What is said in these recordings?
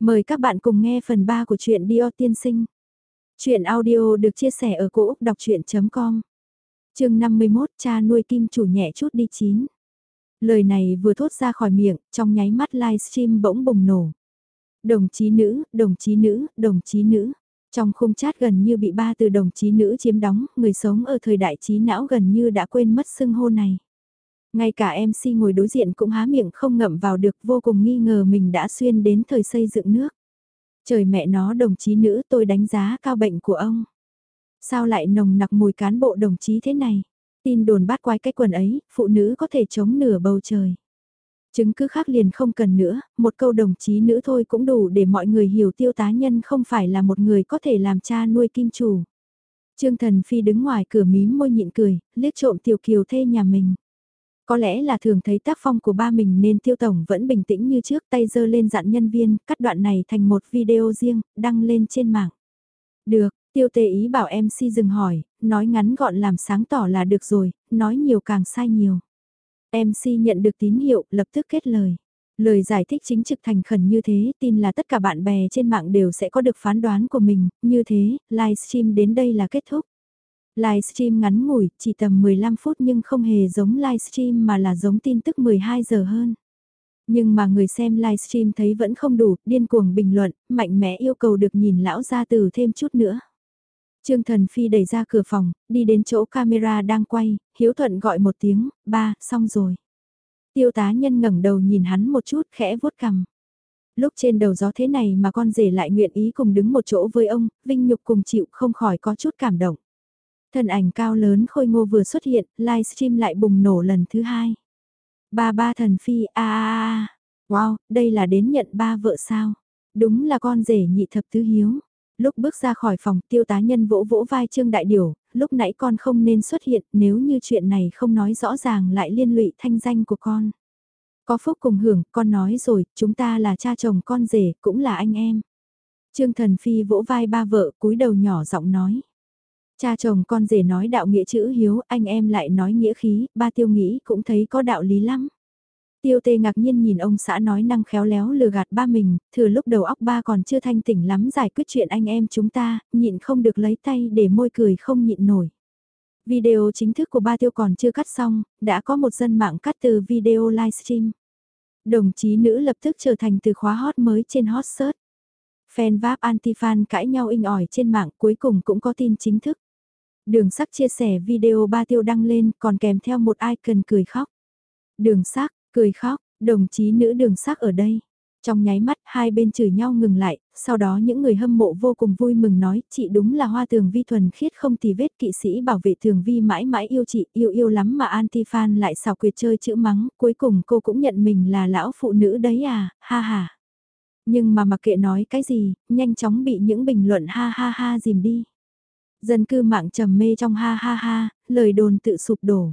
Mời các bạn cùng nghe phần 3 của truyện Dio tiên sinh. Chuyện audio được chia sẻ ở cỗ đọc chuyện.com Trường 51 cha nuôi kim chủ nhẹ chút đi chín. Lời này vừa thốt ra khỏi miệng, trong nháy mắt livestream bỗng bùng nổ. Đồng chí nữ, đồng chí nữ, đồng chí nữ. Trong khung chat gần như bị ba từ đồng chí nữ chiếm đóng, người sống ở thời đại trí não gần như đã quên mất xưng hô này. Ngay cả MC ngồi đối diện cũng há miệng không ngậm vào được vô cùng nghi ngờ mình đã xuyên đến thời xây dựng nước. Trời mẹ nó đồng chí nữ tôi đánh giá cao bệnh của ông. Sao lại nồng nặc mùi cán bộ đồng chí thế này? Tin đồn bát quái cái quần ấy, phụ nữ có thể chống nửa bầu trời. Chứng cứ khác liền không cần nữa, một câu đồng chí nữ thôi cũng đủ để mọi người hiểu tiêu tá nhân không phải là một người có thể làm cha nuôi kim chủ. Trương Thần Phi đứng ngoài cửa mím môi nhịn cười, liếc trộm tiểu kiều thê nhà mình. Có lẽ là thường thấy tác phong của ba mình nên tiêu tổng vẫn bình tĩnh như trước tay giơ lên dặn nhân viên, cắt đoạn này thành một video riêng, đăng lên trên mạng. Được, tiêu tề ý bảo MC dừng hỏi, nói ngắn gọn làm sáng tỏ là được rồi, nói nhiều càng sai nhiều. MC nhận được tín hiệu, lập tức kết lời. Lời giải thích chính trực thành khẩn như thế, tin là tất cả bạn bè trên mạng đều sẽ có được phán đoán của mình, như thế, livestream đến đây là kết thúc. Livestream ngắn ngủi, chỉ tầm 15 phút nhưng không hề giống livestream mà là giống tin tức 12 giờ hơn. Nhưng mà người xem livestream thấy vẫn không đủ, điên cuồng bình luận, mạnh mẽ yêu cầu được nhìn lão gia tử thêm chút nữa. Trương Thần Phi đẩy ra cửa phòng, đi đến chỗ camera đang quay, hiếu thuận gọi một tiếng, ba, xong rồi. Tiêu tá nhân ngẩng đầu nhìn hắn một chút khẽ vuốt cằm. Lúc trên đầu gió thế này mà con rể lại nguyện ý cùng đứng một chỗ với ông, Vinh Nhục cùng chịu không khỏi có chút cảm động. Thân ảnh cao lớn khôi ngô vừa xuất hiện, livestream lại bùng nổ lần thứ hai. Ba ba thần phi, a a a, wow, đây là đến nhận ba vợ sao? Đúng là con rể nhị thập tứ hiếu. Lúc bước ra khỏi phòng tiêu tá nhân vỗ vỗ vai Trương Đại Điểu, lúc nãy con không nên xuất hiện nếu như chuyện này không nói rõ ràng lại liên lụy thanh danh của con. Có phúc cùng hưởng, con nói rồi, chúng ta là cha chồng con rể, cũng là anh em. Trương Thần Phi vỗ vai ba vợ cúi đầu nhỏ giọng nói. Cha chồng con rể nói đạo nghĩa chữ hiếu, anh em lại nói nghĩa khí, ba tiêu nghĩ cũng thấy có đạo lý lắm. Tiêu tê ngạc nhiên nhìn ông xã nói năng khéo léo lừa gạt ba mình, thừa lúc đầu óc ba còn chưa thanh tỉnh lắm giải quyết chuyện anh em chúng ta, nhịn không được lấy tay để môi cười không nhịn nổi. Video chính thức của ba tiêu còn chưa cắt xong, đã có một dân mạng cắt từ video livestream. Đồng chí nữ lập tức trở thành từ khóa hot mới trên hot search. Fan vap anti-fan cãi nhau inh ỏi trên mạng cuối cùng cũng có tin chính thức. Đường sắc chia sẻ video ba tiêu đăng lên còn kèm theo một icon cười khóc. Đường sắc, cười khóc, đồng chí nữ đường sắc ở đây. Trong nháy mắt hai bên chửi nhau ngừng lại, sau đó những người hâm mộ vô cùng vui mừng nói chị đúng là hoa tường vi thuần khiết không tì vết kỵ sĩ bảo vệ thường vi mãi mãi yêu chị yêu yêu lắm mà anti-fan lại xào quyệt chơi chữ mắng, cuối cùng cô cũng nhận mình là lão phụ nữ đấy à, ha ha. Nhưng mà mặc kệ nói cái gì, nhanh chóng bị những bình luận ha ha ha dìm đi. Dân cư mạng trầm mê trong ha ha ha, lời đồn tự sụp đổ.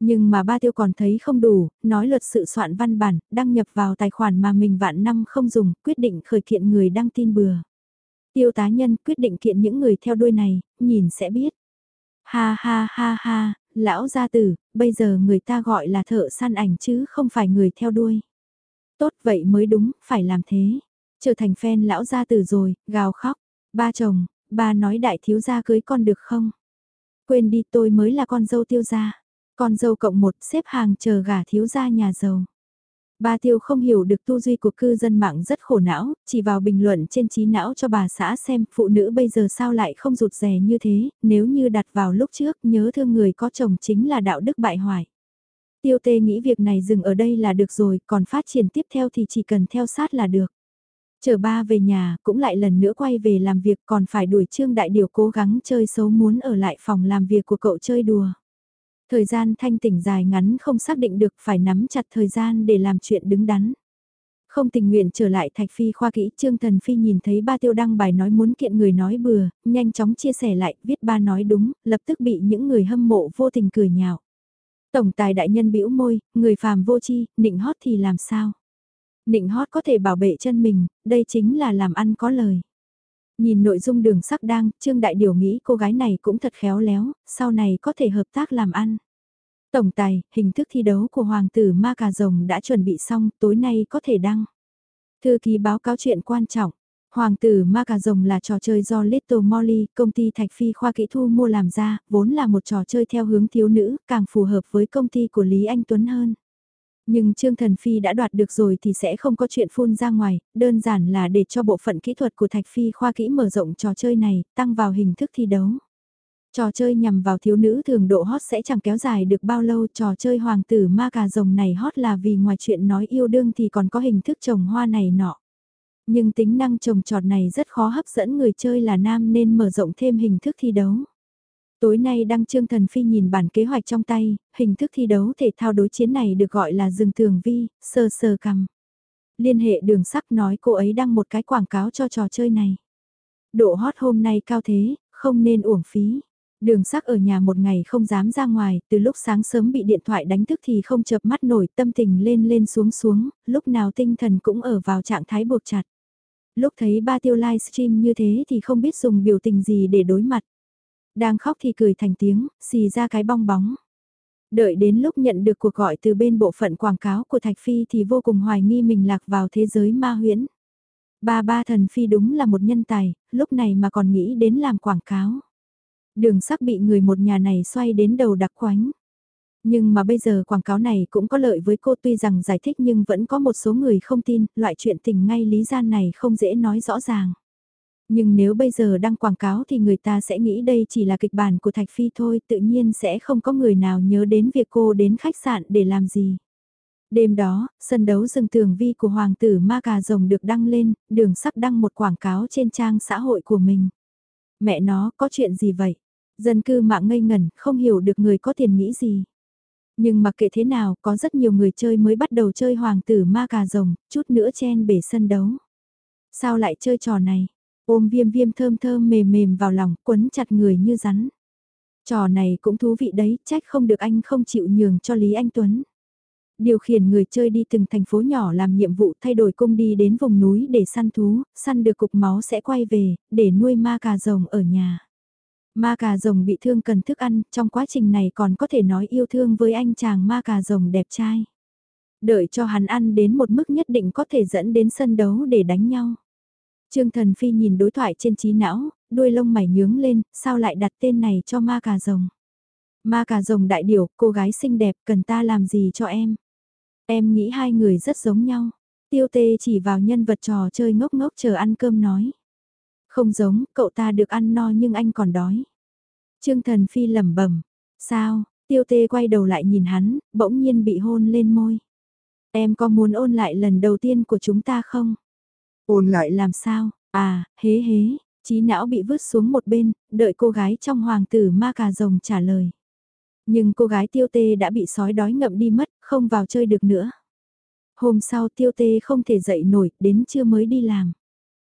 Nhưng mà ba tiêu còn thấy không đủ, nói luật sự soạn văn bản, đăng nhập vào tài khoản mà mình vạn năm không dùng, quyết định khởi kiện người đăng tin bừa. Tiêu tá nhân quyết định kiện những người theo đuôi này, nhìn sẽ biết. Ha ha ha ha, lão gia tử, bây giờ người ta gọi là thợ săn ảnh chứ không phải người theo đuôi. Tốt vậy mới đúng, phải làm thế. Trở thành fan lão gia tử rồi, gào khóc. Ba chồng, ba nói đại thiếu gia cưới con được không? Quên đi tôi mới là con dâu tiêu gia. Con dâu cộng một xếp hàng chờ gả thiếu gia nhà giàu. Ba tiêu không hiểu được tu duy của cư dân mạng rất khổ não, chỉ vào bình luận trên trí não cho bà xã xem phụ nữ bây giờ sao lại không rụt rè như thế, nếu như đặt vào lúc trước nhớ thương người có chồng chính là đạo đức bại hoại. Tiêu tê nghĩ việc này dừng ở đây là được rồi, còn phát triển tiếp theo thì chỉ cần theo sát là được. Chờ ba về nhà, cũng lại lần nữa quay về làm việc còn phải đuổi Trương Đại Điều cố gắng chơi xấu muốn ở lại phòng làm việc của cậu chơi đùa. Thời gian thanh tỉnh dài ngắn không xác định được phải nắm chặt thời gian để làm chuyện đứng đắn. Không tình nguyện trở lại Thạch Phi khoa kỹ, Trương Thần Phi nhìn thấy ba tiêu đăng bài nói muốn kiện người nói bừa, nhanh chóng chia sẻ lại, viết ba nói đúng, lập tức bị những người hâm mộ vô tình cười nhạo. Tổng tài đại nhân bĩu môi, người phàm vô chi, nịnh hót thì làm sao? Nịnh hót có thể bảo vệ chân mình, đây chính là làm ăn có lời. Nhìn nội dung đường sắc đang, Trương Đại Điều nghĩ cô gái này cũng thật khéo léo, sau này có thể hợp tác làm ăn. Tổng tài, hình thức thi đấu của Hoàng tử Ma Cà Rồng đã chuẩn bị xong, tối nay có thể đăng. Thư ký báo cáo chuyện quan trọng. Hoàng tử ma cà rồng là trò chơi do Little Molly, công ty Thạch Phi khoa kỹ thu mua làm ra, vốn là một trò chơi theo hướng thiếu nữ, càng phù hợp với công ty của Lý Anh Tuấn hơn. Nhưng Trương Thần Phi đã đoạt được rồi thì sẽ không có chuyện phun ra ngoài, đơn giản là để cho bộ phận kỹ thuật của Thạch Phi khoa kỹ mở rộng trò chơi này, tăng vào hình thức thi đấu. Trò chơi nhằm vào thiếu nữ thường độ hot sẽ chẳng kéo dài được bao lâu trò chơi hoàng tử ma cà rồng này hot là vì ngoài chuyện nói yêu đương thì còn có hình thức trồng hoa này nọ. Nhưng tính năng trồng trọt này rất khó hấp dẫn người chơi là nam nên mở rộng thêm hình thức thi đấu. Tối nay đăng Trương Thần Phi nhìn bản kế hoạch trong tay, hình thức thi đấu thể thao đối chiến này được gọi là rừng tường vi, sơ sơ cằm. Liên hệ đường sắc nói cô ấy đăng một cái quảng cáo cho trò chơi này. Độ hot hôm nay cao thế, không nên uổng phí. Đường sắc ở nhà một ngày không dám ra ngoài, từ lúc sáng sớm bị điện thoại đánh thức thì không chợp mắt nổi tâm tình lên lên xuống xuống, lúc nào tinh thần cũng ở vào trạng thái buộc chặt. Lúc thấy ba tiêu livestream như thế thì không biết dùng biểu tình gì để đối mặt. Đang khóc thì cười thành tiếng, xì ra cái bong bóng. Đợi đến lúc nhận được cuộc gọi từ bên bộ phận quảng cáo của Thạch Phi thì vô cùng hoài nghi mình lạc vào thế giới ma huyễn. Ba ba thần Phi đúng là một nhân tài, lúc này mà còn nghĩ đến làm quảng cáo. Đường sắc bị người một nhà này xoay đến đầu đặc khoánh. Nhưng mà bây giờ quảng cáo này cũng có lợi với cô tuy rằng giải thích nhưng vẫn có một số người không tin, loại chuyện tình ngay lý gian này không dễ nói rõ ràng. Nhưng nếu bây giờ đăng quảng cáo thì người ta sẽ nghĩ đây chỉ là kịch bản của Thạch Phi thôi, tự nhiên sẽ không có người nào nhớ đến việc cô đến khách sạn để làm gì. Đêm đó, sân đấu rừng tường vi của Hoàng tử Ma Cà Rồng được đăng lên, đường sắc đăng một quảng cáo trên trang xã hội của mình. Mẹ nó, có chuyện gì vậy? Dân cư mạng ngây ngẩn, không hiểu được người có tiền nghĩ gì. Nhưng mặc kệ thế nào, có rất nhiều người chơi mới bắt đầu chơi hoàng tử ma cà rồng, chút nữa chen bể sân đấu. Sao lại chơi trò này? Ôm viêm viêm thơm thơm mềm mềm vào lòng, quấn chặt người như rắn. Trò này cũng thú vị đấy, trách không được anh không chịu nhường cho Lý Anh Tuấn. Điều khiển người chơi đi từng thành phố nhỏ làm nhiệm vụ thay đổi cung đi đến vùng núi để săn thú, săn được cục máu sẽ quay về, để nuôi ma cà rồng ở nhà. Ma cà rồng bị thương cần thức ăn, trong quá trình này còn có thể nói yêu thương với anh chàng ma cà rồng đẹp trai. Đợi cho hắn ăn đến một mức nhất định có thể dẫn đến sân đấu để đánh nhau. Trương Thần Phi nhìn đối thoại trên trí não, đuôi lông mày nhướng lên, sao lại đặt tên này cho ma cà rồng. Ma cà rồng đại điểu, cô gái xinh đẹp, cần ta làm gì cho em? Em nghĩ hai người rất giống nhau. Tiêu tê chỉ vào nhân vật trò chơi ngốc ngốc chờ ăn cơm nói. Không giống, cậu ta được ăn no nhưng anh còn đói. Trương Thần Phi lẩm bẩm, sao, tiêu tê quay đầu lại nhìn hắn, bỗng nhiên bị hôn lên môi. Em có muốn ôn lại lần đầu tiên của chúng ta không? Ôn lại làm sao? À, hế hế, trí não bị vứt xuống một bên, đợi cô gái trong hoàng tử ma cà rồng trả lời. Nhưng cô gái tiêu tê đã bị sói đói ngậm đi mất, không vào chơi được nữa. Hôm sau tiêu tê không thể dậy nổi, đến trưa mới đi làm.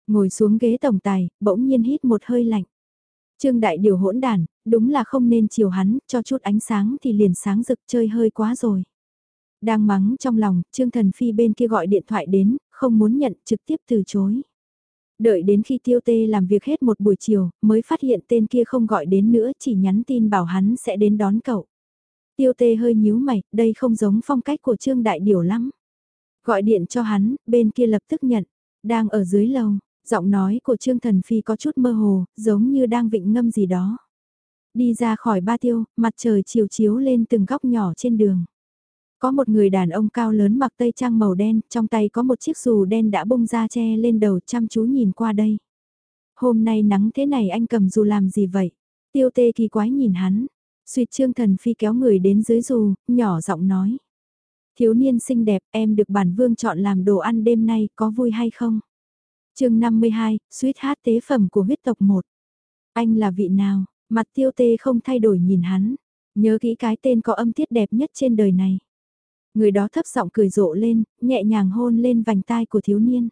Ngồi xuống ghế tổng tài, bỗng nhiên hít một hơi lạnh. Trương đại điều hỗn đàn, đúng là không nên chiều hắn, cho chút ánh sáng thì liền sáng rực chơi hơi quá rồi. Đang mắng trong lòng, Trương Thần Phi bên kia gọi điện thoại đến, không muốn nhận, trực tiếp từ chối. Đợi đến khi tiêu tê làm việc hết một buổi chiều, mới phát hiện tên kia không gọi đến nữa, chỉ nhắn tin bảo hắn sẽ đến đón cậu. Tiêu tê hơi nhíu mày, đây không giống phong cách của Trương Đại Điều lắm. Gọi điện cho hắn, bên kia lập tức nhận, đang ở dưới lầu, Giọng nói của Trương Thần Phi có chút mơ hồ, giống như đang vịnh ngâm gì đó. Đi ra khỏi ba tiêu, mặt trời chiều chiếu lên từng góc nhỏ trên đường. Có một người đàn ông cao lớn mặc tây trang màu đen, trong tay có một chiếc dù đen đã bung ra che lên đầu chăm chú nhìn qua đây. Hôm nay nắng thế này anh cầm dù làm gì vậy? Tiêu tê kỳ quái nhìn hắn. Xuyệt trương thần phi kéo người đến dưới dù, nhỏ giọng nói. Thiếu niên xinh đẹp, em được bản vương chọn làm đồ ăn đêm nay, có vui hay không? chương 52, suýt hát tế phẩm của huyết tộc 1. Anh là vị nào? Mặt tiêu tê không thay đổi nhìn hắn. Nhớ kỹ cái tên có âm tiết đẹp nhất trên đời này. Người đó thấp giọng cười rộ lên, nhẹ nhàng hôn lên vành tai của thiếu niên.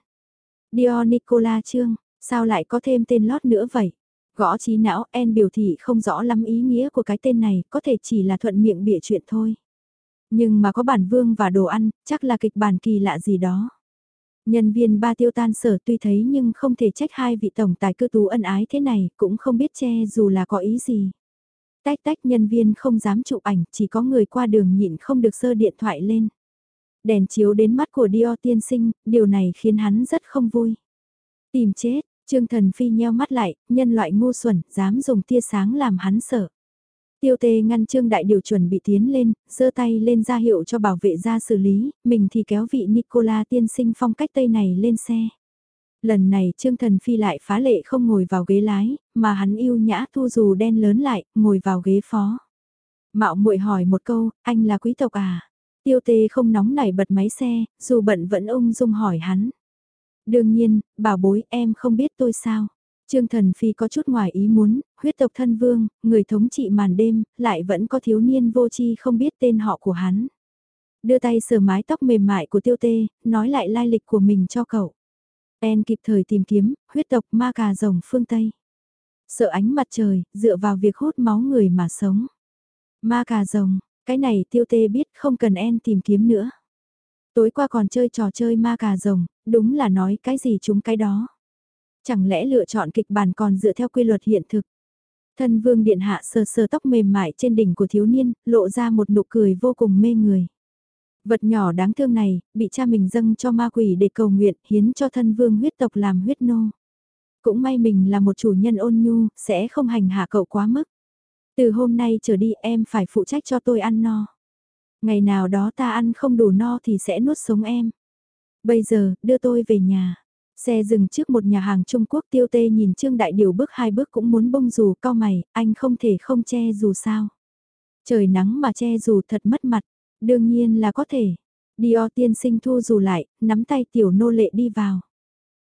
Dior Nicola Trương, sao lại có thêm tên lót nữa vậy? Gõ trí não, En biểu thị không rõ lắm ý nghĩa của cái tên này, có thể chỉ là thuận miệng bịa chuyện thôi. Nhưng mà có bản vương và đồ ăn, chắc là kịch bản kỳ lạ gì đó. Nhân viên ba tiêu tan sở tuy thấy nhưng không thể trách hai vị tổng tài cư tú ân ái thế này, cũng không biết che dù là có ý gì. Tách tách nhân viên không dám chụp ảnh, chỉ có người qua đường nhịn không được sơ điện thoại lên. Đèn chiếu đến mắt của Dior tiên sinh, điều này khiến hắn rất không vui. Tìm chết, Trương Thần Phi nheo mắt lại, nhân loại ngu xuẩn, dám dùng tia sáng làm hắn sợ. Tiêu tê ngăn Trương Đại Điều chuẩn bị tiến lên, giơ tay lên ra hiệu cho bảo vệ ra xử lý, mình thì kéo vị Nicola tiên sinh phong cách Tây này lên xe. Lần này Trương Thần Phi lại phá lệ không ngồi vào ghế lái, mà hắn yêu nhã thu dù đen lớn lại, ngồi vào ghế phó. Mạo muội hỏi một câu, anh là quý tộc à? Tiêu tê không nóng nảy bật máy xe, dù bận vẫn ung dung hỏi hắn. Đương nhiên, bảo bối em không biết tôi sao. Trương Thần Phi có chút ngoài ý muốn, huyết tộc thân vương, người thống trị màn đêm, lại vẫn có thiếu niên vô tri không biết tên họ của hắn. Đưa tay sờ mái tóc mềm mại của tiêu tê, nói lại lai lịch của mình cho cậu. En kịp thời tìm kiếm, huyết tộc ma cà rồng phương Tây. Sợ ánh mặt trời, dựa vào việc hút máu người mà sống. Ma cà rồng, cái này tiêu tê biết không cần En tìm kiếm nữa. Tối qua còn chơi trò chơi ma cà rồng, đúng là nói cái gì chúng cái đó. Chẳng lẽ lựa chọn kịch bản còn dựa theo quy luật hiện thực. Thân vương điện hạ sờ sờ tóc mềm mại trên đỉnh của thiếu niên, lộ ra một nụ cười vô cùng mê người. Vật nhỏ đáng thương này, bị cha mình dâng cho ma quỷ để cầu nguyện, hiến cho thân vương huyết tộc làm huyết nô. Cũng may mình là một chủ nhân ôn nhu, sẽ không hành hạ cậu quá mức. Từ hôm nay trở đi em phải phụ trách cho tôi ăn no. Ngày nào đó ta ăn không đủ no thì sẽ nuốt sống em. Bây giờ, đưa tôi về nhà. Xe dừng trước một nhà hàng Trung Quốc tiêu tê nhìn Trương Đại Điều bước hai bước cũng muốn bông dù cao mày, anh không thể không che dù sao. Trời nắng mà che dù thật mất mặt, đương nhiên là có thể. Dior tiên sinh thu dù lại, nắm tay tiểu nô lệ đi vào.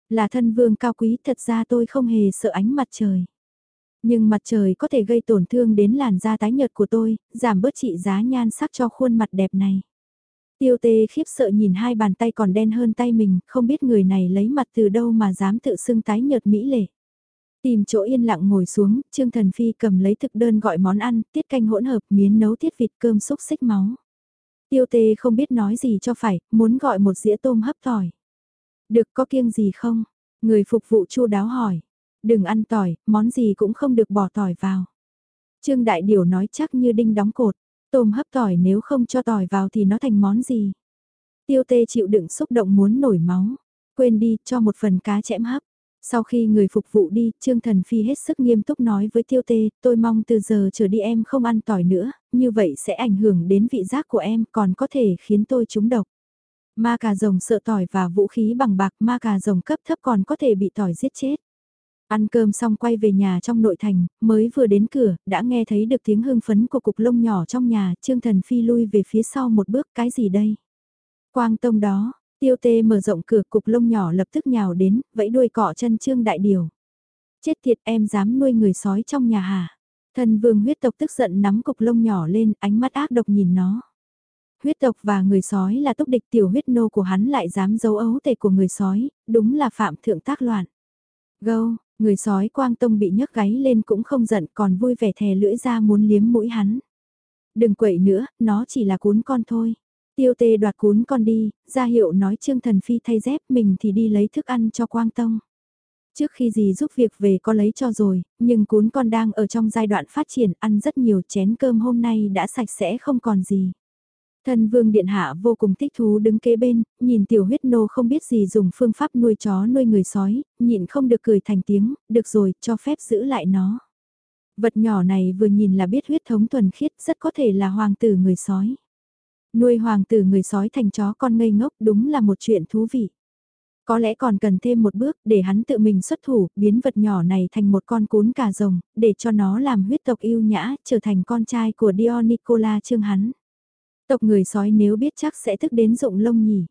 Là thân vương cao quý thật ra tôi không hề sợ ánh mặt trời. Nhưng mặt trời có thể gây tổn thương đến làn da tái nhợt của tôi, giảm bớt trị giá nhan sắc cho khuôn mặt đẹp này. Tiêu tê khiếp sợ nhìn hai bàn tay còn đen hơn tay mình, không biết người này lấy mặt từ đâu mà dám tự xưng tái nhợt mỹ lệ. Tìm chỗ yên lặng ngồi xuống, Trương Thần Phi cầm lấy thực đơn gọi món ăn, tiết canh hỗn hợp, miến nấu tiết vịt cơm xúc xích máu. Tiêu tê không biết nói gì cho phải, muốn gọi một dĩa tôm hấp tỏi. Được có kiêng gì không? Người phục vụ chu đáo hỏi. Đừng ăn tỏi, món gì cũng không được bỏ tỏi vào. Trương Đại Điều nói chắc như đinh đóng cột. Tôm hấp tỏi nếu không cho tỏi vào thì nó thành món gì? Tiêu tê chịu đựng xúc động muốn nổi máu. Quên đi, cho một phần cá chẽm hấp. Sau khi người phục vụ đi, Trương Thần Phi hết sức nghiêm túc nói với Tiêu Tê, tôi mong từ giờ trở đi em không ăn tỏi nữa, như vậy sẽ ảnh hưởng đến vị giác của em còn có thể khiến tôi trúng độc. Ma cà rồng sợ tỏi và vũ khí bằng bạc ma cà rồng cấp thấp còn có thể bị tỏi giết chết. Ăn cơm xong quay về nhà trong nội thành, mới vừa đến cửa, đã nghe thấy được tiếng hưng phấn của cục lông nhỏ trong nhà, Trương Thần Phi lui về phía sau một bước, cái gì đây? Quang tông đó, tiêu tê mở rộng cửa cục lông nhỏ lập tức nhào đến, vẫy đuôi cọ chân Trương Đại Điều. Chết thiệt em dám nuôi người sói trong nhà hả? Thần vương huyết tộc tức giận nắm cục lông nhỏ lên, ánh mắt ác độc nhìn nó. Huyết tộc và người sói là túc địch tiểu huyết nô của hắn lại dám giấu ấu tề của người sói, đúng là phạm thượng tác loạn. Gâu, Người sói quang tông bị nhấc gáy lên cũng không giận còn vui vẻ thè lưỡi ra muốn liếm mũi hắn. Đừng quậy nữa, nó chỉ là cuốn con thôi. Tiêu tê đoạt cuốn con đi, ra hiệu nói Trương Thần Phi thay dép mình thì đi lấy thức ăn cho Quang Tông. Trước khi gì giúp việc về có lấy cho rồi, nhưng cuốn con đang ở trong giai đoạn phát triển ăn rất nhiều chén cơm hôm nay đã sạch sẽ không còn gì. Thân vương điện hạ vô cùng thích thú đứng kế bên, nhìn tiểu huyết nô không biết gì dùng phương pháp nuôi chó nuôi người sói, nhịn không được cười thành tiếng, được rồi, cho phép giữ lại nó. Vật nhỏ này vừa nhìn là biết huyết thống thuần khiết, rất có thể là hoàng tử người sói. Nuôi hoàng tử người sói thành chó con ngây ngốc đúng là một chuyện thú vị. Có lẽ còn cần thêm một bước để hắn tự mình xuất thủ, biến vật nhỏ này thành một con cún cà rồng, để cho nó làm huyết tộc yêu nhã, trở thành con trai của Dionicola Trương hắn. Tộc người sói nếu biết chắc sẽ thức đến rụng lông nhỉ.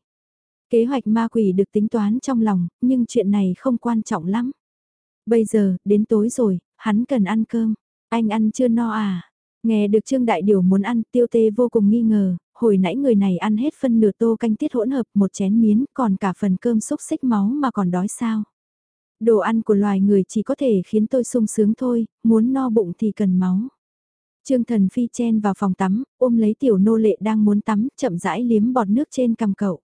Kế hoạch ma quỷ được tính toán trong lòng, nhưng chuyện này không quan trọng lắm. Bây giờ, đến tối rồi, hắn cần ăn cơm. Anh ăn chưa no à? Nghe được Trương Đại Điều muốn ăn, tiêu tê vô cùng nghi ngờ, hồi nãy người này ăn hết phân nửa tô canh tiết hỗn hợp một chén miến, còn cả phần cơm xúc xích máu mà còn đói sao? Đồ ăn của loài người chỉ có thể khiến tôi sung sướng thôi, muốn no bụng thì cần máu. Trương Thần Phi chen vào phòng tắm, ôm lấy tiểu nô lệ đang muốn tắm, chậm rãi liếm bọt nước trên cằm cậu.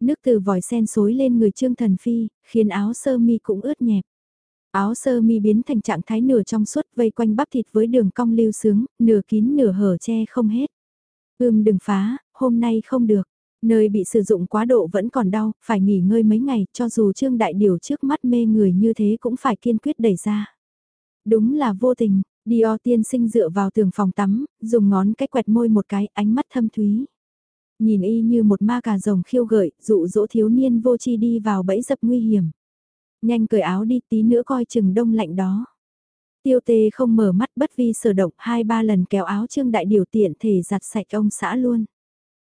Nước từ vòi sen xối lên người Trương Thần Phi, khiến áo sơ mi cũng ướt nhẹp. Áo sơ mi biến thành trạng thái nửa trong suốt vây quanh bắp thịt với đường cong lưu sướng, nửa kín nửa hở che không hết. Ưm đừng phá, hôm nay không được. Nơi bị sử dụng quá độ vẫn còn đau, phải nghỉ ngơi mấy ngày, cho dù Trương Đại Điều trước mắt mê người như thế cũng phải kiên quyết đẩy ra. Đúng là vô tình, Dior tiên sinh dựa vào tường phòng tắm, dùng ngón cái quẹt môi một cái, ánh mắt thâm thúy. Nhìn y như một ma cà rồng khiêu gợi, dụ dỗ thiếu niên vô chi đi vào bẫy dập nguy hiểm. Nhanh cởi áo đi tí nữa coi chừng đông lạnh đó. Tiêu tê không mở mắt bất vi sở động hai ba lần kéo áo trương đại điều tiện thể giặt sạch ông xã luôn.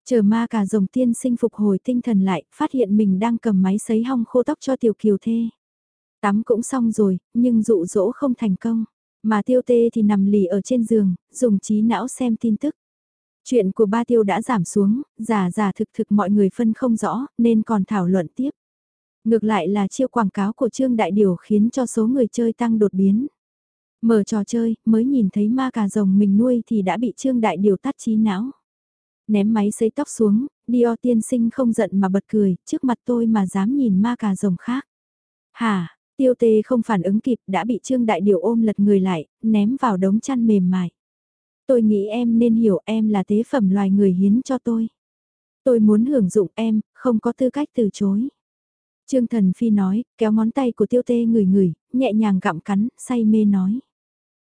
Chờ ma cà rồng tiên sinh phục hồi tinh thần lại, phát hiện mình đang cầm máy sấy hong khô tóc cho tiểu kiều thê. Tắm cũng xong rồi, nhưng dụ dỗ không thành công. Mà tiêu tê thì nằm lì ở trên giường, dùng trí não xem tin tức. Chuyện của ba tiêu đã giảm xuống, giả giả thực thực mọi người phân không rõ, nên còn thảo luận tiếp. Ngược lại là chiêu quảng cáo của Trương Đại Điều khiến cho số người chơi tăng đột biến. Mở trò chơi, mới nhìn thấy ma cà rồng mình nuôi thì đã bị Trương Đại Điều tắt trí não. Ném máy xây tóc xuống, Dio tiên sinh không giận mà bật cười, trước mặt tôi mà dám nhìn ma cà rồng khác. Hả, tiêu tê không phản ứng kịp đã bị Trương Đại Điều ôm lật người lại, ném vào đống chăn mềm mại. Tôi nghĩ em nên hiểu em là tế phẩm loài người hiến cho tôi. Tôi muốn hưởng dụng em, không có tư cách từ chối. Trương Thần Phi nói, kéo ngón tay của tiêu tê người người, nhẹ nhàng gặm cắn, say mê nói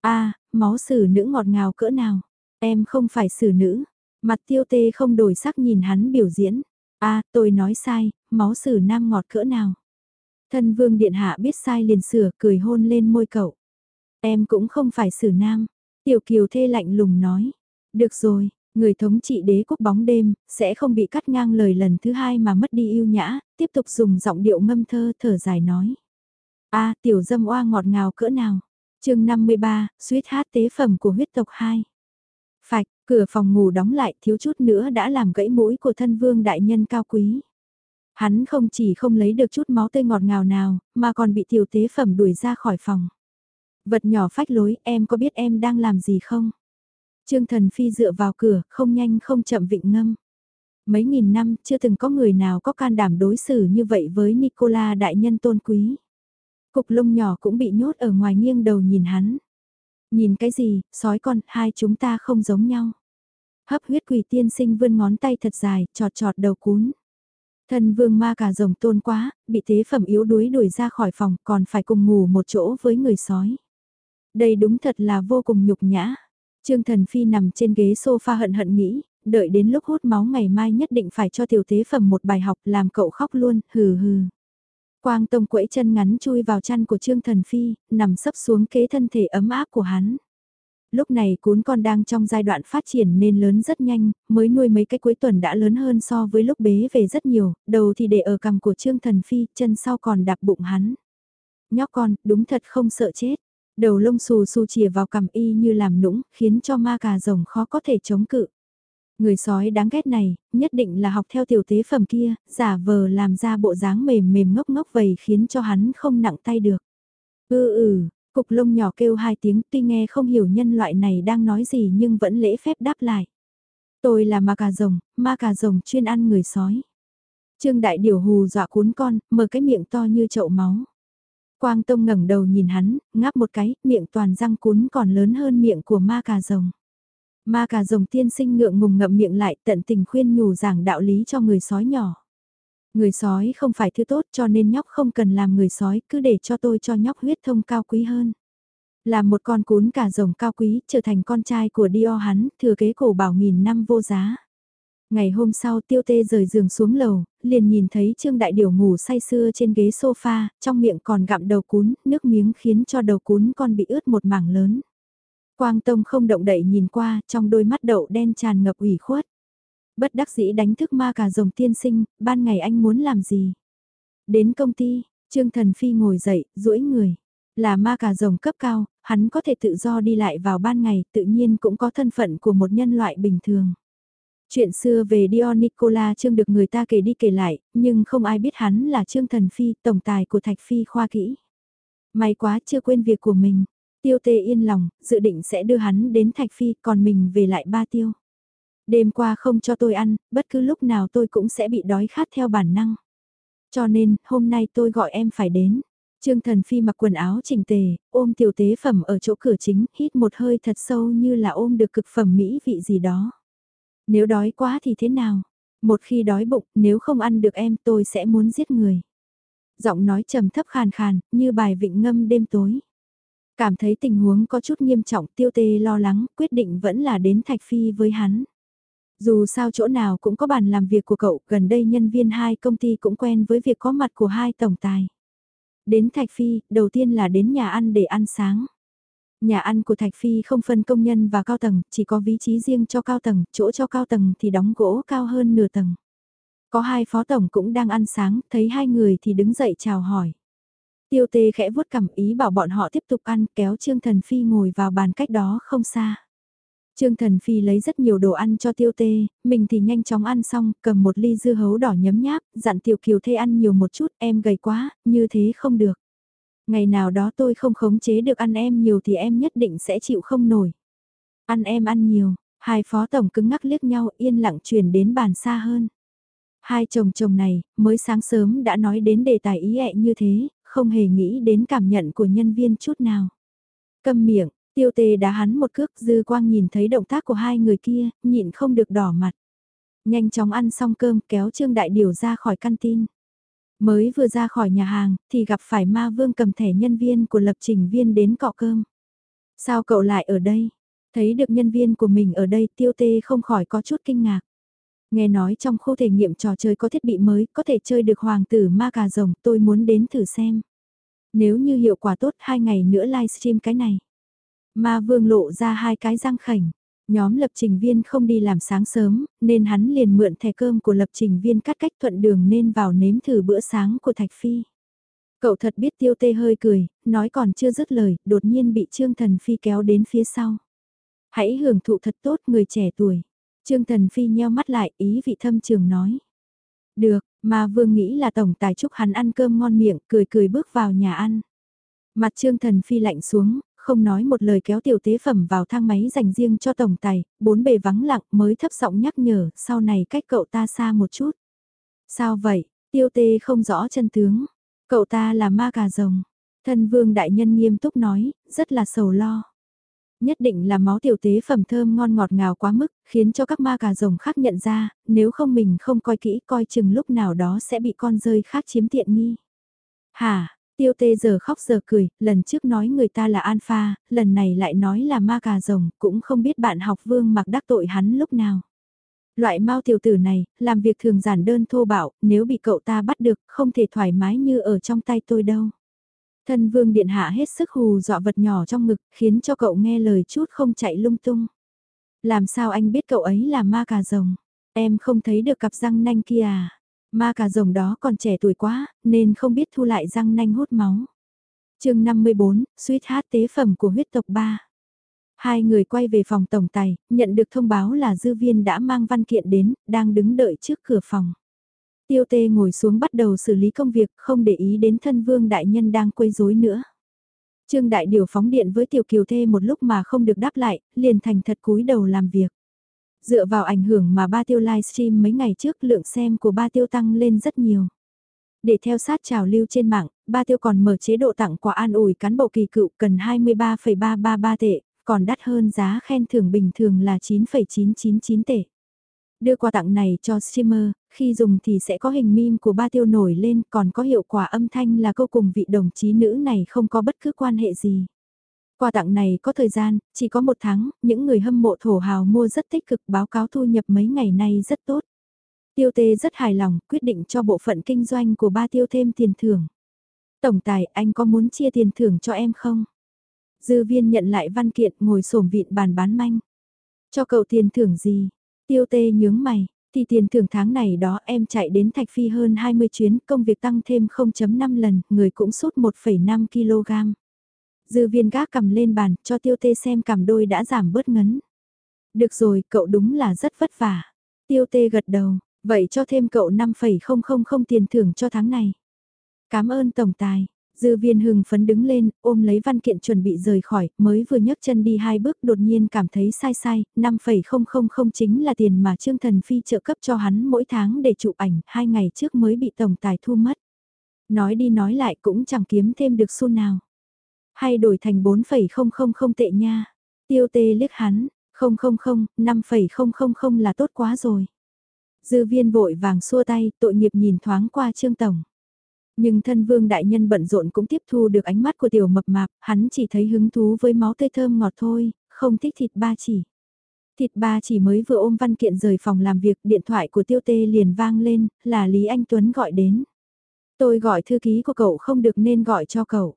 a máu xử nữ ngọt ngào cỡ nào, em không phải xử nữ. Mặt tiêu tê không đổi sắc nhìn hắn biểu diễn. a tôi nói sai, máu xử nam ngọt cỡ nào. Thân vương điện hạ biết sai liền sửa cười hôn lên môi cậu. Em cũng không phải xử nam. Tiểu kiều thê lạnh lùng nói. Được rồi, người thống trị đế quốc bóng đêm, sẽ không bị cắt ngang lời lần thứ hai mà mất đi yêu nhã, tiếp tục dùng giọng điệu ngâm thơ thở dài nói. a tiểu dâm oa ngọt ngào cỡ nào chương 53, suýt hát tế phẩm của huyết tộc 2. Phạch, cửa phòng ngủ đóng lại thiếu chút nữa đã làm gãy mũi của thân vương đại nhân cao quý. Hắn không chỉ không lấy được chút máu tươi ngọt ngào nào, mà còn bị tiểu tế phẩm đuổi ra khỏi phòng. Vật nhỏ phách lối, em có biết em đang làm gì không? Trương Thần Phi dựa vào cửa, không nhanh không chậm vịnh ngâm. Mấy nghìn năm, chưa từng có người nào có can đảm đối xử như vậy với Nicola đại nhân tôn quý. Cục lông nhỏ cũng bị nhốt ở ngoài nghiêng đầu nhìn hắn. Nhìn cái gì, sói con, hai chúng ta không giống nhau. Hấp huyết quỷ tiên sinh vươn ngón tay thật dài, trọt trọt đầu cún. Thân vương ma cả rồng tôn quá, bị thế phẩm yếu đuối đuổi ra khỏi phòng còn phải cùng ngủ một chỗ với người sói. Đây đúng thật là vô cùng nhục nhã. Trương Thần Phi nằm trên ghế sofa hận hận nghĩ, đợi đến lúc hút máu ngày mai nhất định phải cho tiểu tế phẩm một bài học làm cậu khóc luôn, hừ hừ. Quang Tông quẫy chân ngắn chui vào chăn của Trương Thần Phi, nằm sấp xuống kế thân thể ấm áp của hắn. Lúc này cún con đang trong giai đoạn phát triển nên lớn rất nhanh, mới nuôi mấy cái cuối tuần đã lớn hơn so với lúc bế về rất nhiều, đầu thì để ở cằm của Trương Thần Phi, chân sau còn đạp bụng hắn. Nhóc con, đúng thật không sợ chết. Đầu lông xù xù chìa vào cằm y như làm nũng, khiến cho ma cà rồng khó có thể chống cự. Người sói đáng ghét này, nhất định là học theo tiểu tế phẩm kia, giả vờ làm ra bộ dáng mềm mềm ngốc ngốc vầy khiến cho hắn không nặng tay được. Ừ ừ, cục lông nhỏ kêu hai tiếng tuy nghe không hiểu nhân loại này đang nói gì nhưng vẫn lễ phép đáp lại. Tôi là ma cà rồng, ma cà rồng chuyên ăn người sói. Trương đại điều hù dọa cuốn con, mở cái miệng to như chậu máu. Quang Tông ngẩng đầu nhìn hắn, ngáp một cái, miệng toàn răng cuốn còn lớn hơn miệng của ma cà rồng. Ma cà rồng tiên sinh ngượng ngùng ngậm miệng lại tận tình khuyên nhủ giảng đạo lý cho người sói nhỏ. Người sói không phải thứ tốt cho nên nhóc không cần làm người sói cứ để cho tôi cho nhóc huyết thông cao quý hơn. Làm một con cún cà rồng cao quý trở thành con trai của Dio hắn thừa kế cổ bảo nghìn năm vô giá. Ngày hôm sau tiêu tê rời giường xuống lầu, liền nhìn thấy Trương Đại Điểu ngủ say sưa trên ghế sofa, trong miệng còn gặm đầu cún, nước miếng khiến cho đầu cún con bị ướt một mảng lớn. Quang Tông không động đậy nhìn qua, trong đôi mắt đậu đen tràn ngập ủy khuất. Bất đắc dĩ đánh thức ma cà rồng tiên sinh, ban ngày anh muốn làm gì? Đến công ty, Trương Thần Phi ngồi dậy, duỗi người. Là ma cà rồng cấp cao, hắn có thể tự do đi lại vào ban ngày, tự nhiên cũng có thân phận của một nhân loại bình thường. Chuyện xưa về Dion Nicola Trương được người ta kể đi kể lại, nhưng không ai biết hắn là Trương Thần Phi, tổng tài của Thạch Phi khoa kỹ. May quá chưa quên việc của mình. Tiêu tê yên lòng, dự định sẽ đưa hắn đến Thạch Phi, còn mình về lại ba tiêu. Đêm qua không cho tôi ăn, bất cứ lúc nào tôi cũng sẽ bị đói khát theo bản năng. Cho nên, hôm nay tôi gọi em phải đến. Trương Thần Phi mặc quần áo chỉnh tề, ôm tiểu tế phẩm ở chỗ cửa chính, hít một hơi thật sâu như là ôm được cực phẩm mỹ vị gì đó. Nếu đói quá thì thế nào? Một khi đói bụng, nếu không ăn được em tôi sẽ muốn giết người. Giọng nói trầm thấp khàn khàn, như bài vịnh ngâm đêm tối. Cảm thấy tình huống có chút nghiêm trọng tiêu tê lo lắng, quyết định vẫn là đến Thạch Phi với hắn. Dù sao chỗ nào cũng có bàn làm việc của cậu, gần đây nhân viên hai công ty cũng quen với việc có mặt của hai tổng tài. Đến Thạch Phi, đầu tiên là đến nhà ăn để ăn sáng. Nhà ăn của Thạch Phi không phân công nhân và cao tầng, chỉ có vị trí riêng cho cao tầng, chỗ cho cao tầng thì đóng gỗ cao hơn nửa tầng. Có hai phó tổng cũng đang ăn sáng, thấy hai người thì đứng dậy chào hỏi. Tiêu tê khẽ vuốt cằm ý bảo bọn họ tiếp tục ăn kéo Trương Thần Phi ngồi vào bàn cách đó không xa. Trương Thần Phi lấy rất nhiều đồ ăn cho tiêu tê, mình thì nhanh chóng ăn xong, cầm một ly dưa hấu đỏ nhấm nháp, dặn tiểu kiều thê ăn nhiều một chút, em gầy quá, như thế không được. Ngày nào đó tôi không khống chế được ăn em nhiều thì em nhất định sẽ chịu không nổi. Ăn em ăn nhiều, hai phó tổng cứng ngắc liếc nhau yên lặng chuyển đến bàn xa hơn. Hai chồng chồng này, mới sáng sớm đã nói đến đề tài ý ẹ như thế, không hề nghĩ đến cảm nhận của nhân viên chút nào. Câm miệng, tiêu tề đá hắn một cước dư quang nhìn thấy động tác của hai người kia, nhịn không được đỏ mặt. Nhanh chóng ăn xong cơm kéo Trương Đại Điều ra khỏi căn tin. Mới vừa ra khỏi nhà hàng, thì gặp phải ma vương cầm thẻ nhân viên của lập trình viên đến cọ cơm. Sao cậu lại ở đây? Thấy được nhân viên của mình ở đây tiêu tê không khỏi có chút kinh ngạc. Nghe nói trong khu thể nghiệm trò chơi có thiết bị mới, có thể chơi được hoàng tử ma cà rồng, tôi muốn đến thử xem. Nếu như hiệu quả tốt hai ngày nữa livestream cái này. Ma vương lộ ra hai cái răng khảnh. Nhóm lập trình viên không đi làm sáng sớm, nên hắn liền mượn thẻ cơm của lập trình viên cắt cách thuận đường nên vào nếm thử bữa sáng của Thạch Phi. Cậu thật biết tiêu tê hơi cười, nói còn chưa dứt lời, đột nhiên bị Trương Thần Phi kéo đến phía sau. Hãy hưởng thụ thật tốt người trẻ tuổi. Trương Thần Phi nheo mắt lại ý vị thâm trường nói. Được, mà vương nghĩ là tổng tài chúc hắn ăn cơm ngon miệng, cười cười bước vào nhà ăn. Mặt Trương Thần Phi lạnh xuống, không nói một lời kéo tiểu tế phẩm vào thang máy dành riêng cho tổng tài, bốn bề vắng lặng mới thấp giọng nhắc nhở, sau này cách cậu ta xa một chút. Sao vậy, tiêu tê không rõ chân tướng, cậu ta là ma cà rồng. Thân vương đại nhân nghiêm túc nói, rất là sầu lo. Nhất định là máu tiểu tế phẩm thơm ngon ngọt ngào quá mức, khiến cho các ma cà rồng khác nhận ra, nếu không mình không coi kỹ coi chừng lúc nào đó sẽ bị con rơi khác chiếm tiện nghi. Hả, tiêu tê giờ khóc giờ cười, lần trước nói người ta là alpha, lần này lại nói là ma cà rồng, cũng không biết bạn học vương mặc đắc tội hắn lúc nào. Loại mau tiểu tử này, làm việc thường giản đơn thô bạo, nếu bị cậu ta bắt được, không thể thoải mái như ở trong tay tôi đâu. Thân vương điện hạ hết sức hù dọa vật nhỏ trong ngực, khiến cho cậu nghe lời chút không chạy lung tung. Làm sao anh biết cậu ấy là ma cà rồng? Em không thấy được cặp răng nanh kia à? Ma cà rồng đó còn trẻ tuổi quá, nên không biết thu lại răng nanh hút máu. chương 54, suýt hát tế phẩm của huyết tộc 3. Hai người quay về phòng tổng tài, nhận được thông báo là dư viên đã mang văn kiện đến, đang đứng đợi trước cửa phòng. Tiêu tê ngồi xuống bắt đầu xử lý công việc, không để ý đến thân vương đại nhân đang quấy rối nữa. Trương đại điều phóng điện với tiểu kiều thê một lúc mà không được đáp lại, liền thành thật cúi đầu làm việc. Dựa vào ảnh hưởng mà ba tiêu livestream mấy ngày trước lượng xem của ba tiêu tăng lên rất nhiều. Để theo sát trào lưu trên mạng, ba tiêu còn mở chế độ tặng quà an ủi cán bộ kỳ cựu cần 23,333 tệ, còn đắt hơn giá khen thưởng bình thường là 9,999 tệ. Đưa quà tặng này cho streamer, khi dùng thì sẽ có hình mim của ba tiêu nổi lên còn có hiệu quả âm thanh là câu cùng vị đồng chí nữ này không có bất cứ quan hệ gì. Quà tặng này có thời gian, chỉ có một tháng, những người hâm mộ thổ hào mua rất tích cực báo cáo thu nhập mấy ngày nay rất tốt. Tiêu tê rất hài lòng, quyết định cho bộ phận kinh doanh của ba tiêu thêm tiền thưởng. Tổng tài, anh có muốn chia tiền thưởng cho em không? Dư viên nhận lại văn kiện ngồi sổm vịn bàn bán manh. Cho cậu tiền thưởng gì? Tiêu tê nhướng mày, thì tiền thưởng tháng này đó em chạy đến Thạch Phi hơn 20 chuyến, công việc tăng thêm 0.5 lần, người cũng sút 1,5 kg. Dư viên gác cầm lên bàn, cho tiêu tê xem cầm đôi đã giảm bớt ngấn. Được rồi, cậu đúng là rất vất vả. Tiêu tê gật đầu, vậy cho thêm cậu 5,000 tiền thưởng cho tháng này. Cảm ơn tổng tài, Dư viên hưng phấn đứng lên, ôm lấy văn kiện chuẩn bị rời khỏi, mới vừa nhấc chân đi hai bước đột nhiên cảm thấy sai sai, 5,000 chính là tiền mà Trương Thần Phi trợ cấp cho hắn mỗi tháng để chụp ảnh, hai ngày trước mới bị tổng tài thu mất. Nói đi nói lại cũng chẳng kiếm thêm được xu nào. Hay đổi thành 4,000 tệ nha. Tiêu tê liếc hắn, 000, 5,000 là tốt quá rồi. Dư viên vội vàng xua tay, tội nghiệp nhìn thoáng qua Trương Tổng. Nhưng thân vương đại nhân bận rộn cũng tiếp thu được ánh mắt của tiểu mập mạp, hắn chỉ thấy hứng thú với máu tươi thơm ngọt thôi, không thích thịt ba chỉ. Thịt ba chỉ mới vừa ôm văn kiện rời phòng làm việc, điện thoại của tiêu tê liền vang lên, là Lý Anh Tuấn gọi đến. Tôi gọi thư ký của cậu không được nên gọi cho cậu.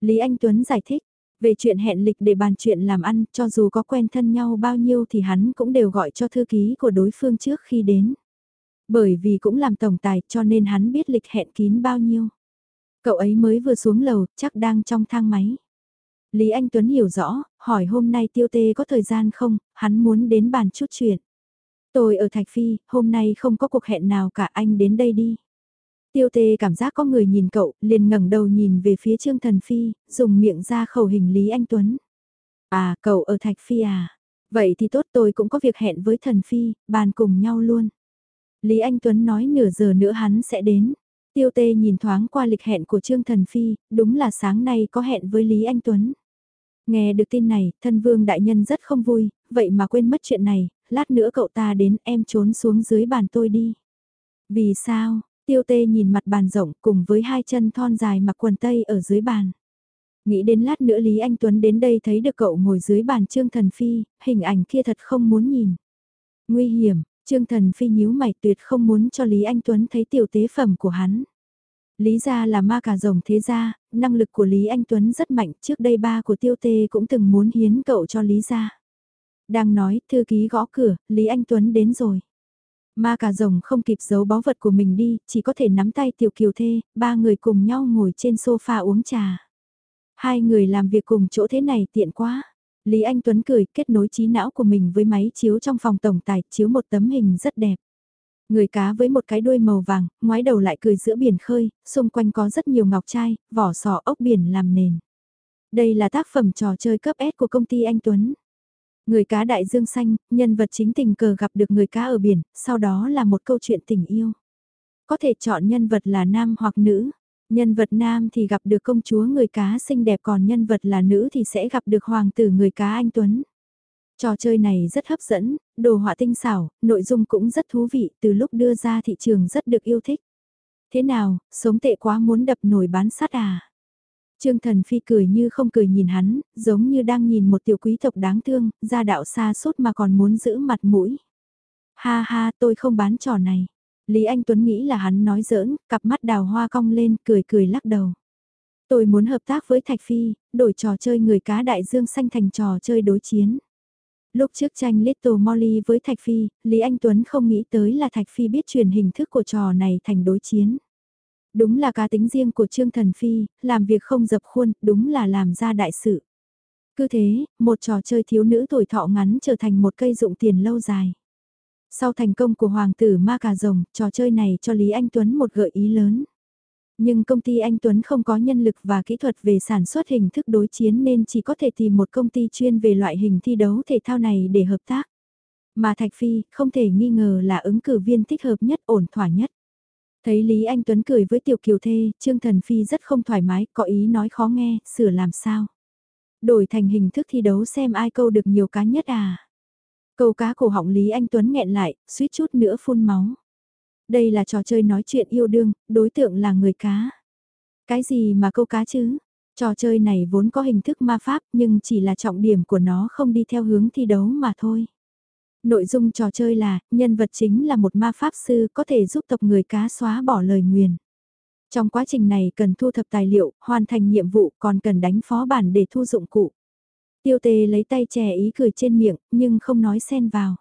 Lý Anh Tuấn giải thích, về chuyện hẹn lịch để bàn chuyện làm ăn, cho dù có quen thân nhau bao nhiêu thì hắn cũng đều gọi cho thư ký của đối phương trước khi đến. Bởi vì cũng làm tổng tài cho nên hắn biết lịch hẹn kín bao nhiêu. Cậu ấy mới vừa xuống lầu, chắc đang trong thang máy. Lý Anh Tuấn hiểu rõ, hỏi hôm nay tiêu tê có thời gian không, hắn muốn đến bàn chút chuyện. Tôi ở Thạch Phi, hôm nay không có cuộc hẹn nào cả anh đến đây đi. Tiêu tê cảm giác có người nhìn cậu, liền ngẩng đầu nhìn về phía Trương Thần Phi, dùng miệng ra khẩu hình Lý Anh Tuấn. À, cậu ở Thạch Phi à? Vậy thì tốt tôi cũng có việc hẹn với Thần Phi, bàn cùng nhau luôn. Lý Anh Tuấn nói nửa giờ nữa hắn sẽ đến. Tiêu tê nhìn thoáng qua lịch hẹn của Trương Thần Phi, đúng là sáng nay có hẹn với Lý Anh Tuấn. Nghe được tin này, thân vương đại nhân rất không vui, vậy mà quên mất chuyện này, lát nữa cậu ta đến em trốn xuống dưới bàn tôi đi. Vì sao, tiêu tê nhìn mặt bàn rộng cùng với hai chân thon dài mặc quần tây ở dưới bàn. Nghĩ đến lát nữa Lý Anh Tuấn đến đây thấy được cậu ngồi dưới bàn Trương Thần Phi, hình ảnh kia thật không muốn nhìn. Nguy hiểm, Trương Thần Phi nhíu mày tuyệt không muốn cho Lý Anh Tuấn thấy tiểu tế phẩm của hắn. Lý gia là ma cà rồng thế gia, năng lực của Lý Anh Tuấn rất mạnh, trước đây ba của Tiêu Tê cũng từng muốn hiến cậu cho Lý gia. Đang nói, thư ký gõ cửa, Lý Anh Tuấn đến rồi. Ma cà rồng không kịp giấu báu vật của mình đi, chỉ có thể nắm tay tiểu kiều thê, ba người cùng nhau ngồi trên sofa uống trà. Hai người làm việc cùng chỗ thế này tiện quá. Lý Anh Tuấn cười kết nối trí não của mình với máy chiếu trong phòng tổng tài, chiếu một tấm hình rất đẹp. Người cá với một cái đuôi màu vàng, ngoái đầu lại cười giữa biển khơi, xung quanh có rất nhiều ngọc trai, vỏ sò ốc biển làm nền. Đây là tác phẩm trò chơi cấp S của công ty Anh Tuấn. Người cá đại dương xanh, nhân vật chính tình cờ gặp được người cá ở biển, sau đó là một câu chuyện tình yêu. Có thể chọn nhân vật là nam hoặc nữ. Nhân vật nam thì gặp được công chúa người cá xinh đẹp còn nhân vật là nữ thì sẽ gặp được hoàng tử người cá anh Tuấn. Trò chơi này rất hấp dẫn, đồ họa tinh xảo, nội dung cũng rất thú vị, từ lúc đưa ra thị trường rất được yêu thích. Thế nào, sống tệ quá muốn đập nổi bán sắt à? Trương Thần Phi cười như không cười nhìn hắn, giống như đang nhìn một tiểu quý tộc đáng thương, gia đạo xa suốt mà còn muốn giữ mặt mũi. Ha ha, tôi không bán trò này. Lý Anh Tuấn nghĩ là hắn nói giỡn, cặp mắt đào hoa cong lên, cười cười lắc đầu. Tôi muốn hợp tác với Thạch Phi, đổi trò chơi người cá đại dương xanh thành trò chơi đối chiến. Lúc trước tranh Little Molly với Thạch Phi, Lý Anh Tuấn không nghĩ tới là Thạch Phi biết truyền hình thức của trò này thành đối chiến. Đúng là cá tính riêng của Trương Thần Phi, làm việc không dập khuôn, đúng là làm ra đại sự. Cứ thế, một trò chơi thiếu nữ tuổi thọ ngắn trở thành một cây dụng tiền lâu dài. Sau thành công của Hoàng tử Ma Cà Rồng, trò chơi này cho Lý Anh Tuấn một gợi ý lớn. Nhưng công ty anh Tuấn không có nhân lực và kỹ thuật về sản xuất hình thức đối chiến nên chỉ có thể tìm một công ty chuyên về loại hình thi đấu thể thao này để hợp tác. Mà Thạch Phi không thể nghi ngờ là ứng cử viên thích hợp nhất ổn thỏa nhất. Thấy Lý Anh Tuấn cười với Tiểu Kiều Thê, Trương Thần Phi rất không thoải mái, có ý nói khó nghe, sửa làm sao. Đổi thành hình thức thi đấu xem ai câu được nhiều cá nhất à. Câu cá cổ họng Lý Anh Tuấn nghẹn lại, suýt chút nữa phun máu. Đây là trò chơi nói chuyện yêu đương, đối tượng là người cá. Cái gì mà câu cá chứ? Trò chơi này vốn có hình thức ma pháp nhưng chỉ là trọng điểm của nó không đi theo hướng thi đấu mà thôi. Nội dung trò chơi là, nhân vật chính là một ma pháp sư có thể giúp tộc người cá xóa bỏ lời nguyền. Trong quá trình này cần thu thập tài liệu, hoàn thành nhiệm vụ còn cần đánh phó bản để thu dụng cụ. Tiêu tề lấy tay chè ý cười trên miệng, nhưng không nói xen vào.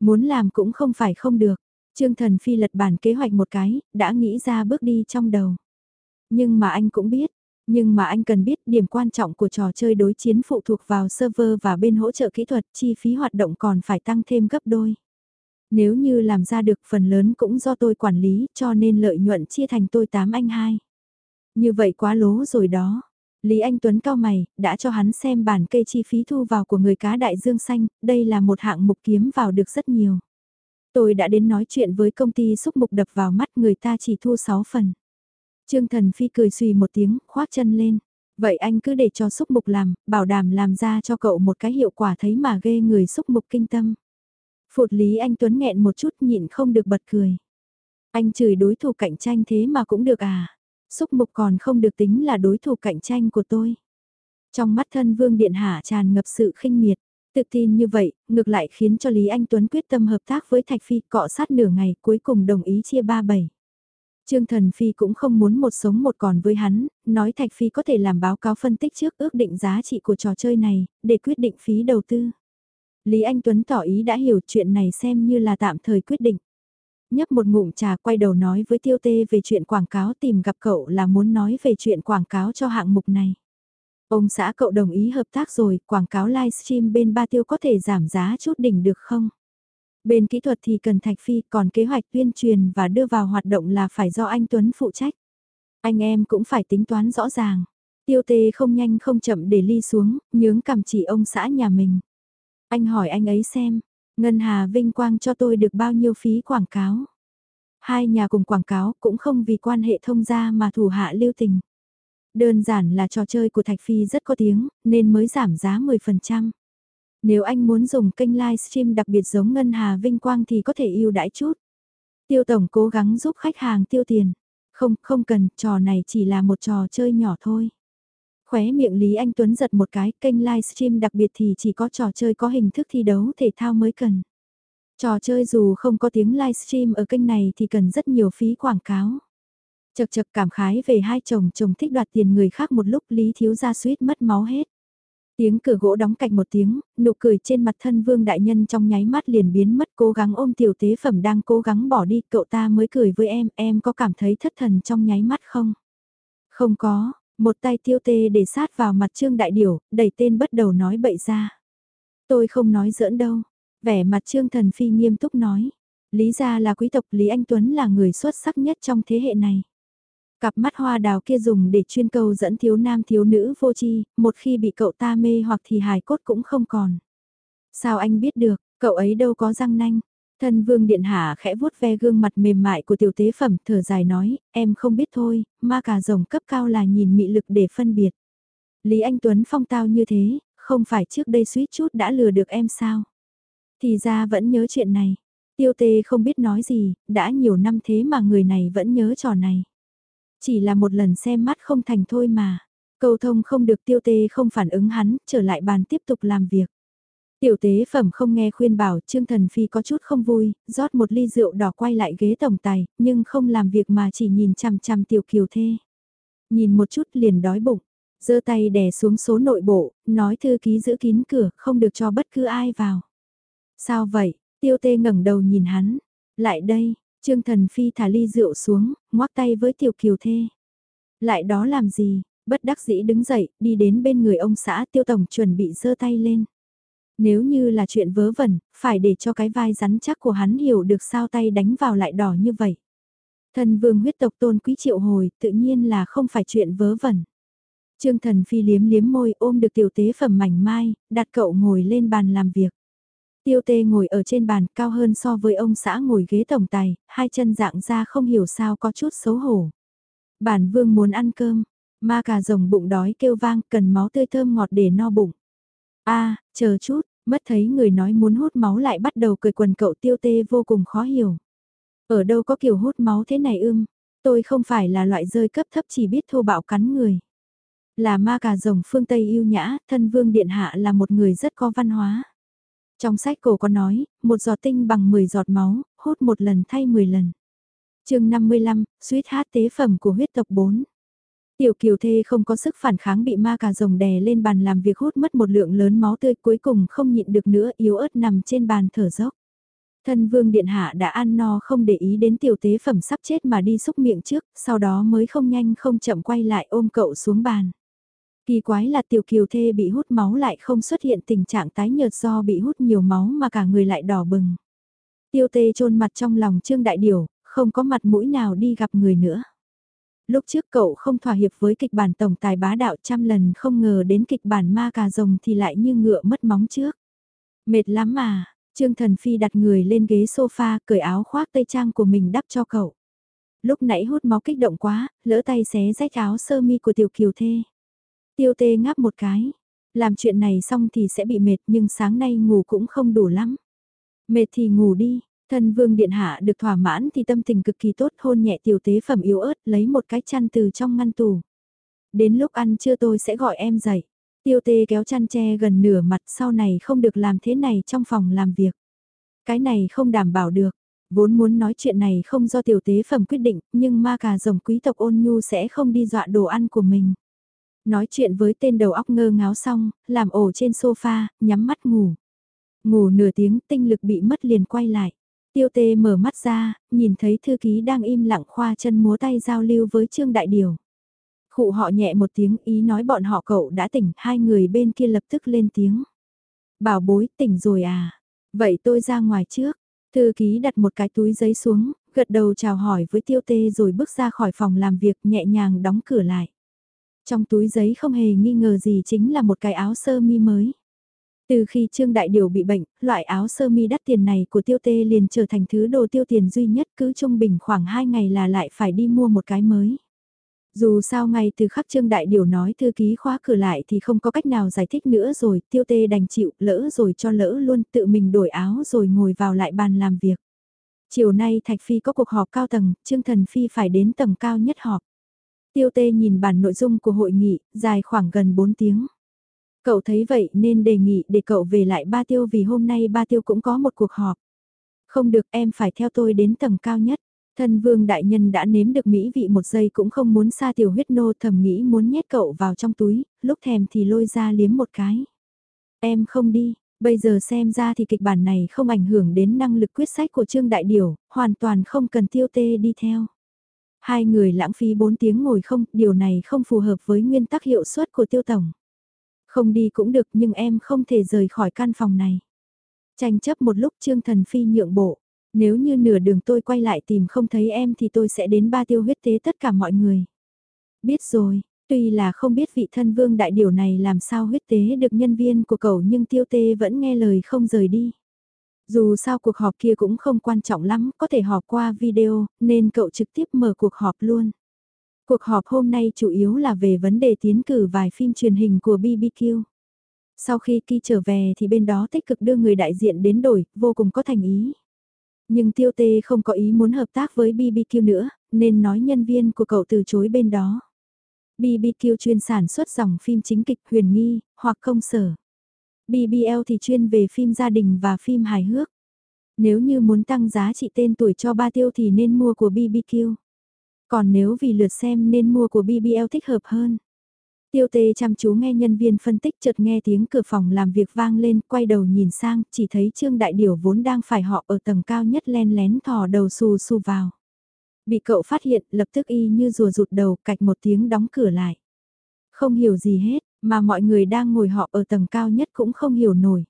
Muốn làm cũng không phải không được. Trương Thần Phi lật bản kế hoạch một cái, đã nghĩ ra bước đi trong đầu. Nhưng mà anh cũng biết, nhưng mà anh cần biết điểm quan trọng của trò chơi đối chiến phụ thuộc vào server và bên hỗ trợ kỹ thuật chi phí hoạt động còn phải tăng thêm gấp đôi. Nếu như làm ra được phần lớn cũng do tôi quản lý cho nên lợi nhuận chia thành tôi 8 anh hai. Như vậy quá lố rồi đó. Lý Anh Tuấn cao mày, đã cho hắn xem bản kê chi phí thu vào của người cá đại dương xanh, đây là một hạng mục kiếm vào được rất nhiều. Tôi đã đến nói chuyện với công ty xúc mục đập vào mắt người ta chỉ thu 6 phần. Trương Thần Phi cười suy một tiếng, khoác chân lên. Vậy anh cứ để cho xúc mục làm, bảo đảm làm ra cho cậu một cái hiệu quả thấy mà ghê người xúc mục kinh tâm. Phụt Lý Anh Tuấn nghẹn một chút nhịn không được bật cười. Anh chửi đối thủ cạnh tranh thế mà cũng được à? Xúc mục còn không được tính là đối thủ cạnh tranh của tôi. Trong mắt thân vương điện hạ tràn ngập sự khinh miệt. Tự tin như vậy, ngược lại khiến cho Lý Anh Tuấn quyết tâm hợp tác với Thạch Phi cọ sát nửa ngày cuối cùng đồng ý chia ba bảy. Trương Thần Phi cũng không muốn một sống một còn với hắn, nói Thạch Phi có thể làm báo cáo phân tích trước ước định giá trị của trò chơi này, để quyết định phí đầu tư. Lý Anh Tuấn tỏ ý đã hiểu chuyện này xem như là tạm thời quyết định. Nhấp một ngụm trà quay đầu nói với Tiêu Tê về chuyện quảng cáo tìm gặp cậu là muốn nói về chuyện quảng cáo cho hạng mục này. Ông xã cậu đồng ý hợp tác rồi, quảng cáo livestream bên ba tiêu có thể giảm giá chút đỉnh được không? Bên kỹ thuật thì cần Thạch Phi, còn kế hoạch tuyên truyền và đưa vào hoạt động là phải do anh Tuấn phụ trách. Anh em cũng phải tính toán rõ ràng. Tiêu tê không nhanh không chậm để ly xuống, nhướng cầm chỉ ông xã nhà mình. Anh hỏi anh ấy xem, Ngân Hà Vinh Quang cho tôi được bao nhiêu phí quảng cáo. Hai nhà cùng quảng cáo cũng không vì quan hệ thông gia mà thủ hạ lưu tình. Đơn giản là trò chơi của Thạch Phi rất có tiếng, nên mới giảm giá 10%. Nếu anh muốn dùng kênh livestream đặc biệt giống Ngân Hà Vinh Quang thì có thể ưu đãi chút. Tiêu Tổng cố gắng giúp khách hàng tiêu tiền. Không, không cần, trò này chỉ là một trò chơi nhỏ thôi. Khóe miệng Lý Anh Tuấn giật một cái, kênh livestream đặc biệt thì chỉ có trò chơi có hình thức thi đấu thể thao mới cần. Trò chơi dù không có tiếng livestream ở kênh này thì cần rất nhiều phí quảng cáo. Chật chật cảm khái về hai chồng chồng thích đoạt tiền người khác một lúc Lý Thiếu Gia suýt mất máu hết. Tiếng cửa gỗ đóng cạch một tiếng, nụ cười trên mặt thân vương đại nhân trong nháy mắt liền biến mất cố gắng ôm tiểu tế phẩm đang cố gắng bỏ đi cậu ta mới cười với em, em có cảm thấy thất thần trong nháy mắt không? Không có, một tay tiêu tê để sát vào mặt trương đại điểu, đẩy tên bắt đầu nói bậy ra. Tôi không nói giỡn đâu, vẻ mặt trương thần phi nghiêm túc nói. Lý gia là quý tộc Lý Anh Tuấn là người xuất sắc nhất trong thế hệ này. Cặp mắt hoa đào kia dùng để chuyên câu dẫn thiếu nam thiếu nữ vô chi, một khi bị cậu ta mê hoặc thì hài cốt cũng không còn. Sao anh biết được, cậu ấy đâu có răng nanh. Thân vương điện hạ khẽ vuốt ve gương mặt mềm mại của tiểu tế phẩm thở dài nói, em không biết thôi, ma cà rồng cấp cao là nhìn mị lực để phân biệt. Lý Anh Tuấn phong tao như thế, không phải trước đây suýt chút đã lừa được em sao? Thì ra vẫn nhớ chuyện này. Tiêu tê không biết nói gì, đã nhiều năm thế mà người này vẫn nhớ trò này. Chỉ là một lần xem mắt không thành thôi mà. Cầu thông không được tiêu tê không phản ứng hắn, trở lại bàn tiếp tục làm việc. Tiểu tế phẩm không nghe khuyên bảo, Trương Thần Phi có chút không vui, rót một ly rượu đỏ quay lại ghế tổng tài, nhưng không làm việc mà chỉ nhìn chằm chằm tiểu kiều thê. Nhìn một chút liền đói bụng, giơ tay đè xuống số nội bộ, nói thư ký giữ kín cửa, không được cho bất cứ ai vào. Sao vậy? Tiêu tê ngẩng đầu nhìn hắn. Lại đây, Trương Thần Phi thả ly rượu xuống, ngoắc tay với Tiểu Kiều Thê. Lại đó làm gì, bất đắc dĩ đứng dậy, đi đến bên người ông xã Tiêu Tổng chuẩn bị giơ tay lên. Nếu như là chuyện vớ vẩn, phải để cho cái vai rắn chắc của hắn hiểu được sao tay đánh vào lại đỏ như vậy. Thần vương huyết tộc tôn quý triệu hồi, tự nhiên là không phải chuyện vớ vẩn. Trương thần phi liếm liếm môi ôm được tiểu tế phẩm mảnh mai, đặt cậu ngồi lên bàn làm việc. Tiêu tê ngồi ở trên bàn cao hơn so với ông xã ngồi ghế tổng tài, hai chân dạng ra không hiểu sao có chút xấu hổ. Bản vương muốn ăn cơm, ma cà rồng bụng đói kêu vang cần máu tươi thơm ngọt để no bụng a chờ chút, mất thấy người nói muốn hút máu lại bắt đầu cười quần cậu tiêu tê vô cùng khó hiểu. Ở đâu có kiểu hút máu thế này ưm, tôi không phải là loại rơi cấp thấp chỉ biết thô bạo cắn người. Là ma cà rồng phương Tây yêu nhã, thân vương điện hạ là một người rất có văn hóa. Trong sách cổ có nói, một giọt tinh bằng 10 giọt máu, hút một lần thay 10 lần. chương 55, suýt hát tế phẩm của huyết tộc 4. Tiểu kiều thê không có sức phản kháng bị ma cà rồng đè lên bàn làm việc hút mất một lượng lớn máu tươi cuối cùng không nhịn được nữa yếu ớt nằm trên bàn thở dốc. Thân vương điện hạ đã ăn no không để ý đến tiểu tế phẩm sắp chết mà đi xúc miệng trước, sau đó mới không nhanh không chậm quay lại ôm cậu xuống bàn. Kỳ quái là tiểu kiều thê bị hút máu lại không xuất hiện tình trạng tái nhợt do bị hút nhiều máu mà cả người lại đỏ bừng. Tiêu tê trôn mặt trong lòng trương đại điểu, không có mặt mũi nào đi gặp người nữa. Lúc trước cậu không thỏa hiệp với kịch bản tổng tài bá đạo trăm lần không ngờ đến kịch bản ma cà rồng thì lại như ngựa mất móng trước. Mệt lắm mà, Trương Thần Phi đặt người lên ghế sofa cởi áo khoác tây trang của mình đắp cho cậu. Lúc nãy hút máu kích động quá, lỡ tay xé rách áo sơ mi của tiểu kiều thê. Tiêu tê ngáp một cái. Làm chuyện này xong thì sẽ bị mệt nhưng sáng nay ngủ cũng không đủ lắm. Mệt thì ngủ đi, thân vương điện hạ được thỏa mãn thì tâm tình cực kỳ tốt hôn nhẹ tiểu tế phẩm yếu ớt lấy một cái chăn từ trong ngăn tủ. Đến lúc ăn trưa tôi sẽ gọi em dậy. Tiêu tê kéo chăn che gần nửa mặt sau này không được làm thế này trong phòng làm việc. Cái này không đảm bảo được. Vốn muốn nói chuyện này không do tiểu tế phẩm quyết định, nhưng ma cà rồng quý tộc ôn nhu sẽ không đi dọa đồ ăn của mình. Nói chuyện với tên đầu óc ngơ ngáo xong, làm ổ trên sofa, nhắm mắt ngủ. Ngủ nửa tiếng tinh lực bị mất liền quay lại. Tiêu tê mở mắt ra, nhìn thấy thư ký đang im lặng khoa chân múa tay giao lưu với Trương Đại Điều. Khụ họ nhẹ một tiếng ý nói bọn họ cậu đã tỉnh, hai người bên kia lập tức lên tiếng. Bảo bối tỉnh rồi à? Vậy tôi ra ngoài trước. Thư ký đặt một cái túi giấy xuống, gật đầu chào hỏi với tiêu tê rồi bước ra khỏi phòng làm việc nhẹ nhàng đóng cửa lại. Trong túi giấy không hề nghi ngờ gì chính là một cái áo sơ mi mới. Từ khi Trương Đại Điều bị bệnh, loại áo sơ mi đắt tiền này của tiêu tê liền trở thành thứ đồ tiêu tiền duy nhất cứ trung bình khoảng 2 ngày là lại phải đi mua một cái mới. Dù sao ngay từ khắc Trương Đại Điều nói thư ký khóa cửa lại thì không có cách nào giải thích nữa rồi, tiêu tê đành chịu, lỡ rồi cho lỡ luôn, tự mình đổi áo rồi ngồi vào lại bàn làm việc. Chiều nay Thạch Phi có cuộc họp cao tầng, Trương Thần Phi phải đến tầng cao nhất họp. Tiêu tê nhìn bản nội dung của hội nghị, dài khoảng gần 4 tiếng. Cậu thấy vậy nên đề nghị để cậu về lại ba tiêu vì hôm nay ba tiêu cũng có một cuộc họp. Không được em phải theo tôi đến tầng cao nhất. Thân vương đại nhân đã nếm được mỹ vị một giây cũng không muốn xa tiểu huyết nô thầm nghĩ muốn nhét cậu vào trong túi, lúc thèm thì lôi ra liếm một cái. Em không đi, bây giờ xem ra thì kịch bản này không ảnh hưởng đến năng lực quyết sách của Trương Đại Điều, hoàn toàn không cần tiêu tê đi theo. Hai người lãng phí 4 tiếng ngồi không, điều này không phù hợp với nguyên tắc hiệu suất của tiêu tổng. Không đi cũng được nhưng em không thể rời khỏi căn phòng này. Tranh chấp một lúc Trương Thần Phi nhượng bộ. Nếu như nửa đường tôi quay lại tìm không thấy em thì tôi sẽ đến ba tiêu huyết tế tất cả mọi người. Biết rồi, tuy là không biết vị thân vương đại điều này làm sao huyết tế được nhân viên của cậu nhưng tiêu tê vẫn nghe lời không rời đi. Dù sao cuộc họp kia cũng không quan trọng lắm, có thể họp qua video, nên cậu trực tiếp mở cuộc họp luôn. Cuộc họp hôm nay chủ yếu là về vấn đề tiến cử vài phim truyền hình của BBQ. Sau khi Ki trở về thì bên đó tích cực đưa người đại diện đến đổi, vô cùng có thành ý. Nhưng Tiêu Tê không có ý muốn hợp tác với BBQ nữa, nên nói nhân viên của cậu từ chối bên đó. BBQ chuyên sản xuất dòng phim chính kịch huyền nghi, hoặc công sở. BBL thì chuyên về phim gia đình và phim hài hước. Nếu như muốn tăng giá trị tên tuổi cho ba tiêu thì nên mua của BBQ. Còn nếu vì lượt xem nên mua của BBL thích hợp hơn. Tiêu tê chăm chú nghe nhân viên phân tích chợt nghe tiếng cửa phòng làm việc vang lên, quay đầu nhìn sang, chỉ thấy Trương Đại Điểu vốn đang phải họ ở tầng cao nhất len lén thò đầu xù xù vào. Bị cậu phát hiện, lập tức y như rùa rụt đầu, cạch một tiếng đóng cửa lại. Không hiểu gì hết, mà mọi người đang ngồi họp ở tầng cao nhất cũng không hiểu nổi.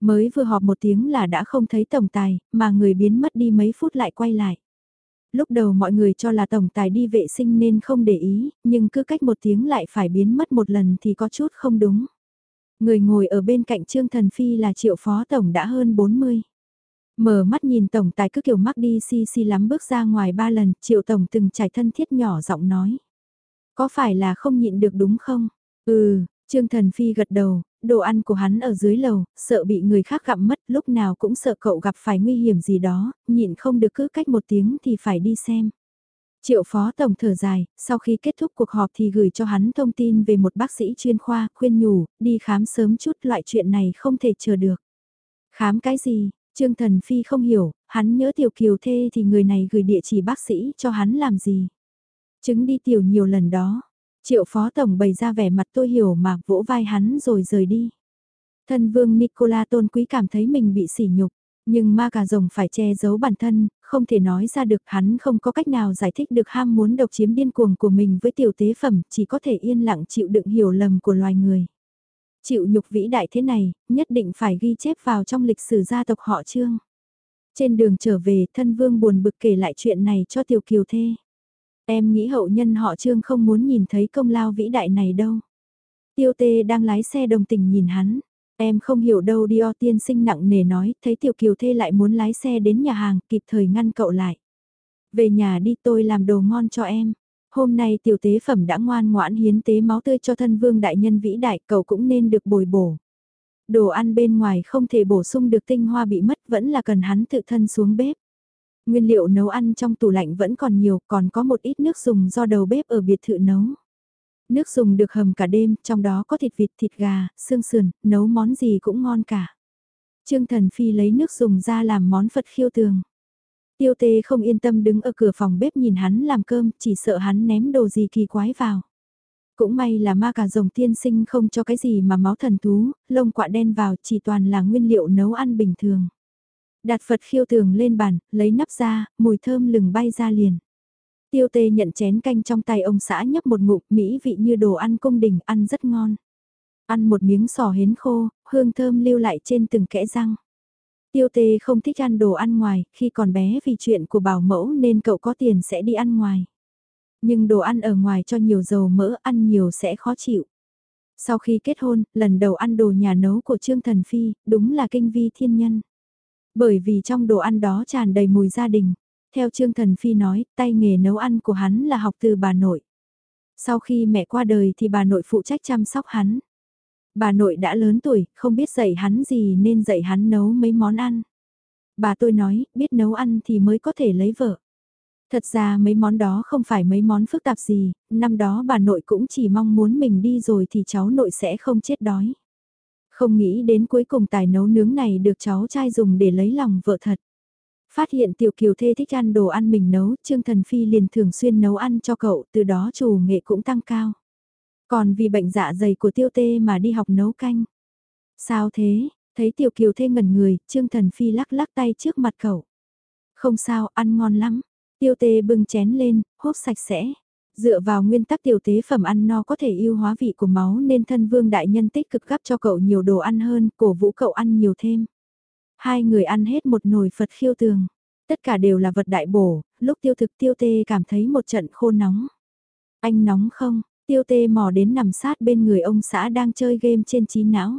Mới vừa họp một tiếng là đã không thấy tổng tài, mà người biến mất đi mấy phút lại quay lại lúc đầu mọi người cho là tổng tài đi vệ sinh nên không để ý, nhưng cứ cách một tiếng lại phải biến mất một lần thì có chút không đúng. Người ngồi ở bên cạnh Trương Thần Phi là triệu phó tổng đã hơn 40. Mở mắt nhìn tổng tài cứ kiểu mắc đi si si lắm bước ra ngoài ba lần, triệu tổng từng trải thân thiết nhỏ giọng nói. Có phải là không nhịn được đúng không? Ừ, Trương Thần Phi gật đầu, đồ ăn của hắn ở dưới lầu, sợ bị người khác gặm mất, lúc nào cũng sợ cậu gặp phải nguy hiểm gì đó, nhịn không được cứ cách một tiếng thì phải đi xem. Triệu Phó Tổng thở dài, sau khi kết thúc cuộc họp thì gửi cho hắn thông tin về một bác sĩ chuyên khoa, khuyên nhủ, đi khám sớm chút loại chuyện này không thể chờ được. Khám cái gì? Trương Thần Phi không hiểu, hắn nhớ Tiểu Kiều Thê thì người này gửi địa chỉ bác sĩ cho hắn làm gì. Chứng đi tiểu nhiều lần đó, Triệu phó tổng bày ra vẻ mặt tôi hiểu mà vỗ vai hắn rồi rời đi. Thân vương Nicola tôn quý cảm thấy mình bị sỉ nhục, nhưng ma cà rồng phải che giấu bản thân, không thể nói ra được hắn không có cách nào giải thích được ham muốn độc chiếm điên cuồng của mình với tiểu tế phẩm, chỉ có thể yên lặng chịu đựng hiểu lầm của loài người. Chịu nhục vĩ đại thế này, nhất định phải ghi chép vào trong lịch sử gia tộc họ trương. Trên đường trở về, thân vương buồn bực kể lại chuyện này cho tiểu kiều thê. Em nghĩ hậu nhân họ trương không muốn nhìn thấy công lao vĩ đại này đâu. Tiêu tê đang lái xe đồng tình nhìn hắn. Em không hiểu đâu Dio tiên sinh nặng nề nói, thấy tiểu kiều thê lại muốn lái xe đến nhà hàng, kịp thời ngăn cậu lại. Về nhà đi tôi làm đồ ngon cho em. Hôm nay tiểu tế phẩm đã ngoan ngoãn hiến tế máu tươi cho thân vương đại nhân vĩ đại, cậu cũng nên được bồi bổ. Đồ ăn bên ngoài không thể bổ sung được tinh hoa bị mất vẫn là cần hắn tự thân xuống bếp. Nguyên liệu nấu ăn trong tủ lạnh vẫn còn nhiều, còn có một ít nước dùng do đầu bếp ở biệt thự nấu. Nước dùng được hầm cả đêm, trong đó có thịt vịt, thịt gà, xương sườn, nấu món gì cũng ngon cả. Trương Thần Phi lấy nước dùng ra làm món Phật khiêu tường. Tiêu tê không yên tâm đứng ở cửa phòng bếp nhìn hắn làm cơm, chỉ sợ hắn ném đồ gì kỳ quái vào. Cũng may là ma cà rồng tiên sinh không cho cái gì mà máu thần thú, lông quạ đen vào chỉ toàn là nguyên liệu nấu ăn bình thường. Đặt Phật khiêu tường lên bàn, lấy nắp ra, mùi thơm lừng bay ra liền. Tiêu tê nhận chén canh trong tay ông xã nhấp một ngụm mỹ vị như đồ ăn cung đình ăn rất ngon. Ăn một miếng sò hến khô, hương thơm lưu lại trên từng kẽ răng. Tiêu tê không thích ăn đồ ăn ngoài, khi còn bé vì chuyện của bảo mẫu nên cậu có tiền sẽ đi ăn ngoài. Nhưng đồ ăn ở ngoài cho nhiều dầu mỡ ăn nhiều sẽ khó chịu. Sau khi kết hôn, lần đầu ăn đồ nhà nấu của Trương Thần Phi, đúng là kinh vi thiên nhân. Bởi vì trong đồ ăn đó tràn đầy mùi gia đình. Theo Trương Thần Phi nói, tay nghề nấu ăn của hắn là học từ bà nội. Sau khi mẹ qua đời thì bà nội phụ trách chăm sóc hắn. Bà nội đã lớn tuổi, không biết dạy hắn gì nên dạy hắn nấu mấy món ăn. Bà tôi nói, biết nấu ăn thì mới có thể lấy vợ. Thật ra mấy món đó không phải mấy món phức tạp gì, năm đó bà nội cũng chỉ mong muốn mình đi rồi thì cháu nội sẽ không chết đói. Không nghĩ đến cuối cùng tài nấu nướng này được cháu trai dùng để lấy lòng vợ thật. Phát hiện tiểu kiều thê thích ăn đồ ăn mình nấu, Trương Thần Phi liền thường xuyên nấu ăn cho cậu, từ đó chủ nghệ cũng tăng cao. Còn vì bệnh dạ dày của tiêu tê mà đi học nấu canh. Sao thế, thấy tiểu kiều thê ngẩn người, Trương Thần Phi lắc lắc tay trước mặt cậu. Không sao, ăn ngon lắm. Tiêu tê bưng chén lên, hốt sạch sẽ. Dựa vào nguyên tắc tiểu tế phẩm ăn no có thể yêu hóa vị của máu nên thân vương đại nhân tích cực gắp cho cậu nhiều đồ ăn hơn, cổ vũ cậu ăn nhiều thêm. Hai người ăn hết một nồi Phật khiêu tường. Tất cả đều là vật đại bổ, lúc tiêu thực tiêu tê cảm thấy một trận khô nóng. Anh nóng không? Tiêu tê mò đến nằm sát bên người ông xã đang chơi game trên trí não.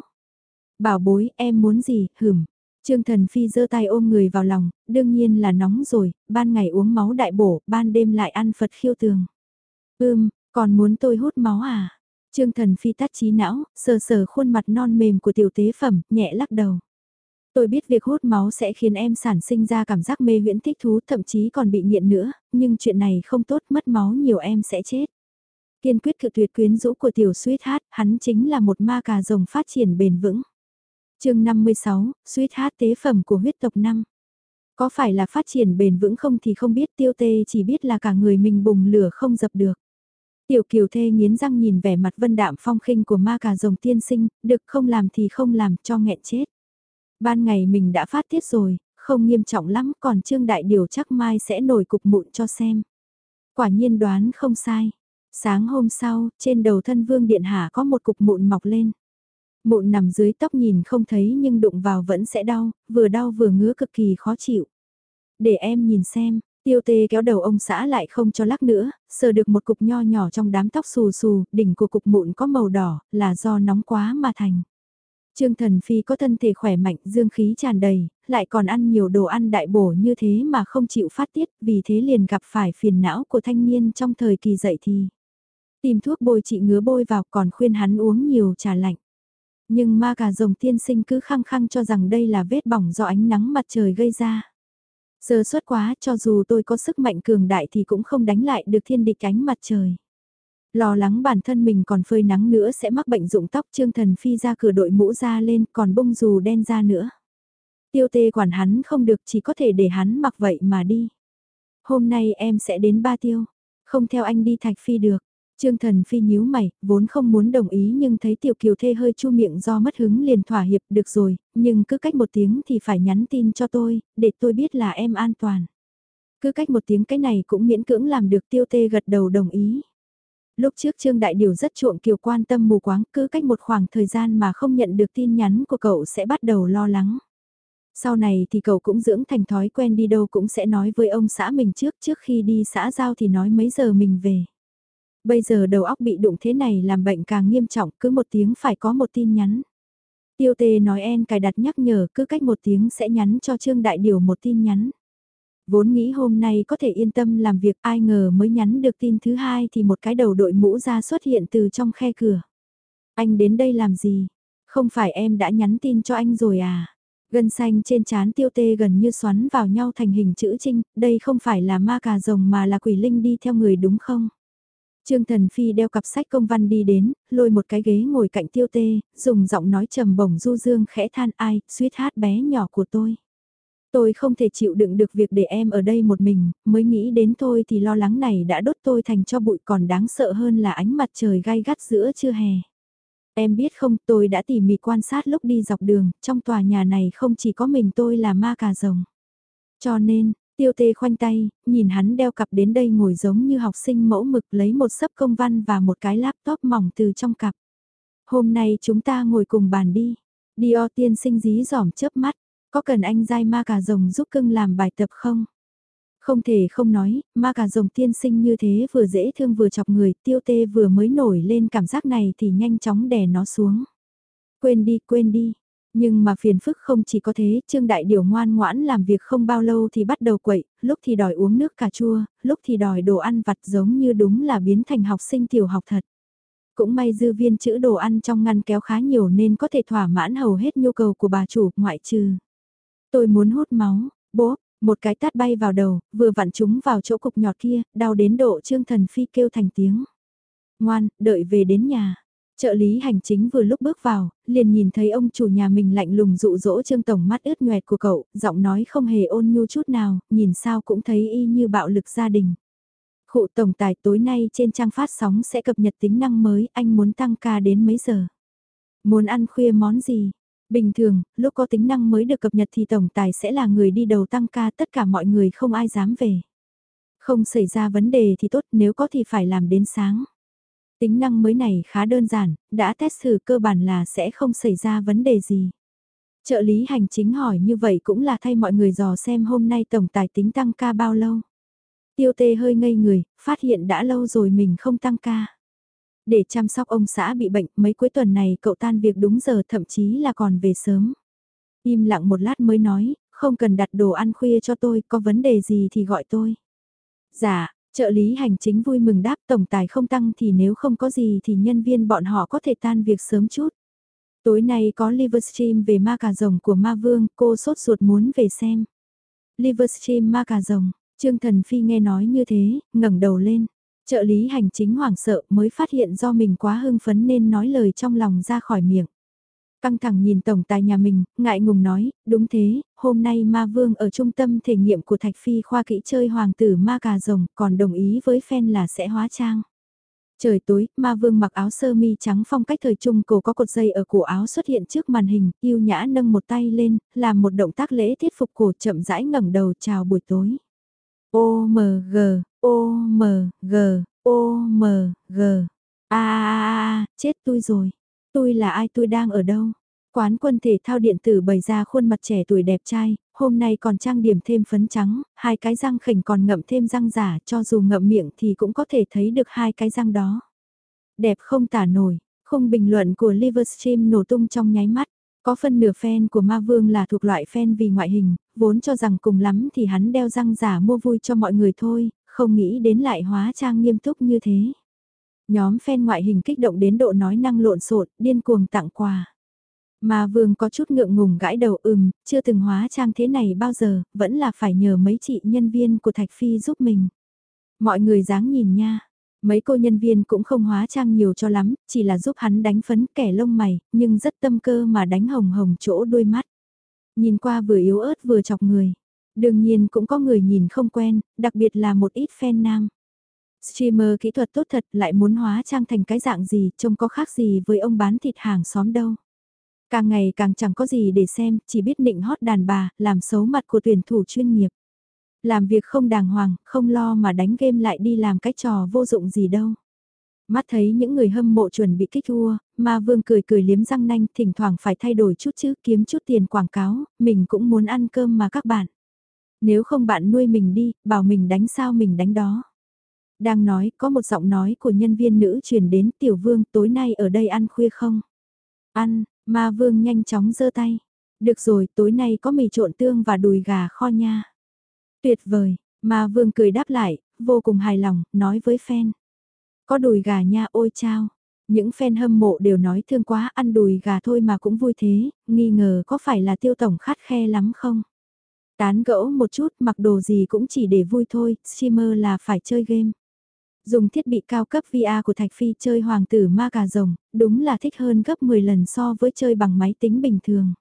Bảo bối, em muốn gì, hửm. Trương Thần Phi giơ tay ôm người vào lòng, đương nhiên là nóng rồi, ban ngày uống máu đại bổ, ban đêm lại ăn Phật khiêu tường. Ưm, còn muốn tôi hút máu à? Trương Thần Phi tắt trí não, sờ sờ khuôn mặt non mềm của tiểu tế phẩm, nhẹ lắc đầu. Tôi biết việc hút máu sẽ khiến em sản sinh ra cảm giác mê huyễn thích thú thậm chí còn bị nghiện nữa, nhưng chuyện này không tốt mất máu nhiều em sẽ chết. Kiên quyết cự tuyệt quyến rũ của tiểu suýt hát, hắn chính là một ma cà rồng phát triển bền vững. chương 56, suýt hát tế phẩm của huyết tộc năm. Có phải là phát triển bền vững không thì không biết tiêu tê chỉ biết là cả người mình bùng lửa không dập được. Tiểu kiều thê nghiến răng nhìn vẻ mặt vân đạm phong khinh của ma cà rồng tiên sinh, được không làm thì không làm cho nghẹn chết. Ban ngày mình đã phát tiết rồi, không nghiêm trọng lắm còn Trương Đại Điều chắc mai sẽ nổi cục mụn cho xem. Quả nhiên đoán không sai. Sáng hôm sau, trên đầu thân vương điện hạ có một cục mụn mọc lên. Mụn nằm dưới tóc nhìn không thấy nhưng đụng vào vẫn sẽ đau, vừa đau vừa ngứa cực kỳ khó chịu. Để em nhìn xem, tiêu tê kéo đầu ông xã lại không cho lắc nữa, sờ được một cục nho nhỏ trong đám tóc xù xù, đỉnh của cục mụn có màu đỏ, là do nóng quá mà thành. Trương Thần Phi có thân thể khỏe mạnh, dương khí tràn đầy, lại còn ăn nhiều đồ ăn đại bổ như thế mà không chịu phát tiết, vì thế liền gặp phải phiền não của thanh niên trong thời kỳ dậy thì. Tìm thuốc bôi trị ngứa bôi vào còn khuyên hắn uống nhiều trà lạnh. Nhưng ma cà rồng tiên sinh cứ khăng khăng cho rằng đây là vết bỏng do ánh nắng mặt trời gây ra. Sơ suất quá cho dù tôi có sức mạnh cường đại thì cũng không đánh lại được thiên địch ánh mặt trời. Lo lắng bản thân mình còn phơi nắng nữa sẽ mắc bệnh rụng tóc Trương Thần Phi ra cửa đội mũ ra lên còn bông dù đen ra nữa. Tiêu tê quản hắn không được chỉ có thể để hắn mặc vậy mà đi. Hôm nay em sẽ đến ba tiêu, không theo anh đi Thạch Phi được. Trương Thần Phi nhíu mày, vốn không muốn đồng ý nhưng thấy Tiểu Kiều Thê hơi chu miệng do mất hứng liền thỏa hiệp được rồi, nhưng cứ cách một tiếng thì phải nhắn tin cho tôi, để tôi biết là em an toàn. Cứ cách một tiếng cái này cũng miễn cưỡng làm được Tiêu Tê gật đầu đồng ý. Lúc trước Trương Đại Điều rất chuộng Kiều quan tâm mù quáng, cứ cách một khoảng thời gian mà không nhận được tin nhắn của cậu sẽ bắt đầu lo lắng. Sau này thì cậu cũng dưỡng thành thói quen đi đâu cũng sẽ nói với ông xã mình trước, trước khi đi xã giao thì nói mấy giờ mình về. Bây giờ đầu óc bị đụng thế này làm bệnh càng nghiêm trọng, cứ một tiếng phải có một tin nhắn. Tiêu tê nói en cài đặt nhắc nhở cứ cách một tiếng sẽ nhắn cho Trương Đại Điều một tin nhắn. Vốn nghĩ hôm nay có thể yên tâm làm việc ai ngờ mới nhắn được tin thứ hai thì một cái đầu đội mũ ra xuất hiện từ trong khe cửa. Anh đến đây làm gì? Không phải em đã nhắn tin cho anh rồi à? Gân xanh trên trán tiêu tê gần như xoắn vào nhau thành hình chữ trinh, đây không phải là ma cà rồng mà là quỷ linh đi theo người đúng không? Trương Thần Phi đeo cặp sách công văn đi đến, lôi một cái ghế ngồi cạnh tiêu tê, dùng giọng nói trầm bổng du dương khẽ than ai, suýt hát bé nhỏ của tôi. Tôi không thể chịu đựng được việc để em ở đây một mình, mới nghĩ đến thôi thì lo lắng này đã đốt tôi thành cho bụi còn đáng sợ hơn là ánh mặt trời gai gắt giữa trưa hè. Em biết không, tôi đã tỉ mỉ quan sát lúc đi dọc đường, trong tòa nhà này không chỉ có mình tôi là ma cà rồng. Cho nên, tiêu tê khoanh tay, nhìn hắn đeo cặp đến đây ngồi giống như học sinh mẫu mực lấy một sấp công văn và một cái laptop mỏng từ trong cặp. Hôm nay chúng ta ngồi cùng bàn đi. Dio tiên sinh dí dỏm chớp mắt, có cần anh dai ma cà rồng giúp cưng làm bài tập không? Không thể không nói, ma cà rồng tiên sinh như thế vừa dễ thương vừa chọc người, tiêu tê vừa mới nổi lên cảm giác này thì nhanh chóng đè nó xuống. Quên đi, quên đi. Nhưng mà phiền phức không chỉ có thế, Trương Đại Điều ngoan ngoãn làm việc không bao lâu thì bắt đầu quậy, lúc thì đòi uống nước cà chua, lúc thì đòi đồ ăn vặt giống như đúng là biến thành học sinh tiểu học thật. Cũng may dư viên chữ đồ ăn trong ngăn kéo khá nhiều nên có thể thỏa mãn hầu hết nhu cầu của bà chủ, ngoại trừ. Tôi muốn hút máu, bố, một cái tát bay vào đầu, vừa vặn chúng vào chỗ cục nhọt kia, đau đến độ Trương Thần Phi kêu thành tiếng. Ngoan, đợi về đến nhà. Trợ lý hành chính vừa lúc bước vào, liền nhìn thấy ông chủ nhà mình lạnh lùng dụ dỗ Trương Tổng mắt ướt nhoẹt của cậu, giọng nói không hề ôn nhu chút nào, nhìn sao cũng thấy y như bạo lực gia đình. Khụ tổng tài tối nay trên trang phát sóng sẽ cập nhật tính năng mới, anh muốn tăng ca đến mấy giờ? Muốn ăn khuya món gì? Bình thường, lúc có tính năng mới được cập nhật thì tổng tài sẽ là người đi đầu tăng ca tất cả mọi người không ai dám về. Không xảy ra vấn đề thì tốt nếu có thì phải làm đến sáng. Tính năng mới này khá đơn giản, đã test thử cơ bản là sẽ không xảy ra vấn đề gì. Trợ lý hành chính hỏi như vậy cũng là thay mọi người dò xem hôm nay tổng tài tính tăng ca bao lâu. Tiêu tê hơi ngây người, phát hiện đã lâu rồi mình không tăng ca. Để chăm sóc ông xã bị bệnh, mấy cuối tuần này cậu tan việc đúng giờ thậm chí là còn về sớm. Im lặng một lát mới nói, không cần đặt đồ ăn khuya cho tôi, có vấn đề gì thì gọi tôi. Dạ, trợ lý hành chính vui mừng đáp tổng tài không tăng thì nếu không có gì thì nhân viên bọn họ có thể tan việc sớm chút. Tối nay có Livestream về ma cà rồng của ma vương, cô sốt ruột muốn về xem. Livestream ma cà rồng, Trương Thần Phi nghe nói như thế, ngẩng đầu lên. Trợ lý hành chính hoảng sợ mới phát hiện do mình quá hưng phấn nên nói lời trong lòng ra khỏi miệng. Căng thẳng nhìn tổng tài nhà mình, ngại ngùng nói, đúng thế, hôm nay ma vương ở trung tâm thể nghiệm của Thạch Phi khoa kỹ chơi hoàng tử ma cà rồng, còn đồng ý với fan là sẽ hóa trang. Trời tối, ma vương mặc áo sơ mi trắng phong cách thời trung cổ có cột dây ở cổ áo xuất hiện trước màn hình, yêu nhã nâng một tay lên, làm một động tác lễ tiết phục cổ chậm rãi ngẩng đầu chào buổi tối. O-M-G, O-M-G, O-M-G. A a a, chết tôi rồi. Tôi là ai tôi đang ở đâu? Quán quân thể thao điện tử bày ra khuôn mặt trẻ tuổi đẹp trai, hôm nay còn trang điểm thêm phấn trắng, hai cái răng khỉnh còn ngậm thêm răng giả, cho dù ngậm miệng thì cũng có thể thấy được hai cái răng đó. Đẹp không tả nổi, khung bình luận của Livestream nổ tung trong nháy mắt. Có phân nửa fan của Ma Vương là thuộc loại fan vì ngoại hình, vốn cho rằng cùng lắm thì hắn đeo răng giả mua vui cho mọi người thôi, không nghĩ đến lại hóa trang nghiêm túc như thế. Nhóm fan ngoại hình kích động đến độ nói năng lộn xộn, điên cuồng tặng quà. mà Vương có chút ngượng ngùng gãi đầu ừm, chưa từng hóa trang thế này bao giờ, vẫn là phải nhờ mấy chị nhân viên của Thạch Phi giúp mình. Mọi người dáng nhìn nha, Mấy cô nhân viên cũng không hóa trang nhiều cho lắm, chỉ là giúp hắn đánh phấn kẻ lông mày, nhưng rất tâm cơ mà đánh hồng hồng chỗ đôi mắt. Nhìn qua vừa yếu ớt vừa chọc người. Đương nhiên cũng có người nhìn không quen, đặc biệt là một ít fan nam. Streamer kỹ thuật tốt thật lại muốn hóa trang thành cái dạng gì, trông có khác gì với ông bán thịt hàng xóm đâu. Càng ngày càng chẳng có gì để xem, chỉ biết nịnh hót đàn bà, làm xấu mặt của tuyển thủ chuyên nghiệp. Làm việc không đàng hoàng, không lo mà đánh game lại đi làm cái trò vô dụng gì đâu. Mắt thấy những người hâm mộ chuẩn bị kích thua, mà vương cười cười liếm răng nanh thỉnh thoảng phải thay đổi chút chứ kiếm chút tiền quảng cáo, mình cũng muốn ăn cơm mà các bạn. Nếu không bạn nuôi mình đi, bảo mình đánh sao mình đánh đó. Đang nói, có một giọng nói của nhân viên nữ truyền đến tiểu vương tối nay ở đây ăn khuya không? Ăn, ma vương nhanh chóng giơ tay. Được rồi, tối nay có mì trộn tương và đùi gà kho nha. Tuyệt vời, mà vương cười đáp lại, vô cùng hài lòng, nói với fan. Có đùi gà nha ôi chao, Những fan hâm mộ đều nói thương quá ăn đùi gà thôi mà cũng vui thế, nghi ngờ có phải là tiêu tổng khát khe lắm không? Tán gẫu một chút mặc đồ gì cũng chỉ để vui thôi, streamer là phải chơi game. Dùng thiết bị cao cấp VR của Thạch Phi chơi hoàng tử ma cà rồng, đúng là thích hơn gấp 10 lần so với chơi bằng máy tính bình thường.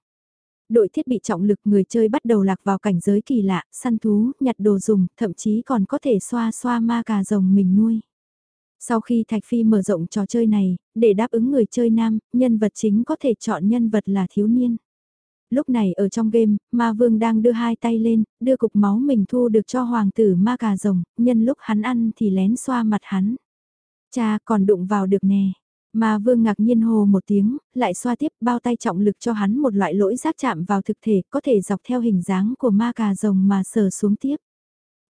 Đội thiết bị trọng lực người chơi bắt đầu lạc vào cảnh giới kỳ lạ, săn thú, nhặt đồ dùng, thậm chí còn có thể xoa xoa ma cà rồng mình nuôi. Sau khi Thạch Phi mở rộng trò chơi này, để đáp ứng người chơi nam, nhân vật chính có thể chọn nhân vật là thiếu niên. Lúc này ở trong game, ma vương đang đưa hai tay lên, đưa cục máu mình thu được cho hoàng tử ma cà rồng, nhân lúc hắn ăn thì lén xoa mặt hắn. Cha còn đụng vào được nè. Ma vương ngạc nhiên hồ một tiếng, lại xoa tiếp bao tay trọng lực cho hắn một loại lỗi giác chạm vào thực thể có thể dọc theo hình dáng của ma cà rồng mà sờ xuống tiếp.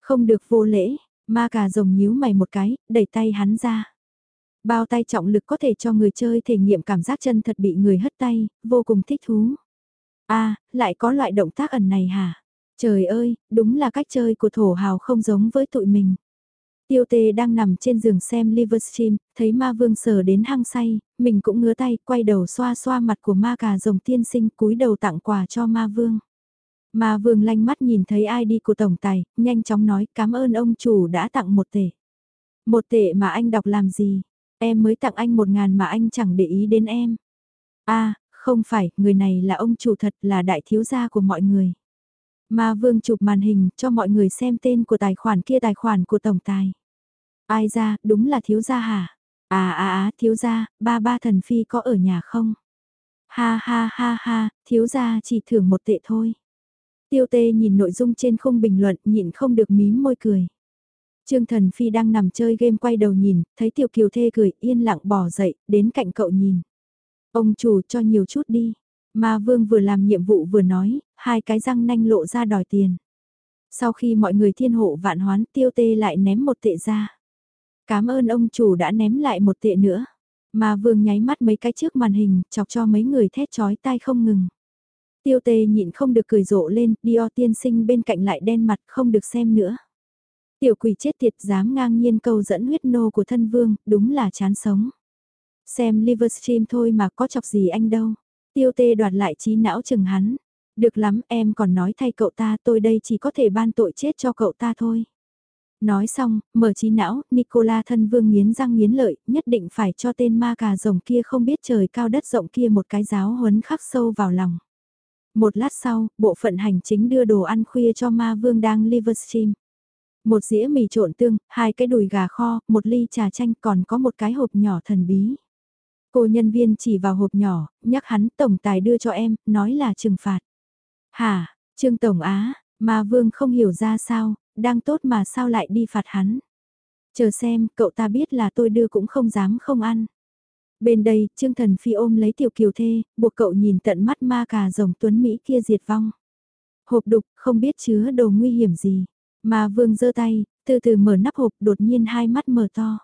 Không được vô lễ, ma cà rồng nhíu mày một cái, đẩy tay hắn ra. Bao tay trọng lực có thể cho người chơi thể nghiệm cảm giác chân thật bị người hất tay, vô cùng thích thú a lại có loại động tác ẩn này hả? Trời ơi, đúng là cách chơi của thổ hào không giống với tụi mình. Tiêu tê đang nằm trên giường xem Livestream, thấy ma vương sờ đến hăng say, mình cũng ngứa tay, quay đầu xoa xoa mặt của ma cà rồng tiên sinh cúi đầu tặng quà cho ma vương. Ma vương lanh mắt nhìn thấy ID của tổng tài, nhanh chóng nói cảm ơn ông chủ đã tặng một tệ. Một tệ mà anh đọc làm gì? Em mới tặng anh một ngàn mà anh chẳng để ý đến em. a không phải, người này là ông chủ thật là đại thiếu gia của mọi người. Ma vương chụp màn hình cho mọi người xem tên của tài khoản kia tài khoản của tổng tài. Ai ra, đúng là thiếu gia hả? À à à, thiếu gia, ba ba thần phi có ở nhà không? Ha ha ha ha, thiếu gia chỉ thưởng một tệ thôi. Tiêu tê nhìn nội dung trên không bình luận nhịn không được mím môi cười. Trương Thần Phi đang nằm chơi game quay đầu nhìn, thấy Tiểu Kiều Thê cười yên lặng bỏ dậy, đến cạnh cậu nhìn. Ông chủ cho nhiều chút đi. Ma vương vừa làm nhiệm vụ vừa nói, hai cái răng nanh lộ ra đòi tiền. Sau khi mọi người thiên hộ vạn hoán tiêu tê lại ném một tệ ra. Cảm ơn ông chủ đã ném lại một tệ nữa. Ma vương nháy mắt mấy cái trước màn hình, chọc cho mấy người thét chói tai không ngừng. Tiêu tê nhịn không được cười rộ lên, Dior tiên sinh bên cạnh lại đen mặt không được xem nữa. Tiểu quỷ chết tiệt dám ngang nhiên câu dẫn huyết nô của thân vương, đúng là chán sống. Xem Livestream thôi mà có chọc gì anh đâu. Tiêu tê đoạt lại trí não chừng hắn. Được lắm em còn nói thay cậu ta tôi đây chỉ có thể ban tội chết cho cậu ta thôi. Nói xong, mở trí não, Nicola thân vương nghiến răng nghiến lợi, nhất định phải cho tên ma cà rồng kia không biết trời cao đất rộng kia một cái giáo huấn khắc sâu vào lòng. Một lát sau, bộ phận hành chính đưa đồ ăn khuya cho ma vương đang livestream. Một dĩa mì trộn tương, hai cái đùi gà kho, một ly trà chanh còn có một cái hộp nhỏ thần bí. Cô nhân viên chỉ vào hộp nhỏ, nhắc hắn tổng tài đưa cho em, nói là trừng phạt. Hả, Trương Tổng Á, mà Vương không hiểu ra sao, đang tốt mà sao lại đi phạt hắn. Chờ xem, cậu ta biết là tôi đưa cũng không dám không ăn. Bên đây, Trương Thần Phi ôm lấy tiểu kiều thê, buộc cậu nhìn tận mắt ma cà rồng tuấn Mỹ kia diệt vong. Hộp đục, không biết chứa đồ nguy hiểm gì. Mà Vương giơ tay, từ từ mở nắp hộp đột nhiên hai mắt mở to.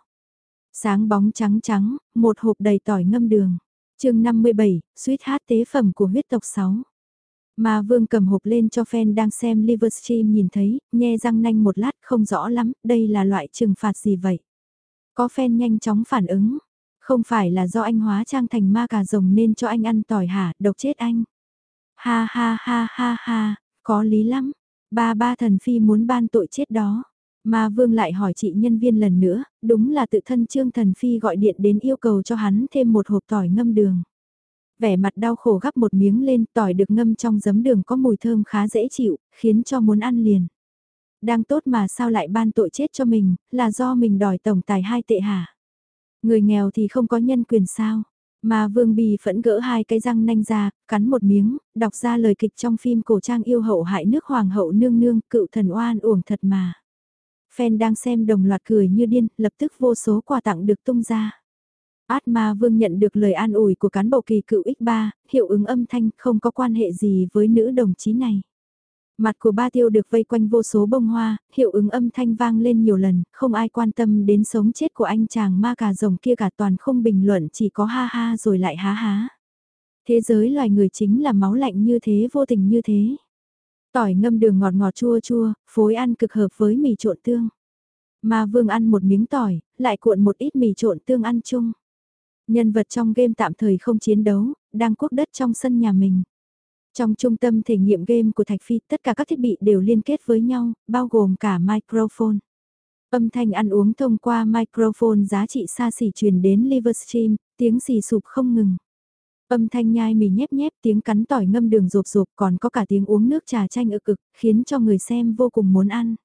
Sáng bóng trắng trắng, một hộp đầy tỏi ngâm đường. chương 57, suýt hát tế phẩm của huyết tộc 6. Mà vương cầm hộp lên cho fan đang xem Livestream nhìn thấy, nhe răng nanh một lát không rõ lắm, đây là loại trừng phạt gì vậy? Có fan nhanh chóng phản ứng, không phải là do anh hóa trang thành ma cà rồng nên cho anh ăn tỏi hả, độc chết anh. Ha ha ha ha ha, có lý lắm, ba ba thần phi muốn ban tội chết đó. Ma Vương lại hỏi chị nhân viên lần nữa, đúng là tự thân Trương Thần Phi gọi điện đến yêu cầu cho hắn thêm một hộp tỏi ngâm đường. Vẻ mặt đau khổ gắp một miếng lên tỏi được ngâm trong giấm đường có mùi thơm khá dễ chịu, khiến cho muốn ăn liền. Đang tốt mà sao lại ban tội chết cho mình, là do mình đòi tổng tài hai tệ hả? Người nghèo thì không có nhân quyền sao? Mà Vương Bì phẫn gỡ hai cái răng nanh ra, cắn một miếng, đọc ra lời kịch trong phim cổ trang yêu hậu hại nước hoàng hậu nương nương, cựu thần oan uổng thật mà. Fan đang xem đồng loạt cười như điên, lập tức vô số quà tặng được tung ra. Atma Vương nhận được lời an ủi của cán bộ kỳ cựu X3, hiệu ứng âm thanh không có quan hệ gì với nữ đồng chí này. Mặt của ba tiêu được vây quanh vô số bông hoa, hiệu ứng âm thanh vang lên nhiều lần, không ai quan tâm đến sống chết của anh chàng ma cà rồng kia cả toàn không bình luận chỉ có ha ha rồi lại há há. Thế giới loài người chính là máu lạnh như thế vô tình như thế. Tỏi ngâm đường ngọt ngọt chua chua, phối ăn cực hợp với mì trộn tương. Mà vương ăn một miếng tỏi, lại cuộn một ít mì trộn tương ăn chung. Nhân vật trong game tạm thời không chiến đấu, đang quốc đất trong sân nhà mình. Trong trung tâm thể nghiệm game của Thạch Phi, tất cả các thiết bị đều liên kết với nhau, bao gồm cả microphone. Âm thanh ăn uống thông qua microphone giá trị xa xỉ truyền đến Livestream, tiếng xì sụp không ngừng. Âm thanh nhai mì nhép nhép tiếng cắn tỏi ngâm đường rộp rộp còn có cả tiếng uống nước trà chanh ực ực, khiến cho người xem vô cùng muốn ăn.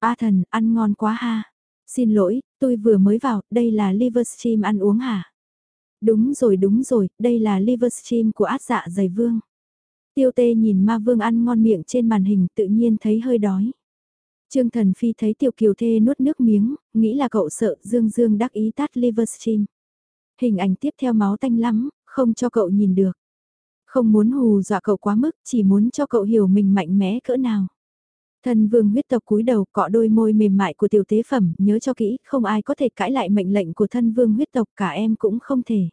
A thần, ăn ngon quá ha. Xin lỗi, tôi vừa mới vào, đây là Livestream ăn uống hả? Đúng rồi đúng rồi, đây là Livestream của át dạ dày vương. Tiêu tê nhìn ma vương ăn ngon miệng trên màn hình tự nhiên thấy hơi đói. Trương Thần Phi thấy Tiểu Kiều Thê nuốt nước miếng, nghĩ là cậu sợ Dương Dương đắc ý tát Livestream. Hình ảnh tiếp theo máu tanh lắm, không cho cậu nhìn được. Không muốn hù dọa cậu quá mức, chỉ muốn cho cậu hiểu mình mạnh mẽ cỡ nào. Thần vương huyết tộc cúi đầu cọ đôi môi mềm mại của tiểu tế phẩm, nhớ cho kỹ, không ai có thể cãi lại mệnh lệnh của thân vương huyết tộc cả em cũng không thể.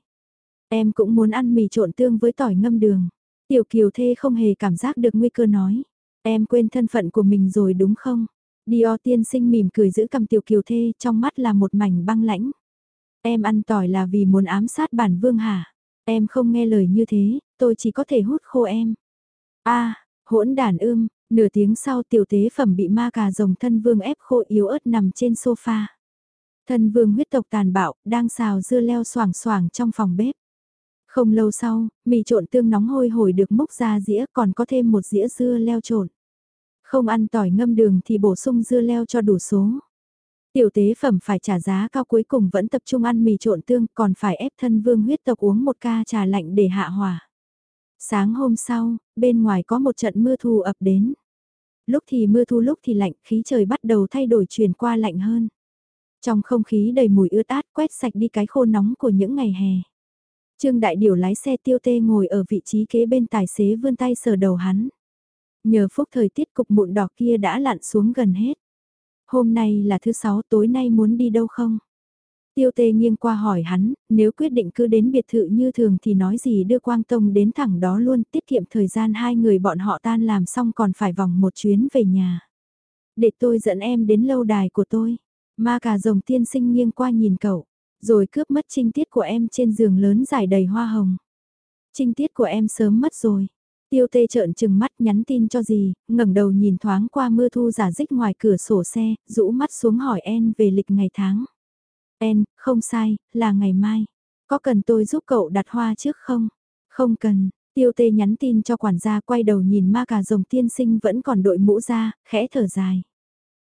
Em cũng muốn ăn mì trộn tương với tỏi ngâm đường. Tiểu kiều thê không hề cảm giác được nguy cơ nói. Em quên thân phận của mình rồi đúng không? Dior tiên sinh mỉm cười giữ cầm tiểu kiều thê trong mắt là một mảnh băng lãnh. Em ăn tỏi là vì muốn ám sát bản vương hả? Em không nghe lời như thế, tôi chỉ có thể hút khô em. a hỗn đàn ưm, nửa tiếng sau tiểu tế phẩm bị ma cà rồng thân vương ép khô yếu ớt nằm trên sofa. Thân vương huyết tộc tàn bạo, đang xào dưa leo xoàng xoàng trong phòng bếp. Không lâu sau, mì trộn tương nóng hôi hổi được múc ra dĩa còn có thêm một dĩa dưa leo trộn. Không ăn tỏi ngâm đường thì bổ sung dưa leo cho đủ số. Tiểu tế phẩm phải trả giá cao cuối cùng vẫn tập trung ăn mì trộn tương còn phải ép thân vương huyết tộc uống một ca trà lạnh để hạ hỏa. Sáng hôm sau, bên ngoài có một trận mưa thu ập đến. Lúc thì mưa thu lúc thì lạnh, khí trời bắt đầu thay đổi chuyển qua lạnh hơn. Trong không khí đầy mùi ướt át quét sạch đi cái khô nóng của những ngày hè. Trương Đại Điều lái xe tiêu tê ngồi ở vị trí kế bên tài xế vươn tay sờ đầu hắn. Nhờ phúc thời tiết cục mụn đỏ kia đã lặn xuống gần hết. Hôm nay là thứ sáu tối nay muốn đi đâu không? Tiêu tê nghiêng qua hỏi hắn, nếu quyết định cứ đến biệt thự như thường thì nói gì đưa Quang Tông đến thẳng đó luôn tiết kiệm thời gian hai người bọn họ tan làm xong còn phải vòng một chuyến về nhà. Để tôi dẫn em đến lâu đài của tôi. Ma cà rồng tiên sinh nghiêng qua nhìn cậu, rồi cướp mất trinh tiết của em trên giường lớn dài đầy hoa hồng. Trinh tiết của em sớm mất rồi. Tiêu tê trợn trừng mắt nhắn tin cho gì, ngẩng đầu nhìn thoáng qua mưa thu giả dích ngoài cửa sổ xe, rũ mắt xuống hỏi En về lịch ngày tháng. En, không sai, là ngày mai. Có cần tôi giúp cậu đặt hoa trước không? Không cần, tiêu tê nhắn tin cho quản gia quay đầu nhìn ma cà rồng tiên sinh vẫn còn đội mũ ra, khẽ thở dài.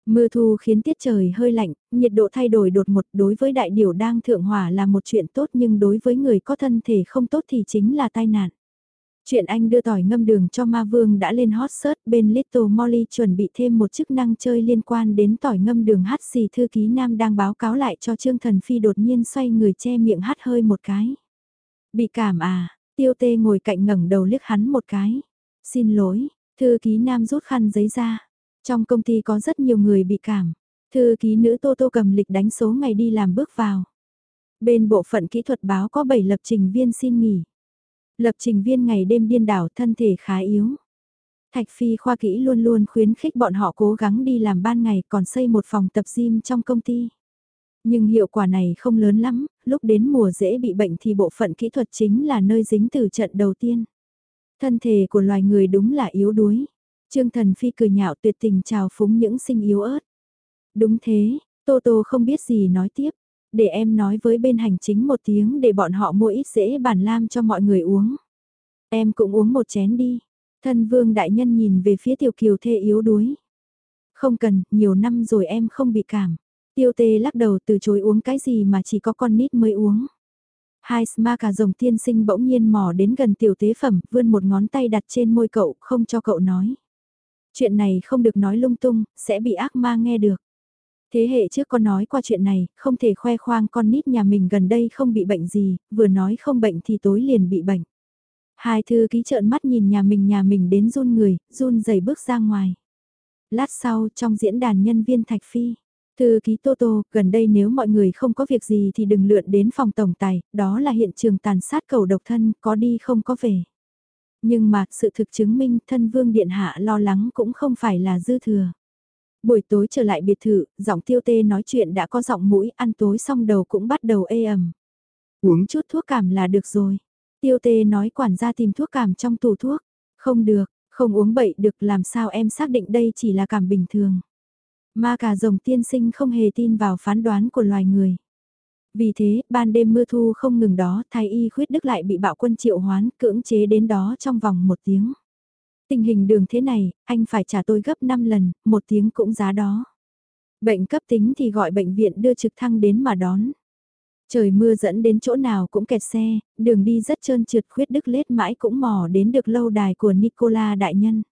Mưa thu khiến tiết trời hơi lạnh, nhiệt độ thay đổi đột ngột đối với đại điểu đang thượng hỏa là một chuyện tốt nhưng đối với người có thân thể không tốt thì chính là tai nạn. Chuyện anh đưa tỏi ngâm đường cho ma vương đã lên hot search bên Little Molly chuẩn bị thêm một chức năng chơi liên quan đến tỏi ngâm đường hát xì thư ký nam đang báo cáo lại cho Trương Thần Phi đột nhiên xoay người che miệng hát hơi một cái. Bị cảm à, tiêu tê ngồi cạnh ngẩng đầu liếc hắn một cái. Xin lỗi, thư ký nam rút khăn giấy ra. Trong công ty có rất nhiều người bị cảm. Thư ký nữ Tô Tô cầm lịch đánh số ngày đi làm bước vào. Bên bộ phận kỹ thuật báo có 7 lập trình viên xin nghỉ. Lập trình viên ngày đêm điên đảo thân thể khá yếu. Thạch Phi khoa kỹ luôn luôn khuyến khích bọn họ cố gắng đi làm ban ngày còn xây một phòng tập gym trong công ty. Nhưng hiệu quả này không lớn lắm, lúc đến mùa dễ bị bệnh thì bộ phận kỹ thuật chính là nơi dính từ trận đầu tiên. Thân thể của loài người đúng là yếu đuối. Trương Thần Phi cười nhạo tuyệt tình chào phúng những sinh yếu ớt. Đúng thế, Tô Tô không biết gì nói tiếp để em nói với bên hành chính một tiếng để bọn họ mua ít dễ bản lam cho mọi người uống. Em cũng uống một chén đi. Thân vương đại nhân nhìn về phía tiểu kiều thê yếu đuối. Không cần, nhiều năm rồi em không bị cảm. Tiêu tê lắc đầu từ chối uống cái gì mà chỉ có con nít mới uống. Hai sma cà rồng tiên sinh bỗng nhiên mò đến gần tiểu tế phẩm, vươn một ngón tay đặt trên môi cậu, không cho cậu nói. Chuyện này không được nói lung tung, sẽ bị ác ma nghe được. Thế hệ trước con nói qua chuyện này, không thể khoe khoang con nít nhà mình gần đây không bị bệnh gì, vừa nói không bệnh thì tối liền bị bệnh. Hai thư ký trợn mắt nhìn nhà mình nhà mình đến run người, run dày bước ra ngoài. Lát sau trong diễn đàn nhân viên Thạch Phi, thư ký Tô Tô, gần đây nếu mọi người không có việc gì thì đừng lượn đến phòng tổng tài, đó là hiện trường tàn sát cầu độc thân, có đi không có về. Nhưng mà sự thực chứng minh thân vương điện hạ lo lắng cũng không phải là dư thừa. Buổi tối trở lại biệt thự, giọng tiêu tê nói chuyện đã có giọng mũi, ăn tối xong đầu cũng bắt đầu ê ẩm. Uống chút thuốc cảm là được rồi. Tiêu tê nói quản gia tìm thuốc cảm trong tủ thuốc. Không được, không uống bậy được làm sao em xác định đây chỉ là cảm bình thường. Ma cà rồng tiên sinh không hề tin vào phán đoán của loài người. Vì thế, ban đêm mưa thu không ngừng đó, thái y khuyết đức lại bị bạo quân triệu hoán, cưỡng chế đến đó trong vòng một tiếng. Tình hình đường thế này, anh phải trả tôi gấp 5 lần, một tiếng cũng giá đó. Bệnh cấp tính thì gọi bệnh viện đưa trực thăng đến mà đón. Trời mưa dẫn đến chỗ nào cũng kẹt xe, đường đi rất trơn trượt khuyết đức lết mãi cũng mò đến được lâu đài của Nicola đại nhân.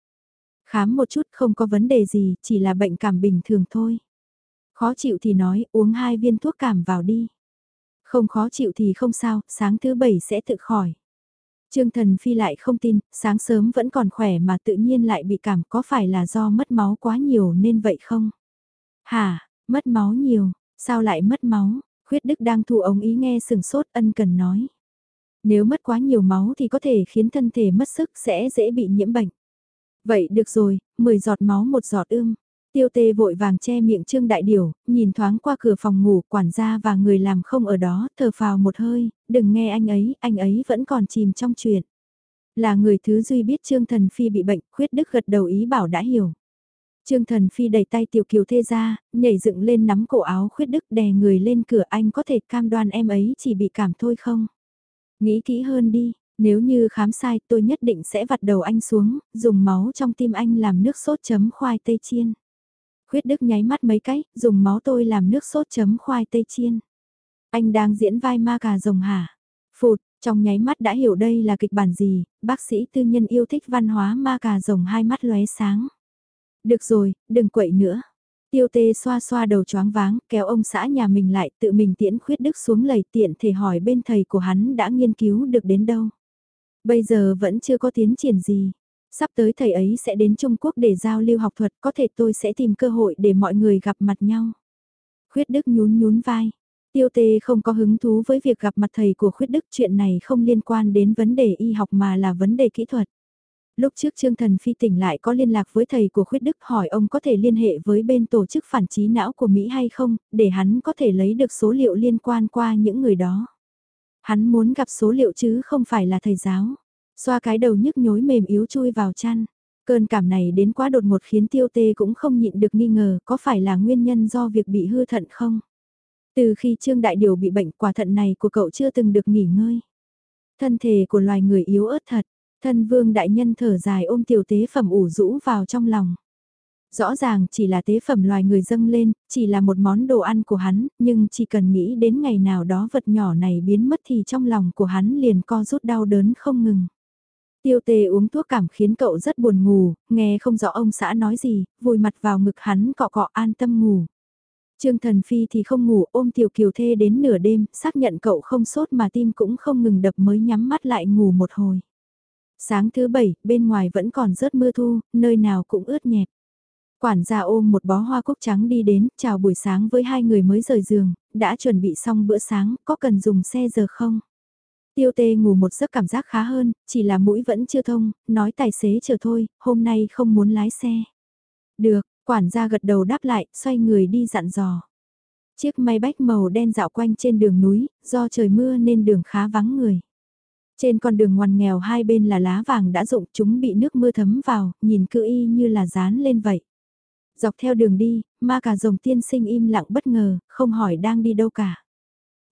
Khám một chút không có vấn đề gì, chỉ là bệnh cảm bình thường thôi. Khó chịu thì nói uống hai viên thuốc cảm vào đi. Không khó chịu thì không sao, sáng thứ bảy sẽ tự khỏi. Trương Thần Phi lại không tin, sáng sớm vẫn còn khỏe mà tự nhiên lại bị cảm có phải là do mất máu quá nhiều nên vậy không? Hả, mất máu nhiều, sao lại mất máu? Khuyết Đức đang thu ống ý nghe sừng sốt ân cần nói. Nếu mất quá nhiều máu thì có thể khiến thân thể mất sức sẽ dễ bị nhiễm bệnh. Vậy được rồi, 10 giọt máu một giọt ươm. Tiêu tê vội vàng che miệng Trương Đại Điểu, nhìn thoáng qua cửa phòng ngủ, quản gia và người làm không ở đó, thở phào một hơi, đừng nghe anh ấy, anh ấy vẫn còn chìm trong chuyện. Là người thứ duy biết Trương Thần Phi bị bệnh, khuyết đức gật đầu ý bảo đã hiểu. Trương Thần Phi đẩy tay Tiểu Kiều Thê ra, nhảy dựng lên nắm cổ áo khuyết đức đè người lên cửa anh có thể cam đoan em ấy chỉ bị cảm thôi không? Nghĩ kỹ hơn đi, nếu như khám sai tôi nhất định sẽ vặt đầu anh xuống, dùng máu trong tim anh làm nước sốt chấm khoai tây chiên. Khuyết Đức nháy mắt mấy cái, dùng máu tôi làm nước sốt chấm khoai tây chiên. Anh đang diễn vai ma cà rồng hả? Phụt, trong nháy mắt đã hiểu đây là kịch bản gì, bác sĩ tư nhân yêu thích văn hóa ma cà rồng hai mắt lóe sáng. Được rồi, đừng quậy nữa. Tiêu tê xoa xoa đầu choáng váng, kéo ông xã nhà mình lại tự mình tiễn khuyết đức xuống lầy tiện thể hỏi bên thầy của hắn đã nghiên cứu được đến đâu. Bây giờ vẫn chưa có tiến triển gì. Sắp tới thầy ấy sẽ đến Trung Quốc để giao lưu học thuật, có thể tôi sẽ tìm cơ hội để mọi người gặp mặt nhau. Khuyết Đức nhún nhún vai. Tiêu tê không có hứng thú với việc gặp mặt thầy của Khuyết Đức, chuyện này không liên quan đến vấn đề y học mà là vấn đề kỹ thuật. Lúc trước Trương Thần Phi tỉnh lại có liên lạc với thầy của Khuyết Đức hỏi ông có thể liên hệ với bên tổ chức phản trí não của Mỹ hay không, để hắn có thể lấy được số liệu liên quan qua những người đó. Hắn muốn gặp số liệu chứ không phải là thầy giáo. Xoa cái đầu nhức nhối mềm yếu chui vào chăn. Cơn cảm này đến quá đột ngột khiến tiêu tê cũng không nhịn được nghi ngờ có phải là nguyên nhân do việc bị hư thận không? Từ khi Trương Đại Điều bị bệnh quả thận này của cậu chưa từng được nghỉ ngơi. Thân thể của loài người yếu ớt thật, thân vương đại nhân thở dài ôm tiểu tế phẩm ủ rũ vào trong lòng. Rõ ràng chỉ là tế phẩm loài người dâng lên, chỉ là một món đồ ăn của hắn, nhưng chỉ cần nghĩ đến ngày nào đó vật nhỏ này biến mất thì trong lòng của hắn liền co rút đau đớn không ngừng. Tiêu tề uống thuốc cảm khiến cậu rất buồn ngủ, nghe không rõ ông xã nói gì, vùi mặt vào ngực hắn cọ cọ an tâm ngủ. Trương Thần Phi thì không ngủ ôm Tiểu Kiều Thê đến nửa đêm, xác nhận cậu không sốt mà tim cũng không ngừng đập mới nhắm mắt lại ngủ một hồi. Sáng thứ bảy, bên ngoài vẫn còn rớt mưa thu, nơi nào cũng ướt nhẹp. Quản gia ôm một bó hoa cúc trắng đi đến, chào buổi sáng với hai người mới rời giường, đã chuẩn bị xong bữa sáng, có cần dùng xe giờ không? Tiêu tê ngủ một giấc cảm giác khá hơn, chỉ là mũi vẫn chưa thông, nói tài xế chờ thôi, hôm nay không muốn lái xe. Được, quản gia gật đầu đáp lại, xoay người đi dặn dò. Chiếc may bách màu đen dạo quanh trên đường núi, do trời mưa nên đường khá vắng người. Trên con đường ngoằn nghèo hai bên là lá vàng đã rụng chúng bị nước mưa thấm vào, nhìn cự y như là dán lên vậy. Dọc theo đường đi, ma cà rồng tiên sinh im lặng bất ngờ, không hỏi đang đi đâu cả.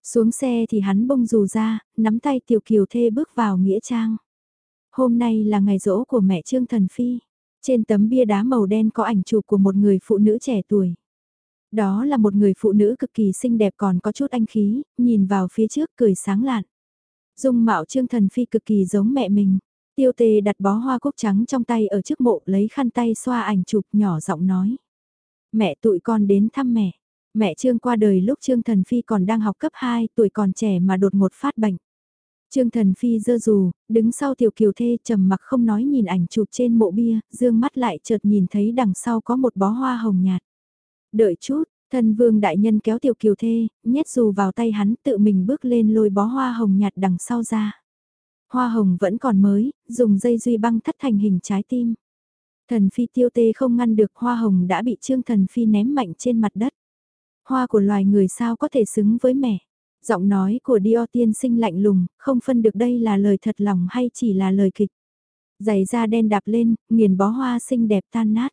Xuống xe thì hắn bông dù ra, nắm tay tiểu kiều thê bước vào nghĩa trang. Hôm nay là ngày rỗ của mẹ Trương Thần Phi. Trên tấm bia đá màu đen có ảnh chụp của một người phụ nữ trẻ tuổi. Đó là một người phụ nữ cực kỳ xinh đẹp còn có chút anh khí, nhìn vào phía trước cười sáng lạn. Dung mạo Trương Thần Phi cực kỳ giống mẹ mình. Tiêu tề đặt bó hoa cúc trắng trong tay ở trước mộ lấy khăn tay xoa ảnh chụp nhỏ giọng nói. Mẹ tụi con đến thăm mẹ. Mẹ Trương qua đời lúc Trương Thần Phi còn đang học cấp 2 tuổi còn trẻ mà đột ngột phát bệnh. Trương Thần Phi dơ dù, đứng sau tiểu kiều thê trầm mặc không nói nhìn ảnh chụp trên mộ bia, dương mắt lại chợt nhìn thấy đằng sau có một bó hoa hồng nhạt. Đợi chút, thần vương đại nhân kéo tiểu kiều thê, nhét dù vào tay hắn tự mình bước lên lôi bó hoa hồng nhạt đằng sau ra. Hoa hồng vẫn còn mới, dùng dây duy băng thắt thành hình trái tim. Thần phi tiêu tê không ngăn được hoa hồng đã bị trương thần phi ném mạnh trên mặt đất. Hoa của loài người sao có thể xứng với mẹ. Giọng nói của Dior tiên sinh lạnh lùng, không phân được đây là lời thật lòng hay chỉ là lời kịch. Giày da đen đạp lên, nghiền bó hoa xinh đẹp tan nát.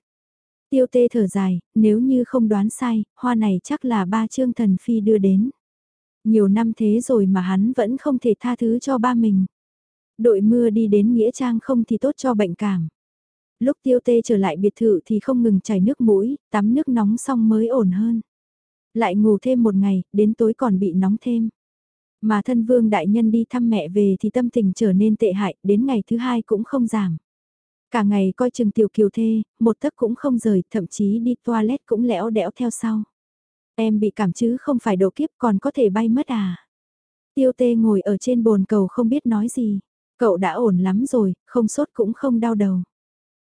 Tiêu tê thở dài, nếu như không đoán sai, hoa này chắc là ba trương thần phi đưa đến. Nhiều năm thế rồi mà hắn vẫn không thể tha thứ cho ba mình. Đội mưa đi đến Nghĩa Trang không thì tốt cho bệnh cảm. Lúc tiêu tê trở lại biệt thự thì không ngừng chảy nước mũi, tắm nước nóng xong mới ổn hơn. Lại ngủ thêm một ngày, đến tối còn bị nóng thêm. Mà thân vương đại nhân đi thăm mẹ về thì tâm tình trở nên tệ hại, đến ngày thứ hai cũng không giảm. Cả ngày coi chừng tiểu kiều thê, một tấc cũng không rời, thậm chí đi toilet cũng lẽo đẽo theo sau. Em bị cảm chứ không phải độ kiếp còn có thể bay mất à. Tiêu tê ngồi ở trên bồn cầu không biết nói gì. Cậu đã ổn lắm rồi, không sốt cũng không đau đầu.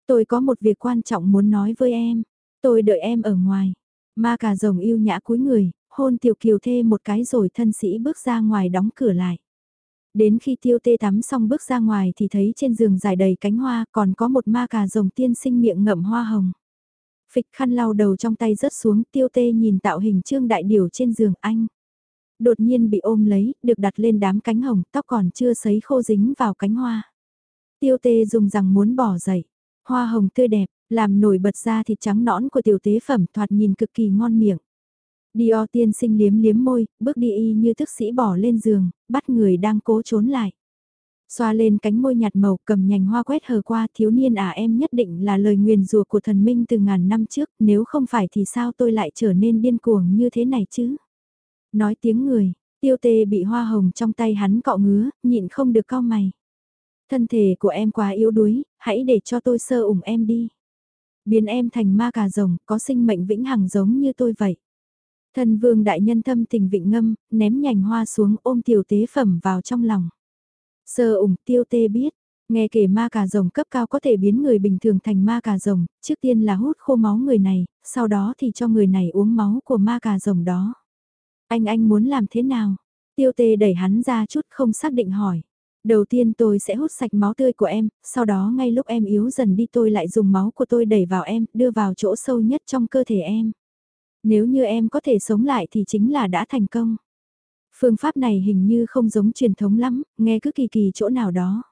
Tôi có một việc quan trọng muốn nói với em. Tôi đợi em ở ngoài. Ma cà rồng yêu nhã cúi người, hôn tiểu kiều thê một cái rồi thân sĩ bước ra ngoài đóng cửa lại. Đến khi tiêu tê tắm xong bước ra ngoài thì thấy trên giường dài đầy cánh hoa còn có một ma cà rồng tiên sinh miệng ngậm hoa hồng. Phịch khăn lau đầu trong tay rớt xuống tiêu tê nhìn tạo hình trương đại điểu trên giường anh. Đột nhiên bị ôm lấy, được đặt lên đám cánh hồng, tóc còn chưa sấy khô dính vào cánh hoa. Tiêu tê dùng rằng muốn bỏ dậy. Hoa hồng tươi đẹp, làm nổi bật ra thịt trắng nõn của tiểu tế phẩm thoạt nhìn cực kỳ ngon miệng. Dior tiên sinh liếm liếm môi, bước đi y như thức sĩ bỏ lên giường, bắt người đang cố trốn lại. Xoa lên cánh môi nhạt màu cầm nhành hoa quét hờ qua thiếu niên à em nhất định là lời nguyền rùa của thần minh từ ngàn năm trước, nếu không phải thì sao tôi lại trở nên điên cuồng như thế này chứ? Nói tiếng người, tiêu tê bị hoa hồng trong tay hắn cọ ngứa, nhịn không được cau mày. Thân thể của em quá yếu đuối, hãy để cho tôi sơ ủng em đi. Biến em thành ma cà rồng, có sinh mệnh vĩnh hằng giống như tôi vậy. Thân vương đại nhân thâm tình vịnh ngâm, ném nhành hoa xuống ôm tiểu tế phẩm vào trong lòng. Sơ ủng tiêu tê biết, nghe kể ma cà rồng cấp cao có thể biến người bình thường thành ma cà rồng, trước tiên là hút khô máu người này, sau đó thì cho người này uống máu của ma cà rồng đó. Anh anh muốn làm thế nào? Tiêu tê đẩy hắn ra chút không xác định hỏi. Đầu tiên tôi sẽ hút sạch máu tươi của em, sau đó ngay lúc em yếu dần đi tôi lại dùng máu của tôi đẩy vào em, đưa vào chỗ sâu nhất trong cơ thể em. Nếu như em có thể sống lại thì chính là đã thành công. Phương pháp này hình như không giống truyền thống lắm, nghe cứ kỳ kỳ chỗ nào đó.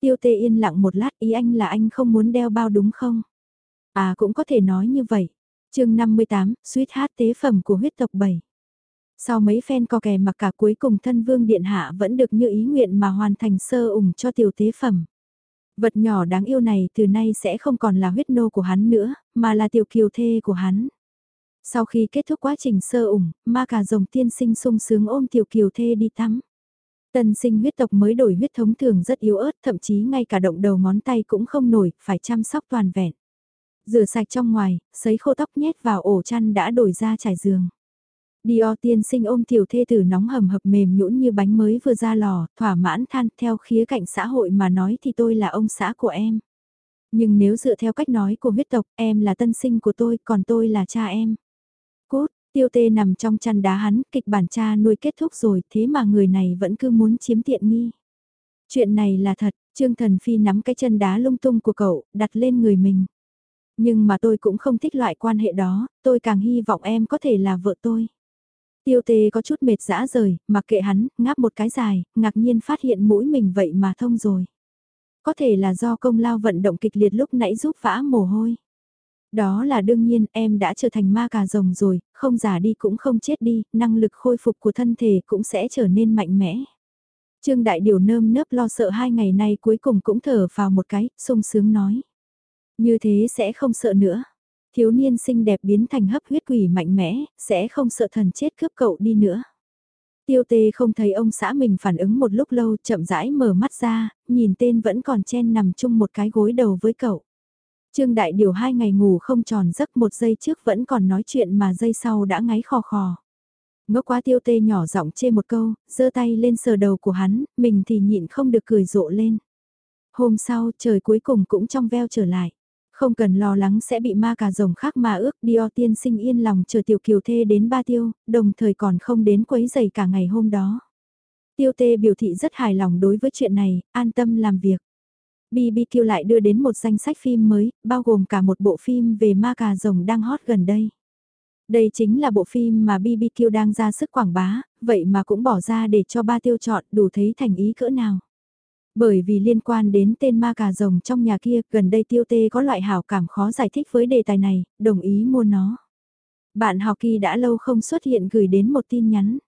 Tiêu tê yên lặng một lát ý anh là anh không muốn đeo bao đúng không? À cũng có thể nói như vậy. chương 58, suýt hát tế phẩm của huyết tộc 7. Sau mấy phen co kè mặc cả cuối cùng thân vương điện hạ vẫn được như ý nguyện mà hoàn thành sơ ủng cho tiểu tế phẩm. Vật nhỏ đáng yêu này từ nay sẽ không còn là huyết nô của hắn nữa, mà là tiểu kiều thê của hắn. Sau khi kết thúc quá trình sơ ủng, ma cà rồng tiên sinh sung sướng ôm tiểu kiều thê đi tắm. Tân sinh huyết tộc mới đổi huyết thống thường rất yếu ớt, thậm chí ngay cả động đầu ngón tay cũng không nổi, phải chăm sóc toàn vẹn. Rửa sạch trong ngoài, sấy khô tóc nhét vào ổ chăn đã đổi ra trải giường. Dior tiên sinh ôm tiểu thê tử nóng hầm hập mềm nhũn như bánh mới vừa ra lò, thỏa mãn than theo khía cạnh xã hội mà nói thì tôi là ông xã của em. Nhưng nếu dựa theo cách nói của huyết tộc, em là tân sinh của tôi, còn tôi là cha em. Cốt, tiêu tê nằm trong chăn đá hắn, kịch bản cha nuôi kết thúc rồi, thế mà người này vẫn cứ muốn chiếm tiện nghi. Chuyện này là thật, Trương Thần Phi nắm cái chân đá lung tung của cậu, đặt lên người mình. Nhưng mà tôi cũng không thích loại quan hệ đó, tôi càng hy vọng em có thể là vợ tôi. Tiêu tê có chút mệt dã rời, mặc kệ hắn, ngáp một cái dài, ngạc nhiên phát hiện mũi mình vậy mà thông rồi. Có thể là do công lao vận động kịch liệt lúc nãy giúp vã mồ hôi. Đó là đương nhiên, em đã trở thành ma cà rồng rồi, không già đi cũng không chết đi, năng lực khôi phục của thân thể cũng sẽ trở nên mạnh mẽ. Trương Đại Điều nơm nớp lo sợ hai ngày nay cuối cùng cũng thở vào một cái, sung sướng nói. Như thế sẽ không sợ nữa. Thiếu niên xinh đẹp biến thành hấp huyết quỷ mạnh mẽ, sẽ không sợ thần chết cướp cậu đi nữa. Tiêu tê không thấy ông xã mình phản ứng một lúc lâu chậm rãi mở mắt ra, nhìn tên vẫn còn chen nằm chung một cái gối đầu với cậu. Trương Đại Điều hai ngày ngủ không tròn giấc một giây trước vẫn còn nói chuyện mà giây sau đã ngáy khò khò. Ngốc quá tiêu tê nhỏ giọng chê một câu, giơ tay lên sờ đầu của hắn, mình thì nhịn không được cười rộ lên. Hôm sau trời cuối cùng cũng trong veo trở lại. Không cần lo lắng sẽ bị ma cà rồng khác mà ước Dio tiên sinh yên lòng chờ tiểu kiều thê đến ba tiêu, đồng thời còn không đến quấy giày cả ngày hôm đó. Tiêu tê biểu thị rất hài lòng đối với chuyện này, an tâm làm việc. BBQ lại đưa đến một danh sách phim mới, bao gồm cả một bộ phim về ma cà rồng đang hot gần đây. Đây chính là bộ phim mà BBQ đang ra sức quảng bá, vậy mà cũng bỏ ra để cho ba tiêu chọn đủ thấy thành ý cỡ nào. Bởi vì liên quan đến tên ma cà rồng trong nhà kia, gần đây tiêu tê có loại hảo cảm khó giải thích với đề tài này, đồng ý mua nó. Bạn học kỳ đã lâu không xuất hiện gửi đến một tin nhắn.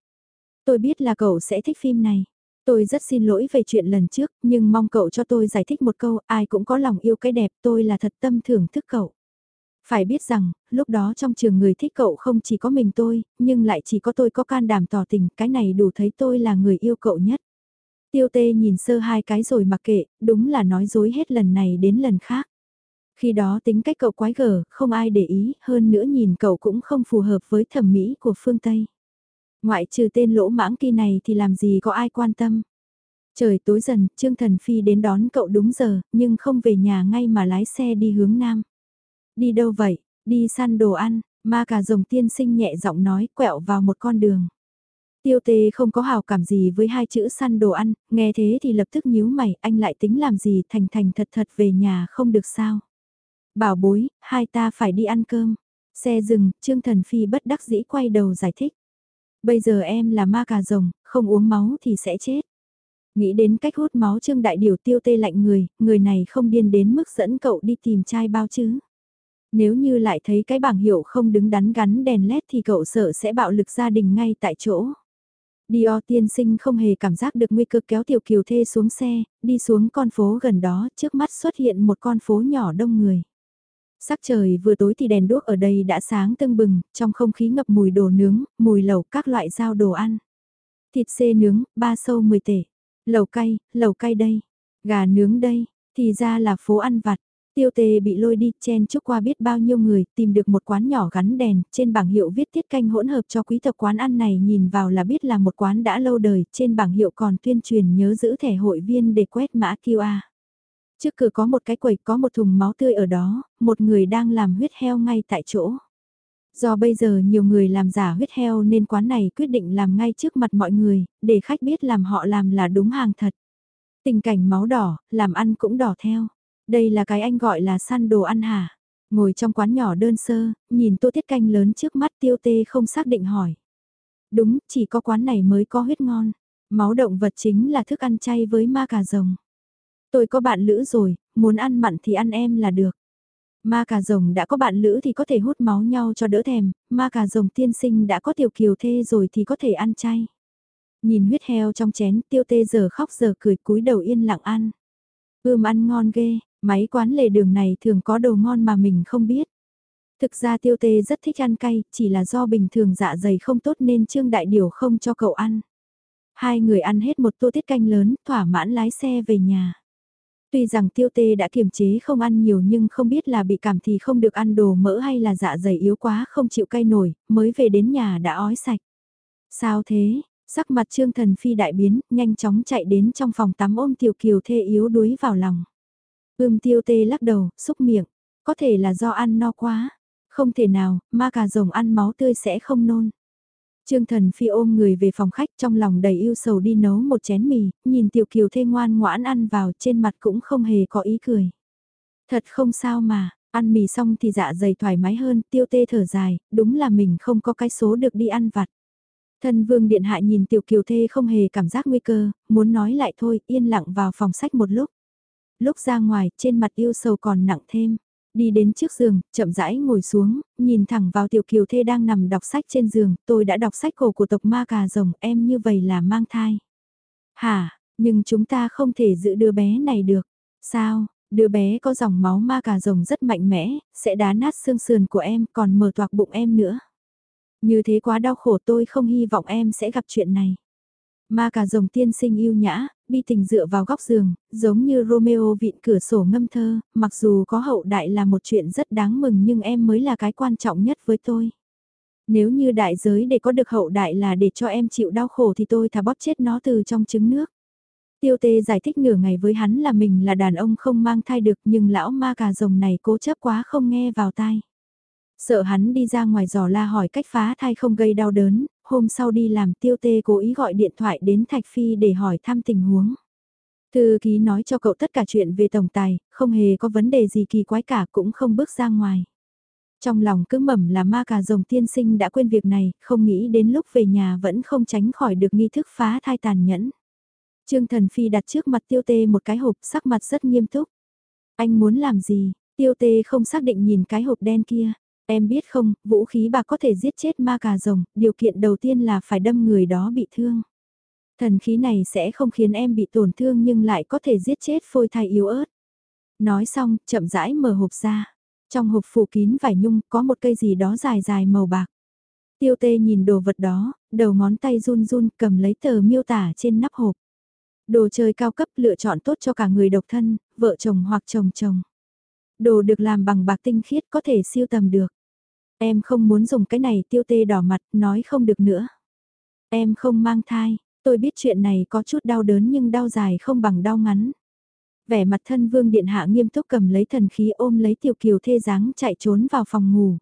Tôi biết là cậu sẽ thích phim này. Tôi rất xin lỗi về chuyện lần trước, nhưng mong cậu cho tôi giải thích một câu, ai cũng có lòng yêu cái đẹp, tôi là thật tâm thưởng thức cậu. Phải biết rằng, lúc đó trong trường người thích cậu không chỉ có mình tôi, nhưng lại chỉ có tôi có can đảm tỏ tình, cái này đủ thấy tôi là người yêu cậu nhất. Tiêu tê nhìn sơ hai cái rồi mặc kệ, đúng là nói dối hết lần này đến lần khác. Khi đó tính cách cậu quái gở, không ai để ý, hơn nữa nhìn cậu cũng không phù hợp với thẩm mỹ của phương Tây. Ngoại trừ tên lỗ mãng kỳ này thì làm gì có ai quan tâm. Trời tối dần, Trương Thần Phi đến đón cậu đúng giờ, nhưng không về nhà ngay mà lái xe đi hướng nam. Đi đâu vậy? Đi săn đồ ăn, ma cà rồng tiên sinh nhẹ giọng nói quẹo vào một con đường. Tiêu tê không có hào cảm gì với hai chữ săn đồ ăn, nghe thế thì lập tức nhíu mày, anh lại tính làm gì thành thành thật thật về nhà không được sao. Bảo bối, hai ta phải đi ăn cơm. Xe dừng, Trương Thần Phi bất đắc dĩ quay đầu giải thích. Bây giờ em là ma cà rồng, không uống máu thì sẽ chết. Nghĩ đến cách hút máu Trương Đại Điều tiêu tê lạnh người, người này không điên đến mức dẫn cậu đi tìm chai bao chứ. Nếu như lại thấy cái bảng hiệu không đứng đắn gắn đèn led thì cậu sợ sẽ bạo lực gia đình ngay tại chỗ. Dio tiên sinh không hề cảm giác được nguy cơ kéo tiểu kiều thê xuống xe, đi xuống con phố gần đó, trước mắt xuất hiện một con phố nhỏ đông người. Sắc trời vừa tối thì đèn đuốc ở đây đã sáng tưng bừng, trong không khí ngập mùi đồ nướng, mùi lẩu các loại rau đồ ăn. Thịt xê nướng, ba sâu 10 tể. Lẩu cay, lẩu cay đây. Gà nướng đây, thì ra là phố ăn vặt. Tiêu tề bị lôi đi, chen chúc qua biết bao nhiêu người, tìm được một quán nhỏ gắn đèn, trên bảng hiệu viết tiết canh hỗn hợp cho quý tộc quán ăn này nhìn vào là biết là một quán đã lâu đời, trên bảng hiệu còn tuyên truyền nhớ giữ thẻ hội viên để quét mã QR. Trước cửa có một cái quầy có một thùng máu tươi ở đó, một người đang làm huyết heo ngay tại chỗ. Do bây giờ nhiều người làm giả huyết heo nên quán này quyết định làm ngay trước mặt mọi người, để khách biết làm họ làm là đúng hàng thật. Tình cảnh máu đỏ, làm ăn cũng đỏ theo. Đây là cái anh gọi là săn đồ ăn hả? Ngồi trong quán nhỏ đơn sơ, nhìn tô tiết canh lớn trước mắt tiêu tê không xác định hỏi. Đúng, chỉ có quán này mới có huyết ngon. Máu động vật chính là thức ăn chay với ma cà rồng. Tôi có bạn lữ rồi, muốn ăn mặn thì ăn em là được. Ma cà rồng đã có bạn lữ thì có thể hút máu nhau cho đỡ thèm, ma cà rồng tiên sinh đã có tiểu kiều thê rồi thì có thể ăn chay. Nhìn huyết heo trong chén tiêu tê giờ khóc giờ cười cúi đầu yên lặng ăn. Ưm ăn ngon ghê, máy quán lề đường này thường có đồ ngon mà mình không biết. Thực ra tiêu tê rất thích ăn cay, chỉ là do bình thường dạ dày không tốt nên Trương Đại Điều không cho cậu ăn. Hai người ăn hết một tô tiết canh lớn, thỏa mãn lái xe về nhà. Tuy rằng tiêu tê đã kiềm chế không ăn nhiều nhưng không biết là bị cảm thì không được ăn đồ mỡ hay là dạ dày yếu quá không chịu cay nổi, mới về đến nhà đã ói sạch. Sao thế? Sắc mặt trương thần phi đại biến, nhanh chóng chạy đến trong phòng tắm ôm tiểu kiều thê yếu đuối vào lòng. Ưm tiêu tê lắc đầu, xúc miệng, có thể là do ăn no quá. Không thể nào, ma cà rồng ăn máu tươi sẽ không nôn. Trương Thần Phi ôm người về phòng khách trong lòng đầy yêu sầu đi nấu một chén mì, nhìn Tiểu Kiều thê ngoan ngoãn ăn vào trên mặt cũng không hề có ý cười. Thật không sao mà, ăn mì xong thì dạ dày thoải mái hơn, tiêu tê thở dài, đúng là mình không có cái số được đi ăn vặt. Thân vương điện hạ nhìn Tiểu Kiều thê không hề cảm giác nguy cơ, muốn nói lại thôi, yên lặng vào phòng sách một lúc. Lúc ra ngoài, trên mặt yêu sầu còn nặng thêm. Đi đến trước giường, chậm rãi ngồi xuống, nhìn thẳng vào tiểu kiều thê đang nằm đọc sách trên giường, tôi đã đọc sách cổ của tộc ma cà rồng, em như vậy là mang thai. Hả, nhưng chúng ta không thể giữ đứa bé này được. Sao, đứa bé có dòng máu ma cà rồng rất mạnh mẽ, sẽ đá nát xương sườn của em còn mở toạc bụng em nữa. Như thế quá đau khổ tôi không hy vọng em sẽ gặp chuyện này. Ma cà rồng tiên sinh yêu nhã, bi tình dựa vào góc giường, giống như Romeo vịn cửa sổ ngâm thơ, mặc dù có hậu đại là một chuyện rất đáng mừng nhưng em mới là cái quan trọng nhất với tôi. Nếu như đại giới để có được hậu đại là để cho em chịu đau khổ thì tôi thà bóp chết nó từ trong trứng nước. Tiêu tê giải thích nửa ngày với hắn là mình là đàn ông không mang thai được nhưng lão ma cà rồng này cố chấp quá không nghe vào tai. Sợ hắn đi ra ngoài giò la hỏi cách phá thai không gây đau đớn, hôm sau đi làm tiêu tê cố ý gọi điện thoại đến Thạch Phi để hỏi thăm tình huống. Thư ký nói cho cậu tất cả chuyện về tổng tài, không hề có vấn đề gì kỳ quái cả cũng không bước ra ngoài. Trong lòng cứ mẩm là ma cà rồng tiên sinh đã quên việc này, không nghĩ đến lúc về nhà vẫn không tránh khỏi được nghi thức phá thai tàn nhẫn. Trương Thần Phi đặt trước mặt tiêu tê một cái hộp sắc mặt rất nghiêm túc. Anh muốn làm gì? Tiêu tê không xác định nhìn cái hộp đen kia. Em biết không, vũ khí bạc có thể giết chết ma cà rồng, điều kiện đầu tiên là phải đâm người đó bị thương. Thần khí này sẽ không khiến em bị tổn thương nhưng lại có thể giết chết phôi thai yếu ớt. Nói xong, chậm rãi mở hộp ra. Trong hộp phủ kín vải nhung có một cây gì đó dài dài màu bạc. Tiêu tê nhìn đồ vật đó, đầu ngón tay run run cầm lấy tờ miêu tả trên nắp hộp. Đồ chơi cao cấp lựa chọn tốt cho cả người độc thân, vợ chồng hoặc chồng chồng. Đồ được làm bằng bạc tinh khiết có thể siêu tầm được. Em không muốn dùng cái này tiêu tê đỏ mặt, nói không được nữa. Em không mang thai, tôi biết chuyện này có chút đau đớn nhưng đau dài không bằng đau ngắn. Vẻ mặt thân vương điện hạ nghiêm túc cầm lấy thần khí ôm lấy tiểu kiều thê dáng chạy trốn vào phòng ngủ.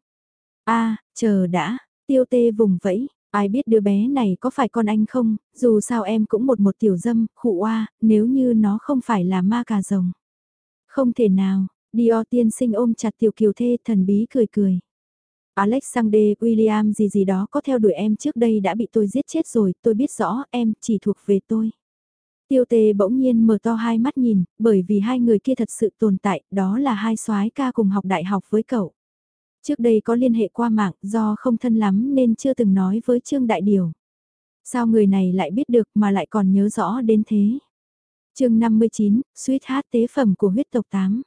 a chờ đã, tiêu tê vùng vẫy, ai biết đứa bé này có phải con anh không, dù sao em cũng một một tiểu dâm, khụ oa, nếu như nó không phải là ma cà rồng. Không thể nào, Dior tiên sinh ôm chặt tiểu kiều thê thần bí cười cười. Alexander William gì gì đó có theo đuổi em trước đây đã bị tôi giết chết rồi, tôi biết rõ em chỉ thuộc về tôi. Tiêu tề bỗng nhiên mở to hai mắt nhìn, bởi vì hai người kia thật sự tồn tại, đó là hai soái ca cùng học đại học với cậu. Trước đây có liên hệ qua mạng, do không thân lắm nên chưa từng nói với Trương Đại Điều. Sao người này lại biết được mà lại còn nhớ rõ đến thế? chương 59, suýt hát tế phẩm của huyết tộc 8.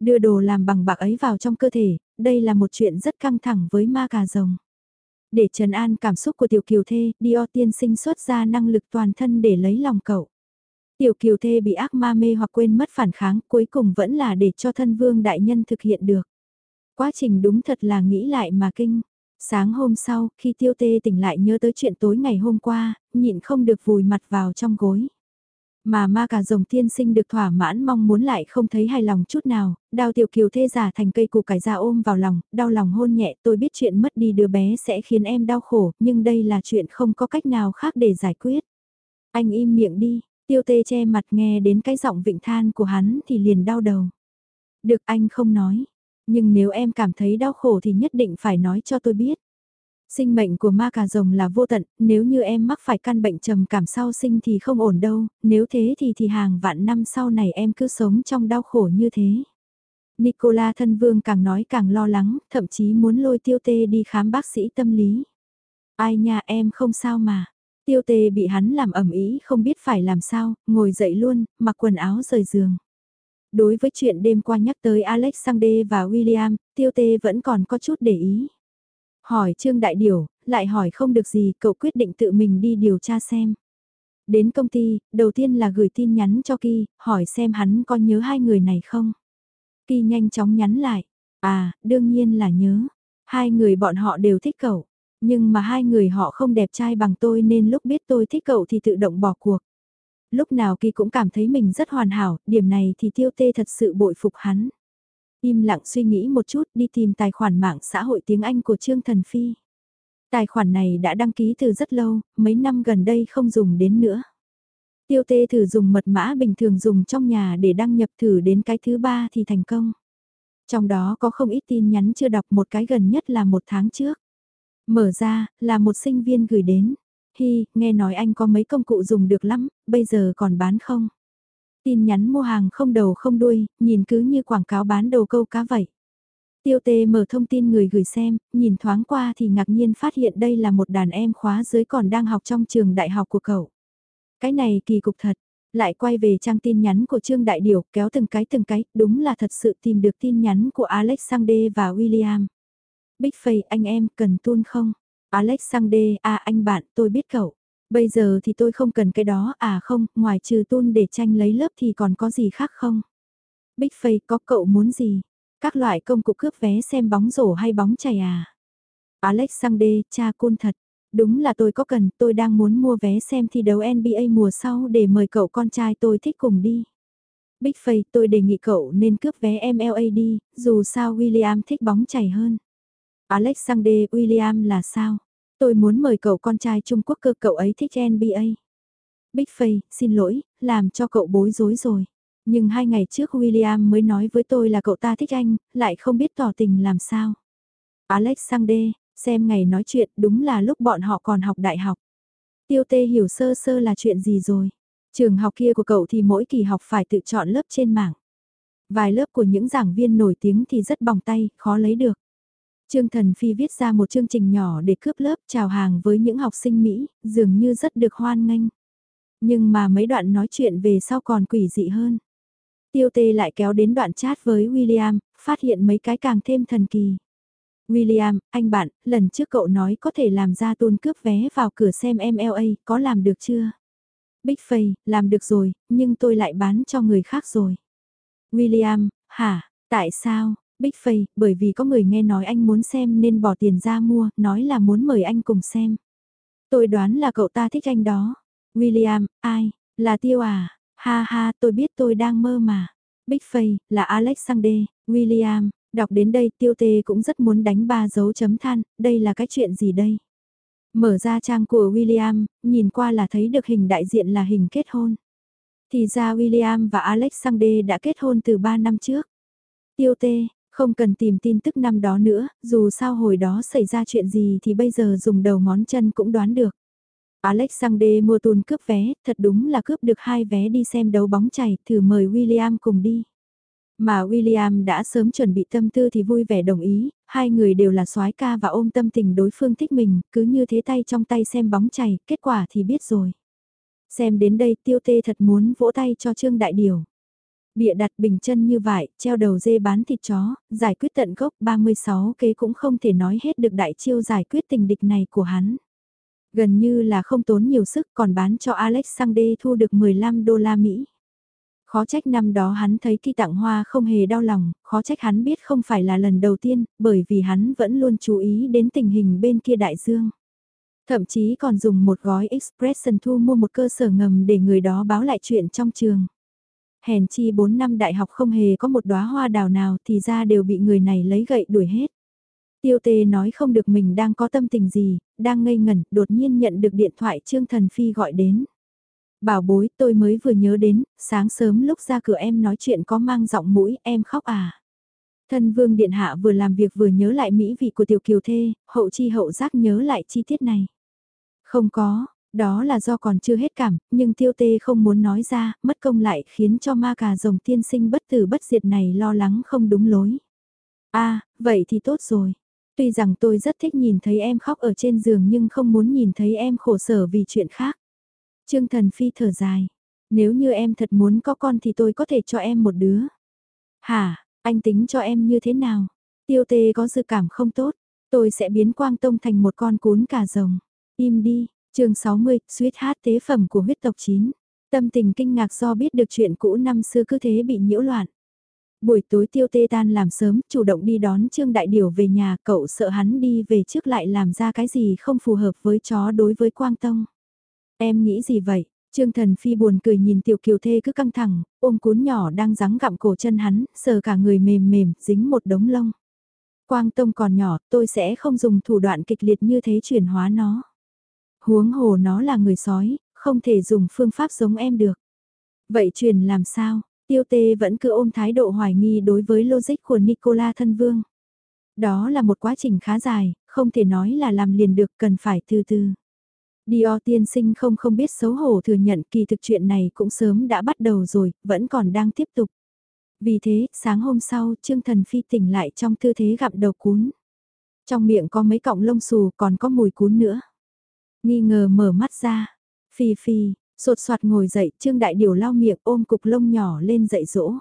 Đưa đồ làm bằng bạc ấy vào trong cơ thể, đây là một chuyện rất căng thẳng với ma cà rồng. Để Trần an cảm xúc của tiểu kiều thê, Dio tiên sinh xuất ra năng lực toàn thân để lấy lòng cậu. Tiểu kiều thê bị ác ma mê hoặc quên mất phản kháng cuối cùng vẫn là để cho thân vương đại nhân thực hiện được. Quá trình đúng thật là nghĩ lại mà kinh. Sáng hôm sau, khi tiêu tê tỉnh lại nhớ tới chuyện tối ngày hôm qua, nhịn không được vùi mặt vào trong gối. Mà ma cà rồng tiên sinh được thỏa mãn mong muốn lại không thấy hài lòng chút nào, đào tiểu kiều thê giả thành cây củ cải ra ôm vào lòng, đau lòng hôn nhẹ tôi biết chuyện mất đi đứa bé sẽ khiến em đau khổ, nhưng đây là chuyện không có cách nào khác để giải quyết. Anh im miệng đi, tiêu tê che mặt nghe đến cái giọng vịnh than của hắn thì liền đau đầu. Được anh không nói, nhưng nếu em cảm thấy đau khổ thì nhất định phải nói cho tôi biết. Sinh mệnh của ma cà rồng là vô tận, nếu như em mắc phải căn bệnh trầm cảm sau sinh thì không ổn đâu, nếu thế thì thì hàng vạn năm sau này em cứ sống trong đau khổ như thế. Nicola thân vương càng nói càng lo lắng, thậm chí muốn lôi tiêu tê đi khám bác sĩ tâm lý. Ai nha em không sao mà. Tiêu tê bị hắn làm ẩm ý không biết phải làm sao, ngồi dậy luôn, mặc quần áo rời giường. Đối với chuyện đêm qua nhắc tới Alexander và William, tiêu tê vẫn còn có chút để ý. Hỏi Trương Đại Điều, lại hỏi không được gì, cậu quyết định tự mình đi điều tra xem. Đến công ty, đầu tiên là gửi tin nhắn cho kỳ hỏi xem hắn có nhớ hai người này không. kỳ nhanh chóng nhắn lại, à, đương nhiên là nhớ. Hai người bọn họ đều thích cậu, nhưng mà hai người họ không đẹp trai bằng tôi nên lúc biết tôi thích cậu thì tự động bỏ cuộc. Lúc nào kỳ cũng cảm thấy mình rất hoàn hảo, điểm này thì tiêu tê thật sự bội phục hắn. Im lặng suy nghĩ một chút đi tìm tài khoản mạng xã hội tiếng Anh của Trương Thần Phi. Tài khoản này đã đăng ký từ rất lâu, mấy năm gần đây không dùng đến nữa. Tiêu tê thử dùng mật mã bình thường dùng trong nhà để đăng nhập thử đến cái thứ ba thì thành công. Trong đó có không ít tin nhắn chưa đọc một cái gần nhất là một tháng trước. Mở ra, là một sinh viên gửi đến. Hi, nghe nói anh có mấy công cụ dùng được lắm, bây giờ còn bán không? Tin nhắn mua hàng không đầu không đuôi, nhìn cứ như quảng cáo bán đầu câu cá vậy. Tiêu tê mở thông tin người gửi xem, nhìn thoáng qua thì ngạc nhiên phát hiện đây là một đàn em khóa dưới còn đang học trong trường đại học của cậu. Cái này kỳ cục thật, lại quay về trang tin nhắn của Trương Đại Điều, kéo từng cái từng cái, đúng là thật sự tìm được tin nhắn của Alexander và William. Big Face anh em, cần tuôn không? Alexander, à anh bạn, tôi biết cậu. Bây giờ thì tôi không cần cái đó, à không, ngoài trừ tôn để tranh lấy lớp thì còn có gì khác không? Big Face có cậu muốn gì? Các loại công cụ cướp vé xem bóng rổ hay bóng chày à? Alexander, cha côn thật. Đúng là tôi có cần, tôi đang muốn mua vé xem thi đấu NBA mùa sau để mời cậu con trai tôi thích cùng đi. Big Face, tôi đề nghị cậu nên cướp vé MLA đi, dù sao William thích bóng chày hơn. Alexander William là sao? Tôi muốn mời cậu con trai Trung Quốc cơ cậu ấy thích NBA. Big Faye, xin lỗi, làm cho cậu bối rối rồi. Nhưng hai ngày trước William mới nói với tôi là cậu ta thích anh, lại không biết tỏ tình làm sao. Alexander, xem ngày nói chuyện đúng là lúc bọn họ còn học đại học. Tiêu tê hiểu sơ sơ là chuyện gì rồi. Trường học kia của cậu thì mỗi kỳ học phải tự chọn lớp trên mạng. Vài lớp của những giảng viên nổi tiếng thì rất bỏng tay, khó lấy được. Trương Thần Phi viết ra một chương trình nhỏ để cướp lớp chào hàng với những học sinh Mỹ, dường như rất được hoan nghênh. Nhưng mà mấy đoạn nói chuyện về sau còn quỷ dị hơn. Tiêu tê lại kéo đến đoạn chat với William, phát hiện mấy cái càng thêm thần kỳ. William, anh bạn, lần trước cậu nói có thể làm ra tôn cướp vé vào cửa xem MLA, có làm được chưa? Big Faye, làm được rồi, nhưng tôi lại bán cho người khác rồi. William, hả, tại sao? Big Face, bởi vì có người nghe nói anh muốn xem nên bỏ tiền ra mua, nói là muốn mời anh cùng xem. Tôi đoán là cậu ta thích anh đó. William, ai, là Tiêu à? Ha ha, tôi biết tôi đang mơ mà. Big Face, là Alexander, William, đọc đến đây tiêu tê cũng rất muốn đánh ba dấu chấm than, đây là cái chuyện gì đây? Mở ra trang của William, nhìn qua là thấy được hình đại diện là hình kết hôn. Thì ra William và Alexander đã kết hôn từ 3 năm trước. Tiêu tê, không cần tìm tin tức năm đó nữa, dù sao hồi đó xảy ra chuyện gì thì bây giờ dùng đầu ngón chân cũng đoán được. Alexander mua tuôn cướp vé, thật đúng là cướp được hai vé đi xem đấu bóng chày, thử mời William cùng đi. Mà William đã sớm chuẩn bị tâm tư thì vui vẻ đồng ý, hai người đều là soái ca và ôm tâm tình đối phương thích mình, cứ như thế tay trong tay xem bóng chày, kết quả thì biết rồi. Xem đến đây tiêu tê thật muốn vỗ tay cho Trương Đại Điều. Bịa đặt bình chân như vậy, treo đầu dê bán thịt chó, giải quyết tận gốc 36 kế cũng không thể nói hết được đại chiêu giải quyết tình địch này của hắn. Gần như là không tốn nhiều sức còn bán cho Alexander thu được 15 đô la Mỹ. Khó trách năm đó hắn thấy khi tặng hoa không hề đau lòng, khó trách hắn biết không phải là lần đầu tiên, bởi vì hắn vẫn luôn chú ý đến tình hình bên kia đại dương. Thậm chí còn dùng một gói expression thu mua một cơ sở ngầm để người đó báo lại chuyện trong trường. Hèn chi 4 năm đại học không hề có một đóa hoa đào nào thì ra đều bị người này lấy gậy đuổi hết. Tiêu tê nói không được mình đang có tâm tình gì, đang ngây ngẩn, đột nhiên nhận được điện thoại Trương Thần Phi gọi đến. Bảo bối tôi mới vừa nhớ đến, sáng sớm lúc ra cửa em nói chuyện có mang giọng mũi, em khóc à. Thân vương điện hạ vừa làm việc vừa nhớ lại mỹ vị của tiểu kiều thê, hậu chi hậu giác nhớ lại chi tiết này. Không có, đó là do còn chưa hết cảm, nhưng tiêu tê không muốn nói ra, mất công lại khiến cho ma cà rồng tiên sinh bất tử bất diệt này lo lắng không đúng lối. a à, vậy thì tốt rồi. Tuy rằng tôi rất thích nhìn thấy em khóc ở trên giường nhưng không muốn nhìn thấy em khổ sở vì chuyện khác. Trương Thần Phi thở dài. Nếu như em thật muốn có con thì tôi có thể cho em một đứa. Hả, anh tính cho em như thế nào? Tiêu tê có dự cảm không tốt. Tôi sẽ biến Quang Tông thành một con cún cả rồng. Im đi, chương 60, suýt hát tế phẩm của huyết tộc 9. Tâm tình kinh ngạc do biết được chuyện cũ năm xưa cứ thế bị nhiễu loạn. Buổi tối tiêu tê tan làm sớm, chủ động đi đón Trương Đại Điều về nhà, cậu sợ hắn đi về trước lại làm ra cái gì không phù hợp với chó đối với Quang Tông. Em nghĩ gì vậy? Trương Thần Phi buồn cười nhìn tiểu kiều thê cứ căng thẳng, ôm cuốn nhỏ đang rắn gặm cổ chân hắn, sờ cả người mềm mềm, dính một đống lông. Quang Tông còn nhỏ, tôi sẽ không dùng thủ đoạn kịch liệt như thế chuyển hóa nó. Huống hồ nó là người sói, không thể dùng phương pháp giống em được. Vậy truyền làm sao? Tiêu tê vẫn cứ ôm thái độ hoài nghi đối với logic của Nicola thân vương. Đó là một quá trình khá dài, không thể nói là làm liền được cần phải từ từ. Dior tiên sinh không không biết xấu hổ thừa nhận kỳ thực chuyện này cũng sớm đã bắt đầu rồi, vẫn còn đang tiếp tục. Vì thế, sáng hôm sau, Trương Thần Phi tỉnh lại trong tư thế gặm đầu cún. Trong miệng có mấy cọng lông xù còn có mùi cún nữa. Nghi ngờ mở mắt ra. Phi phi, sột soạt ngồi dậy, Trương Đại Điều lau miệng ôm cục lông nhỏ lên dậy dỗ.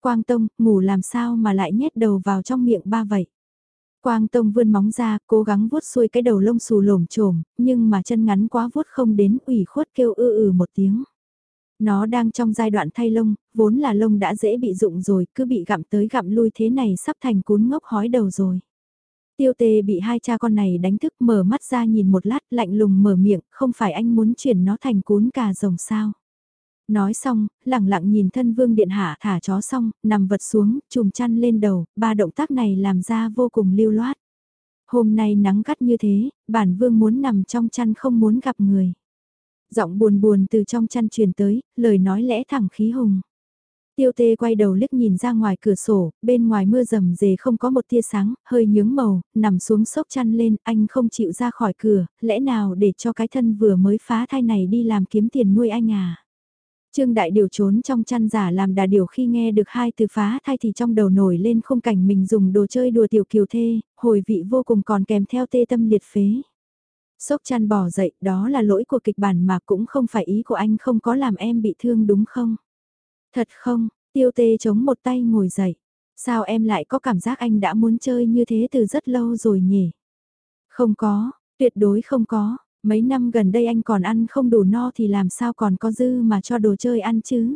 Quang Tông, ngủ làm sao mà lại nhét đầu vào trong miệng ba vậy? Quang Tông vươn móng ra, cố gắng vuốt xuôi cái đầu lông xù lồm trồm, nhưng mà chân ngắn quá vuốt không đến, ủy khuất kêu ư ừ một tiếng. Nó đang trong giai đoạn thay lông, vốn là lông đã dễ bị rụng rồi, cứ bị gặm tới gặm lui thế này sắp thành cún ngốc hói đầu rồi. Tiêu tề bị hai cha con này đánh thức mở mắt ra nhìn một lát lạnh lùng mở miệng, không phải anh muốn chuyển nó thành cún cà rồng sao. Nói xong, lặng lặng nhìn thân vương điện hạ thả chó xong, nằm vật xuống, chùm chăn lên đầu, ba động tác này làm ra vô cùng lưu loát. Hôm nay nắng gắt như thế, bản vương muốn nằm trong chăn không muốn gặp người. Giọng buồn buồn từ trong chăn truyền tới, lời nói lẽ thẳng khí hùng. Tiêu tê quay đầu liếc nhìn ra ngoài cửa sổ, bên ngoài mưa rầm rề không có một tia sáng, hơi nhướng màu, nằm xuống sốc chăn lên, anh không chịu ra khỏi cửa, lẽ nào để cho cái thân vừa mới phá thai này đi làm kiếm tiền nuôi anh à? Trương Đại Điều trốn trong chăn giả làm đà điều khi nghe được hai từ phá thai thì trong đầu nổi lên khung cảnh mình dùng đồ chơi đùa tiểu kiều thê, hồi vị vô cùng còn kèm theo tê tâm liệt phế. Sốc chăn bỏ dậy, đó là lỗi của kịch bản mà cũng không phải ý của anh không có làm em bị thương đúng không? Thật không, tiêu tê chống một tay ngồi dậy. Sao em lại có cảm giác anh đã muốn chơi như thế từ rất lâu rồi nhỉ? Không có, tuyệt đối không có, mấy năm gần đây anh còn ăn không đủ no thì làm sao còn có dư mà cho đồ chơi ăn chứ?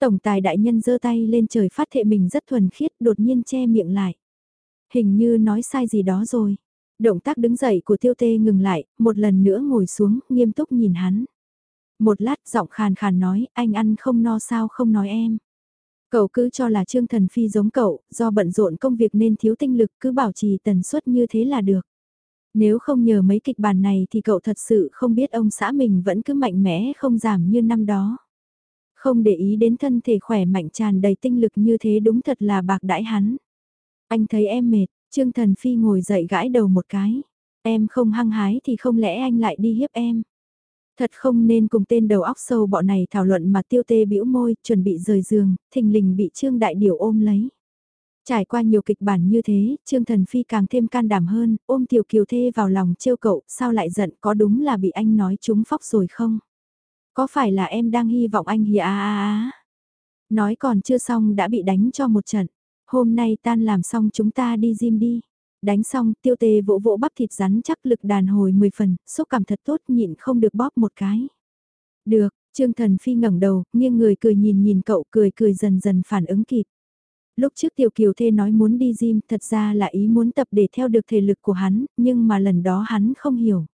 Tổng tài đại nhân giơ tay lên trời phát thệ mình rất thuần khiết đột nhiên che miệng lại. Hình như nói sai gì đó rồi. Động tác đứng dậy của tiêu tê ngừng lại, một lần nữa ngồi xuống, nghiêm túc nhìn hắn. Một lát giọng khàn khàn nói, anh ăn không no sao không nói em. Cậu cứ cho là Trương Thần Phi giống cậu, do bận rộn công việc nên thiếu tinh lực cứ bảo trì tần suất như thế là được. Nếu không nhờ mấy kịch bản này thì cậu thật sự không biết ông xã mình vẫn cứ mạnh mẽ không giảm như năm đó. Không để ý đến thân thể khỏe mạnh tràn đầy tinh lực như thế đúng thật là bạc đãi hắn. Anh thấy em mệt, Trương Thần Phi ngồi dậy gãi đầu một cái. Em không hăng hái thì không lẽ anh lại đi hiếp em. Thật không nên cùng tên đầu óc sâu bọ này thảo luận mà tiêu tê bĩu môi, chuẩn bị rời giường, thình lình bị Trương Đại Điều ôm lấy. Trải qua nhiều kịch bản như thế, Trương Thần Phi càng thêm can đảm hơn, ôm Tiểu Kiều Thê vào lòng trêu cậu, sao lại giận, có đúng là bị anh nói trúng phóc rồi không? Có phải là em đang hy vọng anh hìa a a a? Nói còn chưa xong đã bị đánh cho một trận. Hôm nay tan làm xong chúng ta đi gym đi. Đánh xong, tiêu tê vỗ vỗ bắp thịt rắn chắc lực đàn hồi 10 phần, xúc cảm thật tốt nhịn không được bóp một cái. Được, Trương Thần Phi ngẩng đầu, nghiêng người cười nhìn nhìn cậu cười cười dần dần phản ứng kịp. Lúc trước Tiểu Kiều Thê nói muốn đi gym thật ra là ý muốn tập để theo được thể lực của hắn, nhưng mà lần đó hắn không hiểu.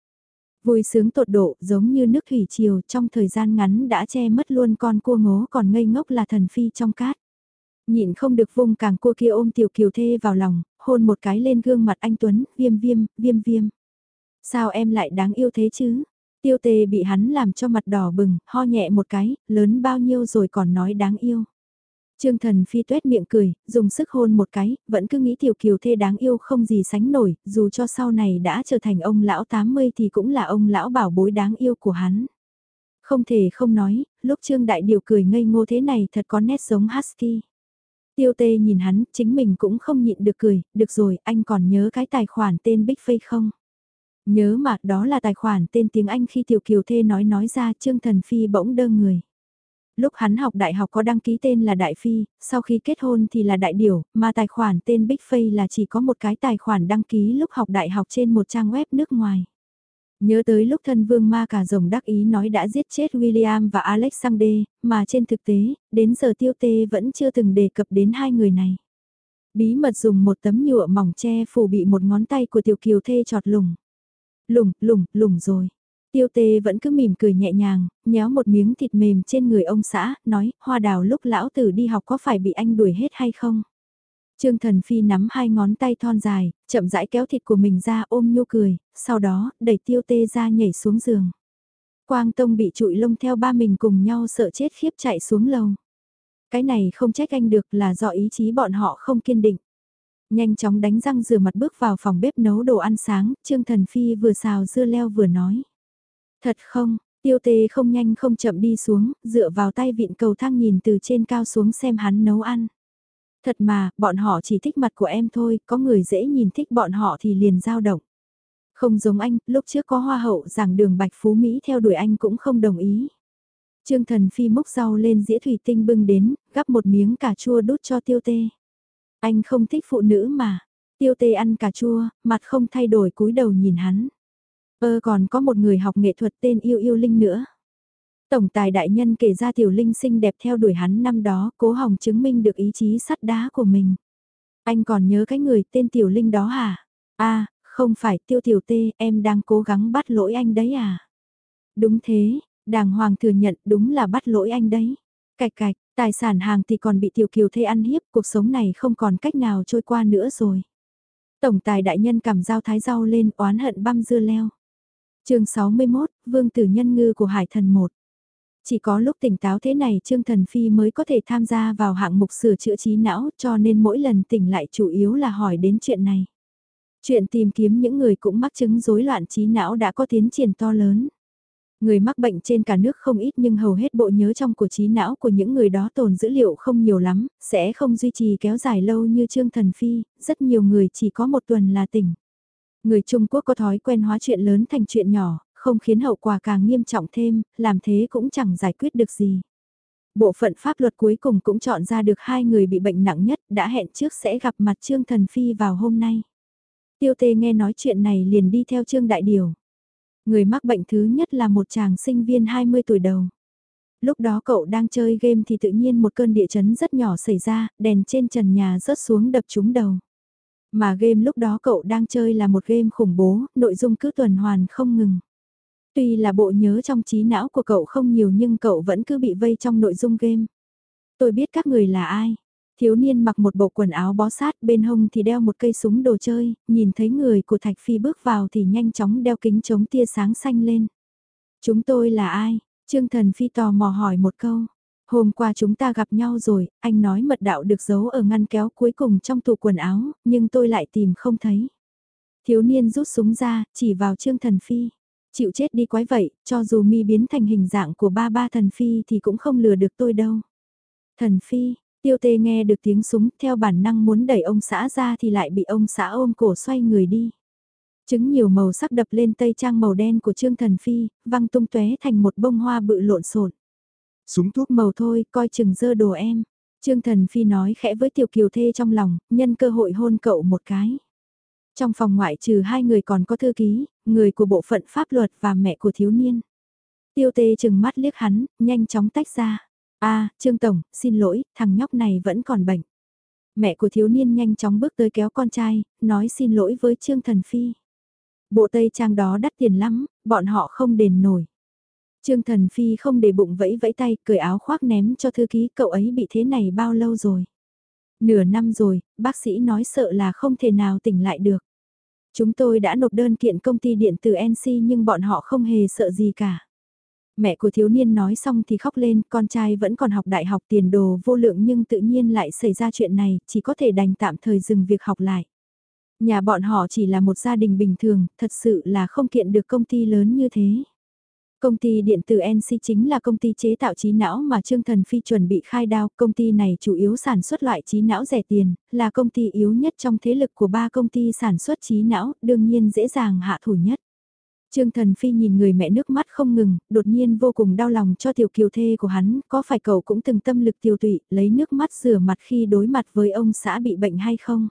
Vui sướng tột độ giống như nước thủy triều trong thời gian ngắn đã che mất luôn con cua ngố còn ngây ngốc là thần phi trong cát. Nhịn không được vung càng cua kia ôm Tiểu Kiều Thê vào lòng, hôn một cái lên gương mặt anh Tuấn, viêm viêm, viêm viêm. Sao em lại đáng yêu thế chứ? Tiêu tề bị hắn làm cho mặt đỏ bừng, ho nhẹ một cái, lớn bao nhiêu rồi còn nói đáng yêu. Trương thần phi tuét miệng cười, dùng sức hôn một cái, vẫn cứ nghĩ tiểu kiều thê đáng yêu không gì sánh nổi, dù cho sau này đã trở thành ông lão 80 thì cũng là ông lão bảo bối đáng yêu của hắn. Không thể không nói, lúc Trương Đại Điều cười ngây ngô thế này thật có nét giống Husky. Tiêu tê nhìn hắn, chính mình cũng không nhịn được cười, được rồi, anh còn nhớ cái tài khoản tên Big Face không? Nhớ mà, đó là tài khoản tên tiếng Anh khi Tiểu Kiều Thê nói nói ra Trương Thần Phi bỗng đơ người. Lúc hắn học đại học có đăng ký tên là Đại Phi, sau khi kết hôn thì là Đại Điểu, mà tài khoản tên Big Face là chỉ có một cái tài khoản đăng ký lúc học đại học trên một trang web nước ngoài. Nhớ tới lúc thân vương ma cả rồng đắc ý nói đã giết chết William và Alexander, mà trên thực tế, đến giờ tiêu tê vẫn chưa từng đề cập đến hai người này. Bí mật dùng một tấm nhựa mỏng che phủ bị một ngón tay của tiểu kiều thê trọt lủng. Lủng, lủng, lủng rồi. Tiêu tê vẫn cứ mỉm cười nhẹ nhàng, nhéo một miếng thịt mềm trên người ông xã, nói, hoa đào lúc lão tử đi học có phải bị anh đuổi hết hay không? Trương Thần Phi nắm hai ngón tay thon dài, chậm rãi kéo thịt của mình ra ôm nhu cười, sau đó, đẩy tiêu tê ra nhảy xuống giường. Quang Tông bị trụi lông theo ba mình cùng nhau sợ chết khiếp chạy xuống lầu. Cái này không trách anh được là do ý chí bọn họ không kiên định. Nhanh chóng đánh răng rửa mặt bước vào phòng bếp nấu đồ ăn sáng, Trương Thần Phi vừa xào dưa leo vừa nói. Thật không, tiêu tê không nhanh không chậm đi xuống, dựa vào tay vịn cầu thang nhìn từ trên cao xuống xem hắn nấu ăn. Thật mà, bọn họ chỉ thích mặt của em thôi, có người dễ nhìn thích bọn họ thì liền dao động. Không giống anh, lúc trước có hoa hậu giảng đường Bạch Phú Mỹ theo đuổi anh cũng không đồng ý. Trương Thần Phi múc rau lên dĩa thủy tinh bưng đến, gắp một miếng cà chua đút cho tiêu tê. Anh không thích phụ nữ mà. Tiêu tê ăn cà chua, mặt không thay đổi cúi đầu nhìn hắn. Ơ còn có một người học nghệ thuật tên Yêu Yêu Linh nữa. Tổng tài đại nhân kể ra tiểu linh xinh đẹp theo đuổi hắn năm đó, cố hồng chứng minh được ý chí sắt đá của mình. Anh còn nhớ cái người tên tiểu linh đó hả? a không phải tiêu tiểu tê, em đang cố gắng bắt lỗi anh đấy à? Đúng thế, đàng hoàng thừa nhận đúng là bắt lỗi anh đấy. Cạch cạch, tài sản hàng thì còn bị tiểu kiều thê ăn hiếp, cuộc sống này không còn cách nào trôi qua nữa rồi. Tổng tài đại nhân cầm dao thái rau lên oán hận băm dưa leo. chương 61, Vương tử nhân ngư của Hải thần 1. Chỉ có lúc tỉnh táo thế này Trương Thần Phi mới có thể tham gia vào hạng mục sửa chữa trí não cho nên mỗi lần tỉnh lại chủ yếu là hỏi đến chuyện này. Chuyện tìm kiếm những người cũng mắc chứng rối loạn trí não đã có tiến triển to lớn. Người mắc bệnh trên cả nước không ít nhưng hầu hết bộ nhớ trong của trí não của những người đó tồn dữ liệu không nhiều lắm, sẽ không duy trì kéo dài lâu như Trương Thần Phi, rất nhiều người chỉ có một tuần là tỉnh. Người Trung Quốc có thói quen hóa chuyện lớn thành chuyện nhỏ, không khiến hậu quả càng nghiêm trọng thêm, làm thế cũng chẳng giải quyết được gì. Bộ phận pháp luật cuối cùng cũng chọn ra được hai người bị bệnh nặng nhất đã hẹn trước sẽ gặp mặt Trương Thần Phi vào hôm nay. Tiêu tê nghe nói chuyện này liền đi theo Trương Đại Điều. Người mắc bệnh thứ nhất là một chàng sinh viên 20 tuổi đầu. Lúc đó cậu đang chơi game thì tự nhiên một cơn địa chấn rất nhỏ xảy ra, đèn trên trần nhà rớt xuống đập trúng đầu. Mà game lúc đó cậu đang chơi là một game khủng bố, nội dung cứ tuần hoàn không ngừng. Tuy là bộ nhớ trong trí não của cậu không nhiều nhưng cậu vẫn cứ bị vây trong nội dung game. Tôi biết các người là ai. Thiếu niên mặc một bộ quần áo bó sát bên hông thì đeo một cây súng đồ chơi, nhìn thấy người của Thạch Phi bước vào thì nhanh chóng đeo kính chống tia sáng xanh lên. Chúng tôi là ai? Trương Thần Phi tò mò hỏi một câu. Hôm qua chúng ta gặp nhau rồi, anh nói mật đạo được giấu ở ngăn kéo cuối cùng trong tủ quần áo, nhưng tôi lại tìm không thấy. Thiếu niên rút súng ra, chỉ vào Trương Thần Phi. Chịu chết đi quái vậy, cho dù mi biến thành hình dạng của ba ba thần Phi thì cũng không lừa được tôi đâu. Thần Phi, tiêu tê nghe được tiếng súng theo bản năng muốn đẩy ông xã ra thì lại bị ông xã ôm cổ xoay người đi. Trứng nhiều màu sắc đập lên tây trang màu đen của Trương Thần Phi, văng tung tóe thành một bông hoa bự lộn xộn. Súng thuốc màu thôi, coi chừng dơ đồ em. Trương Thần Phi nói khẽ với Tiểu Kiều Thê trong lòng, nhân cơ hội hôn cậu một cái. Trong phòng ngoại trừ hai người còn có thư ký, người của bộ phận pháp luật và mẹ của thiếu niên. Tiêu tê chừng mắt liếc hắn, nhanh chóng tách ra. a Trương Tổng, xin lỗi, thằng nhóc này vẫn còn bệnh. Mẹ của thiếu niên nhanh chóng bước tới kéo con trai, nói xin lỗi với Trương Thần Phi. Bộ tây trang đó đắt tiền lắm, bọn họ không đền nổi. Trương Thần Phi không để bụng vẫy vẫy tay, cởi áo khoác ném cho thư ký, cậu ấy bị thế này bao lâu rồi? Nửa năm rồi, bác sĩ nói sợ là không thể nào tỉnh lại được. Chúng tôi đã nộp đơn kiện công ty điện tử NC nhưng bọn họ không hề sợ gì cả. Mẹ của thiếu niên nói xong thì khóc lên, con trai vẫn còn học đại học tiền đồ vô lượng nhưng tự nhiên lại xảy ra chuyện này, chỉ có thể đành tạm thời dừng việc học lại. Nhà bọn họ chỉ là một gia đình bình thường, thật sự là không kiện được công ty lớn như thế. Công ty điện tử NC chính là công ty chế tạo trí não mà Trương Thần Phi chuẩn bị khai đao. Công ty này chủ yếu sản xuất loại trí não rẻ tiền, là công ty yếu nhất trong thế lực của ba công ty sản xuất trí não, đương nhiên dễ dàng hạ thủ nhất. Trương Thần Phi nhìn người mẹ nước mắt không ngừng, đột nhiên vô cùng đau lòng cho tiểu kiều thê của hắn, có phải cậu cũng từng tâm lực tiêu tụy, lấy nước mắt rửa mặt khi đối mặt với ông xã bị bệnh hay không?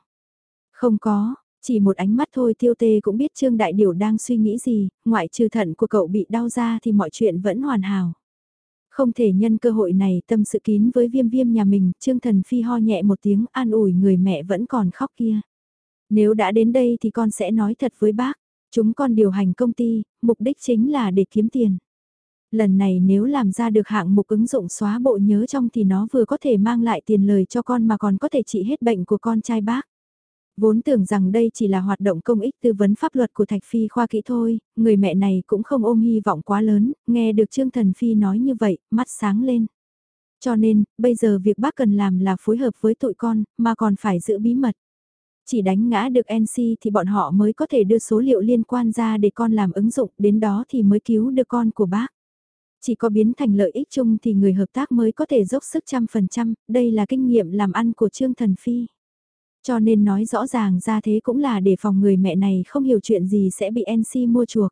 Không có, chỉ một ánh mắt thôi tiêu tê cũng biết Trương Đại Điều đang suy nghĩ gì, ngoại trừ thận của cậu bị đau ra thì mọi chuyện vẫn hoàn hảo. Không thể nhân cơ hội này tâm sự kín với viêm viêm nhà mình, Trương Thần Phi ho nhẹ một tiếng an ủi người mẹ vẫn còn khóc kia. Nếu đã đến đây thì con sẽ nói thật với bác, chúng con điều hành công ty, mục đích chính là để kiếm tiền. Lần này nếu làm ra được hạng mục ứng dụng xóa bộ nhớ trong thì nó vừa có thể mang lại tiền lời cho con mà còn có thể trị hết bệnh của con trai bác. Vốn tưởng rằng đây chỉ là hoạt động công ích tư vấn pháp luật của Thạch Phi khoa kỹ thôi, người mẹ này cũng không ôm hy vọng quá lớn, nghe được Trương Thần Phi nói như vậy, mắt sáng lên. Cho nên, bây giờ việc bác cần làm là phối hợp với tụi con, mà còn phải giữ bí mật. Chỉ đánh ngã được NC thì bọn họ mới có thể đưa số liệu liên quan ra để con làm ứng dụng, đến đó thì mới cứu được con của bác. Chỉ có biến thành lợi ích chung thì người hợp tác mới có thể dốc sức trăm phần trăm, đây là kinh nghiệm làm ăn của Trương Thần Phi. Cho nên nói rõ ràng ra thế cũng là để phòng người mẹ này không hiểu chuyện gì sẽ bị NC mua chuộc.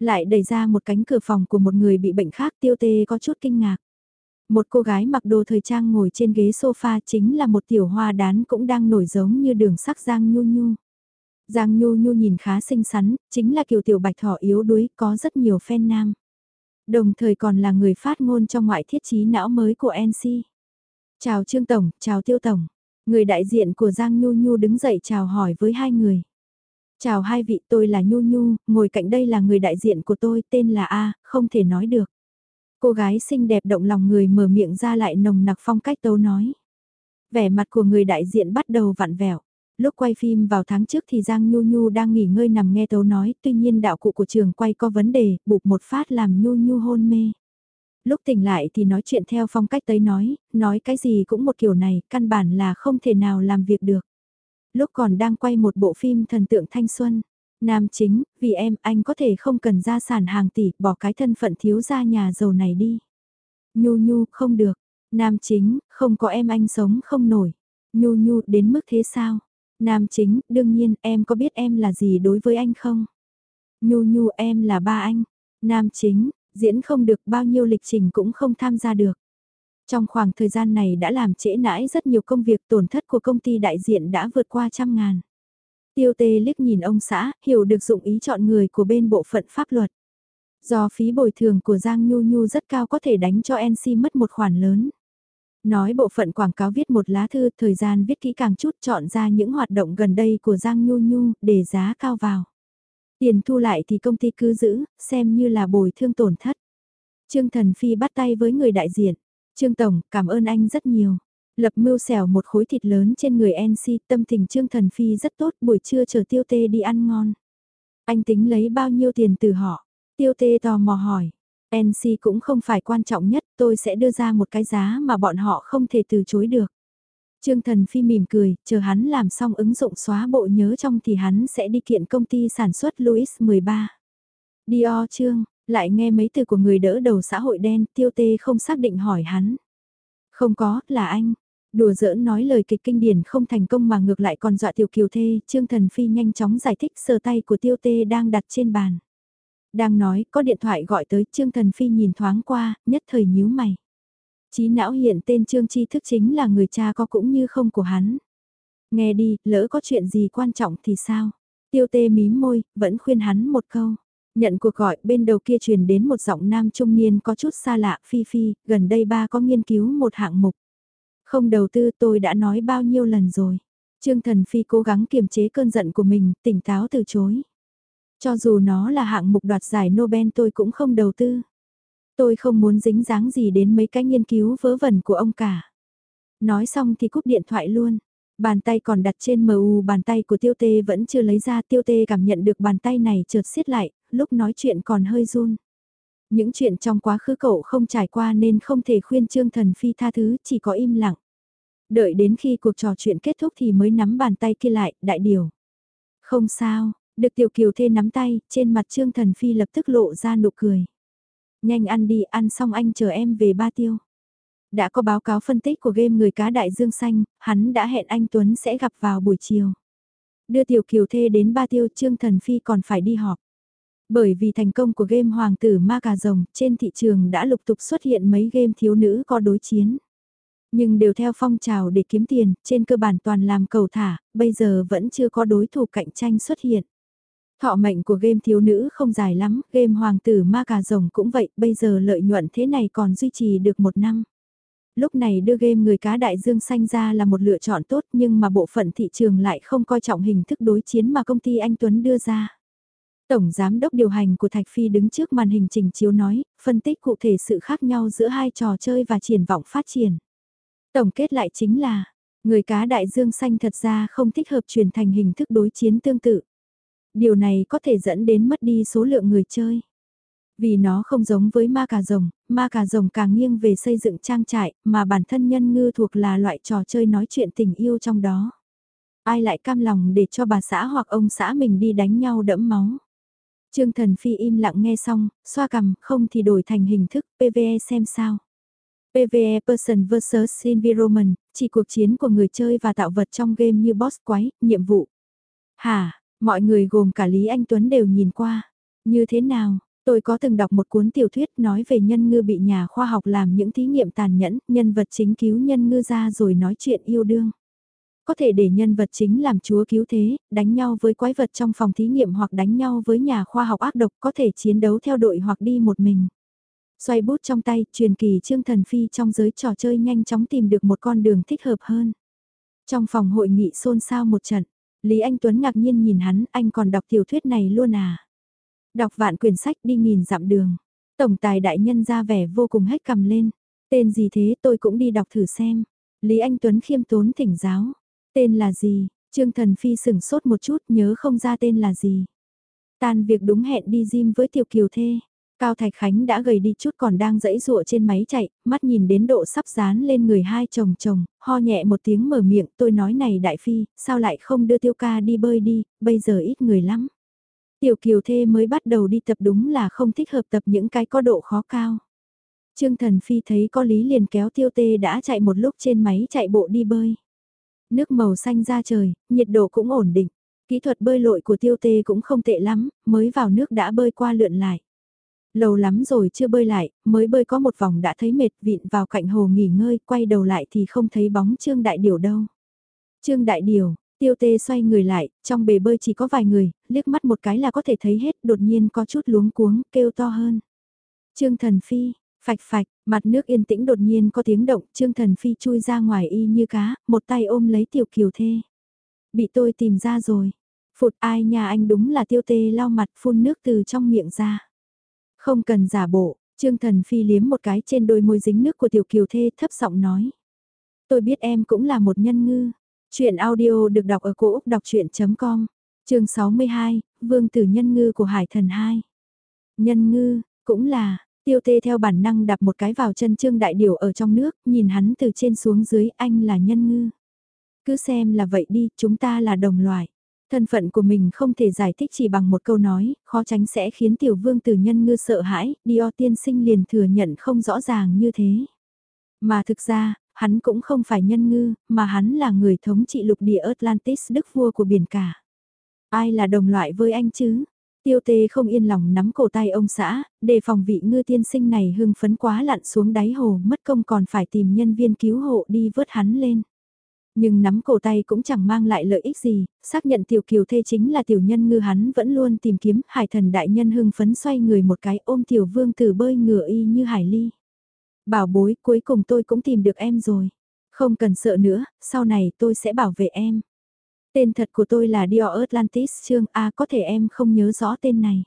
Lại đẩy ra một cánh cửa phòng của một người bị bệnh khác tiêu tê có chút kinh ngạc. Một cô gái mặc đồ thời trang ngồi trên ghế sofa chính là một tiểu hoa đán cũng đang nổi giống như đường sắc Giang Nhu Nhu. Giang Nhu Nhu nhìn khá xinh xắn, chính là kiểu tiểu bạch thỏ yếu đuối, có rất nhiều fan nam. Đồng thời còn là người phát ngôn trong ngoại thiết trí não mới của NC. Chào Trương Tổng, chào Tiêu Tổng. Người đại diện của Giang Nhu Nhu đứng dậy chào hỏi với hai người. Chào hai vị tôi là Nhu Nhu, ngồi cạnh đây là người đại diện của tôi tên là A, không thể nói được. Cô gái xinh đẹp động lòng người mở miệng ra lại nồng nặc phong cách tấu nói. Vẻ mặt của người đại diện bắt đầu vặn vẹo. Lúc quay phim vào tháng trước thì Giang Nhu Nhu đang nghỉ ngơi nằm nghe tấu nói, tuy nhiên đạo cụ của trường quay có vấn đề, bụp một phát làm Nhu Nhu hôn mê. Lúc tỉnh lại thì nói chuyện theo phong cách tới nói, nói cái gì cũng một kiểu này, căn bản là không thể nào làm việc được. Lúc còn đang quay một bộ phim thần tượng thanh xuân, nam chính, vì em, anh có thể không cần gia sản hàng tỷ, bỏ cái thân phận thiếu gia nhà giàu này đi. Nhu nhu, không được. Nam chính, không có em anh sống không nổi. Nhu nhu, đến mức thế sao? Nam chính, đương nhiên, em có biết em là gì đối với anh không? Nhu nhu, em là ba anh. Nam chính, diễn không được bao nhiêu lịch trình cũng không tham gia được. Trong khoảng thời gian này đã làm trễ nãi rất nhiều công việc tổn thất của công ty đại diện đã vượt qua trăm ngàn. Tiêu tê liếc nhìn ông xã, hiểu được dụng ý chọn người của bên bộ phận pháp luật. Do phí bồi thường của Giang Nhu Nhu rất cao có thể đánh cho NC mất một khoản lớn. Nói bộ phận quảng cáo viết một lá thư, thời gian viết kỹ càng chút chọn ra những hoạt động gần đây của Giang Nhu Nhu, để giá cao vào. Tiền thu lại thì công ty cứ giữ, xem như là bồi thương tổn thất. Trương Thần Phi bắt tay với người đại diện. Trương Tổng, cảm ơn anh rất nhiều. Lập mưu xẻo một khối thịt lớn trên người NC, tâm tình Trương Thần Phi rất tốt, buổi trưa chờ tiêu tê đi ăn ngon. Anh tính lấy bao nhiêu tiền từ họ? Tiêu tê tò mò hỏi. NC cũng không phải quan trọng nhất, tôi sẽ đưa ra một cái giá mà bọn họ không thể từ chối được. Trương Thần Phi mỉm cười, chờ hắn làm xong ứng dụng xóa bộ nhớ trong thì hắn sẽ đi kiện công ty sản xuất Louis 13. Dior Trương, lại nghe mấy từ của người đỡ đầu xã hội đen, tiêu tê không xác định hỏi hắn. Không có, là anh. Đùa giỡn nói lời kịch kinh điển không thành công mà ngược lại còn dọa tiểu kiều thê, Trương Thần Phi nhanh chóng giải thích sờ tay của tiêu tê đang đặt trên bàn. Đang nói, có điện thoại gọi tới Trương Thần Phi nhìn thoáng qua, nhất thời nhíu mày. Chí não hiện tên Trương Chi thức chính là người cha có cũng như không của hắn. Nghe đi, lỡ có chuyện gì quan trọng thì sao? Tiêu tê mím môi, vẫn khuyên hắn một câu. Nhận cuộc gọi bên đầu kia truyền đến một giọng nam trung niên có chút xa lạ, Phi Phi, gần đây ba có nghiên cứu một hạng mục. Không đầu tư tôi đã nói bao nhiêu lần rồi. Trương Thần Phi cố gắng kiềm chế cơn giận của mình, tỉnh táo từ chối. Cho dù nó là hạng mục đoạt giải Nobel tôi cũng không đầu tư. Tôi không muốn dính dáng gì đến mấy cái nghiên cứu vớ vẩn của ông cả. Nói xong thì cúp điện thoại luôn. Bàn tay còn đặt trên MU bàn tay của tiêu tê vẫn chưa lấy ra tiêu tê cảm nhận được bàn tay này chợt xiết lại, lúc nói chuyện còn hơi run. Những chuyện trong quá khứ cậu không trải qua nên không thể khuyên Trương Thần Phi tha thứ, chỉ có im lặng. Đợi đến khi cuộc trò chuyện kết thúc thì mới nắm bàn tay kia lại, đại điều. Không sao, được tiểu kiều thê nắm tay, trên mặt Trương Thần Phi lập tức lộ ra nụ cười. Nhanh ăn đi, ăn xong anh chờ em về ba tiêu. Đã có báo cáo phân tích của game người cá đại dương xanh, hắn đã hẹn anh Tuấn sẽ gặp vào buổi chiều. Đưa tiểu kiều thê đến ba tiêu Trương Thần Phi còn phải đi họp. Bởi vì thành công của game Hoàng tử Ma Cà Rồng, trên thị trường đã lục tục xuất hiện mấy game thiếu nữ có đối chiến. Nhưng đều theo phong trào để kiếm tiền, trên cơ bản toàn làm cầu thả, bây giờ vẫn chưa có đối thủ cạnh tranh xuất hiện. Thọ mệnh của game thiếu nữ không dài lắm, game hoàng tử ma cà rồng cũng vậy, bây giờ lợi nhuận thế này còn duy trì được một năm. Lúc này đưa game người cá đại dương xanh ra là một lựa chọn tốt nhưng mà bộ phận thị trường lại không coi trọng hình thức đối chiến mà công ty anh Tuấn đưa ra. Tổng giám đốc điều hành của Thạch Phi đứng trước màn hình trình chiếu nói, phân tích cụ thể sự khác nhau giữa hai trò chơi và triển vọng phát triển. Tổng kết lại chính là, người cá đại dương xanh thật ra không thích hợp truyền thành hình thức đối chiến tương tự. Điều này có thể dẫn đến mất đi số lượng người chơi. Vì nó không giống với ma cà rồng, ma cà rồng càng nghiêng về xây dựng trang trại, mà bản thân nhân ngư thuộc là loại trò chơi nói chuyện tình yêu trong đó. Ai lại cam lòng để cho bà xã hoặc ông xã mình đi đánh nhau đẫm máu. Trương Thần Phi im lặng nghe xong, xoa cằm, không thì đổi thành hình thức PVE xem sao. PVE Person vs Environment, chỉ cuộc chiến của người chơi và tạo vật trong game như boss quái, nhiệm vụ. Hả, mọi người gồm cả Lý Anh Tuấn đều nhìn qua. Như thế nào, tôi có từng đọc một cuốn tiểu thuyết nói về nhân ngư bị nhà khoa học làm những thí nghiệm tàn nhẫn, nhân vật chính cứu nhân ngư ra rồi nói chuyện yêu đương có thể để nhân vật chính làm chúa cứu thế, đánh nhau với quái vật trong phòng thí nghiệm hoặc đánh nhau với nhà khoa học ác độc có thể chiến đấu theo đội hoặc đi một mình. Xoay bút trong tay, truyền kỳ Trương Thần Phi trong giới trò chơi nhanh chóng tìm được một con đường thích hợp hơn. Trong phòng hội nghị xôn xao một trận, Lý Anh Tuấn ngạc nhiên nhìn hắn, anh còn đọc tiểu thuyết này luôn à? Đọc vạn quyển sách đi nghìn dặm đường. Tổng tài đại nhân ra vẻ vô cùng hết cầm lên. Tên gì thế tôi cũng đi đọc thử xem. Lý Anh Tuấn khiêm tốn thỉnh giáo. Tên là gì? Trương Thần Phi sửng sốt một chút nhớ không ra tên là gì. Tan việc đúng hẹn đi gym với Tiểu Kiều Thê. Cao Thạch Khánh đã gầy đi chút còn đang dẫy rụa trên máy chạy, mắt nhìn đến độ sắp dán lên người hai chồng chồng, ho nhẹ một tiếng mở miệng tôi nói này đại phi, sao lại không đưa tiêu ca đi bơi đi, bây giờ ít người lắm. Tiểu kiều thê mới bắt đầu đi tập đúng là không thích hợp tập những cái có độ khó cao. Trương Thần Phi thấy có lý liền kéo tiêu tê đã chạy một lúc trên máy chạy bộ đi bơi. Nước màu xanh ra trời, nhiệt độ cũng ổn định. Kỹ thuật bơi lội của tiêu tê cũng không tệ lắm, mới vào nước đã bơi qua lượn lại. Lâu lắm rồi chưa bơi lại, mới bơi có một vòng đã thấy mệt vịn vào cạnh hồ nghỉ ngơi, quay đầu lại thì không thấy bóng Trương Đại Điều đâu. Trương Đại Điều, tiêu tê xoay người lại, trong bể bơi chỉ có vài người, liếc mắt một cái là có thể thấy hết, đột nhiên có chút luống cuống, kêu to hơn. Trương Thần Phi, phạch phạch, mặt nước yên tĩnh đột nhiên có tiếng động, Trương Thần Phi chui ra ngoài y như cá, một tay ôm lấy tiểu kiều thê. Bị tôi tìm ra rồi. Phụt ai nhà anh đúng là tiêu tê lau mặt phun nước từ trong miệng ra. Không cần giả bộ, Trương Thần Phi liếm một cái trên đôi môi dính nước của Tiểu Kiều Thê thấp giọng nói. Tôi biết em cũng là một nhân ngư. Chuyện audio được đọc ở cổ Úc đọc chuyện.com, trường 62, Vương Tử Nhân Ngư của Hải Thần 2. Nhân ngư, cũng là, tiêu tê theo bản năng đạp một cái vào chân Trương Đại Điều ở trong nước, nhìn hắn từ trên xuống dưới anh là nhân ngư. Cứ xem là vậy đi, chúng ta là đồng loại. Thân phận của mình không thể giải thích chỉ bằng một câu nói, khó tránh sẽ khiến tiểu vương tử nhân ngư sợ hãi, Dio tiên sinh liền thừa nhận không rõ ràng như thế. Mà thực ra, hắn cũng không phải nhân ngư, mà hắn là người thống trị lục địa Atlantis đức vua của biển cả. Ai là đồng loại với anh chứ? Tiêu tê không yên lòng nắm cổ tay ông xã, đề phòng vị ngư tiên sinh này hưng phấn quá lặn xuống đáy hồ mất công còn phải tìm nhân viên cứu hộ đi vớt hắn lên. Nhưng nắm cổ tay cũng chẳng mang lại lợi ích gì, xác nhận tiểu kiều thê chính là tiểu nhân ngư hắn vẫn luôn tìm kiếm, hải thần đại nhân hưng phấn xoay người một cái ôm tiểu vương tử bơi ngửa y như hải ly. Bảo bối cuối cùng tôi cũng tìm được em rồi. Không cần sợ nữa, sau này tôi sẽ bảo vệ em. Tên thật của tôi là Dior Atlantis Trương A có thể em không nhớ rõ tên này.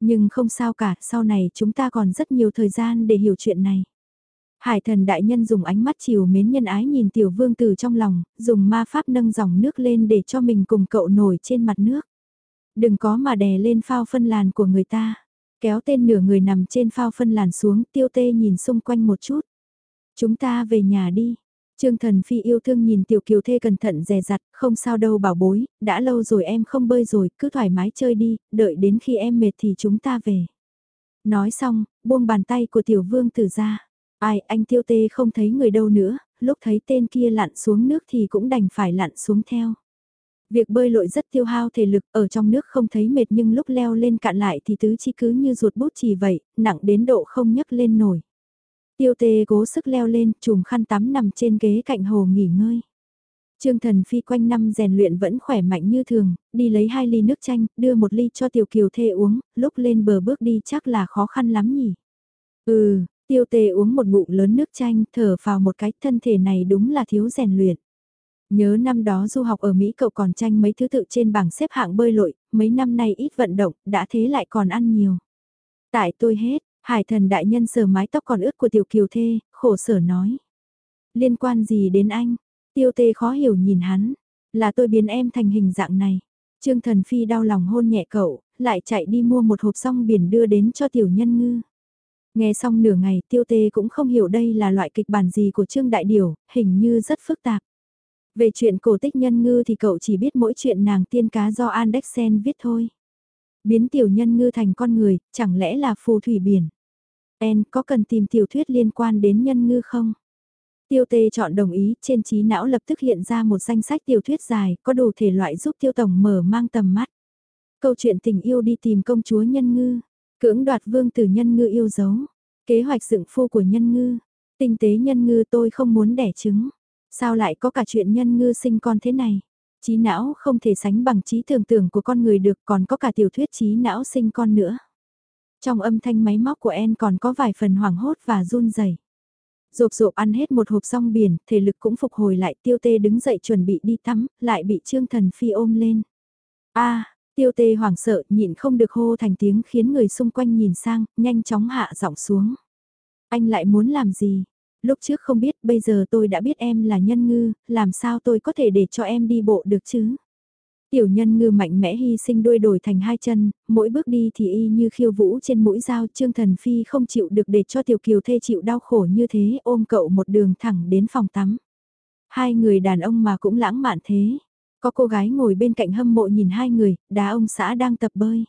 Nhưng không sao cả, sau này chúng ta còn rất nhiều thời gian để hiểu chuyện này. Hải thần đại nhân dùng ánh mắt chiều mến nhân ái nhìn tiểu vương tử trong lòng, dùng ma pháp nâng dòng nước lên để cho mình cùng cậu nổi trên mặt nước. Đừng có mà đè lên phao phân làn của người ta. Kéo tên nửa người nằm trên phao phân làn xuống, tiêu tê nhìn xung quanh một chút. Chúng ta về nhà đi. Trương thần phi yêu thương nhìn tiểu kiều thê cẩn thận dè dặt, không sao đâu bảo bối, đã lâu rồi em không bơi rồi, cứ thoải mái chơi đi, đợi đến khi em mệt thì chúng ta về. Nói xong, buông bàn tay của tiểu vương tử ra. Ai, anh tiêu tê không thấy người đâu nữa, lúc thấy tên kia lặn xuống nước thì cũng đành phải lặn xuống theo. Việc bơi lội rất tiêu hao thể lực, ở trong nước không thấy mệt nhưng lúc leo lên cạn lại thì tứ chi cứ như ruột bút chỉ vậy, nặng đến độ không nhấc lên nổi. Tiêu tê cố sức leo lên, chùm khăn tắm nằm trên ghế cạnh hồ nghỉ ngơi. Trương Thần Phi quanh năm rèn luyện vẫn khỏe mạnh như thường, đi lấy hai ly nước chanh, đưa một ly cho Tiểu Kiều Thê uống, lúc lên bờ bước đi chắc là khó khăn lắm nhỉ. Ừ, Tiêu Tề uống một ngụm lớn nước chanh, thở vào một cái thân thể này đúng là thiếu rèn luyện. Nhớ năm đó du học ở Mỹ cậu còn tranh mấy thứ tự trên bảng xếp hạng bơi lội, mấy năm nay ít vận động, đã thế lại còn ăn nhiều. Tại tôi hết, hải thần đại nhân sờ mái tóc còn ướt của tiểu kiều thê, khổ sở nói. Liên quan gì đến anh? Tiêu tê khó hiểu nhìn hắn, là tôi biến em thành hình dạng này. Trương thần phi đau lòng hôn nhẹ cậu, lại chạy đi mua một hộp song biển đưa đến cho tiểu nhân ngư. Nghe xong nửa ngày tiêu tê cũng không hiểu đây là loại kịch bản gì của Trương Đại Điều, hình như rất phức tạp. Về chuyện cổ tích nhân ngư thì cậu chỉ biết mỗi chuyện nàng tiên cá do Andexen viết thôi. Biến tiểu nhân ngư thành con người, chẳng lẽ là phù thủy biển? En có cần tìm tiểu thuyết liên quan đến nhân ngư không? Tiêu tê chọn đồng ý, trên trí não lập tức hiện ra một danh sách tiểu thuyết dài, có đủ thể loại giúp tiêu tổng mở mang tầm mắt. Câu chuyện tình yêu đi tìm công chúa nhân ngư, Cưỡng đoạt vương tử nhân ngư yêu dấu. Kế hoạch dựng phu của nhân ngư. Tinh tế nhân ngư tôi không muốn đẻ trứng. Sao lại có cả chuyện nhân ngư sinh con thế này? Trí não không thể sánh bằng trí tưởng tượng của con người được còn có cả tiểu thuyết trí não sinh con nữa. Trong âm thanh máy móc của En còn có vài phần hoảng hốt và run rẩy. Rộp rộp ăn hết một hộp rong biển, thể lực cũng phục hồi lại tiêu tê đứng dậy chuẩn bị đi tắm, lại bị Trương Thần Phi ôm lên. a Tiêu tê hoảng sợ nhịn không được hô thành tiếng khiến người xung quanh nhìn sang, nhanh chóng hạ giọng xuống. Anh lại muốn làm gì? Lúc trước không biết, bây giờ tôi đã biết em là nhân ngư, làm sao tôi có thể để cho em đi bộ được chứ? Tiểu nhân ngư mạnh mẽ hy sinh đuôi đổi thành hai chân, mỗi bước đi thì y như khiêu vũ trên mũi dao Trương Thần Phi không chịu được để cho Tiểu Kiều Thê chịu đau khổ như thế ôm cậu một đường thẳng đến phòng tắm. Hai người đàn ông mà cũng lãng mạn thế. Có cô gái ngồi bên cạnh hâm mộ nhìn hai người, đá ông xã đang tập bơi.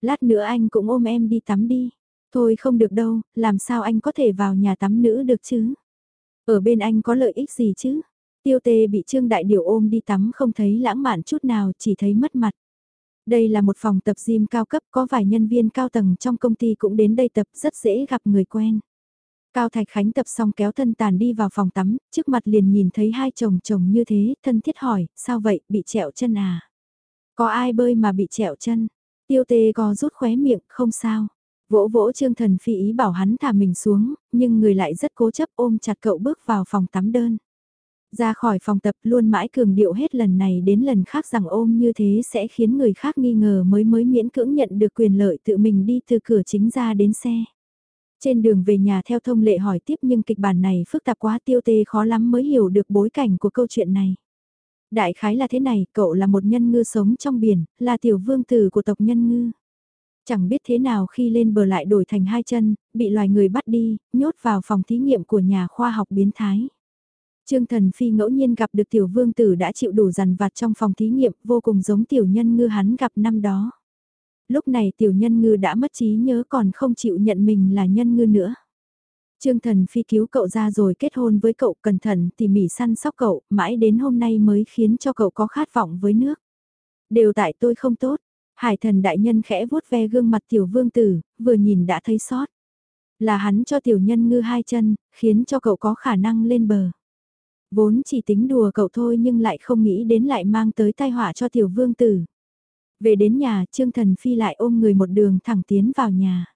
Lát nữa anh cũng ôm em đi tắm đi. Thôi không được đâu, làm sao anh có thể vào nhà tắm nữ được chứ? Ở bên anh có lợi ích gì chứ? Tiêu tê bị Trương Đại Điều ôm đi tắm không thấy lãng mạn chút nào, chỉ thấy mất mặt. Đây là một phòng tập gym cao cấp, có vài nhân viên cao tầng trong công ty cũng đến đây tập, rất dễ gặp người quen. Cao Thạch Khánh tập xong kéo thân tàn đi vào phòng tắm, trước mặt liền nhìn thấy hai chồng chồng như thế, thân thiết hỏi, sao vậy, bị trẹo chân à? Có ai bơi mà bị trẹo chân? Tiêu tê có rút khóe miệng, không sao. Vỗ vỗ Trương Thần Phi ý bảo hắn thả mình xuống, nhưng người lại rất cố chấp ôm chặt cậu bước vào phòng tắm đơn. Ra khỏi phòng tập luôn mãi cường điệu hết lần này đến lần khác rằng ôm như thế sẽ khiến người khác nghi ngờ mới mới miễn cưỡng nhận được quyền lợi tự mình đi từ cửa chính ra đến xe. Trên đường về nhà theo thông lệ hỏi tiếp nhưng kịch bản này phức tạp quá tiêu tê khó lắm mới hiểu được bối cảnh của câu chuyện này. Đại khái là thế này, cậu là một nhân ngư sống trong biển, là tiểu vương tử của tộc nhân ngư. Chẳng biết thế nào khi lên bờ lại đổi thành hai chân, bị loài người bắt đi, nhốt vào phòng thí nghiệm của nhà khoa học biến thái. Trương Thần Phi ngẫu nhiên gặp được tiểu vương tử đã chịu đủ dằn vặt trong phòng thí nghiệm vô cùng giống tiểu nhân ngư hắn gặp năm đó. Lúc này tiểu nhân ngư đã mất trí nhớ còn không chịu nhận mình là nhân ngư nữa. Trương Thần Phi cứu cậu ra rồi kết hôn với cậu cẩn thận tỉ mỉ săn sóc cậu, mãi đến hôm nay mới khiến cho cậu có khát vọng với nước. Đều tại tôi không tốt, Hải thần đại nhân khẽ vuốt ve gương mặt tiểu vương tử, vừa nhìn đã thấy sót. Là hắn cho tiểu nhân ngư hai chân, khiến cho cậu có khả năng lên bờ. Vốn chỉ tính đùa cậu thôi nhưng lại không nghĩ đến lại mang tới tai họa cho tiểu vương tử. Về đến nhà, Trương Thần Phi lại ôm người một đường thẳng tiến vào nhà.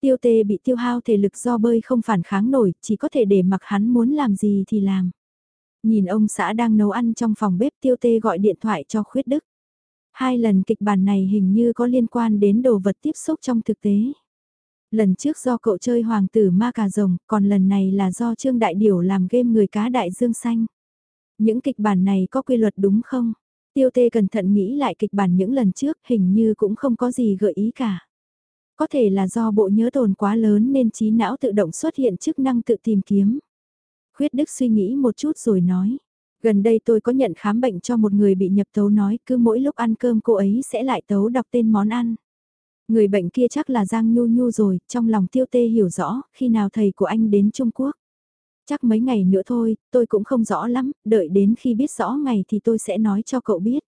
Tiêu tê bị tiêu hao thể lực do bơi không phản kháng nổi, chỉ có thể để mặc hắn muốn làm gì thì làm. Nhìn ông xã đang nấu ăn trong phòng bếp tiêu tê gọi điện thoại cho khuyết đức. Hai lần kịch bản này hình như có liên quan đến đồ vật tiếp xúc trong thực tế. Lần trước do cậu chơi hoàng tử ma cà rồng, còn lần này là do Trương Đại Điểu làm game người cá đại dương xanh. Những kịch bản này có quy luật đúng không? Tiêu tê cẩn thận nghĩ lại kịch bản những lần trước hình như cũng không có gì gợi ý cả. Có thể là do bộ nhớ tồn quá lớn nên trí não tự động xuất hiện chức năng tự tìm kiếm. Khuyết Đức suy nghĩ một chút rồi nói. Gần đây tôi có nhận khám bệnh cho một người bị nhập tấu nói cứ mỗi lúc ăn cơm cô ấy sẽ lại tấu đọc tên món ăn. Người bệnh kia chắc là Giang Nhu Nhu rồi, trong lòng tiêu tê hiểu rõ, khi nào thầy của anh đến Trung Quốc. Chắc mấy ngày nữa thôi, tôi cũng không rõ lắm, đợi đến khi biết rõ ngày thì tôi sẽ nói cho cậu biết.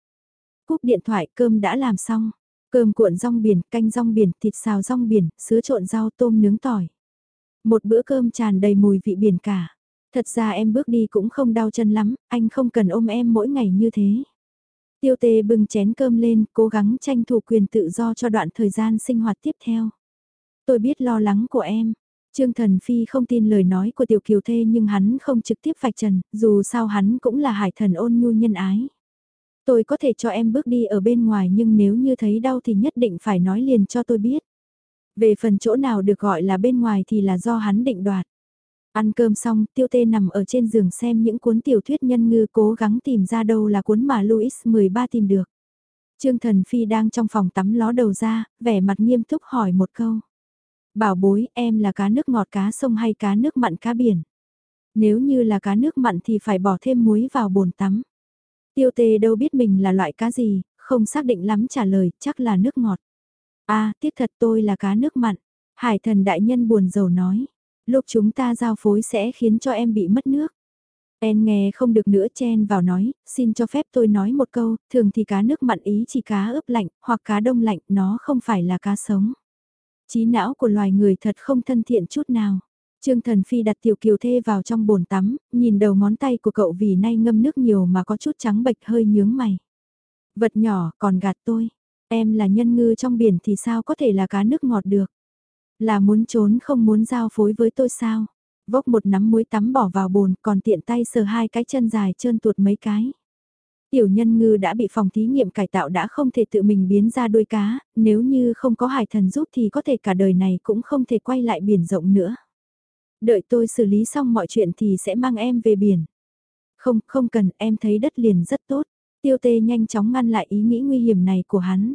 Cúp điện thoại cơm đã làm xong. Cơm cuộn rong biển, canh rong biển, thịt xào rong biển, sứa trộn rau tôm nướng tỏi. Một bữa cơm tràn đầy mùi vị biển cả. Thật ra em bước đi cũng không đau chân lắm, anh không cần ôm em mỗi ngày như thế. Tiêu tê bưng chén cơm lên, cố gắng tranh thủ quyền tự do cho đoạn thời gian sinh hoạt tiếp theo. Tôi biết lo lắng của em. Trương Thần Phi không tin lời nói của Tiểu Kiều Thê nhưng hắn không trực tiếp vạch trần, dù sao hắn cũng là hải thần ôn nhu nhân ái. Tôi có thể cho em bước đi ở bên ngoài nhưng nếu như thấy đau thì nhất định phải nói liền cho tôi biết. Về phần chỗ nào được gọi là bên ngoài thì là do hắn định đoạt. Ăn cơm xong, tiêu tê nằm ở trên giường xem những cuốn tiểu thuyết nhân ngư cố gắng tìm ra đâu là cuốn mà Louis 13 tìm được. Trương Thần Phi đang trong phòng tắm ló đầu ra, vẻ mặt nghiêm túc hỏi một câu. Bảo bối, em là cá nước ngọt cá sông hay cá nước mặn cá biển? Nếu như là cá nước mặn thì phải bỏ thêm muối vào bồn tắm. Tiêu tê đâu biết mình là loại cá gì, không xác định lắm trả lời, chắc là nước ngọt. a à, tiếc thật tôi là cá nước mặn. Hải thần đại nhân buồn rầu nói. Lúc chúng ta giao phối sẽ khiến cho em bị mất nước. En nghe không được nữa chen vào nói, xin cho phép tôi nói một câu, thường thì cá nước mặn ý chỉ cá ướp lạnh, hoặc cá đông lạnh, nó không phải là cá sống. Trí não của loài người thật không thân thiện chút nào. Trương Thần Phi đặt tiểu kiều thê vào trong bồn tắm, nhìn đầu ngón tay của cậu vì nay ngâm nước nhiều mà có chút trắng bệch hơi nhướng mày. Vật nhỏ còn gạt tôi, em là nhân ngư trong biển thì sao có thể là cá nước ngọt được. Là muốn trốn không muốn giao phối với tôi sao? Vốc một nắm muối tắm bỏ vào bồn còn tiện tay sờ hai cái chân dài trơn tuột mấy cái. Tiểu nhân ngư đã bị phòng thí nghiệm cải tạo đã không thể tự mình biến ra đuôi cá, nếu như không có hải thần giúp thì có thể cả đời này cũng không thể quay lại biển rộng nữa. Đợi tôi xử lý xong mọi chuyện thì sẽ mang em về biển. Không, không cần, em thấy đất liền rất tốt. Tiêu tê nhanh chóng ngăn lại ý nghĩ nguy hiểm này của hắn.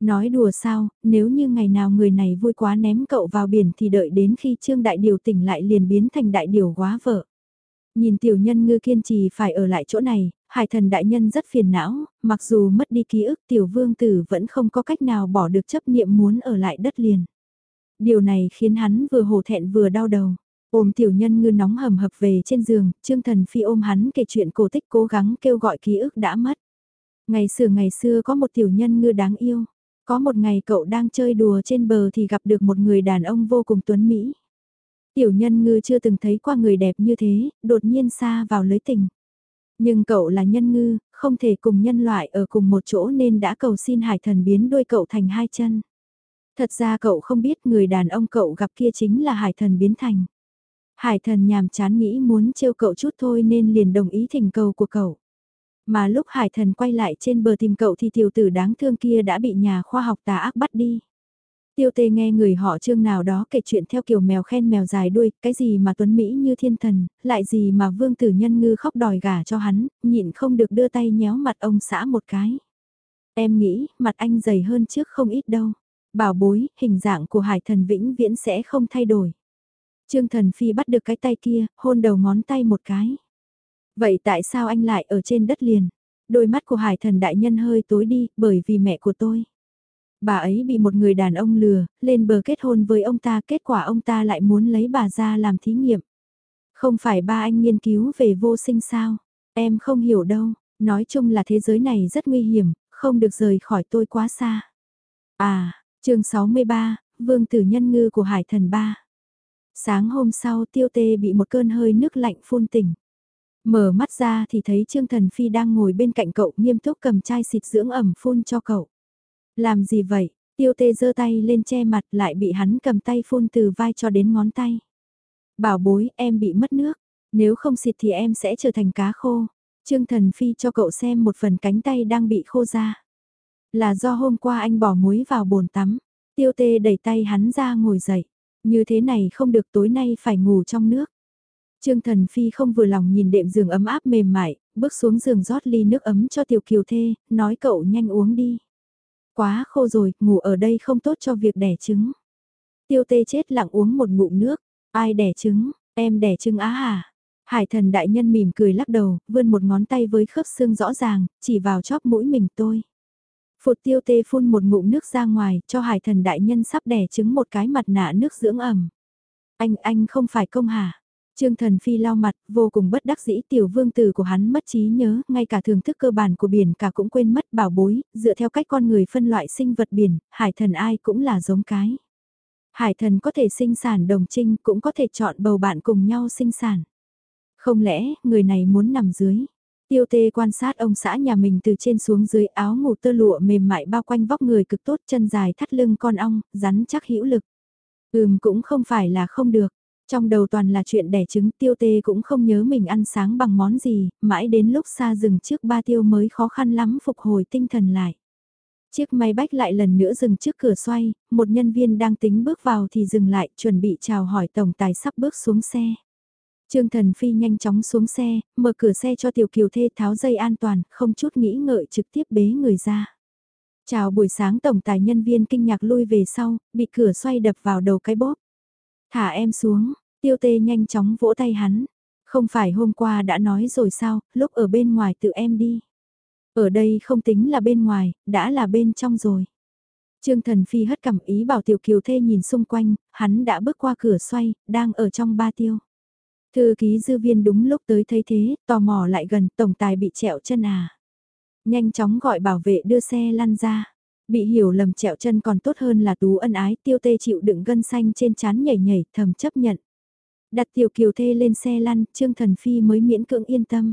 Nói đùa sao, nếu như ngày nào người này vui quá ném cậu vào biển thì đợi đến khi Trương Đại Điều tỉnh lại liền biến thành Đại Điều quá vợ. Nhìn tiểu nhân ngư kiên trì phải ở lại chỗ này, hải thần đại nhân rất phiền não, mặc dù mất đi ký ức tiểu vương tử vẫn không có cách nào bỏ được chấp niệm muốn ở lại đất liền. Điều này khiến hắn vừa hổ thẹn vừa đau đầu. Ôm tiểu nhân ngư nóng hầm hập về trên giường, Trương Thần Phi ôm hắn kể chuyện cổ tích cố gắng kêu gọi ký ức đã mất. Ngày xưa ngày xưa có một tiểu nhân ngư đáng yêu. Có một ngày cậu đang chơi đùa trên bờ thì gặp được một người đàn ông vô cùng tuấn Mỹ. Tiểu nhân ngư chưa từng thấy qua người đẹp như thế, đột nhiên xa vào lưới tình. Nhưng cậu là nhân ngư, không thể cùng nhân loại ở cùng một chỗ nên đã cầu xin hải thần biến đôi cậu thành hai chân. Thật ra cậu không biết người đàn ông cậu gặp kia chính là hải thần biến thành. Hải thần nhàm chán nghĩ muốn trêu cậu chút thôi nên liền đồng ý thỉnh cầu của cậu. Mà lúc hải thần quay lại trên bờ tìm cậu thì tiểu tử đáng thương kia đã bị nhà khoa học tà ác bắt đi. Tiêu tê nghe người họ trương nào đó kể chuyện theo kiểu mèo khen mèo dài đuôi, cái gì mà tuấn Mỹ như thiên thần, lại gì mà vương tử nhân ngư khóc đòi gả cho hắn, nhịn không được đưa tay nhéo mặt ông xã một cái. Em nghĩ, mặt anh dày hơn trước không ít đâu. Bảo bối, hình dạng của hải thần vĩnh viễn sẽ không thay đổi. Trương thần phi bắt được cái tay kia, hôn đầu ngón tay một cái. Vậy tại sao anh lại ở trên đất liền? Đôi mắt của hải thần đại nhân hơi tối đi, bởi vì mẹ của tôi. Bà ấy bị một người đàn ông lừa, lên bờ kết hôn với ông ta, kết quả ông ta lại muốn lấy bà ra làm thí nghiệm. Không phải ba anh nghiên cứu về vô sinh sao? Em không hiểu đâu, nói chung là thế giới này rất nguy hiểm, không được rời khỏi tôi quá xa. À, chương 63, Vương Tử Nhân Ngư của Hải Thần Ba. Sáng hôm sau tiêu tê bị một cơn hơi nước lạnh phun tỉnh. Mở mắt ra thì thấy Trương Thần Phi đang ngồi bên cạnh cậu nghiêm túc cầm chai xịt dưỡng ẩm phun cho cậu. Làm gì vậy? Tiêu tê giơ tay lên che mặt lại bị hắn cầm tay phun từ vai cho đến ngón tay. Bảo bối em bị mất nước, nếu không xịt thì em sẽ trở thành cá khô. Trương Thần Phi cho cậu xem một phần cánh tay đang bị khô ra. Là do hôm qua anh bỏ muối vào bồn tắm. Tiêu tê đẩy tay hắn ra ngồi dậy. Như thế này không được tối nay phải ngủ trong nước. Trương Thần Phi không vừa lòng nhìn đệm giường ấm áp mềm mại, bước xuống giường rót ly nước ấm cho Tiểu Kiều Thê, nói cậu nhanh uống đi. Quá khô rồi, ngủ ở đây không tốt cho việc đẻ trứng. Tiêu tê chết lặng uống một ngụm nước, ai đẻ trứng, em đẻ trứng á hả? Hải thần đại nhân mỉm cười lắc đầu, vươn một ngón tay với khớp xương rõ ràng, chỉ vào chóp mũi mình tôi. Phụt tiêu tê phun một ngụm nước ra ngoài, cho hải thần đại nhân sắp đẻ trứng một cái mặt nạ nước dưỡng ẩm. Anh, anh không phải công hả? Trương Thần Phi lau mặt, vô cùng bất đắc dĩ tiểu vương tử của hắn mất trí nhớ, ngay cả thưởng thức cơ bản của biển cả cũng quên mất bảo bối, dựa theo cách con người phân loại sinh vật biển, hải thần ai cũng là giống cái. Hải thần có thể sinh sản đồng trinh, cũng có thể chọn bầu bạn cùng nhau sinh sản. Không lẽ, người này muốn nằm dưới? Tiêu tê quan sát ông xã nhà mình từ trên xuống dưới áo ngủ tơ lụa mềm mại bao quanh vóc người cực tốt chân dài thắt lưng con ong, rắn chắc hữu lực. Ừm cũng không phải là không được. Trong đầu toàn là chuyện đẻ trứng tiêu tê cũng không nhớ mình ăn sáng bằng món gì, mãi đến lúc xa rừng trước ba tiêu mới khó khăn lắm phục hồi tinh thần lại. Chiếc máy bách lại lần nữa dừng trước cửa xoay, một nhân viên đang tính bước vào thì dừng lại chuẩn bị chào hỏi tổng tài sắp bước xuống xe. Trương Thần Phi nhanh chóng xuống xe, mở cửa xe cho Tiểu Kiều Thê tháo dây an toàn, không chút nghĩ ngợi trực tiếp bế người ra. Chào buổi sáng tổng tài nhân viên kinh ngạc lui về sau, bị cửa xoay đập vào đầu cái bóp. Thả em xuống, tiêu tê nhanh chóng vỗ tay hắn. Không phải hôm qua đã nói rồi sao, lúc ở bên ngoài tự em đi. Ở đây không tính là bên ngoài, đã là bên trong rồi. Trương Thần Phi hất cảm ý bảo Tiểu Kiều Thê nhìn xung quanh, hắn đã bước qua cửa xoay, đang ở trong ba tiêu. Thư ký dư viên đúng lúc tới thấy thế, tò mò lại gần, tổng tài bị trẹo chân à. Nhanh chóng gọi bảo vệ đưa xe lăn ra. Bị hiểu lầm trẹo chân còn tốt hơn là tú ân ái tiêu tê chịu đựng gân xanh trên chán nhảy nhảy thầm chấp nhận. Đặt tiểu kiều thê lên xe lăn, Trương Thần Phi mới miễn cưỡng yên tâm.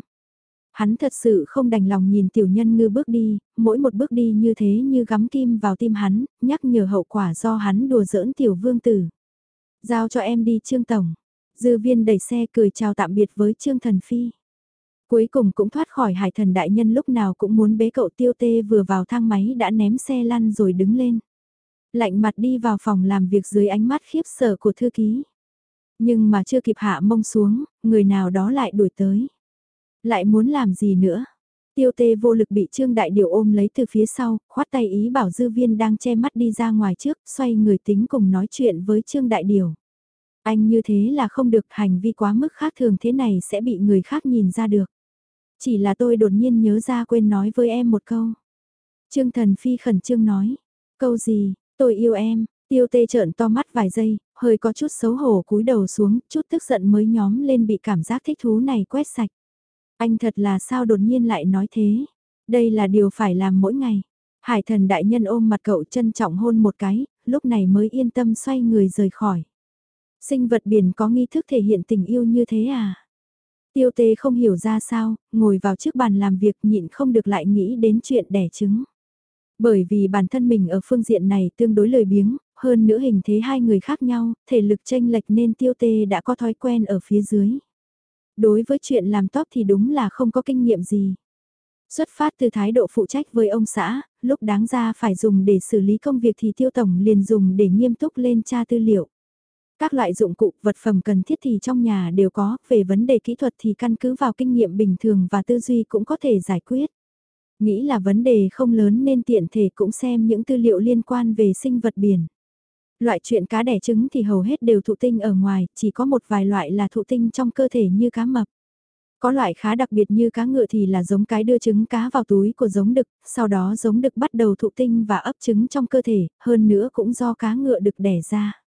Hắn thật sự không đành lòng nhìn tiểu nhân ngư bước đi, mỗi một bước đi như thế như gắm kim vào tim hắn, nhắc nhở hậu quả do hắn đùa giỡn tiểu vương tử. Giao cho em đi Trương Tổng. Dư viên đẩy xe cười chào tạm biệt với Trương Thần Phi. Cuối cùng cũng thoát khỏi hải thần đại nhân lúc nào cũng muốn bế cậu tiêu tê vừa vào thang máy đã ném xe lăn rồi đứng lên. Lạnh mặt đi vào phòng làm việc dưới ánh mắt khiếp sợ của thư ký. Nhưng mà chưa kịp hạ mông xuống, người nào đó lại đuổi tới. Lại muốn làm gì nữa? Tiêu tê vô lực bị Trương Đại Điều ôm lấy từ phía sau, khoát tay ý bảo dư viên đang che mắt đi ra ngoài trước, xoay người tính cùng nói chuyện với Trương Đại Điều. Anh như thế là không được hành vi quá mức khác thường thế này sẽ bị người khác nhìn ra được. Chỉ là tôi đột nhiên nhớ ra quên nói với em một câu. Trương Thần Phi khẩn trương nói. Câu gì, tôi yêu em, tiêu tê trợn to mắt vài giây, hơi có chút xấu hổ cúi đầu xuống, chút tức giận mới nhóm lên bị cảm giác thích thú này quét sạch. Anh thật là sao đột nhiên lại nói thế. Đây là điều phải làm mỗi ngày. Hải thần đại nhân ôm mặt cậu trân trọng hôn một cái, lúc này mới yên tâm xoay người rời khỏi. Sinh vật biển có nghi thức thể hiện tình yêu như thế à? Tiêu tê không hiểu ra sao, ngồi vào trước bàn làm việc nhịn không được lại nghĩ đến chuyện đẻ trứng. Bởi vì bản thân mình ở phương diện này tương đối lười biếng, hơn nữa hình thế hai người khác nhau, thể lực tranh lệch nên tiêu tê đã có thói quen ở phía dưới. Đối với chuyện làm top thì đúng là không có kinh nghiệm gì. Xuất phát từ thái độ phụ trách với ông xã, lúc đáng ra phải dùng để xử lý công việc thì tiêu tổng liền dùng để nghiêm túc lên tra tư liệu. Các loại dụng cụ, vật phẩm cần thiết thì trong nhà đều có, về vấn đề kỹ thuật thì căn cứ vào kinh nghiệm bình thường và tư duy cũng có thể giải quyết. Nghĩ là vấn đề không lớn nên tiện thể cũng xem những tư liệu liên quan về sinh vật biển. Loại chuyện cá đẻ trứng thì hầu hết đều thụ tinh ở ngoài, chỉ có một vài loại là thụ tinh trong cơ thể như cá mập. Có loại khá đặc biệt như cá ngựa thì là giống cái đưa trứng cá vào túi của giống đực, sau đó giống đực bắt đầu thụ tinh và ấp trứng trong cơ thể, hơn nữa cũng do cá ngựa đực đẻ ra.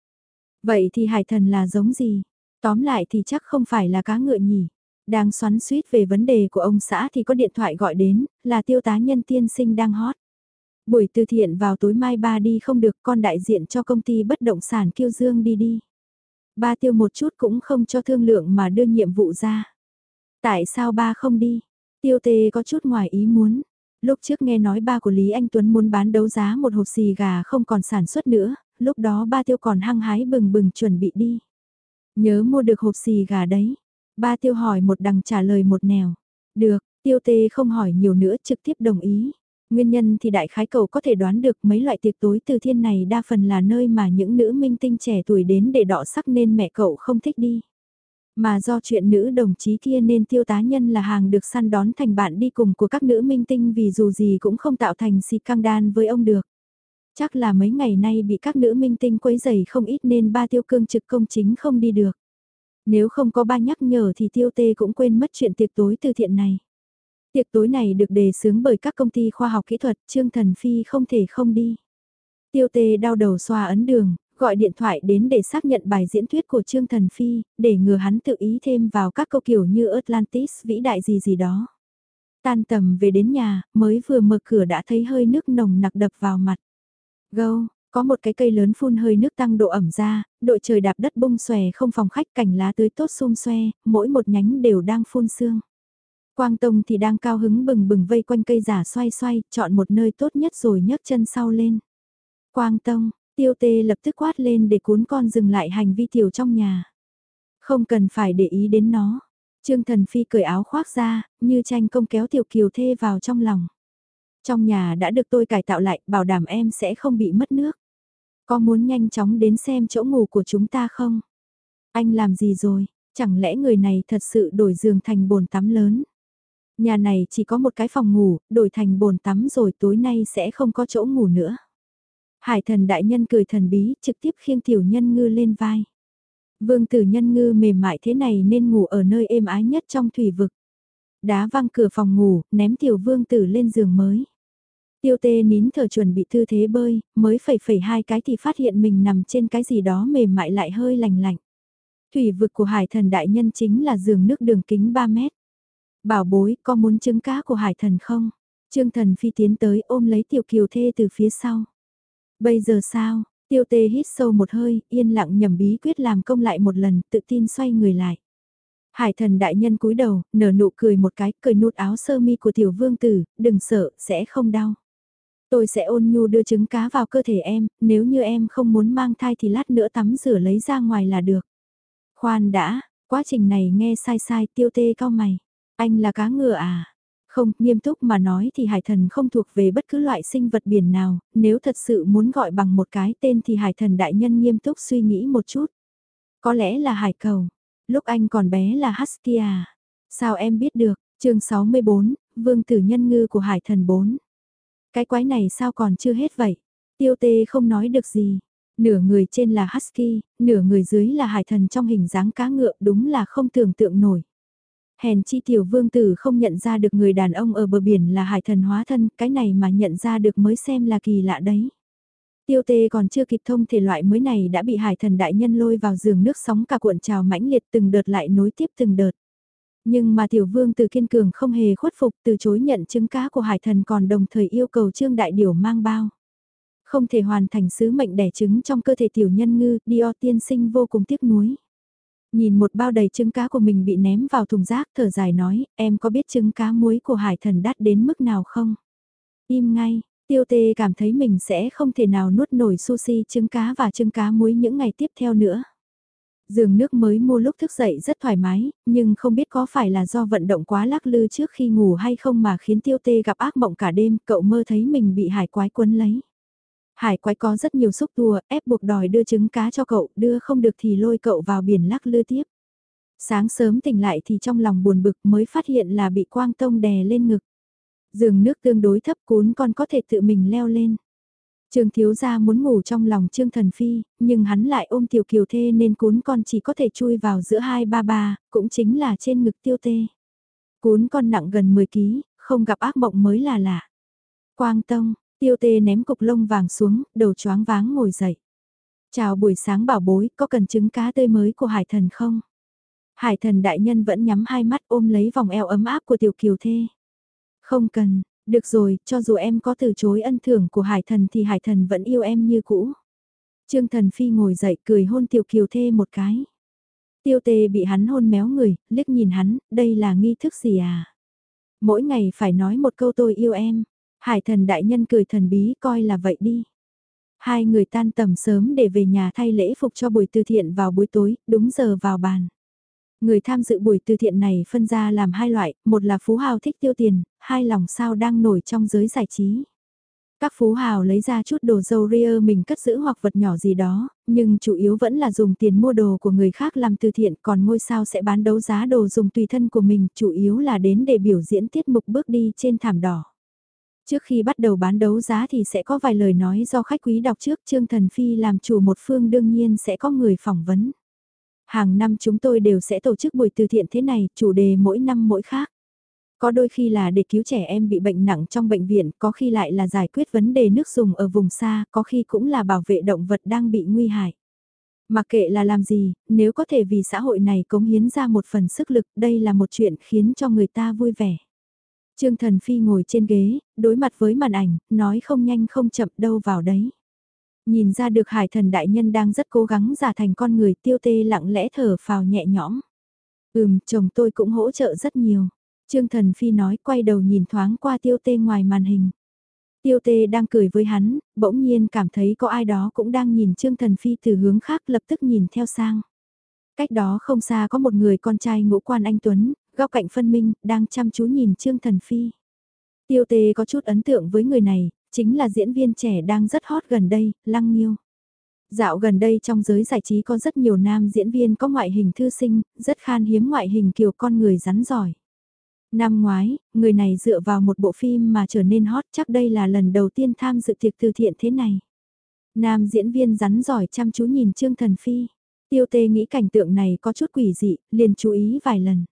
Vậy thì hải thần là giống gì? Tóm lại thì chắc không phải là cá ngựa nhỉ. Đang xoắn suýt về vấn đề của ông xã thì có điện thoại gọi đến, là tiêu tá nhân tiên sinh đang hot. Buổi từ thiện vào tối mai ba đi không được con đại diện cho công ty bất động sản kiêu dương đi đi. Ba tiêu một chút cũng không cho thương lượng mà đưa nhiệm vụ ra. Tại sao ba không đi? Tiêu tê có chút ngoài ý muốn. Lúc trước nghe nói ba của Lý Anh Tuấn muốn bán đấu giá một hộp xì gà không còn sản xuất nữa, lúc đó ba tiêu còn hăng hái bừng bừng chuẩn bị đi. Nhớ mua được hộp xì gà đấy. Ba tiêu hỏi một đằng trả lời một nẻo. Được, tiêu tê không hỏi nhiều nữa trực tiếp đồng ý. Nguyên nhân thì đại khái cậu có thể đoán được mấy loại tiệc tối từ thiên này đa phần là nơi mà những nữ minh tinh trẻ tuổi đến để đọ sắc nên mẹ cậu không thích đi. Mà do chuyện nữ đồng chí kia nên tiêu tá nhân là hàng được săn đón thành bạn đi cùng của các nữ minh tinh vì dù gì cũng không tạo thành si căng đan với ông được. Chắc là mấy ngày nay bị các nữ minh tinh quấy dày không ít nên ba tiêu cương trực công chính không đi được. Nếu không có ba nhắc nhở thì tiêu tê cũng quên mất chuyện tiệc tối từ thiện này. Tiệc tối này được đề xướng bởi các công ty khoa học kỹ thuật, Trương Thần Phi không thể không đi. Tiêu tê đau đầu xoa ấn đường, gọi điện thoại đến để xác nhận bài diễn thuyết của Trương Thần Phi, để ngừa hắn tự ý thêm vào các câu kiểu như Atlantis vĩ đại gì gì đó. Tan tầm về đến nhà, mới vừa mở cửa đã thấy hơi nước nồng nặc đập vào mặt. Gâu, có một cái cây lớn phun hơi nước tăng độ ẩm ra, đội trời đạp đất bung xòe không phòng khách cảnh lá tươi tốt xung xoe, mỗi một nhánh đều đang phun sương. Quang Tông thì đang cao hứng bừng bừng vây quanh cây giả xoay xoay, chọn một nơi tốt nhất rồi nhấc chân sau lên. Quang Tông, tiêu tê lập tức quát lên để cuốn con dừng lại hành vi tiểu trong nhà. Không cần phải để ý đến nó. Trương Thần Phi cởi áo khoác ra, như tranh công kéo tiểu kiều thê vào trong lòng. Trong nhà đã được tôi cải tạo lại, bảo đảm em sẽ không bị mất nước. Có muốn nhanh chóng đến xem chỗ ngủ của chúng ta không? Anh làm gì rồi? Chẳng lẽ người này thật sự đổi giường thành bồn tắm lớn? Nhà này chỉ có một cái phòng ngủ, đổi thành bồn tắm rồi tối nay sẽ không có chỗ ngủ nữa. Hải thần đại nhân cười thần bí, trực tiếp khiêng tiểu nhân ngư lên vai. Vương tử nhân ngư mềm mại thế này nên ngủ ở nơi êm ái nhất trong thủy vực. Đá văng cửa phòng ngủ, ném tiểu vương tử lên giường mới. Tiêu tê nín thở chuẩn bị tư thế bơi, mới phẩy phẩy hai cái thì phát hiện mình nằm trên cái gì đó mềm mại lại hơi lành lạnh. Thủy vực của hải thần đại nhân chính là giường nước đường kính 3 mét. Bảo bối, có muốn trứng cá của hải thần không? Trương thần phi tiến tới ôm lấy tiểu kiều thê từ phía sau. Bây giờ sao? Tiêu tê hít sâu một hơi, yên lặng nhầm bí quyết làm công lại một lần, tự tin xoay người lại. Hải thần đại nhân cúi đầu, nở nụ cười một cái, cười nút áo sơ mi của tiểu vương tử, đừng sợ, sẽ không đau. Tôi sẽ ôn nhu đưa trứng cá vào cơ thể em, nếu như em không muốn mang thai thì lát nữa tắm rửa lấy ra ngoài là được. Khoan đã, quá trình này nghe sai sai tiêu tê cao mày. Anh là cá ngựa à? Không, nghiêm túc mà nói thì hải thần không thuộc về bất cứ loại sinh vật biển nào, nếu thật sự muốn gọi bằng một cái tên thì hải thần đại nhân nghiêm túc suy nghĩ một chút. Có lẽ là hải cầu, lúc anh còn bé là Husky à? Sao em biết được? chương 64, vương tử nhân ngư của hải thần 4. Cái quái này sao còn chưa hết vậy? Tiêu tê không nói được gì. Nửa người trên là Husky, nửa người dưới là hải thần trong hình dáng cá ngựa đúng là không tưởng tượng nổi. Hèn chi tiểu vương tử không nhận ra được người đàn ông ở bờ biển là hải thần hóa thân, cái này mà nhận ra được mới xem là kỳ lạ đấy. Tiêu tê còn chưa kịp thông thể loại mới này đã bị hải thần đại nhân lôi vào giường nước sóng cả cuộn trào mãnh liệt từng đợt lại nối tiếp từng đợt. Nhưng mà tiểu vương từ kiên cường không hề khuất phục từ chối nhận trứng cá của hải thần còn đồng thời yêu cầu trương đại điểu mang bao. Không thể hoàn thành sứ mệnh đẻ trứng trong cơ thể tiểu nhân ngư, Dio tiên sinh vô cùng tiếc nuối. Nhìn một bao đầy trứng cá của mình bị ném vào thùng rác thở dài nói, em có biết trứng cá muối của hải thần đắt đến mức nào không? Im ngay, tiêu tê cảm thấy mình sẽ không thể nào nuốt nổi sushi trứng cá và trứng cá muối những ngày tiếp theo nữa. Giường nước mới mua lúc thức dậy rất thoải mái, nhưng không biết có phải là do vận động quá lắc lư trước khi ngủ hay không mà khiến tiêu tê gặp ác mộng cả đêm, cậu mơ thấy mình bị hải quái quấn lấy. Hải quái có rất nhiều xúc tua, ép buộc đòi đưa trứng cá cho cậu, đưa không được thì lôi cậu vào biển lắc lư tiếp. Sáng sớm tỉnh lại thì trong lòng buồn bực mới phát hiện là bị quang tông đè lên ngực. Giường nước tương đối thấp cún con có thể tự mình leo lên. Trương thiếu gia muốn ngủ trong lòng Trương Thần Phi, nhưng hắn lại ôm tiểu kiều thê nên cún con chỉ có thể chui vào giữa hai ba ba, cũng chính là trên ngực tiêu tê. Cún con nặng gần 10 kg, không gặp ác mộng mới là lạ. Quang Tông, tiêu tê ném cục lông vàng xuống, đầu choáng váng ngồi dậy. Chào buổi sáng bảo bối, có cần trứng cá tươi mới của hải thần không? Hải thần đại nhân vẫn nhắm hai mắt ôm lấy vòng eo ấm áp của tiểu kiều thê. Không cần, được rồi, cho dù em có từ chối ân thưởng của hải thần thì hải thần vẫn yêu em như cũ. Trương thần phi ngồi dậy cười hôn tiểu kiều thê một cái. Tiêu tê bị hắn hôn méo người, liếc nhìn hắn, đây là nghi thức gì à? Mỗi ngày phải nói một câu tôi yêu em. Hải thần đại nhân cười thần bí coi là vậy đi. Hai người tan tầm sớm để về nhà thay lễ phục cho buổi từ thiện vào buổi tối, đúng giờ vào bàn. Người tham dự buổi từ thiện này phân ra làm hai loại, một là phú hào thích tiêu tiền, hai lòng sao đang nổi trong giới giải trí. Các phú hào lấy ra chút đồ dâu ria mình cất giữ hoặc vật nhỏ gì đó, nhưng chủ yếu vẫn là dùng tiền mua đồ của người khác làm từ thiện còn ngôi sao sẽ bán đấu giá đồ dùng tùy thân của mình chủ yếu là đến để biểu diễn tiết mục bước đi trên thảm đỏ. Trước khi bắt đầu bán đấu giá thì sẽ có vài lời nói do khách quý đọc trước Trương Thần Phi làm chủ một phương đương nhiên sẽ có người phỏng vấn. Hàng năm chúng tôi đều sẽ tổ chức buổi từ thiện thế này, chủ đề mỗi năm mỗi khác. Có đôi khi là để cứu trẻ em bị bệnh nặng trong bệnh viện, có khi lại là giải quyết vấn đề nước dùng ở vùng xa, có khi cũng là bảo vệ động vật đang bị nguy hại. Mặc kệ là làm gì, nếu có thể vì xã hội này cống hiến ra một phần sức lực, đây là một chuyện khiến cho người ta vui vẻ. Trương Thần Phi ngồi trên ghế, đối mặt với màn ảnh, nói không nhanh không chậm đâu vào đấy. Nhìn ra được hải thần đại nhân đang rất cố gắng giả thành con người tiêu tê lặng lẽ thở phào nhẹ nhõm. Ừm, chồng tôi cũng hỗ trợ rất nhiều. Trương Thần Phi nói quay đầu nhìn thoáng qua tiêu tê ngoài màn hình. Tiêu tê đang cười với hắn, bỗng nhiên cảm thấy có ai đó cũng đang nhìn Trương Thần Phi từ hướng khác lập tức nhìn theo sang. Cách đó không xa có một người con trai ngũ quan anh Tuấn, góc cạnh phân minh, đang chăm chú nhìn Trương Thần Phi. Tiêu tê có chút ấn tượng với người này, chính là diễn viên trẻ đang rất hot gần đây, Lăng Nhiêu. Dạo gần đây trong giới giải trí có rất nhiều nam diễn viên có ngoại hình thư sinh, rất khan hiếm ngoại hình kiểu con người rắn giỏi. Năm ngoái, người này dựa vào một bộ phim mà trở nên hot chắc đây là lần đầu tiên tham dự tiệc từ thiện thế này. Nam diễn viên rắn giỏi chăm chú nhìn Trương Thần Phi. Tiêu tê nghĩ cảnh tượng này có chút quỷ dị, liền chú ý vài lần.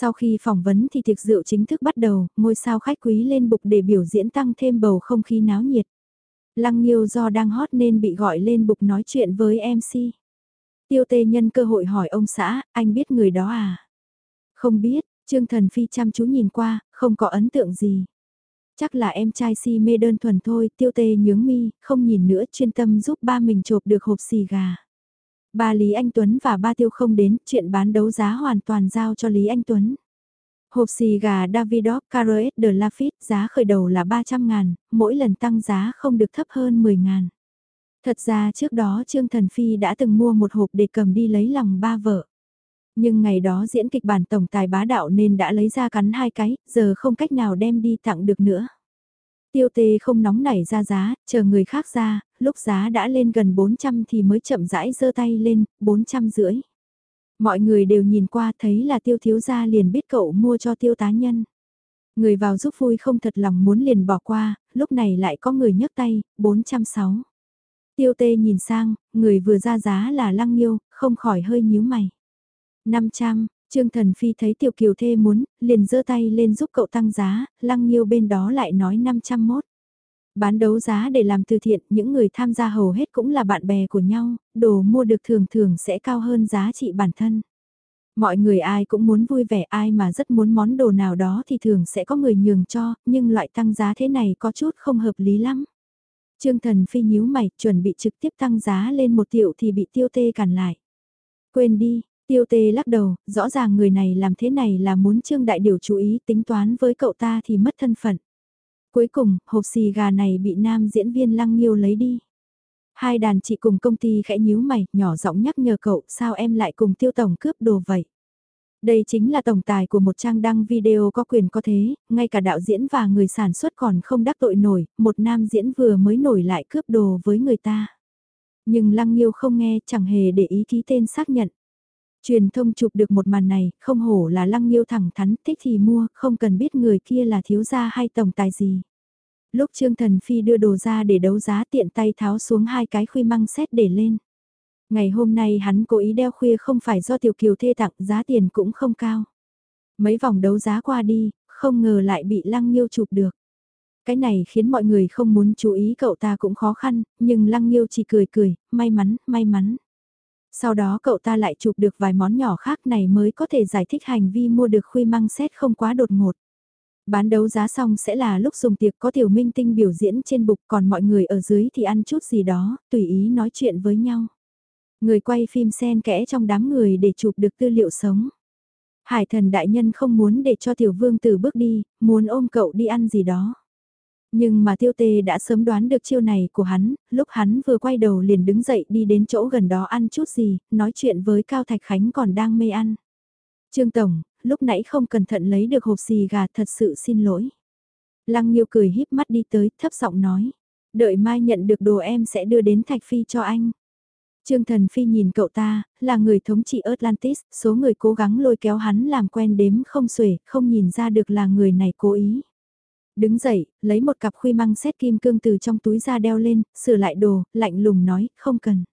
Sau khi phỏng vấn thì tiệc rượu chính thức bắt đầu, ngôi sao khách quý lên bục để biểu diễn tăng thêm bầu không khí náo nhiệt. Lăng Nhiêu do đang hot nên bị gọi lên bục nói chuyện với MC. Tiêu tê nhân cơ hội hỏi ông xã, anh biết người đó à? Không biết, Trương Thần Phi chăm chú nhìn qua, không có ấn tượng gì. Chắc là em trai si mê đơn thuần thôi, tiêu tê nhướng mi, không nhìn nữa chuyên tâm giúp ba mình chộp được hộp xì gà. Ba Lý Anh Tuấn và ba Tiêu không đến, chuyện bán đấu giá hoàn toàn giao cho Lý Anh Tuấn. Hộp xì gà Davidoff Caroes de Lafitte giá khởi đầu là 300 ngàn, mỗi lần tăng giá không được thấp hơn 10 ngàn. Thật ra trước đó Trương Thần Phi đã từng mua một hộp để cầm đi lấy lòng ba vợ. Nhưng ngày đó diễn kịch bản tổng tài bá đạo nên đã lấy ra cắn hai cái, giờ không cách nào đem đi tặng được nữa. Tiêu tê không nóng nảy ra giá, chờ người khác ra, lúc giá đã lên gần 400 thì mới chậm rãi giơ tay lên, 400 rưỡi. Mọi người đều nhìn qua thấy là tiêu thiếu gia liền biết cậu mua cho tiêu tá nhân. Người vào giúp vui không thật lòng muốn liền bỏ qua, lúc này lại có người nhấc tay, 406. Tiêu tê nhìn sang, người vừa ra giá là lăng nhiêu, không khỏi hơi nhíu mày. 500, Trương Thần Phi thấy Tiểu Kiều Thê muốn, liền giơ tay lên giúp cậu tăng giá, lăng nhiêu bên đó lại nói 501. Bán đấu giá để làm từ thiện, những người tham gia hầu hết cũng là bạn bè của nhau, đồ mua được thường thường sẽ cao hơn giá trị bản thân. Mọi người ai cũng muốn vui vẻ ai mà rất muốn món đồ nào đó thì thường sẽ có người nhường cho, nhưng loại tăng giá thế này có chút không hợp lý lắm. Trương Thần Phi nhíu mày, chuẩn bị trực tiếp tăng giá lên một triệu thì bị tiêu tê cản lại. Quên đi, tiêu tê lắc đầu, rõ ràng người này làm thế này là muốn Trương Đại Điều chú ý tính toán với cậu ta thì mất thân phận. Cuối cùng, hộp xì gà này bị nam diễn viên Lăng Nhiêu lấy đi. Hai đàn chị cùng công ty khẽ nhíu mày, nhỏ giọng nhắc nhở cậu, sao em lại cùng tiêu tổng cướp đồ vậy? Đây chính là tổng tài của một trang đăng video có quyền có thế, ngay cả đạo diễn và người sản xuất còn không đắc tội nổi, một nam diễn vừa mới nổi lại cướp đồ với người ta. Nhưng Lăng Nhiêu không nghe, chẳng hề để ý ký tên xác nhận. Truyền thông chụp được một màn này, không hổ là Lăng Nhiêu thẳng thắn, thích thì mua, không cần biết người kia là thiếu gia hay tổng tài gì. Lúc Trương Thần Phi đưa đồ ra để đấu giá tiện tay tháo xuống hai cái khuy măng xét để lên. Ngày hôm nay hắn cố ý đeo khuya không phải do tiểu kiều thê tặng giá tiền cũng không cao. Mấy vòng đấu giá qua đi, không ngờ lại bị Lăng Nhiêu chụp được. Cái này khiến mọi người không muốn chú ý cậu ta cũng khó khăn, nhưng Lăng Nhiêu chỉ cười cười, may mắn, may mắn. Sau đó cậu ta lại chụp được vài món nhỏ khác này mới có thể giải thích hành vi mua được khuy măng xét không quá đột ngột. Bán đấu giá xong sẽ là lúc dùng tiệc có tiểu minh tinh biểu diễn trên bục còn mọi người ở dưới thì ăn chút gì đó, tùy ý nói chuyện với nhau. Người quay phim xen kẽ trong đám người để chụp được tư liệu sống. Hải thần đại nhân không muốn để cho tiểu vương tử bước đi, muốn ôm cậu đi ăn gì đó. Nhưng mà tiêu tê đã sớm đoán được chiêu này của hắn, lúc hắn vừa quay đầu liền đứng dậy đi đến chỗ gần đó ăn chút gì, nói chuyện với Cao Thạch Khánh còn đang mê ăn. Trương Tổng, lúc nãy không cẩn thận lấy được hộp xì gà thật sự xin lỗi. Lăng Nhiêu cười híp mắt đi tới, thấp giọng nói. Đợi mai nhận được đồ em sẽ đưa đến Thạch Phi cho anh. Trương Thần Phi nhìn cậu ta, là người thống trị Atlantis, số người cố gắng lôi kéo hắn làm quen đếm không xuể, không nhìn ra được là người này cố ý. Đứng dậy, lấy một cặp khuy măng xét kim cương từ trong túi ra đeo lên, sửa lại đồ, lạnh lùng nói, không cần.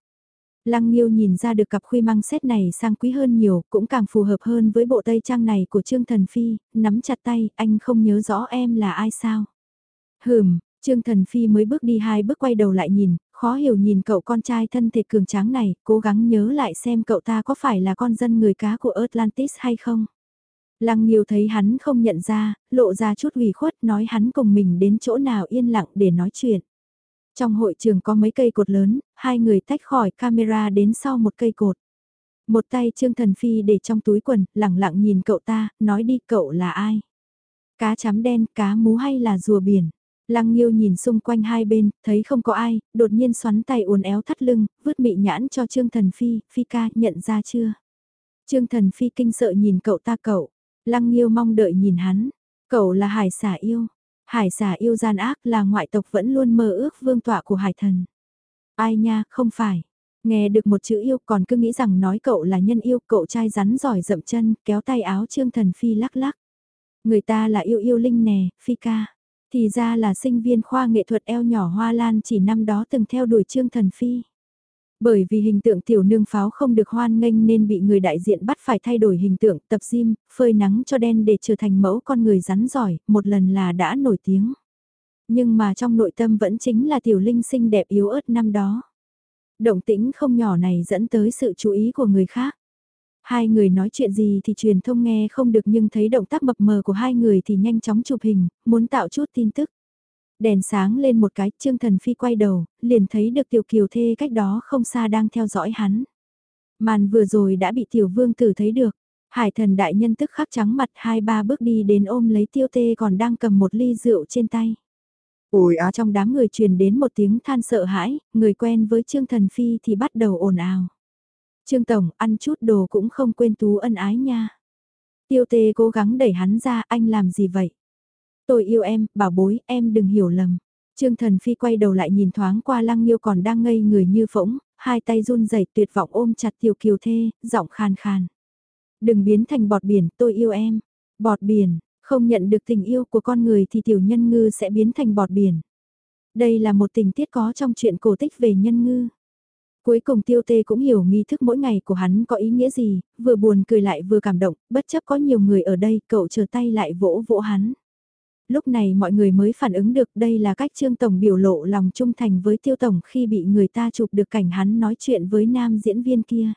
Lăng Nhiêu nhìn ra được cặp khuy măng xét này sang quý hơn nhiều, cũng càng phù hợp hơn với bộ tây trang này của Trương Thần Phi, nắm chặt tay, anh không nhớ rõ em là ai sao. Hừm, Trương Thần Phi mới bước đi hai bước quay đầu lại nhìn, khó hiểu nhìn cậu con trai thân thể cường tráng này, cố gắng nhớ lại xem cậu ta có phải là con dân người cá của Atlantis hay không. Lăng Nhiêu thấy hắn không nhận ra, lộ ra chút ủy khuất nói hắn cùng mình đến chỗ nào yên lặng để nói chuyện. Trong hội trường có mấy cây cột lớn, hai người tách khỏi camera đến sau một cây cột. Một tay Trương Thần Phi để trong túi quần, lẳng lặng nhìn cậu ta, nói đi cậu là ai? Cá chấm đen, cá mú hay là rùa biển? Lăng Nhiêu nhìn xung quanh hai bên, thấy không có ai, đột nhiên xoắn tay uốn éo thắt lưng, vứt mị nhãn cho Trương Thần Phi, Phi ca, nhận ra chưa? Trương Thần Phi kinh sợ nhìn cậu ta cậu, Lăng Nhiêu mong đợi nhìn hắn, cậu là hải xả yêu, hải xả yêu gian ác là ngoại tộc vẫn luôn mơ ước vương tọa của hải thần. Ai nha, không phải. Nghe được một chữ yêu còn cứ nghĩ rằng nói cậu là nhân yêu, cậu trai rắn giỏi dậm chân, kéo tay áo Trương Thần Phi lắc lắc. Người ta là yêu yêu linh nè, Phi ca. Thì ra là sinh viên khoa nghệ thuật eo nhỏ Hoa Lan chỉ năm đó từng theo đuổi Trương Thần Phi. Bởi vì hình tượng tiểu nương pháo không được hoan nghênh nên bị người đại diện bắt phải thay đổi hình tượng tập gym, phơi nắng cho đen để trở thành mẫu con người rắn giỏi, một lần là đã nổi tiếng. Nhưng mà trong nội tâm vẫn chính là tiểu linh xinh đẹp yếu ớt năm đó. Động tĩnh không nhỏ này dẫn tới sự chú ý của người khác. Hai người nói chuyện gì thì truyền thông nghe không được nhưng thấy động tác mập mờ của hai người thì nhanh chóng chụp hình, muốn tạo chút tin tức. Đèn sáng lên một cái, Trương Thần Phi quay đầu, liền thấy được Tiểu Kiều Thê cách đó không xa đang theo dõi hắn. Màn vừa rồi đã bị Tiểu Vương Tử thấy được. Hải thần đại nhân tức khắc trắng mặt hai ba bước đi đến ôm lấy Tiêu Tê còn đang cầm một ly rượu trên tay. Ôi á trong đám người truyền đến một tiếng than sợ hãi, người quen với Trương Thần Phi thì bắt đầu ồn ào. Trương Tổng, ăn chút đồ cũng không quên tú ân ái nha. Tiêu tê cố gắng đẩy hắn ra, anh làm gì vậy? Tôi yêu em, bảo bối, em đừng hiểu lầm. Trương Thần Phi quay đầu lại nhìn thoáng qua Lăng Nhiêu còn đang ngây người như phỗng, hai tay run rẩy tuyệt vọng ôm chặt Tiểu Kiều Thê, giọng khàn khàn. Đừng biến thành bọt biển, tôi yêu em. Bọt biển, Không nhận được tình yêu của con người thì tiểu nhân ngư sẽ biến thành bọt biển. Đây là một tình tiết có trong chuyện cổ tích về nhân ngư. Cuối cùng tiêu tê cũng hiểu nghi thức mỗi ngày của hắn có ý nghĩa gì, vừa buồn cười lại vừa cảm động, bất chấp có nhiều người ở đây, cậu chờ tay lại vỗ vỗ hắn. Lúc này mọi người mới phản ứng được đây là cách Trương Tổng biểu lộ lòng trung thành với Tiêu Tổng khi bị người ta chụp được cảnh hắn nói chuyện với nam diễn viên kia.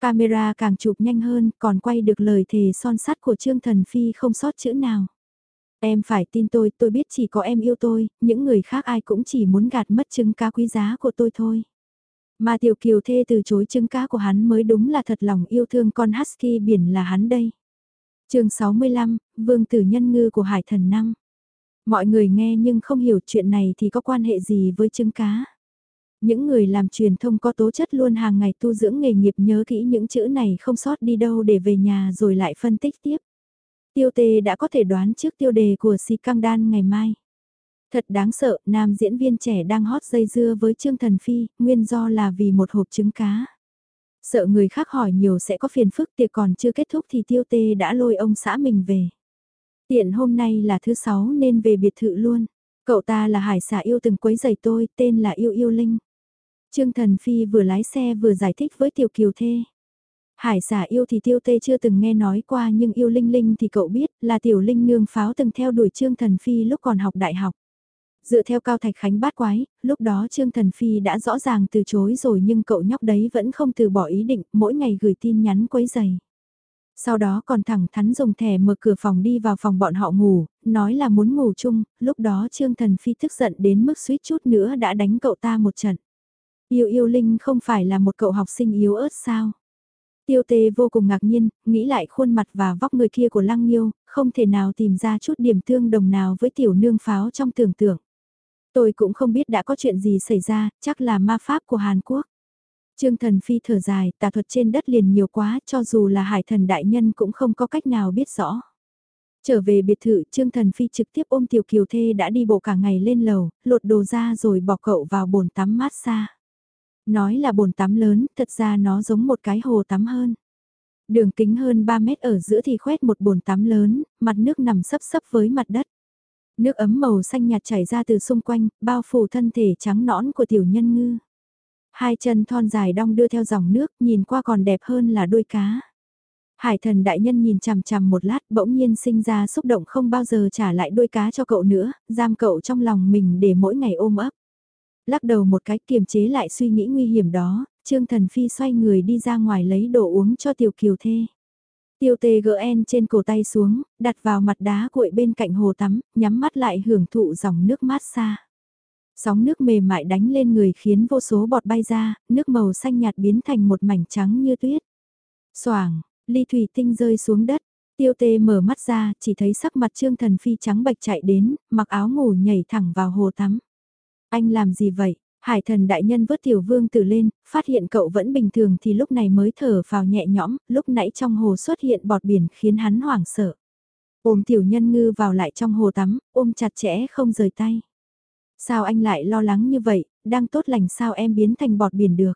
Camera càng chụp nhanh hơn, còn quay được lời thề son sắt của Trương Thần Phi không sót chữ nào. Em phải tin tôi, tôi biết chỉ có em yêu tôi, những người khác ai cũng chỉ muốn gạt mất trứng cá quý giá của tôi thôi. Mà tiểu kiều thê từ chối trứng cá của hắn mới đúng là thật lòng yêu thương con husky biển là hắn đây chương 65, Vương tử nhân ngư của Hải Thần Năng. Mọi người nghe nhưng không hiểu chuyện này thì có quan hệ gì với trứng cá. Những người làm truyền thông có tố chất luôn hàng ngày tu dưỡng nghề nghiệp nhớ kỹ những chữ này không sót đi đâu để về nhà rồi lại phân tích tiếp. Tiêu tê đã có thể đoán trước tiêu đề của Si Căng Đan ngày mai. Thật đáng sợ, nam diễn viên trẻ đang hót dây dưa với Trương Thần Phi, nguyên do là vì một hộp trứng cá. Sợ người khác hỏi nhiều sẽ có phiền phức tiệc còn chưa kết thúc thì tiêu tê đã lôi ông xã mình về. Tiện hôm nay là thứ sáu nên về biệt thự luôn. Cậu ta là hải xà yêu từng quấy giày tôi, tên là Yêu Yêu Linh. Trương Thần Phi vừa lái xe vừa giải thích với Tiểu Kiều Thê. Hải xà yêu thì Tiêu Tê chưa từng nghe nói qua nhưng yêu Linh Linh thì cậu biết là Tiểu Linh nương pháo từng theo đuổi Trương Thần Phi lúc còn học đại học. Dựa theo Cao Thạch Khánh bát quái, lúc đó Trương Thần Phi đã rõ ràng từ chối rồi nhưng cậu nhóc đấy vẫn không từ bỏ ý định, mỗi ngày gửi tin nhắn quấy giày. Sau đó còn thẳng thắn dùng thẻ mở cửa phòng đi vào phòng bọn họ ngủ, nói là muốn ngủ chung, lúc đó Trương Thần Phi tức giận đến mức suýt chút nữa đã đánh cậu ta một trận. Yêu yêu Linh không phải là một cậu học sinh yếu ớt sao? Tiêu tê vô cùng ngạc nhiên, nghĩ lại khuôn mặt và vóc người kia của Lăng Nhiêu, không thể nào tìm ra chút điểm tương đồng nào với tiểu nương pháo trong tưởng tượng. Tôi cũng không biết đã có chuyện gì xảy ra, chắc là ma pháp của Hàn Quốc. Trương Thần Phi thở dài, tà thuật trên đất liền nhiều quá, cho dù là hải thần đại nhân cũng không có cách nào biết rõ. Trở về biệt thự, Trương Thần Phi trực tiếp ôm Tiểu Kiều Thê đã đi bộ cả ngày lên lầu, lột đồ ra rồi bỏ cậu vào bồn tắm mát xa. Nói là bồn tắm lớn, thật ra nó giống một cái hồ tắm hơn. Đường kính hơn 3 mét ở giữa thì khoét một bồn tắm lớn, mặt nước nằm sấp sấp với mặt đất. Nước ấm màu xanh nhạt chảy ra từ xung quanh, bao phủ thân thể trắng nõn của tiểu nhân ngư. Hai chân thon dài đong đưa theo dòng nước, nhìn qua còn đẹp hơn là đuôi cá. Hải thần đại nhân nhìn chằm chằm một lát bỗng nhiên sinh ra xúc động không bao giờ trả lại đôi cá cho cậu nữa, giam cậu trong lòng mình để mỗi ngày ôm ấp. Lắc đầu một cái kiềm chế lại suy nghĩ nguy hiểm đó, Trương Thần Phi xoay người đi ra ngoài lấy đồ uống cho Tiểu Kiều Thê. Tiêu tê gỡ en trên cổ tay xuống, đặt vào mặt đá cuội bên cạnh hồ tắm, nhắm mắt lại hưởng thụ dòng nước mát xa. Sóng nước mềm mại đánh lên người khiến vô số bọt bay ra, nước màu xanh nhạt biến thành một mảnh trắng như tuyết. Soảng, ly thủy tinh rơi xuống đất, tiêu tê mở mắt ra, chỉ thấy sắc mặt trương thần phi trắng bạch chạy đến, mặc áo ngủ nhảy thẳng vào hồ tắm. Anh làm gì vậy? Hải thần đại nhân vớt tiểu vương tử lên, phát hiện cậu vẫn bình thường thì lúc này mới thở vào nhẹ nhõm, lúc nãy trong hồ xuất hiện bọt biển khiến hắn hoảng sợ. Ôm tiểu nhân ngư vào lại trong hồ tắm, ôm chặt chẽ không rời tay. Sao anh lại lo lắng như vậy, đang tốt lành sao em biến thành bọt biển được.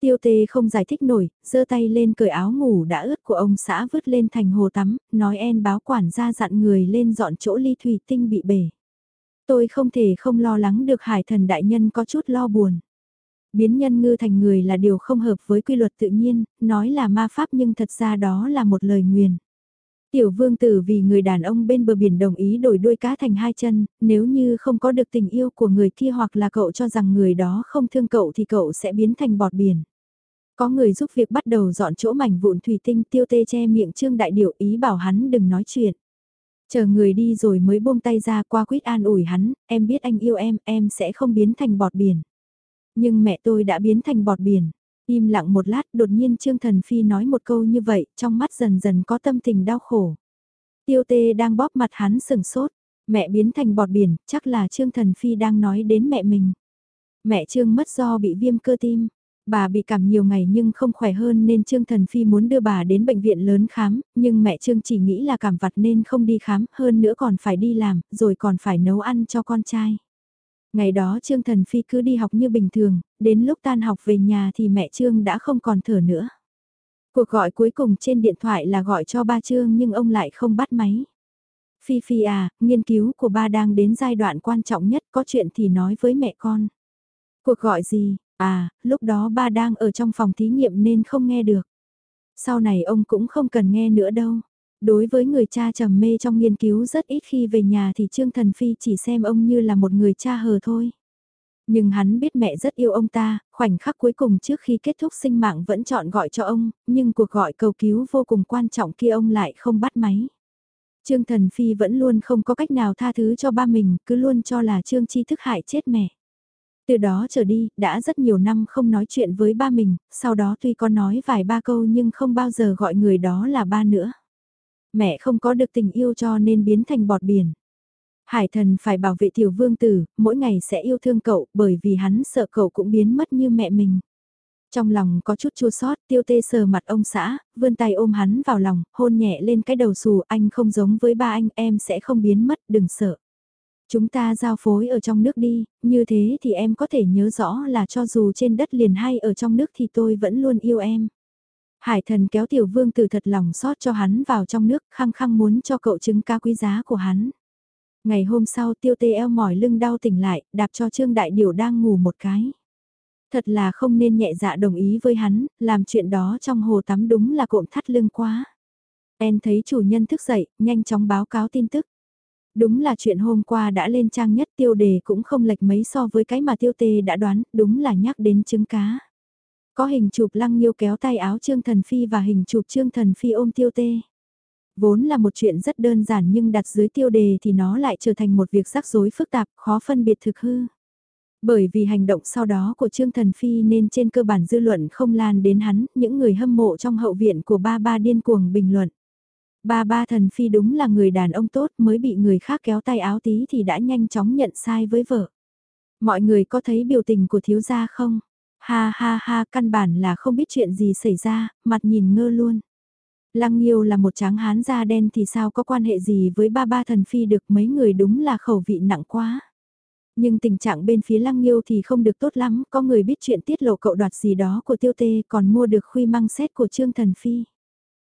Tiêu tê không giải thích nổi, giơ tay lên cởi áo ngủ đã ướt của ông xã vứt lên thành hồ tắm, nói en báo quản gia dặn người lên dọn chỗ ly thủy tinh bị bể. Tôi không thể không lo lắng được hải thần đại nhân có chút lo buồn. Biến nhân ngư thành người là điều không hợp với quy luật tự nhiên, nói là ma pháp nhưng thật ra đó là một lời nguyền. Tiểu vương tử vì người đàn ông bên bờ biển đồng ý đổi đuôi cá thành hai chân, nếu như không có được tình yêu của người kia hoặc là cậu cho rằng người đó không thương cậu thì cậu sẽ biến thành bọt biển. Có người giúp việc bắt đầu dọn chỗ mảnh vụn thủy tinh tiêu tê che miệng trương đại điệu ý bảo hắn đừng nói chuyện. Chờ người đi rồi mới buông tay ra qua quýt an ủi hắn, em biết anh yêu em, em sẽ không biến thành bọt biển. Nhưng mẹ tôi đã biến thành bọt biển. Im lặng một lát đột nhiên Trương Thần Phi nói một câu như vậy, trong mắt dần dần có tâm tình đau khổ. Tiêu tê đang bóp mặt hắn sừng sốt, mẹ biến thành bọt biển, chắc là Trương Thần Phi đang nói đến mẹ mình. Mẹ Trương mất do bị viêm cơ tim, Bà bị cảm nhiều ngày nhưng không khỏe hơn nên Trương Thần Phi muốn đưa bà đến bệnh viện lớn khám, nhưng mẹ Trương chỉ nghĩ là cảm vặt nên không đi khám, hơn nữa còn phải đi làm, rồi còn phải nấu ăn cho con trai. Ngày đó Trương Thần Phi cứ đi học như bình thường, đến lúc tan học về nhà thì mẹ Trương đã không còn thở nữa. Cuộc gọi cuối cùng trên điện thoại là gọi cho ba Trương nhưng ông lại không bắt máy. Phi Phi à, nghiên cứu của ba đang đến giai đoạn quan trọng nhất, có chuyện thì nói với mẹ con. Cuộc gọi gì? À, lúc đó ba đang ở trong phòng thí nghiệm nên không nghe được. Sau này ông cũng không cần nghe nữa đâu. Đối với người cha trầm mê trong nghiên cứu rất ít khi về nhà thì Trương Thần Phi chỉ xem ông như là một người cha hờ thôi. Nhưng hắn biết mẹ rất yêu ông ta, khoảnh khắc cuối cùng trước khi kết thúc sinh mạng vẫn chọn gọi cho ông, nhưng cuộc gọi cầu cứu vô cùng quan trọng kia ông lại không bắt máy. Trương Thần Phi vẫn luôn không có cách nào tha thứ cho ba mình, cứ luôn cho là Trương Chi thức hại chết mẹ. Từ đó trở đi, đã rất nhiều năm không nói chuyện với ba mình, sau đó tuy có nói vài ba câu nhưng không bao giờ gọi người đó là ba nữa. Mẹ không có được tình yêu cho nên biến thành bọt biển. Hải thần phải bảo vệ tiểu vương tử, mỗi ngày sẽ yêu thương cậu bởi vì hắn sợ cậu cũng biến mất như mẹ mình. Trong lòng có chút chua sót, tiêu tê sờ mặt ông xã, vươn tay ôm hắn vào lòng, hôn nhẹ lên cái đầu xù, anh không giống với ba anh, em sẽ không biến mất, đừng sợ. Chúng ta giao phối ở trong nước đi, như thế thì em có thể nhớ rõ là cho dù trên đất liền hay ở trong nước thì tôi vẫn luôn yêu em. Hải thần kéo tiểu vương từ thật lòng xót cho hắn vào trong nước, khăng khăng muốn cho cậu chứng ca quý giá của hắn. Ngày hôm sau tiêu tê eo mỏi lưng đau tỉnh lại, đạp cho Trương Đại Điểu đang ngủ một cái. Thật là không nên nhẹ dạ đồng ý với hắn, làm chuyện đó trong hồ tắm đúng là cộm thắt lưng quá. En thấy chủ nhân thức dậy, nhanh chóng báo cáo tin tức. Đúng là chuyện hôm qua đã lên trang nhất tiêu đề cũng không lệch mấy so với cái mà tiêu tê đã đoán, đúng là nhắc đến trứng cá. Có hình chụp lăng nhiêu kéo tay áo Trương Thần Phi và hình chụp Trương Thần Phi ôm tiêu tê. Vốn là một chuyện rất đơn giản nhưng đặt dưới tiêu đề thì nó lại trở thành một việc rắc rối phức tạp, khó phân biệt thực hư. Bởi vì hành động sau đó của Trương Thần Phi nên trên cơ bản dư luận không lan đến hắn, những người hâm mộ trong hậu viện của ba ba điên cuồng bình luận. Ba ba thần phi đúng là người đàn ông tốt mới bị người khác kéo tay áo tí thì đã nhanh chóng nhận sai với vợ. Mọi người có thấy biểu tình của thiếu gia không? Ha ha ha căn bản là không biết chuyện gì xảy ra, mặt nhìn ngơ luôn. Lăng Nhiêu là một tráng hán da đen thì sao có quan hệ gì với ba ba thần phi được mấy người đúng là khẩu vị nặng quá. Nhưng tình trạng bên phía Lăng Nhiêu thì không được tốt lắm, có người biết chuyện tiết lộ cậu đoạt gì đó của tiêu tê còn mua được khuy măng xét của Trương Thần Phi.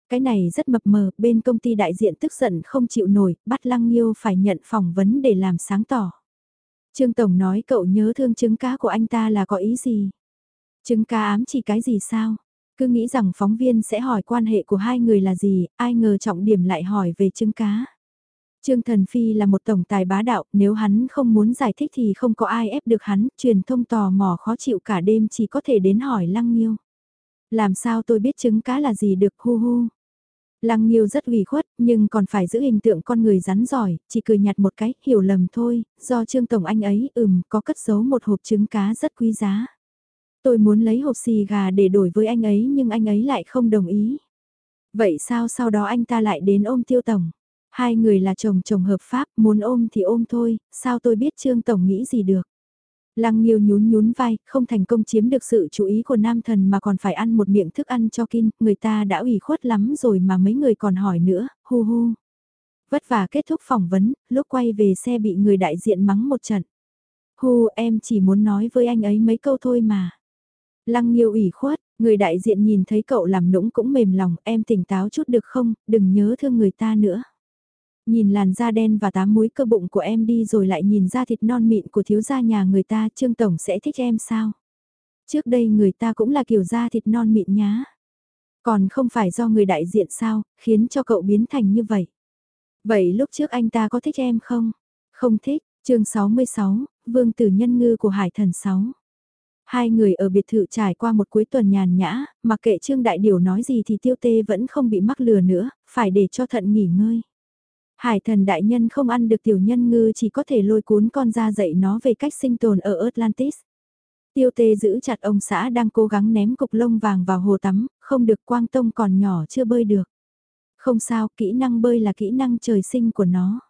Cái này rất mập mờ, bên công ty đại diện tức giận không chịu nổi, bắt Lăng Nhiêu phải nhận phỏng vấn để làm sáng tỏ. Trương Tổng nói cậu nhớ thương trứng cá của anh ta là có ý gì? Trứng cá ám chỉ cái gì sao? Cứ nghĩ rằng phóng viên sẽ hỏi quan hệ của hai người là gì, ai ngờ trọng điểm lại hỏi về trứng cá. Trương Thần Phi là một tổng tài bá đạo, nếu hắn không muốn giải thích thì không có ai ép được hắn, truyền thông tò mò khó chịu cả đêm chỉ có thể đến hỏi Lăng Nhiêu. Làm sao tôi biết trứng cá là gì được hu hu. Lăng Nhiêu rất ủy khuất, nhưng còn phải giữ hình tượng con người rắn giỏi, chỉ cười nhạt một cái, hiểu lầm thôi, do Trương Tổng anh ấy ừm có cất giấu một hộp trứng cá rất quý giá. Tôi muốn lấy hộp xì gà để đổi với anh ấy nhưng anh ấy lại không đồng ý. Vậy sao sau đó anh ta lại đến ôm Tiêu Tổng? Hai người là chồng chồng hợp pháp, muốn ôm thì ôm thôi, sao tôi biết Trương Tổng nghĩ gì được? Lăng Nghiêu nhún nhún vai, không thành công chiếm được sự chú ý của nam thần mà còn phải ăn một miệng thức ăn cho kinh, người ta đã ủy khuất lắm rồi mà mấy người còn hỏi nữa, hu hu. Vất vả kết thúc phỏng vấn, lúc quay về xe bị người đại diện mắng một trận. Hu em chỉ muốn nói với anh ấy mấy câu thôi mà. Lăng Nghiêu ủy khuất, người đại diện nhìn thấy cậu làm nũng cũng mềm lòng, em tỉnh táo chút được không, đừng nhớ thương người ta nữa. Nhìn làn da đen và tám múi cơ bụng của em đi rồi lại nhìn da thịt non mịn của thiếu gia nhà người ta, Trương Tổng sẽ thích em sao? Trước đây người ta cũng là kiểu da thịt non mịn nhá. Còn không phải do người đại diện sao, khiến cho cậu biến thành như vậy. Vậy lúc trước anh ta có thích em không? Không thích, chương 66, Vương Tử Nhân Ngư của Hải Thần 6. Hai người ở biệt thự trải qua một cuối tuần nhàn nhã, mặc kệ Trương Đại Điều nói gì thì tiêu tê vẫn không bị mắc lừa nữa, phải để cho thận nghỉ ngơi. Hải thần đại nhân không ăn được tiểu nhân ngư chỉ có thể lôi cuốn con ra dạy nó về cách sinh tồn ở Atlantis. Tiêu tê giữ chặt ông xã đang cố gắng ném cục lông vàng vào hồ tắm, không được quang tông còn nhỏ chưa bơi được. Không sao, kỹ năng bơi là kỹ năng trời sinh của nó.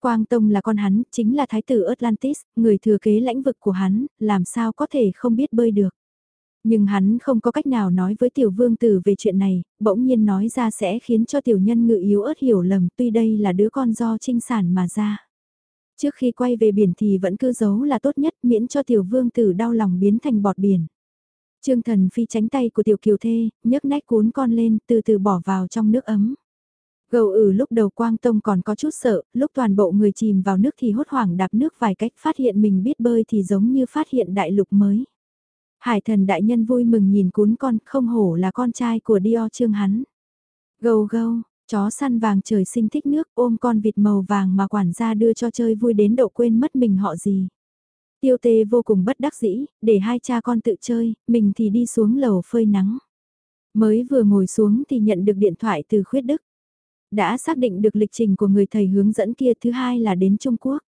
Quang Tông là con hắn, chính là thái tử Atlantis, người thừa kế lãnh vực của hắn, làm sao có thể không biết bơi được. Nhưng hắn không có cách nào nói với tiểu vương tử về chuyện này, bỗng nhiên nói ra sẽ khiến cho tiểu nhân ngự yếu ớt hiểu lầm tuy đây là đứa con do trinh sản mà ra. Trước khi quay về biển thì vẫn cứ giấu là tốt nhất miễn cho tiểu vương tử đau lòng biến thành bọt biển. Trương thần phi tránh tay của tiểu kiều thê, nhấc nách cuốn con lên từ từ bỏ vào trong nước ấm. Gầu ử lúc đầu Quang Tông còn có chút sợ, lúc toàn bộ người chìm vào nước thì hốt hoảng đạp nước vài cách phát hiện mình biết bơi thì giống như phát hiện đại lục mới. Hải thần đại nhân vui mừng nhìn cún con, không hổ là con trai của Dio Trương hắn. Gâu gâu, chó săn vàng trời sinh thích nước ôm con vịt màu vàng mà quản gia đưa cho chơi vui đến độ quên mất mình họ gì. Tiêu tê vô cùng bất đắc dĩ, để hai cha con tự chơi, mình thì đi xuống lầu phơi nắng. Mới vừa ngồi xuống thì nhận được điện thoại từ khuyết đức. Đã xác định được lịch trình của người thầy hướng dẫn kia thứ hai là đến Trung Quốc.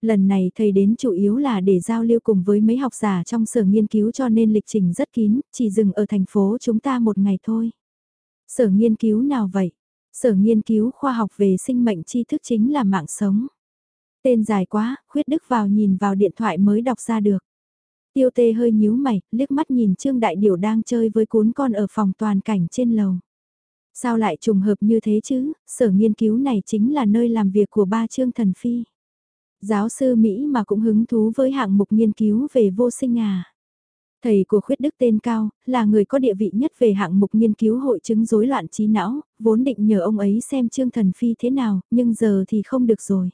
Lần này thầy đến chủ yếu là để giao lưu cùng với mấy học giả trong sở nghiên cứu cho nên lịch trình rất kín, chỉ dừng ở thành phố chúng ta một ngày thôi. Sở nghiên cứu nào vậy? Sở nghiên cứu khoa học về sinh mệnh tri thức chính là mạng sống. Tên dài quá, khuyết đức vào nhìn vào điện thoại mới đọc ra được. Tiêu tê hơi nhíu mày, liếc mắt nhìn Trương Đại Điểu đang chơi với cuốn con ở phòng toàn cảnh trên lầu. Sao lại trùng hợp như thế chứ, sở nghiên cứu này chính là nơi làm việc của ba Trương Thần Phi. Giáo sư Mỹ mà cũng hứng thú với hạng mục nghiên cứu về vô sinh à. Thầy của khuyết đức tên Cao, là người có địa vị nhất về hạng mục nghiên cứu hội chứng rối loạn trí não, vốn định nhờ ông ấy xem Trương Thần Phi thế nào, nhưng giờ thì không được rồi.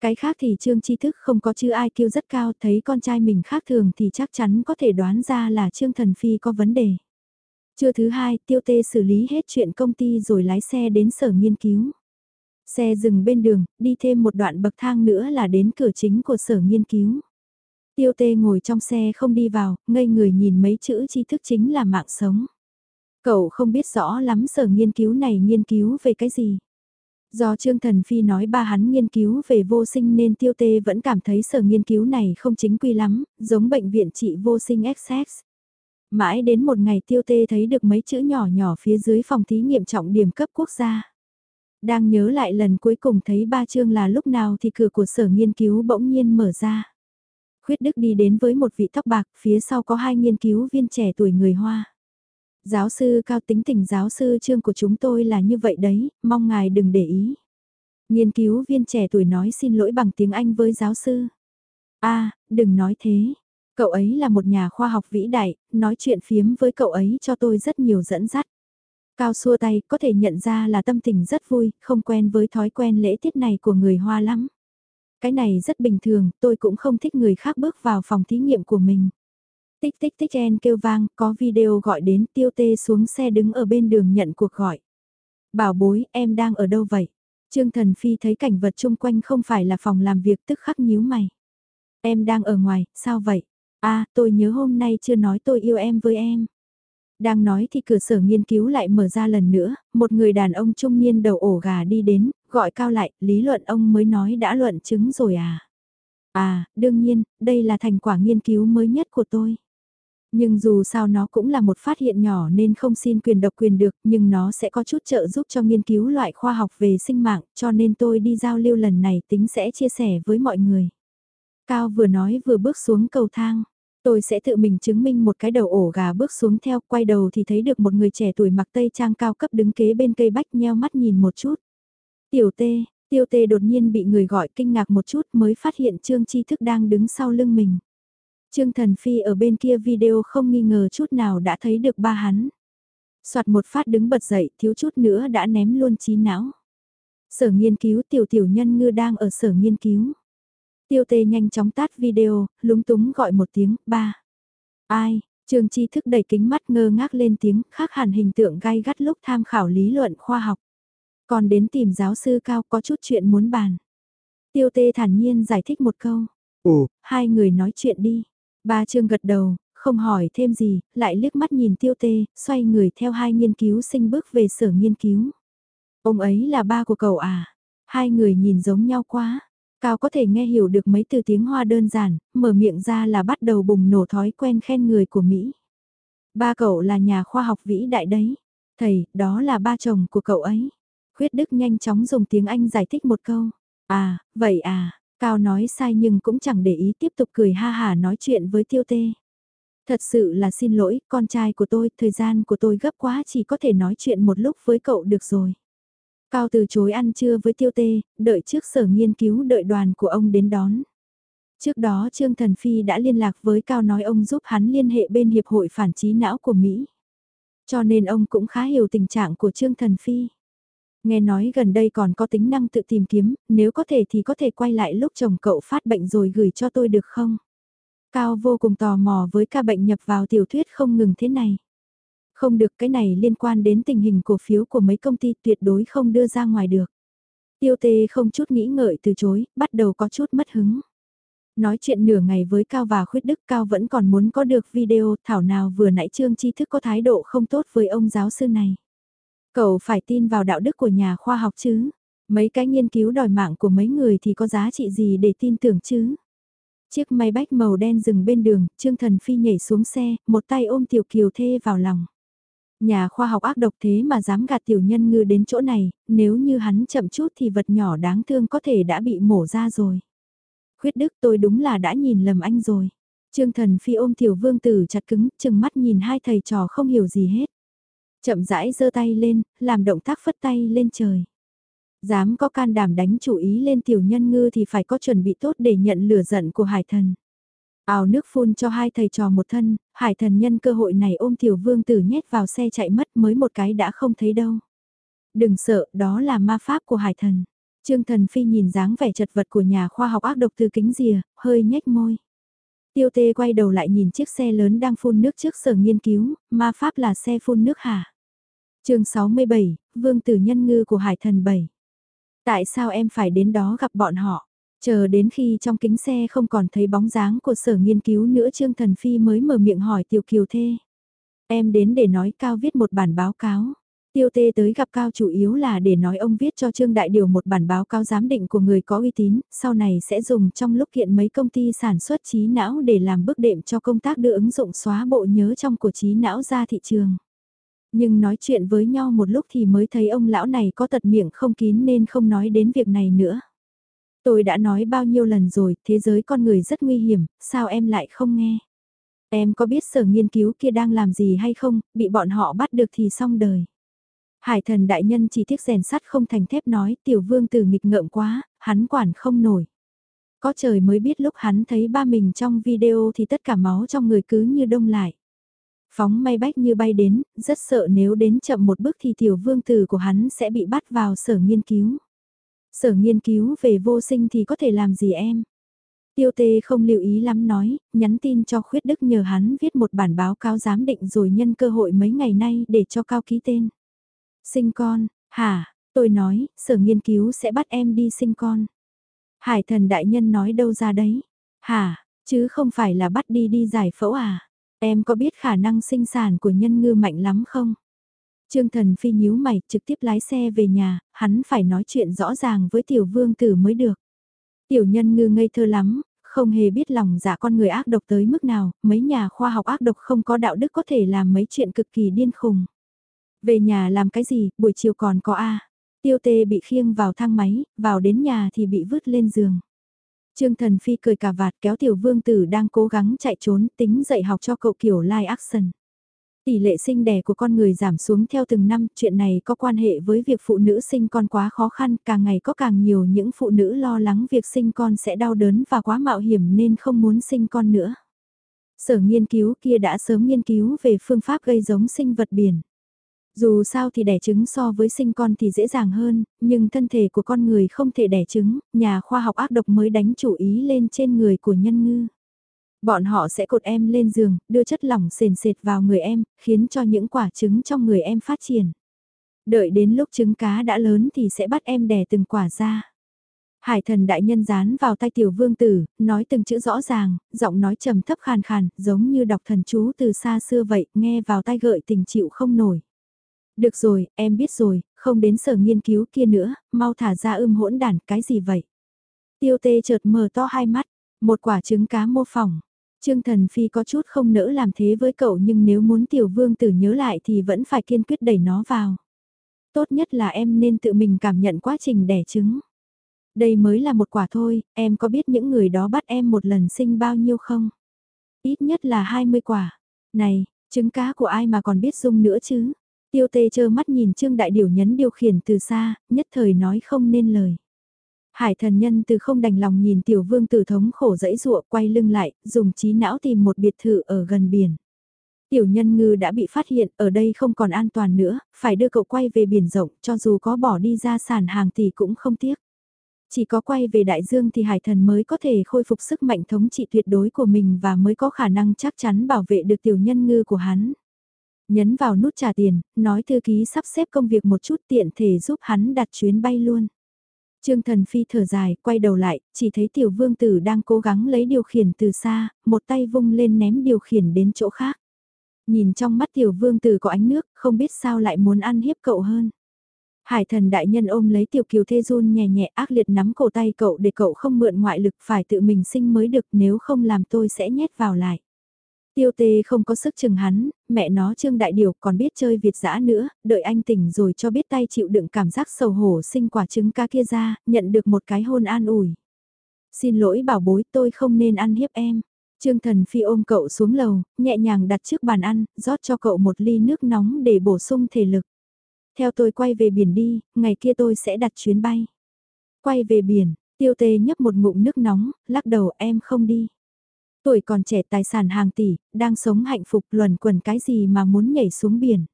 Cái khác thì Trương Tri Thức không có chữ ai kêu rất cao, thấy con trai mình khác thường thì chắc chắn có thể đoán ra là Trương Thần Phi có vấn đề. Trưa thứ hai, Tiêu Tê xử lý hết chuyện công ty rồi lái xe đến sở nghiên cứu. Xe dừng bên đường, đi thêm một đoạn bậc thang nữa là đến cửa chính của sở nghiên cứu. Tiêu tê ngồi trong xe không đi vào, ngây người nhìn mấy chữ tri thức chính là mạng sống. Cậu không biết rõ lắm sở nghiên cứu này nghiên cứu về cái gì. Do Trương Thần Phi nói ba hắn nghiên cứu về vô sinh nên tiêu tê vẫn cảm thấy sở nghiên cứu này không chính quy lắm, giống bệnh viện trị vô sinh XX. Mãi đến một ngày tiêu tê thấy được mấy chữ nhỏ nhỏ phía dưới phòng thí nghiệm trọng điểm cấp quốc gia. Đang nhớ lại lần cuối cùng thấy ba chương là lúc nào thì cửa của sở nghiên cứu bỗng nhiên mở ra. Khuyết Đức đi đến với một vị tóc bạc, phía sau có hai nghiên cứu viên trẻ tuổi người Hoa. Giáo sư cao tính tình giáo sư chương của chúng tôi là như vậy đấy, mong ngài đừng để ý. Nghiên cứu viên trẻ tuổi nói xin lỗi bằng tiếng Anh với giáo sư. a đừng nói thế. Cậu ấy là một nhà khoa học vĩ đại, nói chuyện phiếm với cậu ấy cho tôi rất nhiều dẫn dắt. Cao xua tay có thể nhận ra là tâm tình rất vui, không quen với thói quen lễ tiết này của người Hoa lắm. Cái này rất bình thường, tôi cũng không thích người khác bước vào phòng thí nghiệm của mình. Tích tích tích en kêu vang, có video gọi đến tiêu tê xuống xe đứng ở bên đường nhận cuộc gọi. Bảo bối, em đang ở đâu vậy? Trương Thần Phi thấy cảnh vật chung quanh không phải là phòng làm việc tức khắc nhíu mày. Em đang ở ngoài, sao vậy? À, tôi nhớ hôm nay chưa nói tôi yêu em với em. Đang nói thì cửa sở nghiên cứu lại mở ra lần nữa, một người đàn ông trung niên đầu ổ gà đi đến, gọi cao lại, lý luận ông mới nói đã luận chứng rồi à. À, đương nhiên, đây là thành quả nghiên cứu mới nhất của tôi. Nhưng dù sao nó cũng là một phát hiện nhỏ nên không xin quyền độc quyền được, nhưng nó sẽ có chút trợ giúp cho nghiên cứu loại khoa học về sinh mạng, cho nên tôi đi giao lưu lần này tính sẽ chia sẻ với mọi người. Cao vừa nói vừa bước xuống cầu thang. Tôi sẽ tự mình chứng minh một cái đầu ổ gà bước xuống theo, quay đầu thì thấy được một người trẻ tuổi mặc tây trang cao cấp đứng kế bên cây bách nheo mắt nhìn một chút. Tiểu tê, tiêu tê đột nhiên bị người gọi kinh ngạc một chút mới phát hiện Trương Chi Thức đang đứng sau lưng mình. Trương Thần Phi ở bên kia video không nghi ngờ chút nào đã thấy được ba hắn. Soạt một phát đứng bật dậy thiếu chút nữa đã ném luôn trí não. Sở nghiên cứu tiểu tiểu nhân ngư đang ở sở nghiên cứu. Tiêu tê nhanh chóng tắt video, lúng túng gọi một tiếng, ba. Ai, Trương Chi thức đầy kính mắt ngơ ngác lên tiếng, khác hẳn hình tượng gai gắt lúc tham khảo lý luận khoa học. Còn đến tìm giáo sư cao có chút chuyện muốn bàn. Tiêu tê thản nhiên giải thích một câu. Ồ, hai người nói chuyện đi. Ba Trương gật đầu, không hỏi thêm gì, lại liếc mắt nhìn tiêu tê, xoay người theo hai nghiên cứu sinh bước về sở nghiên cứu. Ông ấy là ba của cậu à? Hai người nhìn giống nhau quá. Cao có thể nghe hiểu được mấy từ tiếng hoa đơn giản, mở miệng ra là bắt đầu bùng nổ thói quen khen người của Mỹ. Ba cậu là nhà khoa học vĩ đại đấy. Thầy, đó là ba chồng của cậu ấy. Khuyết Đức nhanh chóng dùng tiếng Anh giải thích một câu. À, vậy à, Cao nói sai nhưng cũng chẳng để ý tiếp tục cười ha hà nói chuyện với tiêu tê. Thật sự là xin lỗi, con trai của tôi, thời gian của tôi gấp quá chỉ có thể nói chuyện một lúc với cậu được rồi. Cao từ chối ăn trưa với tiêu tê, đợi trước sở nghiên cứu đợi đoàn của ông đến đón. Trước đó Trương Thần Phi đã liên lạc với Cao nói ông giúp hắn liên hệ bên Hiệp hội Phản trí não của Mỹ. Cho nên ông cũng khá hiểu tình trạng của Trương Thần Phi. Nghe nói gần đây còn có tính năng tự tìm kiếm, nếu có thể thì có thể quay lại lúc chồng cậu phát bệnh rồi gửi cho tôi được không? Cao vô cùng tò mò với ca bệnh nhập vào tiểu thuyết không ngừng thế này. Không được cái này liên quan đến tình hình cổ phiếu của mấy công ty tuyệt đối không đưa ra ngoài được. Tiêu tê không chút nghĩ ngợi từ chối, bắt đầu có chút mất hứng. Nói chuyện nửa ngày với Cao và Khuyết Đức Cao vẫn còn muốn có được video thảo nào vừa nãy Trương Tri Thức có thái độ không tốt với ông giáo sư này. Cậu phải tin vào đạo đức của nhà khoa học chứ. Mấy cái nghiên cứu đòi mạng của mấy người thì có giá trị gì để tin tưởng chứ. Chiếc máy bách màu đen dừng bên đường, Trương Thần Phi nhảy xuống xe, một tay ôm Tiểu Kiều Thê vào lòng. Nhà khoa học ác độc thế mà dám gạt tiểu nhân ngư đến chỗ này, nếu như hắn chậm chút thì vật nhỏ đáng thương có thể đã bị mổ ra rồi. Khuyết đức tôi đúng là đã nhìn lầm anh rồi. Trương thần phi ôm tiểu vương tử chặt cứng, chừng mắt nhìn hai thầy trò không hiểu gì hết. Chậm rãi giơ tay lên, làm động tác phất tay lên trời. Dám có can đảm đánh chủ ý lên tiểu nhân ngư thì phải có chuẩn bị tốt để nhận lửa giận của hải thần. Ào nước phun cho hai thầy trò một thân, hải thần nhân cơ hội này ôm tiểu vương tử nhét vào xe chạy mất mới một cái đã không thấy đâu. Đừng sợ, đó là ma pháp của hải thần. Trương Thần Phi nhìn dáng vẻ chật vật của nhà khoa học ác độc từ kính rìa, hơi nhếch môi. Tiêu tê quay đầu lại nhìn chiếc xe lớn đang phun nước trước sở nghiên cứu, ma pháp là xe phun nước hả? chương 67, Vương Tử Nhân Ngư của Hải Thần 7. Tại sao em phải đến đó gặp bọn họ? Chờ đến khi trong kính xe không còn thấy bóng dáng của sở nghiên cứu nữa Trương Thần Phi mới mở miệng hỏi Tiểu Kiều Thê. Em đến để nói Cao viết một bản báo cáo. Tiêu tê tới gặp Cao chủ yếu là để nói ông viết cho Trương Đại Điều một bản báo cáo giám định của người có uy tín, sau này sẽ dùng trong lúc kiện mấy công ty sản xuất trí não để làm bước đệm cho công tác đưa ứng dụng xóa bộ nhớ trong của trí não ra thị trường. Nhưng nói chuyện với nhau một lúc thì mới thấy ông lão này có tật miệng không kín nên không nói đến việc này nữa. Tôi đã nói bao nhiêu lần rồi, thế giới con người rất nguy hiểm, sao em lại không nghe? Em có biết sở nghiên cứu kia đang làm gì hay không, bị bọn họ bắt được thì xong đời. Hải thần đại nhân chỉ tiếc rèn sắt không thành thép nói tiểu vương tử nghịch ngợm quá, hắn quản không nổi. Có trời mới biết lúc hắn thấy ba mình trong video thì tất cả máu trong người cứ như đông lại. Phóng may bách như bay đến, rất sợ nếu đến chậm một bước thì tiểu vương tử của hắn sẽ bị bắt vào sở nghiên cứu. Sở nghiên cứu về vô sinh thì có thể làm gì em? Tiêu tê không lưu ý lắm nói, nhắn tin cho khuyết đức nhờ hắn viết một bản báo cáo giám định rồi nhân cơ hội mấy ngày nay để cho cao ký tên. Sinh con, hả, tôi nói, sở nghiên cứu sẽ bắt em đi sinh con. Hải thần đại nhân nói đâu ra đấy, hả, chứ không phải là bắt đi đi giải phẫu à, em có biết khả năng sinh sản của nhân ngư mạnh lắm không? Trương Thần Phi nhíu mày, trực tiếp lái xe về nhà, hắn phải nói chuyện rõ ràng với tiểu vương tử mới được. Tiểu nhân ngư ngây thơ lắm, không hề biết lòng dạ con người ác độc tới mức nào, mấy nhà khoa học ác độc không có đạo đức có thể làm mấy chuyện cực kỳ điên khùng. Về nhà làm cái gì, buổi chiều còn có A. Tiêu tê bị khiêng vào thang máy, vào đến nhà thì bị vứt lên giường. Trương Thần Phi cười cả vạt kéo tiểu vương tử đang cố gắng chạy trốn tính dạy học cho cậu kiểu live action. Tỷ lệ sinh đẻ của con người giảm xuống theo từng năm, chuyện này có quan hệ với việc phụ nữ sinh con quá khó khăn, càng ngày có càng nhiều những phụ nữ lo lắng việc sinh con sẽ đau đớn và quá mạo hiểm nên không muốn sinh con nữa. Sở nghiên cứu kia đã sớm nghiên cứu về phương pháp gây giống sinh vật biển. Dù sao thì đẻ trứng so với sinh con thì dễ dàng hơn, nhưng thân thể của con người không thể đẻ trứng, nhà khoa học ác độc mới đánh chủ ý lên trên người của nhân ngư. Bọn họ sẽ cột em lên giường, đưa chất lỏng sền sệt vào người em, khiến cho những quả trứng trong người em phát triển. Đợi đến lúc trứng cá đã lớn thì sẽ bắt em đẻ từng quả ra. Hải thần đại nhân dán vào tay tiểu vương tử, nói từng chữ rõ ràng, giọng nói trầm thấp khàn khàn, giống như đọc thần chú từ xa xưa vậy, nghe vào tay gợi tình chịu không nổi. Được rồi, em biết rồi, không đến sở nghiên cứu kia nữa, mau thả ra ưm hỗn đản, cái gì vậy? Tiêu tê chợt mở to hai mắt, một quả trứng cá mô phỏng. Trương Thần Phi có chút không nỡ làm thế với cậu nhưng nếu muốn tiểu vương tử nhớ lại thì vẫn phải kiên quyết đẩy nó vào. Tốt nhất là em nên tự mình cảm nhận quá trình đẻ trứng. Đây mới là một quả thôi, em có biết những người đó bắt em một lần sinh bao nhiêu không? Ít nhất là 20 quả. Này, trứng cá của ai mà còn biết dung nữa chứ? Tiêu tê chơ mắt nhìn Trương Đại Điểu nhấn điều khiển từ xa, nhất thời nói không nên lời. Hải thần nhân từ không đành lòng nhìn tiểu vương tử thống khổ dẫy dụa quay lưng lại, dùng trí não tìm một biệt thự ở gần biển. Tiểu nhân ngư đã bị phát hiện, ở đây không còn an toàn nữa, phải đưa cậu quay về biển rộng, cho dù có bỏ đi ra sản hàng tỷ cũng không tiếc. Chỉ có quay về đại dương thì hải thần mới có thể khôi phục sức mạnh thống trị tuyệt đối của mình và mới có khả năng chắc chắn bảo vệ được tiểu nhân ngư của hắn. Nhấn vào nút trả tiền, nói thư ký sắp xếp công việc một chút tiện thể giúp hắn đặt chuyến bay luôn. Trương Thần Phi thở dài, quay đầu lại, chỉ thấy tiểu vương tử đang cố gắng lấy điều khiển từ xa, một tay vung lên ném điều khiển đến chỗ khác. Nhìn trong mắt tiểu vương tử có ánh nước, không biết sao lại muốn ăn hiếp cậu hơn. Hải thần đại nhân ôm lấy tiểu kiều thê run nhẹ nhẹ ác liệt nắm cổ tay cậu để cậu không mượn ngoại lực phải tự mình sinh mới được nếu không làm tôi sẽ nhét vào lại. Tiêu tê không có sức chừng hắn, mẹ nó trương đại điều còn biết chơi Việt dã nữa, đợi anh tỉnh rồi cho biết tay chịu đựng cảm giác sầu hổ sinh quả trứng ca kia ra, nhận được một cái hôn an ủi. Xin lỗi bảo bối tôi không nên ăn hiếp em. Trương Thần Phi ôm cậu xuống lầu, nhẹ nhàng đặt trước bàn ăn, rót cho cậu một ly nước nóng để bổ sung thể lực. Theo tôi quay về biển đi, ngày kia tôi sẽ đặt chuyến bay. Quay về biển, tiêu tê nhấp một ngụm nước nóng, lắc đầu em không đi. Tuổi còn trẻ tài sản hàng tỷ, đang sống hạnh phúc luẩn quẩn cái gì mà muốn nhảy xuống biển.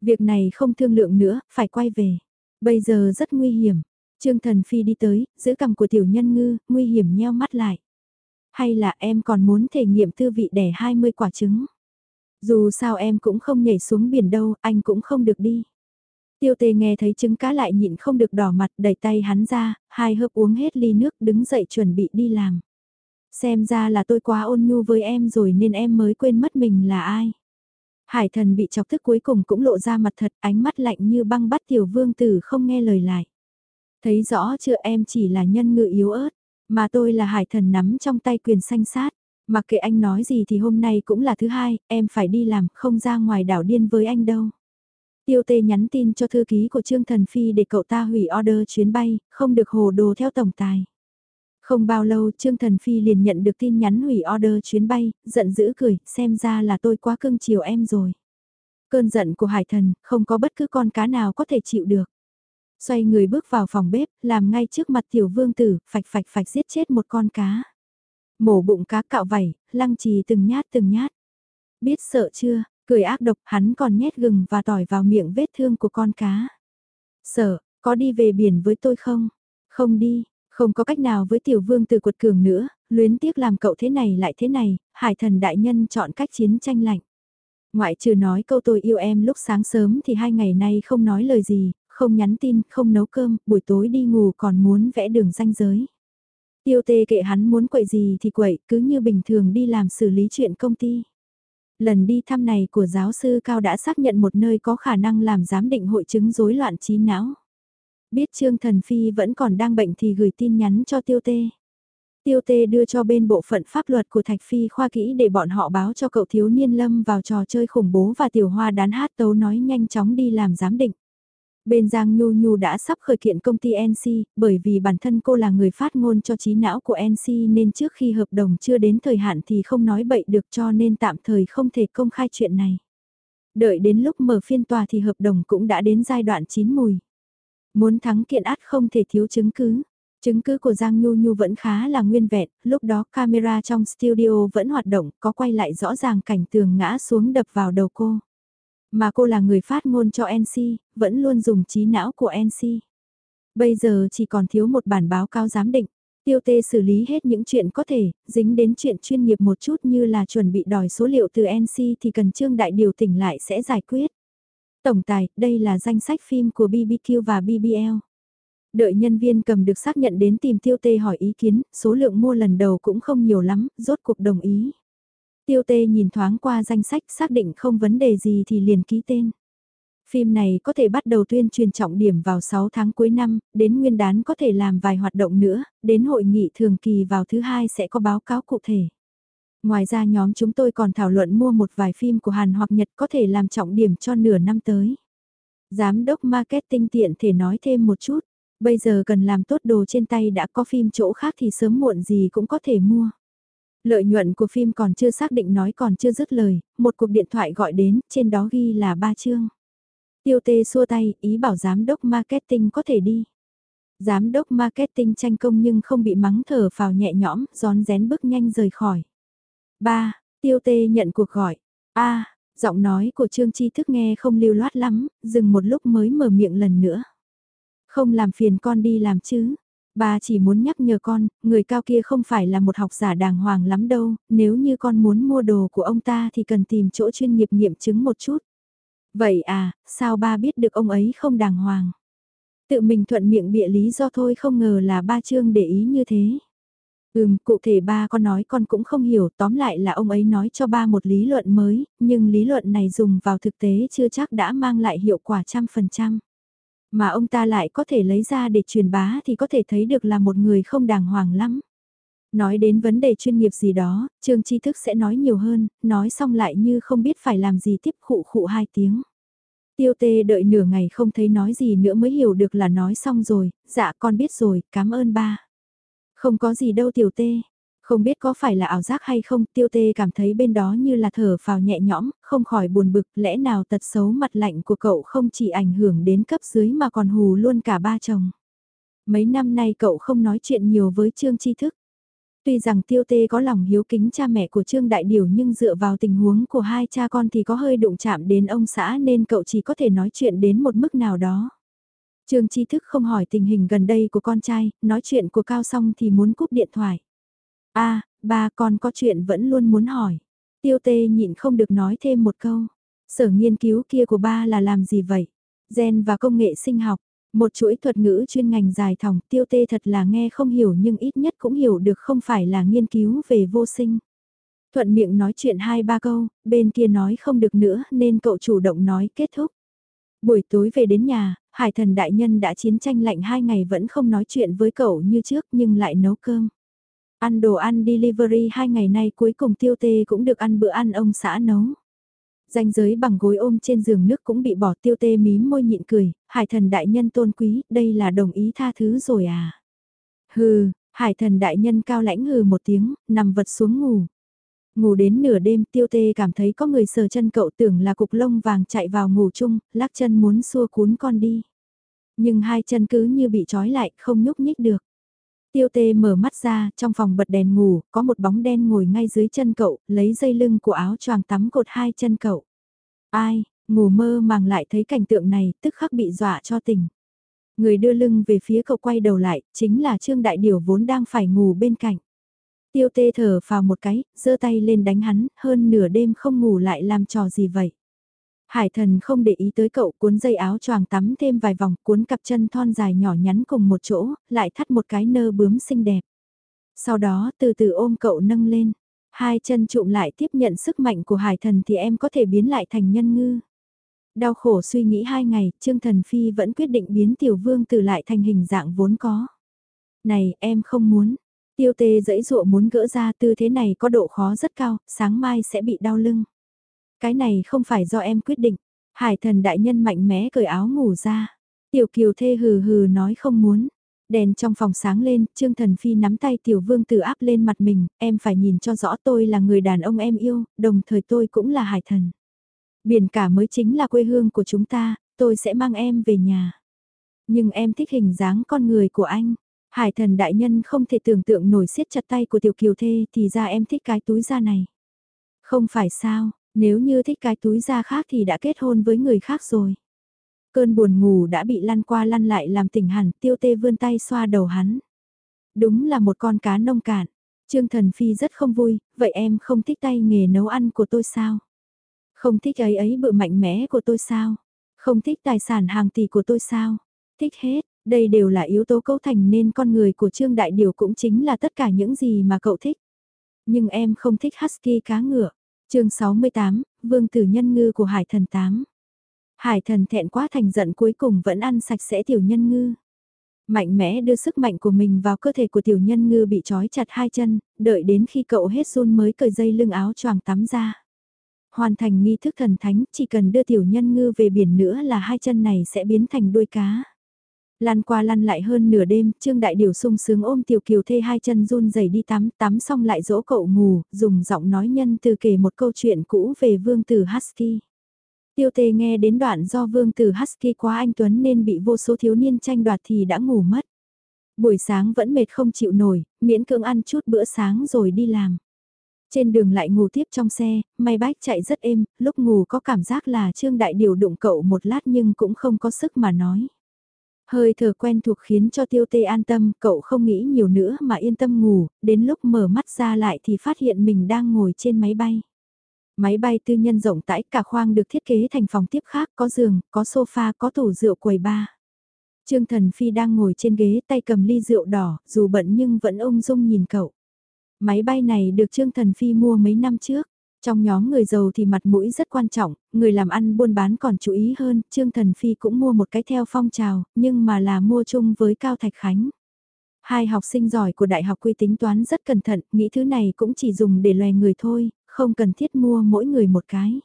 Việc này không thương lượng nữa, phải quay về. Bây giờ rất nguy hiểm. Trương Thần Phi đi tới, giữ cầm của tiểu nhân ngư, nguy hiểm nheo mắt lại. Hay là em còn muốn thể nghiệm tư vị đẻ 20 quả trứng? Dù sao em cũng không nhảy xuống biển đâu, anh cũng không được đi. Tiêu tề nghe thấy trứng cá lại nhịn không được đỏ mặt đẩy tay hắn ra, hai hớp uống hết ly nước đứng dậy chuẩn bị đi làm. Xem ra là tôi quá ôn nhu với em rồi nên em mới quên mất mình là ai. Hải thần bị chọc thức cuối cùng cũng lộ ra mặt thật ánh mắt lạnh như băng bắt tiểu vương tử không nghe lời lại. Thấy rõ chưa em chỉ là nhân ngự yếu ớt, mà tôi là hải thần nắm trong tay quyền sanh sát. Mặc kệ anh nói gì thì hôm nay cũng là thứ hai, em phải đi làm, không ra ngoài đảo điên với anh đâu. Tiêu tê nhắn tin cho thư ký của Trương Thần Phi để cậu ta hủy order chuyến bay, không được hồ đồ theo tổng tài. Không bao lâu Trương Thần Phi liền nhận được tin nhắn hủy order chuyến bay, giận dữ cười, xem ra là tôi quá cưng chiều em rồi. Cơn giận của hải thần, không có bất cứ con cá nào có thể chịu được. Xoay người bước vào phòng bếp, làm ngay trước mặt tiểu vương tử, phạch phạch phạch giết chết một con cá. Mổ bụng cá cạo vảy, lăng trì từng nhát từng nhát. Biết sợ chưa, cười ác độc hắn còn nhét gừng và tỏi vào miệng vết thương của con cá. Sợ, có đi về biển với tôi không? Không đi, không có cách nào với tiểu vương từ cuột cường nữa, luyến tiếc làm cậu thế này lại thế này, hải thần đại nhân chọn cách chiến tranh lạnh. Ngoại trừ nói câu tôi yêu em lúc sáng sớm thì hai ngày nay không nói lời gì, không nhắn tin, không nấu cơm, buổi tối đi ngủ còn muốn vẽ đường ranh giới. Tiêu tê kệ hắn muốn quậy gì thì quậy, cứ như bình thường đi làm xử lý chuyện công ty. Lần đi thăm này của giáo sư Cao đã xác nhận một nơi có khả năng làm giám định hội chứng rối loạn trí não. Biết Trương Thần Phi vẫn còn đang bệnh thì gửi tin nhắn cho Tiêu Tê. Tiêu Tê đưa cho bên bộ phận pháp luật của Thạch Phi khoa kỹ để bọn họ báo cho cậu thiếu niên lâm vào trò chơi khủng bố và tiểu hoa đán hát tấu nói nhanh chóng đi làm giám định. Bên Giang Nhu Nhu đã sắp khởi kiện công ty NC, bởi vì bản thân cô là người phát ngôn cho trí não của NC nên trước khi hợp đồng chưa đến thời hạn thì không nói bậy được cho nên tạm thời không thể công khai chuyện này. Đợi đến lúc mở phiên tòa thì hợp đồng cũng đã đến giai đoạn chín mùi. Muốn thắng kiện át không thể thiếu chứng cứ. Chứng cứ của Giang Nhu Nhu vẫn khá là nguyên vẹn, lúc đó camera trong studio vẫn hoạt động, có quay lại rõ ràng cảnh tường ngã xuống đập vào đầu cô. Mà cô là người phát ngôn cho NC, vẫn luôn dùng trí não của NC. Bây giờ chỉ còn thiếu một bản báo cáo giám định. Tiêu tê xử lý hết những chuyện có thể, dính đến chuyện chuyên nghiệp một chút như là chuẩn bị đòi số liệu từ NC thì cần Trương Đại điều tỉnh lại sẽ giải quyết. Tổng tài, đây là danh sách phim của BBQ và BBL. Đợi nhân viên cầm được xác nhận đến tìm tiêu tê hỏi ý kiến, số lượng mua lần đầu cũng không nhiều lắm, rốt cuộc đồng ý. Tiêu tê nhìn thoáng qua danh sách xác định không vấn đề gì thì liền ký tên. Phim này có thể bắt đầu tuyên truyền trọng điểm vào 6 tháng cuối năm, đến nguyên đán có thể làm vài hoạt động nữa, đến hội nghị thường kỳ vào thứ hai sẽ có báo cáo cụ thể. Ngoài ra nhóm chúng tôi còn thảo luận mua một vài phim của Hàn hoặc Nhật có thể làm trọng điểm cho nửa năm tới. Giám đốc marketing tiện thể nói thêm một chút, bây giờ cần làm tốt đồ trên tay đã có phim chỗ khác thì sớm muộn gì cũng có thể mua. Lợi nhuận của phim còn chưa xác định nói còn chưa dứt lời, một cuộc điện thoại gọi đến, trên đó ghi là ba chương. Tiêu tê xua tay, ý bảo giám đốc marketing có thể đi. Giám đốc marketing tranh công nhưng không bị mắng thở phào nhẹ nhõm, gión rén bước nhanh rời khỏi. Ba, tiêu tê nhận cuộc gọi. a Giọng nói của Trương Chi thức nghe không lưu loát lắm, dừng một lúc mới mở miệng lần nữa. Không làm phiền con đi làm chứ. Bà chỉ muốn nhắc nhở con, người cao kia không phải là một học giả đàng hoàng lắm đâu, nếu như con muốn mua đồ của ông ta thì cần tìm chỗ chuyên nghiệp nghiệm chứng một chút. Vậy à, sao ba biết được ông ấy không đàng hoàng? Tự mình thuận miệng bịa lý do thôi không ngờ là ba Trương để ý như thế. Ừm, cụ thể ba con nói con cũng không hiểu, tóm lại là ông ấy nói cho ba một lý luận mới, nhưng lý luận này dùng vào thực tế chưa chắc đã mang lại hiệu quả trăm phần trăm. Mà ông ta lại có thể lấy ra để truyền bá thì có thể thấy được là một người không đàng hoàng lắm. Nói đến vấn đề chuyên nghiệp gì đó, Trương Tri Thức sẽ nói nhiều hơn, nói xong lại như không biết phải làm gì tiếp khụ khụ hai tiếng. Tiêu tê đợi nửa ngày không thấy nói gì nữa mới hiểu được là nói xong rồi, dạ con biết rồi, cảm ơn ba. Không có gì đâu tiểu tê, không biết có phải là ảo giác hay không, tiêu tê cảm thấy bên đó như là thở phào nhẹ nhõm, không khỏi buồn bực, lẽ nào tật xấu mặt lạnh của cậu không chỉ ảnh hưởng đến cấp dưới mà còn hù luôn cả ba chồng. Mấy năm nay cậu không nói chuyện nhiều với Trương Tri Thức. Tuy rằng tiêu tê có lòng hiếu kính cha mẹ của Trương Đại Điều nhưng dựa vào tình huống của hai cha con thì có hơi đụng chạm đến ông xã nên cậu chỉ có thể nói chuyện đến một mức nào đó. Trương Tri Thức không hỏi tình hình gần đây của con trai, nói chuyện của Cao xong thì muốn cúp điện thoại. a à, ba con có chuyện vẫn luôn muốn hỏi. Tiêu tê nhịn không được nói thêm một câu. Sở nghiên cứu kia của ba là làm gì vậy? Gen và công nghệ sinh học. Một chuỗi thuật ngữ chuyên ngành dài thòng tiêu tê thật là nghe không hiểu nhưng ít nhất cũng hiểu được không phải là nghiên cứu về vô sinh. Thuận miệng nói chuyện hai ba câu, bên kia nói không được nữa nên cậu chủ động nói kết thúc. Buổi tối về đến nhà, Hải thần đại nhân đã chiến tranh lạnh hai ngày vẫn không nói chuyện với cậu như trước nhưng lại nấu cơm. Ăn đồ ăn delivery hai ngày nay cuối cùng tiêu tê cũng được ăn bữa ăn ông xã nấu. Danh giới bằng gối ôm trên giường nước cũng bị bỏ tiêu tê mím môi nhịn cười, hải thần đại nhân tôn quý, đây là đồng ý tha thứ rồi à. Hừ, hải thần đại nhân cao lãnh hừ một tiếng, nằm vật xuống ngủ. Ngủ đến nửa đêm tiêu tê cảm thấy có người sờ chân cậu tưởng là cục lông vàng chạy vào ngủ chung, lắc chân muốn xua cuốn con đi. Nhưng hai chân cứ như bị trói lại, không nhúc nhích được. Tiêu tê mở mắt ra, trong phòng bật đèn ngủ, có một bóng đen ngồi ngay dưới chân cậu, lấy dây lưng của áo choàng tắm cột hai chân cậu. Ai, ngủ mơ màng lại thấy cảnh tượng này, tức khắc bị dọa cho tỉnh. Người đưa lưng về phía cậu quay đầu lại, chính là Trương Đại Điều vốn đang phải ngủ bên cạnh. Tiêu tê thở vào một cái, giơ tay lên đánh hắn, hơn nửa đêm không ngủ lại làm trò gì vậy. Hải thần không để ý tới cậu cuốn dây áo choàng tắm thêm vài vòng cuốn cặp chân thon dài nhỏ nhắn cùng một chỗ, lại thắt một cái nơ bướm xinh đẹp. Sau đó từ từ ôm cậu nâng lên, hai chân trụm lại tiếp nhận sức mạnh của hải thần thì em có thể biến lại thành nhân ngư. Đau khổ suy nghĩ hai ngày, Trương Thần Phi vẫn quyết định biến tiểu vương từ lại thành hình dạng vốn có. Này, em không muốn. Tiêu tê dẫy dụa muốn gỡ ra tư thế này có độ khó rất cao, sáng mai sẽ bị đau lưng. Cái này không phải do em quyết định. Hải thần đại nhân mạnh mẽ cởi áo ngủ ra. Tiểu kiều thê hừ hừ nói không muốn. Đèn trong phòng sáng lên, Trương Thần Phi nắm tay tiểu vương tử áp lên mặt mình, em phải nhìn cho rõ tôi là người đàn ông em yêu, đồng thời tôi cũng là hải thần. Biển cả mới chính là quê hương của chúng ta, tôi sẽ mang em về nhà. Nhưng em thích hình dáng con người của anh. Hải thần đại nhân không thể tưởng tượng nổi siết chặt tay của tiểu kiều thê thì ra em thích cái túi da này. Không phải sao, nếu như thích cái túi da khác thì đã kết hôn với người khác rồi. Cơn buồn ngủ đã bị lăn qua lăn lại làm tỉnh hẳn tiêu tê vươn tay xoa đầu hắn. Đúng là một con cá nông cạn. Trương Thần Phi rất không vui, vậy em không thích tay nghề nấu ăn của tôi sao? Không thích ấy ấy bự mạnh mẽ của tôi sao? Không thích tài sản hàng tỷ của tôi sao? Thích hết, đây đều là yếu tố cấu thành nên con người của Trương Đại Điều cũng chính là tất cả những gì mà cậu thích. Nhưng em không thích husky cá ngựa chương 68, Vương Tử Nhân Ngư của Hải Thần 8. Hải Thần thẹn quá thành giận cuối cùng vẫn ăn sạch sẽ tiểu nhân ngư. Mạnh mẽ đưa sức mạnh của mình vào cơ thể của tiểu nhân ngư bị trói chặt hai chân, đợi đến khi cậu hết run mới cởi dây lưng áo choàng tắm ra. Hoàn thành nghi thức thần thánh, chỉ cần đưa tiểu nhân ngư về biển nữa là hai chân này sẽ biến thành đuôi cá lan qua lăn lại hơn nửa đêm, Trương Đại Điều sung sướng ôm Tiểu Kiều Thê hai chân run rẩy đi tắm, tắm xong lại dỗ cậu ngủ, dùng giọng nói nhân từ kể một câu chuyện cũ về vương tử Husky. Tiêu Tê nghe đến đoạn do vương tử Husky quá anh Tuấn nên bị vô số thiếu niên tranh đoạt thì đã ngủ mất. Buổi sáng vẫn mệt không chịu nổi, miễn cưỡng ăn chút bữa sáng rồi đi làm. Trên đường lại ngủ tiếp trong xe, may bách chạy rất êm, lúc ngủ có cảm giác là Trương Đại Điều đụng cậu một lát nhưng cũng không có sức mà nói. Hơi thở quen thuộc khiến cho tiêu tê an tâm, cậu không nghĩ nhiều nữa mà yên tâm ngủ, đến lúc mở mắt ra lại thì phát hiện mình đang ngồi trên máy bay. Máy bay tư nhân rộng rãi cả khoang được thiết kế thành phòng tiếp khác, có giường, có sofa, có tủ rượu quầy bar. Trương Thần Phi đang ngồi trên ghế tay cầm ly rượu đỏ, dù bận nhưng vẫn ung dung nhìn cậu. Máy bay này được Trương Thần Phi mua mấy năm trước. Trong nhóm người giàu thì mặt mũi rất quan trọng, người làm ăn buôn bán còn chú ý hơn, Trương Thần Phi cũng mua một cái theo phong trào, nhưng mà là mua chung với Cao Thạch Khánh. Hai học sinh giỏi của đại học quy tính toán rất cẩn thận, nghĩ thứ này cũng chỉ dùng để loè người thôi, không cần thiết mua mỗi người một cái.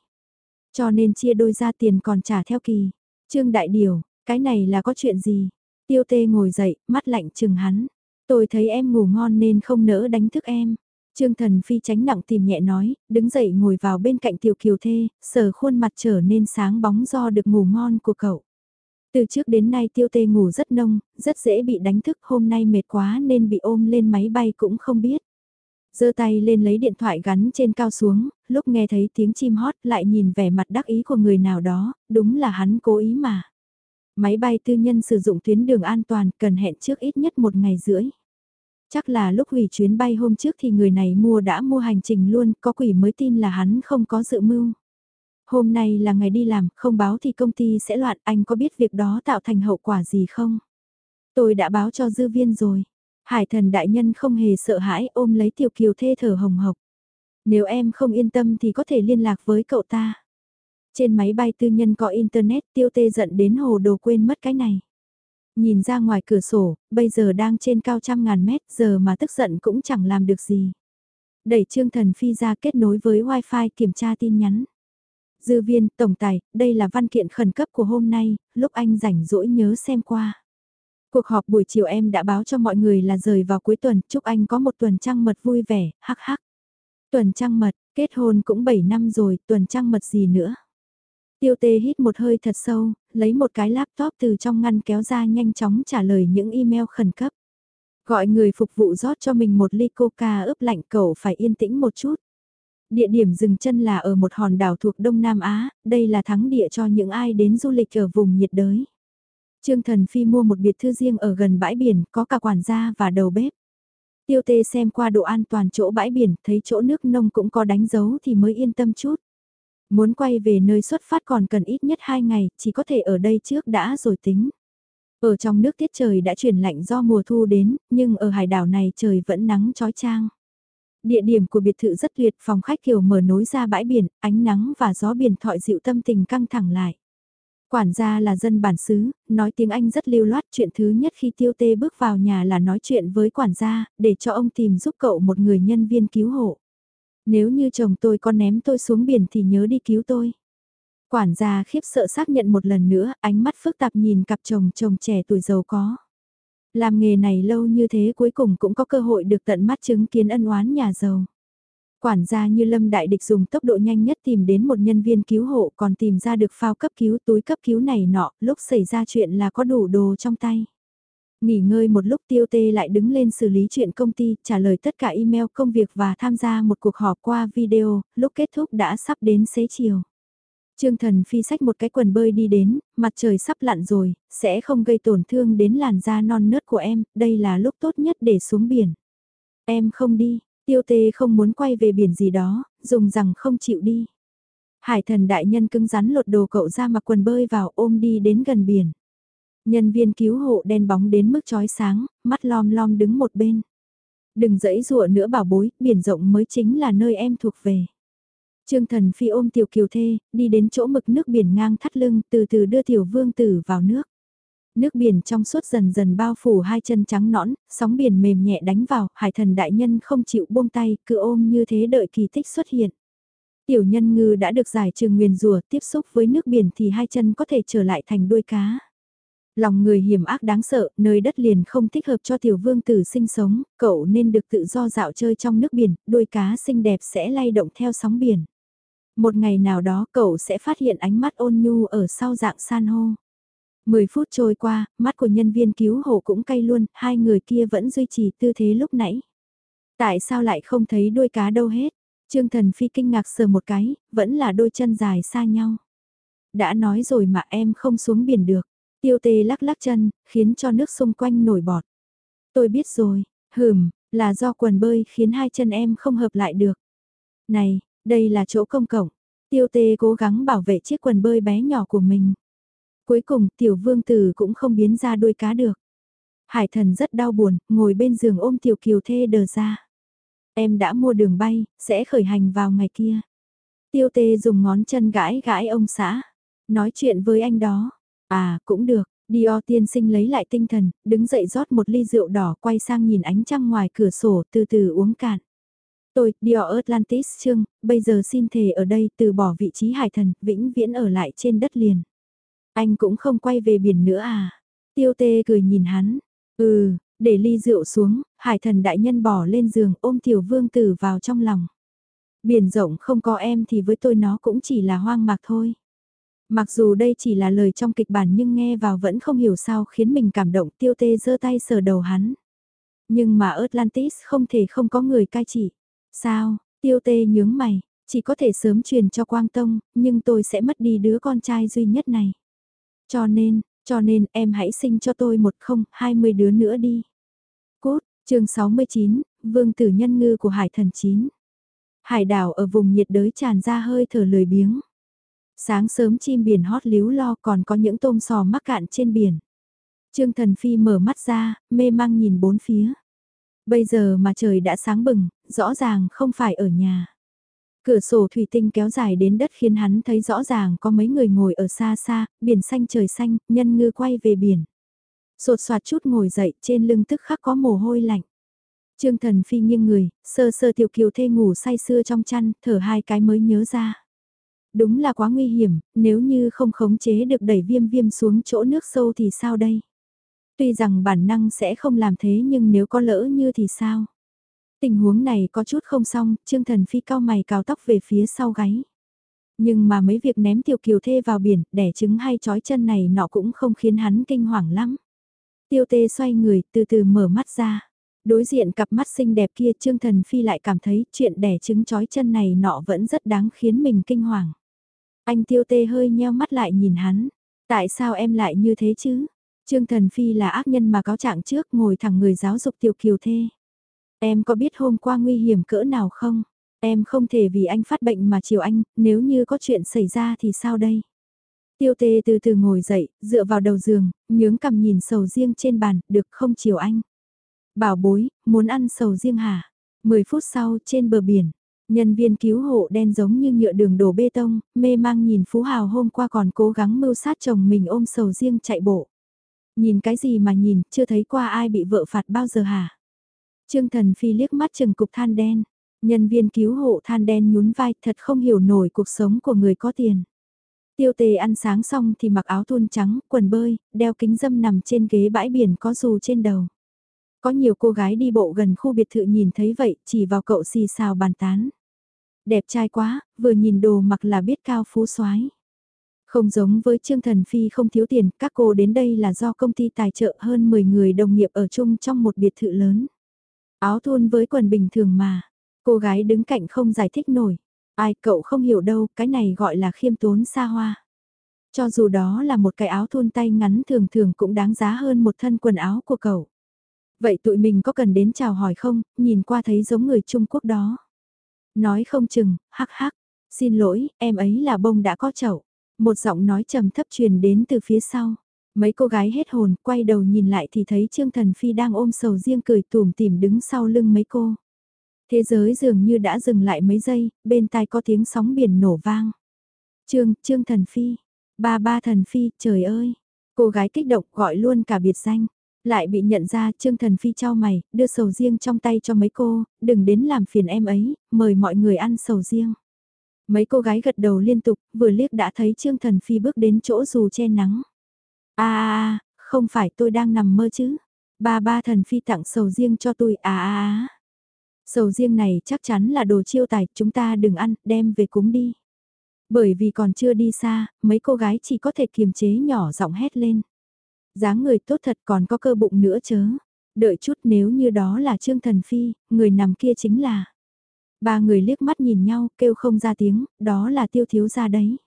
Cho nên chia đôi ra tiền còn trả theo kỳ. Trương Đại Điều, cái này là có chuyện gì? Tiêu tê ngồi dậy, mắt lạnh chừng hắn. Tôi thấy em ngủ ngon nên không nỡ đánh thức em. Trương Thần Phi tránh nặng tìm nhẹ nói, đứng dậy ngồi vào bên cạnh Tiểu Kiều Thê, sờ khuôn mặt trở nên sáng bóng do được ngủ ngon của cậu. Từ trước đến nay Tiêu Tê ngủ rất nông, rất dễ bị đánh thức, hôm nay mệt quá nên bị ôm lên máy bay cũng không biết. giơ tay lên lấy điện thoại gắn trên cao xuống, lúc nghe thấy tiếng chim hót lại nhìn vẻ mặt đắc ý của người nào đó, đúng là hắn cố ý mà. Máy bay tư nhân sử dụng tuyến đường an toàn cần hẹn trước ít nhất một ngày rưỡi. Chắc là lúc hủy chuyến bay hôm trước thì người này mua đã mua hành trình luôn, có quỷ mới tin là hắn không có dự mưu. Hôm nay là ngày đi làm, không báo thì công ty sẽ loạn, anh có biết việc đó tạo thành hậu quả gì không? Tôi đã báo cho dư viên rồi. Hải thần đại nhân không hề sợ hãi ôm lấy tiểu kiều thê thở hồng hộc. Nếu em không yên tâm thì có thể liên lạc với cậu ta. Trên máy bay tư nhân có internet tiêu tê giận đến hồ đồ quên mất cái này. Nhìn ra ngoài cửa sổ, bây giờ đang trên cao trăm ngàn mét giờ mà tức giận cũng chẳng làm được gì. Đẩy Trương Thần Phi ra kết nối với Wi-Fi kiểm tra tin nhắn. Dư viên, tổng tài, đây là văn kiện khẩn cấp của hôm nay, lúc anh rảnh rỗi nhớ xem qua. Cuộc họp buổi chiều em đã báo cho mọi người là rời vào cuối tuần, chúc anh có một tuần trăng mật vui vẻ, hắc hắc. Tuần trăng mật, kết hôn cũng 7 năm rồi, tuần trăng mật gì nữa. Tiêu tê hít một hơi thật sâu, lấy một cái laptop từ trong ngăn kéo ra nhanh chóng trả lời những email khẩn cấp. Gọi người phục vụ rót cho mình một ly coca ướp lạnh cậu phải yên tĩnh một chút. Địa điểm dừng chân là ở một hòn đảo thuộc Đông Nam Á, đây là thắng địa cho những ai đến du lịch ở vùng nhiệt đới. Trương Thần Phi mua một biệt thư riêng ở gần bãi biển, có cả quản gia và đầu bếp. Tiêu tê xem qua độ an toàn chỗ bãi biển, thấy chỗ nước nông cũng có đánh dấu thì mới yên tâm chút. Muốn quay về nơi xuất phát còn cần ít nhất 2 ngày, chỉ có thể ở đây trước đã rồi tính. Ở trong nước tiết trời đã chuyển lạnh do mùa thu đến, nhưng ở hải đảo này trời vẫn nắng trói trang. Địa điểm của biệt thự rất tuyệt, phòng khách kiểu mở nối ra bãi biển, ánh nắng và gió biển thọi dịu tâm tình căng thẳng lại. Quản gia là dân bản xứ, nói tiếng Anh rất lưu loát, chuyện thứ nhất khi tiêu tê bước vào nhà là nói chuyện với quản gia, để cho ông tìm giúp cậu một người nhân viên cứu hộ. Nếu như chồng tôi có ném tôi xuống biển thì nhớ đi cứu tôi. Quản gia khiếp sợ xác nhận một lần nữa, ánh mắt phức tạp nhìn cặp chồng chồng trẻ tuổi giàu có. Làm nghề này lâu như thế cuối cùng cũng có cơ hội được tận mắt chứng kiến ân oán nhà giàu. Quản gia như Lâm Đại Địch dùng tốc độ nhanh nhất tìm đến một nhân viên cứu hộ còn tìm ra được phao cấp cứu túi cấp cứu này nọ, lúc xảy ra chuyện là có đủ đồ trong tay. Nghỉ ngơi một lúc tiêu tê lại đứng lên xử lý chuyện công ty, trả lời tất cả email công việc và tham gia một cuộc họp qua video, lúc kết thúc đã sắp đến xế chiều. Trương Thần Phi sách một cái quần bơi đi đến, mặt trời sắp lặn rồi, sẽ không gây tổn thương đến làn da non nớt của em, đây là lúc tốt nhất để xuống biển. Em không đi, tiêu tê không muốn quay về biển gì đó, dùng rằng không chịu đi. Hải thần đại nhân cứng rắn lột đồ cậu ra mặc quần bơi vào ôm đi đến gần biển. Nhân viên cứu hộ đen bóng đến mức chói sáng, mắt lom lom đứng một bên. Đừng dẫy dụa nữa bảo bối, biển rộng mới chính là nơi em thuộc về. Trương Thần Phi ôm Tiểu Kiều Thê, đi đến chỗ mực nước biển ngang thắt lưng, từ từ đưa Tiểu Vương Tử vào nước. Nước biển trong suốt dần dần bao phủ hai chân trắng nõn, sóng biển mềm nhẹ đánh vào, hải thần đại nhân không chịu buông tay, cứ ôm như thế đợi kỳ tích xuất hiện. Tiểu nhân ngư đã được giải trừ nguyền rùa, tiếp xúc với nước biển thì hai chân có thể trở lại thành đuôi cá. Lòng người hiểm ác đáng sợ, nơi đất liền không thích hợp cho tiểu vương tử sinh sống, cậu nên được tự do dạo chơi trong nước biển, đôi cá xinh đẹp sẽ lay động theo sóng biển. Một ngày nào đó cậu sẽ phát hiện ánh mắt ôn nhu ở sau dạng san hô. Mười phút trôi qua, mắt của nhân viên cứu hộ cũng cay luôn, hai người kia vẫn duy trì tư thế lúc nãy. Tại sao lại không thấy đuôi cá đâu hết? Trương Thần Phi kinh ngạc sờ một cái, vẫn là đôi chân dài xa nhau. Đã nói rồi mà em không xuống biển được. Tiêu tê lắc lắc chân, khiến cho nước xung quanh nổi bọt. Tôi biết rồi, hừm, là do quần bơi khiến hai chân em không hợp lại được. Này, đây là chỗ công cộng. Tiêu tê cố gắng bảo vệ chiếc quần bơi bé nhỏ của mình. Cuối cùng tiểu vương tử cũng không biến ra đuôi cá được. Hải thần rất đau buồn, ngồi bên giường ôm tiểu kiều thê đờ ra. Em đã mua đường bay, sẽ khởi hành vào ngày kia. Tiêu tê dùng ngón chân gãi gãi ông xã. Nói chuyện với anh đó. À, cũng được. Dior tiên sinh lấy lại tinh thần, đứng dậy rót một ly rượu đỏ quay sang nhìn ánh trăng ngoài cửa sổ từ từ uống cạn. Tôi, Dior Atlantis Trương, bây giờ xin thề ở đây từ bỏ vị trí hải thần, vĩnh viễn ở lại trên đất liền. Anh cũng không quay về biển nữa à? Tiêu tê cười nhìn hắn. Ừ, để ly rượu xuống, hải thần đại nhân bỏ lên giường ôm tiểu vương tử vào trong lòng. Biển rộng không có em thì với tôi nó cũng chỉ là hoang mạc thôi. Mặc dù đây chỉ là lời trong kịch bản nhưng nghe vào vẫn không hiểu sao khiến mình cảm động tiêu tê giơ tay sờ đầu hắn. Nhưng mà Atlantis không thể không có người cai trị. Sao, tiêu tê nhướng mày, chỉ có thể sớm truyền cho Quang Tông, nhưng tôi sẽ mất đi đứa con trai duy nhất này. Cho nên, cho nên em hãy sinh cho tôi một không, hai mươi đứa nữa đi. Cốt, chương 69, Vương tử nhân ngư của Hải thần chín. Hải đảo ở vùng nhiệt đới tràn ra hơi thở lười biếng. Sáng sớm chim biển hót líu lo còn có những tôm sò mắc cạn trên biển. Trương Thần Phi mở mắt ra, mê mang nhìn bốn phía. Bây giờ mà trời đã sáng bừng, rõ ràng không phải ở nhà. Cửa sổ thủy tinh kéo dài đến đất khiến hắn thấy rõ ràng có mấy người ngồi ở xa xa, biển xanh trời xanh, nhân ngư quay về biển. Sột soạt chút ngồi dậy, trên lưng tức khắc có mồ hôi lạnh. Trương thần phi nghiêng người, sơ sơ tiểu kiều thê ngủ say sưa trong chăn, thở hai cái mới nhớ ra. Đúng là quá nguy hiểm, nếu như không khống chế được đẩy viêm viêm xuống chỗ nước sâu thì sao đây? Tuy rằng bản năng sẽ không làm thế nhưng nếu có lỡ như thì sao? Tình huống này có chút không xong, Trương Thần Phi cao mày cào tóc về phía sau gáy. Nhưng mà mấy việc ném tiểu kiều thê vào biển, đẻ trứng hay trói chân này nọ cũng không khiến hắn kinh hoàng lắm. Tiêu tê xoay người, từ từ mở mắt ra. Đối diện cặp mắt xinh đẹp kia Trương Thần Phi lại cảm thấy chuyện đẻ trứng chói chân này nọ vẫn rất đáng khiến mình kinh hoàng. Anh tiêu tê hơi nheo mắt lại nhìn hắn. Tại sao em lại như thế chứ? Trương Thần Phi là ác nhân mà cáo trạng trước ngồi thẳng người giáo dục tiểu kiều thê. Em có biết hôm qua nguy hiểm cỡ nào không? Em không thể vì anh phát bệnh mà chiều anh, nếu như có chuyện xảy ra thì sao đây? Tiêu tê từ từ ngồi dậy, dựa vào đầu giường, nhướng cằm nhìn sầu riêng trên bàn, được không chiều anh? Bảo bối, muốn ăn sầu riêng hả? 10 phút sau, trên bờ biển, nhân viên cứu hộ đen giống như nhựa đường đổ bê tông, mê mang nhìn Phú Hào hôm qua còn cố gắng mưu sát chồng mình ôm sầu riêng chạy bộ. Nhìn cái gì mà nhìn, chưa thấy qua ai bị vợ phạt bao giờ hả? Trương Thần Phi liếc mắt chừng cục than đen. Nhân viên cứu hộ than đen nhún vai thật không hiểu nổi cuộc sống của người có tiền. Tiêu tề ăn sáng xong thì mặc áo thun trắng, quần bơi, đeo kính dâm nằm trên ghế bãi biển có dù trên đầu. Có nhiều cô gái đi bộ gần khu biệt thự nhìn thấy vậy, chỉ vào cậu xì xào bàn tán. Đẹp trai quá, vừa nhìn đồ mặc là biết cao phú soái. Không giống với Trương Thần Phi không thiếu tiền, các cô đến đây là do công ty tài trợ hơn 10 người đồng nghiệp ở chung trong một biệt thự lớn. Áo thun với quần bình thường mà. Cô gái đứng cạnh không giải thích nổi. Ai cậu không hiểu đâu, cái này gọi là khiêm tốn xa hoa. Cho dù đó là một cái áo thun tay ngắn thường thường cũng đáng giá hơn một thân quần áo của cậu. Vậy tụi mình có cần đến chào hỏi không, nhìn qua thấy giống người Trung Quốc đó. Nói không chừng, hắc hắc, xin lỗi, em ấy là bông đã có chậu. Một giọng nói trầm thấp truyền đến từ phía sau. Mấy cô gái hết hồn, quay đầu nhìn lại thì thấy Trương Thần Phi đang ôm sầu riêng cười tùm tìm đứng sau lưng mấy cô. Thế giới dường như đã dừng lại mấy giây, bên tai có tiếng sóng biển nổ vang. Trương, Trương Thần Phi, ba ba Thần Phi, trời ơi. Cô gái kích động gọi luôn cả biệt danh. Lại bị nhận ra Trương Thần Phi trao mày, đưa sầu riêng trong tay cho mấy cô, đừng đến làm phiền em ấy, mời mọi người ăn sầu riêng. Mấy cô gái gật đầu liên tục, vừa liếc đã thấy Trương Thần Phi bước đến chỗ dù che nắng à, không phải tôi đang nằm mơ chứ. Ba ba thần phi tặng sầu riêng cho tôi à à à. Sầu riêng này chắc chắn là đồ chiêu tài, chúng ta đừng ăn, đem về cúng đi. Bởi vì còn chưa đi xa, mấy cô gái chỉ có thể kiềm chế nhỏ giọng hét lên dáng người tốt thật còn có cơ bụng nữa chớ. Đợi chút nếu như đó là Trương Thần Phi, người nằm kia chính là. Ba người liếc mắt nhìn nhau, kêu không ra tiếng, đó là tiêu thiếu ra đấy.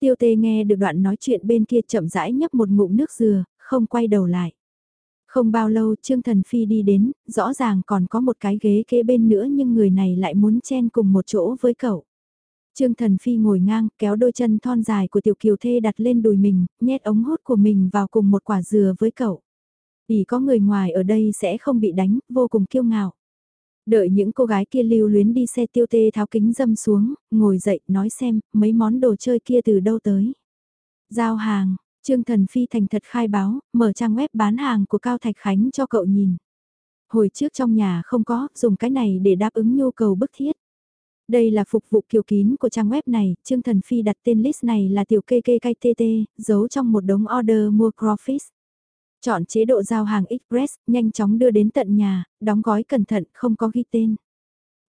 Tiêu tê nghe được đoạn nói chuyện bên kia chậm rãi nhấp một ngụm nước dừa, không quay đầu lại. Không bao lâu Trương Thần Phi đi đến, rõ ràng còn có một cái ghế kế bên nữa nhưng người này lại muốn chen cùng một chỗ với cậu. Trương Thần Phi ngồi ngang, kéo đôi chân thon dài của Tiểu Kiều Thê đặt lên đùi mình, nhét ống hút của mình vào cùng một quả dừa với cậu. Vì có người ngoài ở đây sẽ không bị đánh, vô cùng kiêu ngạo. Đợi những cô gái kia lưu luyến đi xe tiêu tê tháo kính dâm xuống, ngồi dậy, nói xem, mấy món đồ chơi kia từ đâu tới. Giao hàng, Trương Thần Phi thành thật khai báo, mở trang web bán hàng của Cao Thạch Khánh cho cậu nhìn. Hồi trước trong nhà không có, dùng cái này để đáp ứng nhu cầu bức thiết. Đây là phục vụ kiểu kín của trang web này, Trương Thần Phi đặt tên list này là tiểu kê kê cai tê tê giấu trong một đống order mua Crawfish. Chọn chế độ giao hàng Express, nhanh chóng đưa đến tận nhà, đóng gói cẩn thận, không có ghi tên.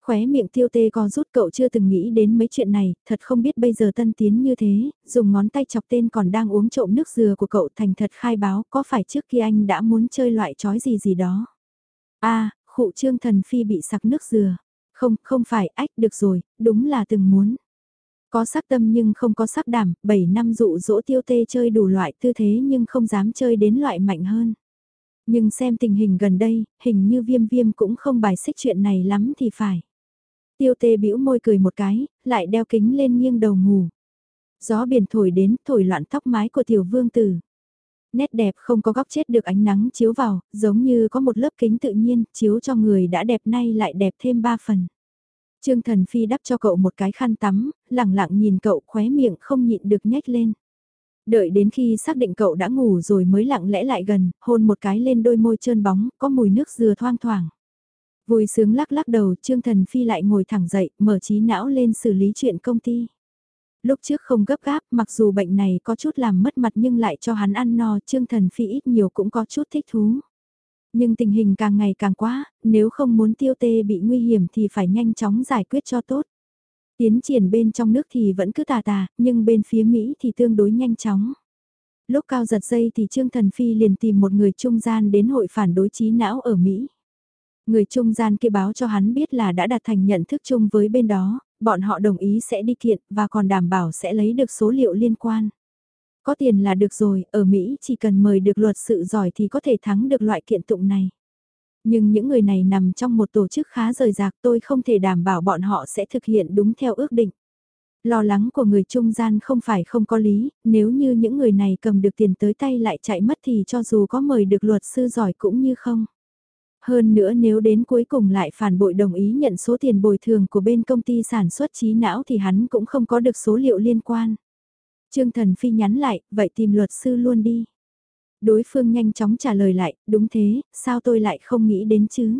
Khóe miệng tiêu tê co rút cậu chưa từng nghĩ đến mấy chuyện này, thật không biết bây giờ tân tiến như thế, dùng ngón tay chọc tên còn đang uống trộm nước dừa của cậu thành thật khai báo có phải trước kia anh đã muốn chơi loại chói gì gì đó. a à, khụ trương thần phi bị sặc nước dừa. Không, không phải, ách, được rồi, đúng là từng muốn. Có sắc tâm nhưng không có sắc đảm, 7 năm dụ dỗ tiêu tê chơi đủ loại tư thế nhưng không dám chơi đến loại mạnh hơn. Nhưng xem tình hình gần đây, hình như viêm viêm cũng không bài xích chuyện này lắm thì phải. Tiêu tê bĩu môi cười một cái, lại đeo kính lên nghiêng đầu ngủ. Gió biển thổi đến, thổi loạn tóc mái của tiểu vương tử. Nét đẹp không có góc chết được ánh nắng chiếu vào, giống như có một lớp kính tự nhiên, chiếu cho người đã đẹp nay lại đẹp thêm ba phần. Trương Thần Phi đắp cho cậu một cái khăn tắm, lẳng lặng nhìn cậu khóe miệng không nhịn được nhếch lên. Đợi đến khi xác định cậu đã ngủ rồi mới lặng lẽ lại gần, hôn một cái lên đôi môi trơn bóng, có mùi nước dừa thoang thoảng. Vui sướng lắc lắc đầu, Trương Thần Phi lại ngồi thẳng dậy, mở trí não lên xử lý chuyện công ty. Lúc trước không gấp gáp, mặc dù bệnh này có chút làm mất mặt nhưng lại cho hắn ăn no, Trương Thần Phi ít nhiều cũng có chút thích thú. Nhưng tình hình càng ngày càng quá, nếu không muốn tiêu tê bị nguy hiểm thì phải nhanh chóng giải quyết cho tốt. Tiến triển bên trong nước thì vẫn cứ tà tà, nhưng bên phía Mỹ thì tương đối nhanh chóng. Lúc cao giật dây thì Trương Thần Phi liền tìm một người trung gian đến hội phản đối trí não ở Mỹ. Người trung gian kia báo cho hắn biết là đã đạt thành nhận thức chung với bên đó, bọn họ đồng ý sẽ đi kiện và còn đảm bảo sẽ lấy được số liệu liên quan. Có tiền là được rồi, ở Mỹ chỉ cần mời được luật sự giỏi thì có thể thắng được loại kiện tụng này. Nhưng những người này nằm trong một tổ chức khá rời rạc tôi không thể đảm bảo bọn họ sẽ thực hiện đúng theo ước định. Lo lắng của người trung gian không phải không có lý, nếu như những người này cầm được tiền tới tay lại chạy mất thì cho dù có mời được luật sư giỏi cũng như không. Hơn nữa nếu đến cuối cùng lại phản bội đồng ý nhận số tiền bồi thường của bên công ty sản xuất trí não thì hắn cũng không có được số liệu liên quan. Trương Thần Phi nhắn lại, vậy tìm luật sư luôn đi. Đối phương nhanh chóng trả lời lại, đúng thế, sao tôi lại không nghĩ đến chứ?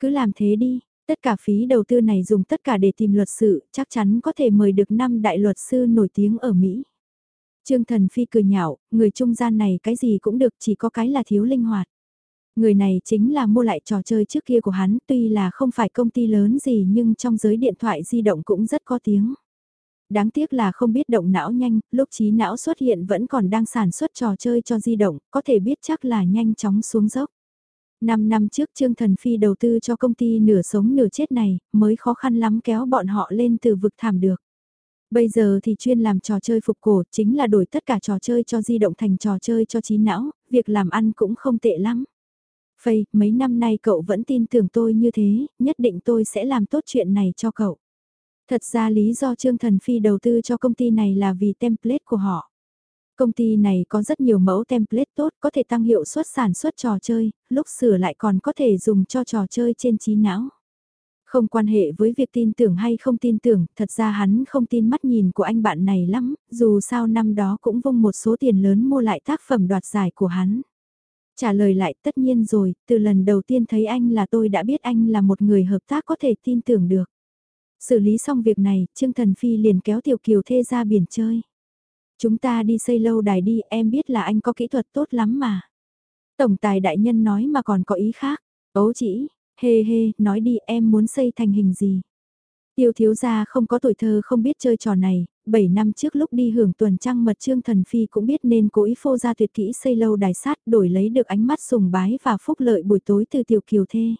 Cứ làm thế đi, tất cả phí đầu tư này dùng tất cả để tìm luật sư, chắc chắn có thể mời được 5 đại luật sư nổi tiếng ở Mỹ. Trương Thần Phi cười nhạo, người trung gian này cái gì cũng được chỉ có cái là thiếu linh hoạt. Người này chính là mua lại trò chơi trước kia của hắn tuy là không phải công ty lớn gì nhưng trong giới điện thoại di động cũng rất có tiếng. Đáng tiếc là không biết động não nhanh, lúc trí não xuất hiện vẫn còn đang sản xuất trò chơi cho di động, có thể biết chắc là nhanh chóng xuống dốc. 5 năm trước Trương Thần Phi đầu tư cho công ty nửa sống nửa chết này, mới khó khăn lắm kéo bọn họ lên từ vực thảm được. Bây giờ thì chuyên làm trò chơi phục cổ, chính là đổi tất cả trò chơi cho di động thành trò chơi cho trí não, việc làm ăn cũng không tệ lắm. Phây, mấy năm nay cậu vẫn tin tưởng tôi như thế, nhất định tôi sẽ làm tốt chuyện này cho cậu. Thật ra lý do Trương Thần Phi đầu tư cho công ty này là vì template của họ. Công ty này có rất nhiều mẫu template tốt có thể tăng hiệu suất sản xuất trò chơi, lúc sửa lại còn có thể dùng cho trò chơi trên trí não. Không quan hệ với việc tin tưởng hay không tin tưởng, thật ra hắn không tin mắt nhìn của anh bạn này lắm, dù sao năm đó cũng vung một số tiền lớn mua lại tác phẩm đoạt giải của hắn. Trả lời lại tất nhiên rồi, từ lần đầu tiên thấy anh là tôi đã biết anh là một người hợp tác có thể tin tưởng được. Xử lý xong việc này, Trương Thần Phi liền kéo Tiểu Kiều Thê ra biển chơi. Chúng ta đi xây lâu đài đi, em biết là anh có kỹ thuật tốt lắm mà. Tổng tài đại nhân nói mà còn có ý khác. Ấu chỉ, hê hê, nói đi em muốn xây thành hình gì. Tiêu thiếu gia không có tuổi thơ không biết chơi trò này, 7 năm trước lúc đi hưởng tuần trăng mật trương thần phi cũng biết nên cố ý phô ra tuyệt kỹ xây lâu đài sát đổi lấy được ánh mắt sùng bái và phúc lợi buổi tối từ tiểu kiều thê.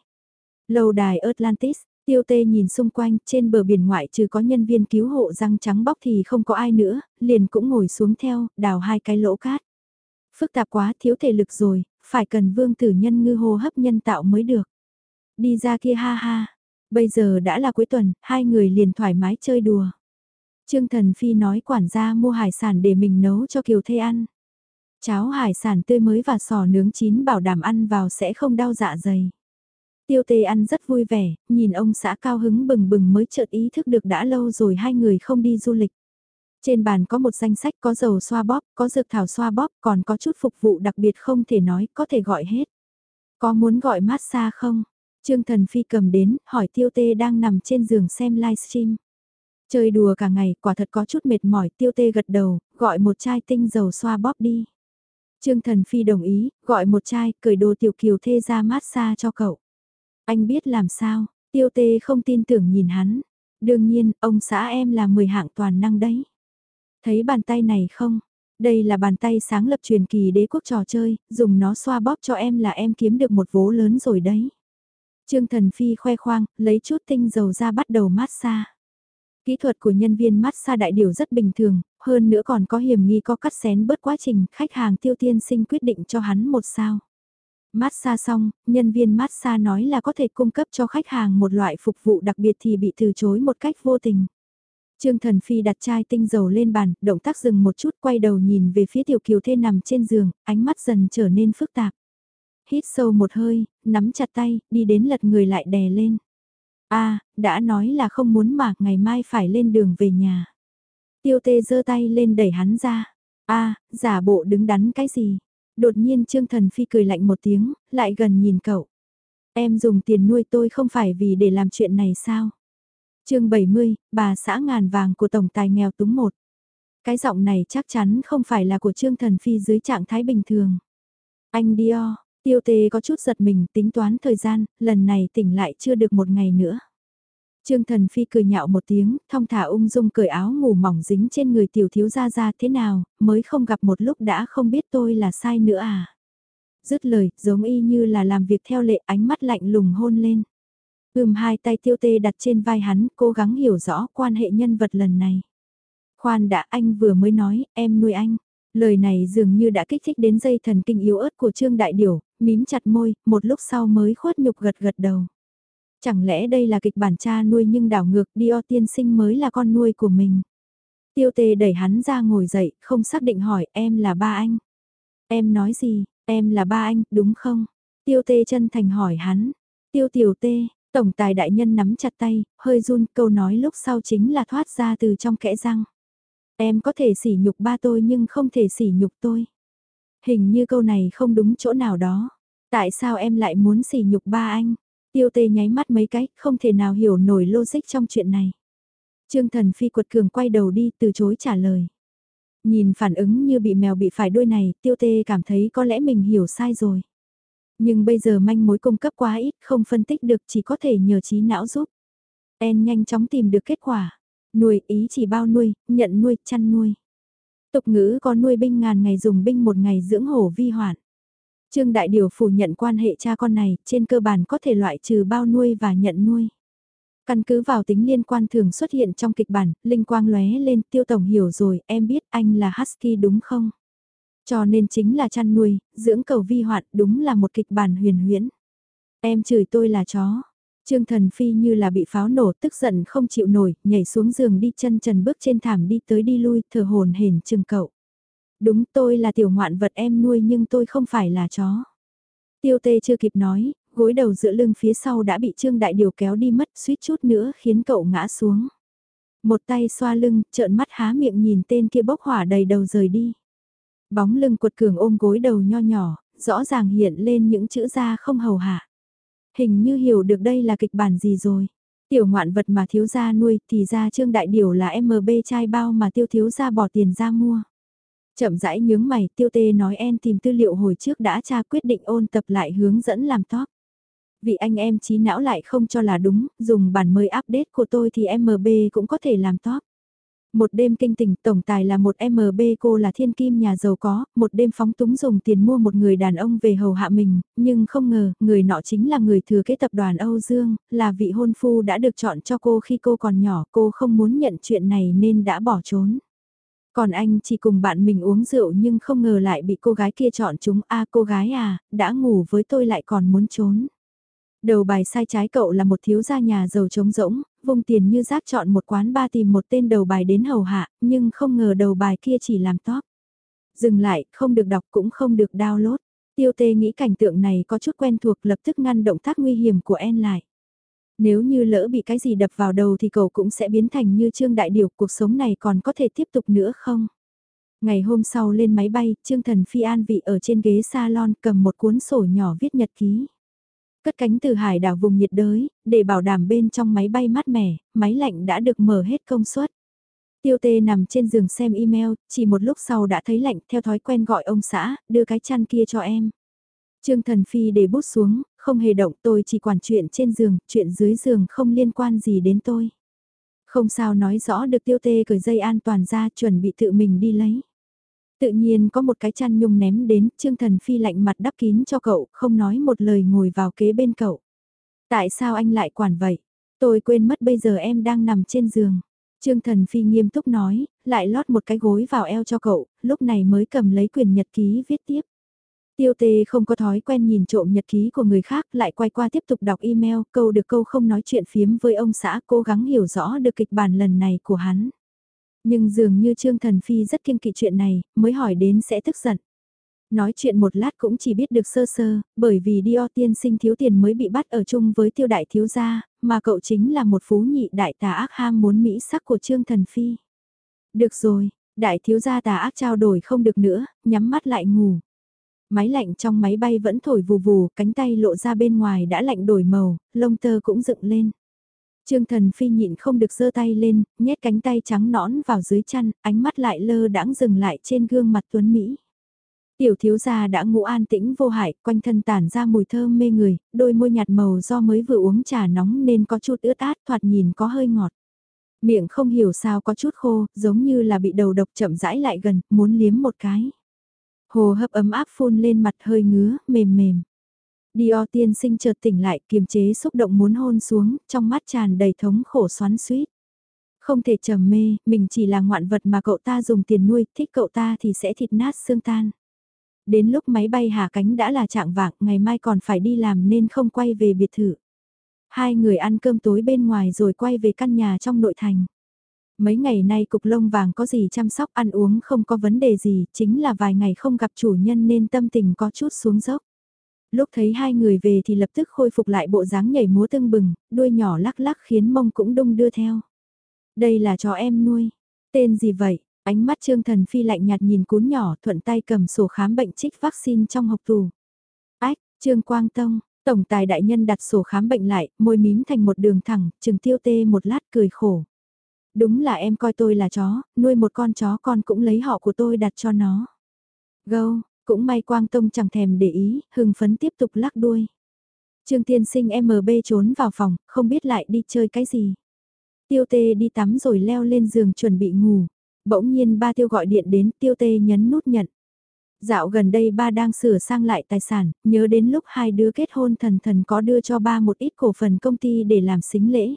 Lâu đài Atlantis, Tiêu tê nhìn xung quanh, trên bờ biển ngoại trừ có nhân viên cứu hộ răng trắng bóc thì không có ai nữa, liền cũng ngồi xuống theo, đào hai cái lỗ cát. Phức tạp quá, thiếu thể lực rồi, phải cần vương tử nhân ngư hô hấp nhân tạo mới được. Đi ra kia ha ha, bây giờ đã là cuối tuần, hai người liền thoải mái chơi đùa. Trương Thần Phi nói quản gia mua hải sản để mình nấu cho Kiều Thê ăn. Cháo hải sản tươi mới và sò nướng chín bảo đảm ăn vào sẽ không đau dạ dày. Tiêu tê ăn rất vui vẻ, nhìn ông xã cao hứng bừng bừng mới chợt ý thức được đã lâu rồi hai người không đi du lịch. Trên bàn có một danh sách có dầu xoa bóp, có dược thảo xoa bóp, còn có chút phục vụ đặc biệt không thể nói, có thể gọi hết. Có muốn gọi massage không? Trương Thần Phi cầm đến, hỏi Tiêu Tê đang nằm trên giường xem livestream. Chơi đùa cả ngày, quả thật có chút mệt mỏi, Tiêu Tê gật đầu, gọi một chai tinh dầu xoa bóp đi. Trương Thần Phi đồng ý, gọi một chai, cởi đồ tiểu kiều thê ra massage cho cậu. Anh biết làm sao, Tiêu Tê không tin tưởng nhìn hắn. Đương nhiên, ông xã em là 10 hạng toàn năng đấy. Thấy bàn tay này không? Đây là bàn tay sáng lập truyền kỳ đế quốc trò chơi, dùng nó xoa bóp cho em là em kiếm được một vố lớn rồi đấy. Trương Thần Phi khoe khoang, lấy chút tinh dầu ra bắt đầu massage. Kỹ thuật của nhân viên massage đại điều rất bình thường, hơn nữa còn có hiểm nghi có cắt xén bớt quá trình, khách hàng tiêu tiên sinh quyết định cho hắn một sao. Massage xong, nhân viên massage nói là có thể cung cấp cho khách hàng một loại phục vụ đặc biệt thì bị từ chối một cách vô tình. Trương Thần Phi đặt chai tinh dầu lên bàn, động tác dừng một chút quay đầu nhìn về phía tiểu kiều thê nằm trên giường, ánh mắt dần trở nên phức tạp. Hít sâu một hơi, nắm chặt tay, đi đến lật người lại đè lên. a đã nói là không muốn mà, ngày mai phải lên đường về nhà. Tiêu tê giơ tay lên đẩy hắn ra. a giả bộ đứng đắn cái gì? Đột nhiên Trương Thần Phi cười lạnh một tiếng, lại gần nhìn cậu. Em dùng tiền nuôi tôi không phải vì để làm chuyện này sao? chương 70, bà xã ngàn vàng của Tổng Tài nghèo túng một. Cái giọng này chắc chắn không phải là của Trương Thần Phi dưới trạng thái bình thường. Anh Dior, tiêu tê có chút giật mình tính toán thời gian, lần này tỉnh lại chưa được một ngày nữa. Trương Thần Phi cười nhạo một tiếng, thong thả ung dung cởi áo ngủ mỏng dính trên người tiểu thiếu gia ra thế nào, mới không gặp một lúc đã không biết tôi là sai nữa à. Dứt lời, giống y như là làm việc theo lệ ánh mắt lạnh lùng hôn lên. Ưm hai tay tiêu tê đặt trên vai hắn, cố gắng hiểu rõ quan hệ nhân vật lần này. Khoan đã anh vừa mới nói, em nuôi anh. Lời này dường như đã kích thích đến dây thần kinh yếu ớt của Trương Đại Điểu, mím chặt môi, một lúc sau mới khuất nhục gật gật đầu. Chẳng lẽ đây là kịch bản cha nuôi nhưng đảo ngược Dio tiên sinh mới là con nuôi của mình. Tiêu tê đẩy hắn ra ngồi dậy, không xác định hỏi em là ba anh. Em nói gì, em là ba anh, đúng không? Tiêu tê chân thành hỏi hắn. Tiêu tiểu tê, tổng tài đại nhân nắm chặt tay, hơi run câu nói lúc sau chính là thoát ra từ trong kẽ răng. Em có thể sỉ nhục ba tôi nhưng không thể sỉ nhục tôi. Hình như câu này không đúng chỗ nào đó. Tại sao em lại muốn sỉ nhục ba anh? Tiêu tê nháy mắt mấy cái, không thể nào hiểu nổi logic trong chuyện này. Trương thần phi quật cường quay đầu đi từ chối trả lời. Nhìn phản ứng như bị mèo bị phải đuôi này, tiêu tê cảm thấy có lẽ mình hiểu sai rồi. Nhưng bây giờ manh mối cung cấp quá ít, không phân tích được chỉ có thể nhờ trí não giúp. En nhanh chóng tìm được kết quả. Nuôi ý chỉ bao nuôi, nhận nuôi, chăn nuôi. Tục ngữ có nuôi binh ngàn ngày dùng binh một ngày dưỡng hổ vi hoạn. Trương Đại Điều phủ nhận quan hệ cha con này, trên cơ bản có thể loại trừ bao nuôi và nhận nuôi. Căn cứ vào tính liên quan thường xuất hiện trong kịch bản, Linh Quang lóe lên tiêu tổng hiểu rồi, em biết anh là Husky đúng không? Cho nên chính là chăn nuôi, dưỡng cầu vi hoạn đúng là một kịch bản huyền huyễn. Em chửi tôi là chó. Trương Thần Phi như là bị pháo nổ tức giận không chịu nổi, nhảy xuống giường đi chân trần bước trên thảm đi tới đi lui, thở hồn hển chừng cậu. Đúng tôi là tiểu ngoạn vật em nuôi nhưng tôi không phải là chó. Tiêu tê chưa kịp nói, gối đầu giữa lưng phía sau đã bị Trương Đại Điều kéo đi mất suýt chút nữa khiến cậu ngã xuống. Một tay xoa lưng, trợn mắt há miệng nhìn tên kia bốc hỏa đầy đầu rời đi. Bóng lưng cuột cường ôm gối đầu nho nhỏ, rõ ràng hiện lên những chữ ra không hầu hạ. Hình như hiểu được đây là kịch bản gì rồi. Tiểu ngoạn vật mà thiếu gia nuôi thì ra Trương Đại Điều là MB chai bao mà tiêu thiếu gia bỏ tiền ra mua. Chậm rãi nhướng mày, tiêu tê nói en tìm tư liệu hồi trước đã tra quyết định ôn tập lại hướng dẫn làm top. Vì anh em trí não lại không cho là đúng, dùng bản mới update của tôi thì MB cũng có thể làm top. Một đêm kinh tình tổng tài là một MB cô là thiên kim nhà giàu có, một đêm phóng túng dùng tiền mua một người đàn ông về hầu hạ mình, nhưng không ngờ, người nọ chính là người thừa kế tập đoàn Âu Dương, là vị hôn phu đã được chọn cho cô khi cô còn nhỏ, cô không muốn nhận chuyện này nên đã bỏ trốn. Còn anh chỉ cùng bạn mình uống rượu nhưng không ngờ lại bị cô gái kia chọn chúng, a cô gái à, đã ngủ với tôi lại còn muốn trốn. Đầu bài sai trái cậu là một thiếu gia nhà giàu trống rỗng, vùng tiền như rác chọn một quán ba tìm một tên đầu bài đến hầu hạ, nhưng không ngờ đầu bài kia chỉ làm top. Dừng lại, không được đọc cũng không được download. Tiêu tê nghĩ cảnh tượng này có chút quen thuộc lập tức ngăn động tác nguy hiểm của En lại. Nếu như lỡ bị cái gì đập vào đầu thì cậu cũng sẽ biến thành như Trương Đại Điều, cuộc sống này còn có thể tiếp tục nữa không? Ngày hôm sau lên máy bay, Trương Thần Phi an vị ở trên ghế salon cầm một cuốn sổ nhỏ viết nhật ký. Cất cánh từ hải đảo vùng nhiệt đới, để bảo đảm bên trong máy bay mát mẻ, máy lạnh đã được mở hết công suất. Tiêu tê nằm trên giường xem email, chỉ một lúc sau đã thấy lạnh theo thói quen gọi ông xã, đưa cái chăn kia cho em. Trương Thần Phi để bút xuống, không hề động tôi chỉ quản chuyện trên giường, chuyện dưới giường không liên quan gì đến tôi. Không sao nói rõ được tiêu tê cởi dây an toàn ra chuẩn bị tự mình đi lấy. Tự nhiên có một cái chăn nhung ném đến, Trương Thần Phi lạnh mặt đắp kín cho cậu, không nói một lời ngồi vào kế bên cậu. Tại sao anh lại quản vậy? Tôi quên mất bây giờ em đang nằm trên giường. Trương Thần Phi nghiêm túc nói, lại lót một cái gối vào eo cho cậu, lúc này mới cầm lấy quyền nhật ký viết tiếp. Tiêu tê không có thói quen nhìn trộm nhật ký của người khác lại quay qua tiếp tục đọc email, câu được câu không nói chuyện phiếm với ông xã cố gắng hiểu rõ được kịch bản lần này của hắn. Nhưng dường như Trương Thần Phi rất kiêng kỵ chuyện này, mới hỏi đến sẽ tức giận. Nói chuyện một lát cũng chỉ biết được sơ sơ, bởi vì Dio tiên sinh thiếu tiền mới bị bắt ở chung với tiêu đại thiếu gia, mà cậu chính là một phú nhị đại tà ác ham muốn mỹ sắc của Trương Thần Phi. Được rồi, đại thiếu gia tà ác trao đổi không được nữa, nhắm mắt lại ngủ. Máy lạnh trong máy bay vẫn thổi vù vù, cánh tay lộ ra bên ngoài đã lạnh đổi màu, lông tơ cũng dựng lên. Trương Thần Phi nhịn không được giơ tay lên, nhét cánh tay trắng nõn vào dưới chăn, ánh mắt lại lơ đãng dừng lại trên gương mặt tuấn Mỹ. Tiểu thiếu gia đã ngủ an tĩnh vô hại, quanh thân tản ra mùi thơm mê người, đôi môi nhạt màu do mới vừa uống trà nóng nên có chút ướt át thoạt nhìn có hơi ngọt. Miệng không hiểu sao có chút khô, giống như là bị đầu độc chậm rãi lại gần, muốn liếm một cái. Hồ hấp ấm áp phun lên mặt hơi ngứa, mềm mềm. Dior tiên sinh chợt tỉnh lại kiềm chế xúc động muốn hôn xuống, trong mắt tràn đầy thống khổ xoắn suýt. Không thể trầm mê, mình chỉ là ngoạn vật mà cậu ta dùng tiền nuôi, thích cậu ta thì sẽ thịt nát xương tan. Đến lúc máy bay hạ cánh đã là trạng vạng, ngày mai còn phải đi làm nên không quay về biệt thự. Hai người ăn cơm tối bên ngoài rồi quay về căn nhà trong nội thành. Mấy ngày nay cục lông vàng có gì chăm sóc ăn uống không có vấn đề gì, chính là vài ngày không gặp chủ nhân nên tâm tình có chút xuống dốc. Lúc thấy hai người về thì lập tức khôi phục lại bộ dáng nhảy múa tưng bừng, đuôi nhỏ lắc lắc khiến mông cũng đung đưa theo. Đây là chó em nuôi. Tên gì vậy? Ánh mắt Trương Thần Phi lạnh nhạt nhìn cún nhỏ thuận tay cầm sổ khám bệnh trích vaccine trong hộp tù. Ách, Trương Quang Tông, Tổng tài đại nhân đặt sổ khám bệnh lại, môi mím thành một đường thẳng, trừng tiêu tê một lát cười khổ. Đúng là em coi tôi là chó, nuôi một con chó con cũng lấy họ của tôi đặt cho nó. Gâu, cũng may Quang Tông chẳng thèm để ý, hưng phấn tiếp tục lắc đuôi. Trương tiên sinh MB trốn vào phòng, không biết lại đi chơi cái gì. Tiêu tê đi tắm rồi leo lên giường chuẩn bị ngủ. Bỗng nhiên ba tiêu gọi điện đến tiêu tê nhấn nút nhận. Dạo gần đây ba đang sửa sang lại tài sản, nhớ đến lúc hai đứa kết hôn thần thần có đưa cho ba một ít cổ phần công ty để làm xính lễ.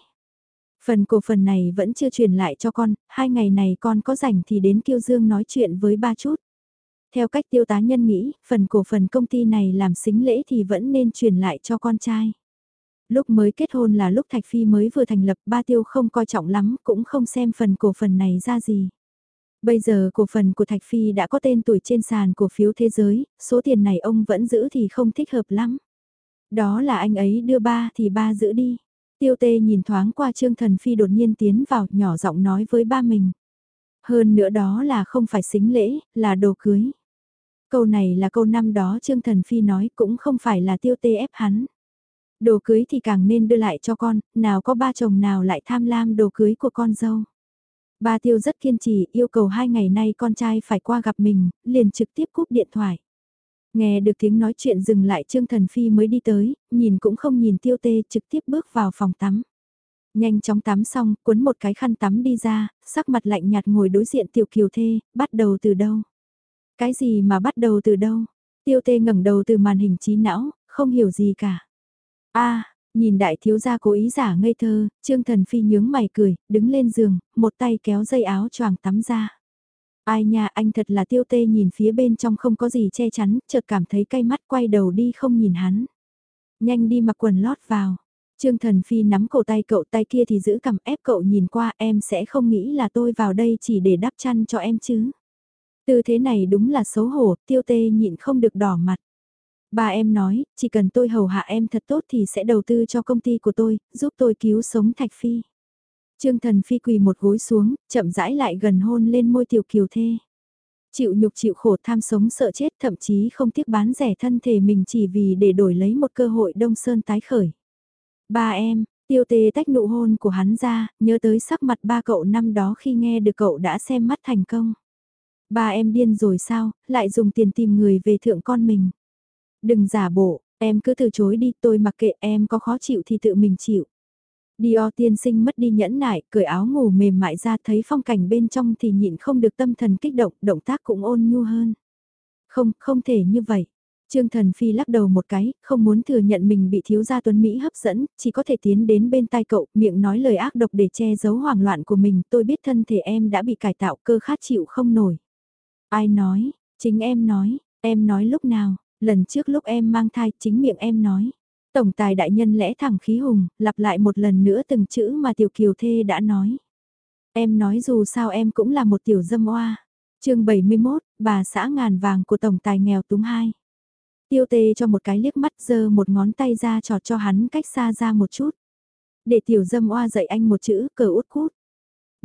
Phần cổ phần này vẫn chưa truyền lại cho con, hai ngày này con có rảnh thì đến Kiêu Dương nói chuyện với ba chút. Theo cách tiêu tá nhân nghĩ, phần cổ phần công ty này làm xính lễ thì vẫn nên truyền lại cho con trai. Lúc mới kết hôn là lúc Thạch Phi mới vừa thành lập ba tiêu không coi trọng lắm cũng không xem phần cổ phần này ra gì. Bây giờ cổ phần của Thạch Phi đã có tên tuổi trên sàn cổ phiếu thế giới, số tiền này ông vẫn giữ thì không thích hợp lắm. Đó là anh ấy đưa ba thì ba giữ đi. Tiêu tê nhìn thoáng qua Trương Thần Phi đột nhiên tiến vào nhỏ giọng nói với ba mình. Hơn nữa đó là không phải xính lễ, là đồ cưới. Câu này là câu năm đó Trương Thần Phi nói cũng không phải là tiêu tê ép hắn. Đồ cưới thì càng nên đưa lại cho con, nào có ba chồng nào lại tham lam đồ cưới của con dâu. Ba tiêu rất kiên trì, yêu cầu hai ngày nay con trai phải qua gặp mình, liền trực tiếp cúp điện thoại. Nghe được tiếng nói chuyện dừng lại Trương Thần Phi mới đi tới, nhìn cũng không nhìn tiêu tê trực tiếp bước vào phòng tắm. Nhanh chóng tắm xong, cuốn một cái khăn tắm đi ra, sắc mặt lạnh nhạt ngồi đối diện tiểu kiều thê, bắt đầu từ đâu? Cái gì mà bắt đầu từ đâu? Tiêu tê ngẩng đầu từ màn hình trí não, không hiểu gì cả. a nhìn đại thiếu gia cố ý giả ngây thơ, Trương Thần Phi nhướng mày cười, đứng lên giường, một tay kéo dây áo choàng tắm ra. Ai nha anh thật là tiêu tê nhìn phía bên trong không có gì che chắn, chợt cảm thấy cay mắt quay đầu đi không nhìn hắn. Nhanh đi mặc quần lót vào. Trương Thần Phi nắm cổ tay cậu tay kia thì giữ cầm ép cậu nhìn qua em sẽ không nghĩ là tôi vào đây chỉ để đắp chăn cho em chứ. Tư thế này đúng là xấu hổ, tiêu tê nhịn không được đỏ mặt. Ba em nói, chỉ cần tôi hầu hạ em thật tốt thì sẽ đầu tư cho công ty của tôi, giúp tôi cứu sống Thạch Phi. Trương Thần Phi quỳ một gối xuống, chậm rãi lại gần hôn lên môi tiểu kiều thê. Chịu nhục chịu khổ tham sống sợ chết thậm chí không tiếc bán rẻ thân thể mình chỉ vì để đổi lấy một cơ hội đông sơn tái khởi. Ba em, tiêu tê tách nụ hôn của hắn ra, nhớ tới sắc mặt ba cậu năm đó khi nghe được cậu đã xem mắt thành công. Ba em điên rồi sao, lại dùng tiền tìm người về thượng con mình. Đừng giả bộ, em cứ từ chối đi, tôi mặc kệ em có khó chịu thì tự mình chịu. Dior tiên sinh mất đi nhẫn nại, cởi áo ngủ mềm mại ra thấy phong cảnh bên trong thì nhịn không được tâm thần kích động, động tác cũng ôn nhu hơn. Không, không thể như vậy. Trương Thần Phi lắc đầu một cái, không muốn thừa nhận mình bị thiếu gia tuấn Mỹ hấp dẫn, chỉ có thể tiến đến bên tai cậu, miệng nói lời ác độc để che giấu hoảng loạn của mình, tôi biết thân thể em đã bị cải tạo cơ khát chịu không nổi. Ai nói, chính em nói, em nói lúc nào, lần trước lúc em mang thai chính miệng em nói. Tổng tài đại nhân lẽ thẳng khí hùng, lặp lại một lần nữa từng chữ mà tiểu kiều thê đã nói. Em nói dù sao em cũng là một tiểu dâm oa. chương 71, bà xã ngàn vàng của tổng tài nghèo túng hai. Tiêu tê cho một cái liếc mắt giơ một ngón tay ra trọt cho hắn cách xa ra một chút. Để tiểu dâm oa dạy anh một chữ cờ út cút.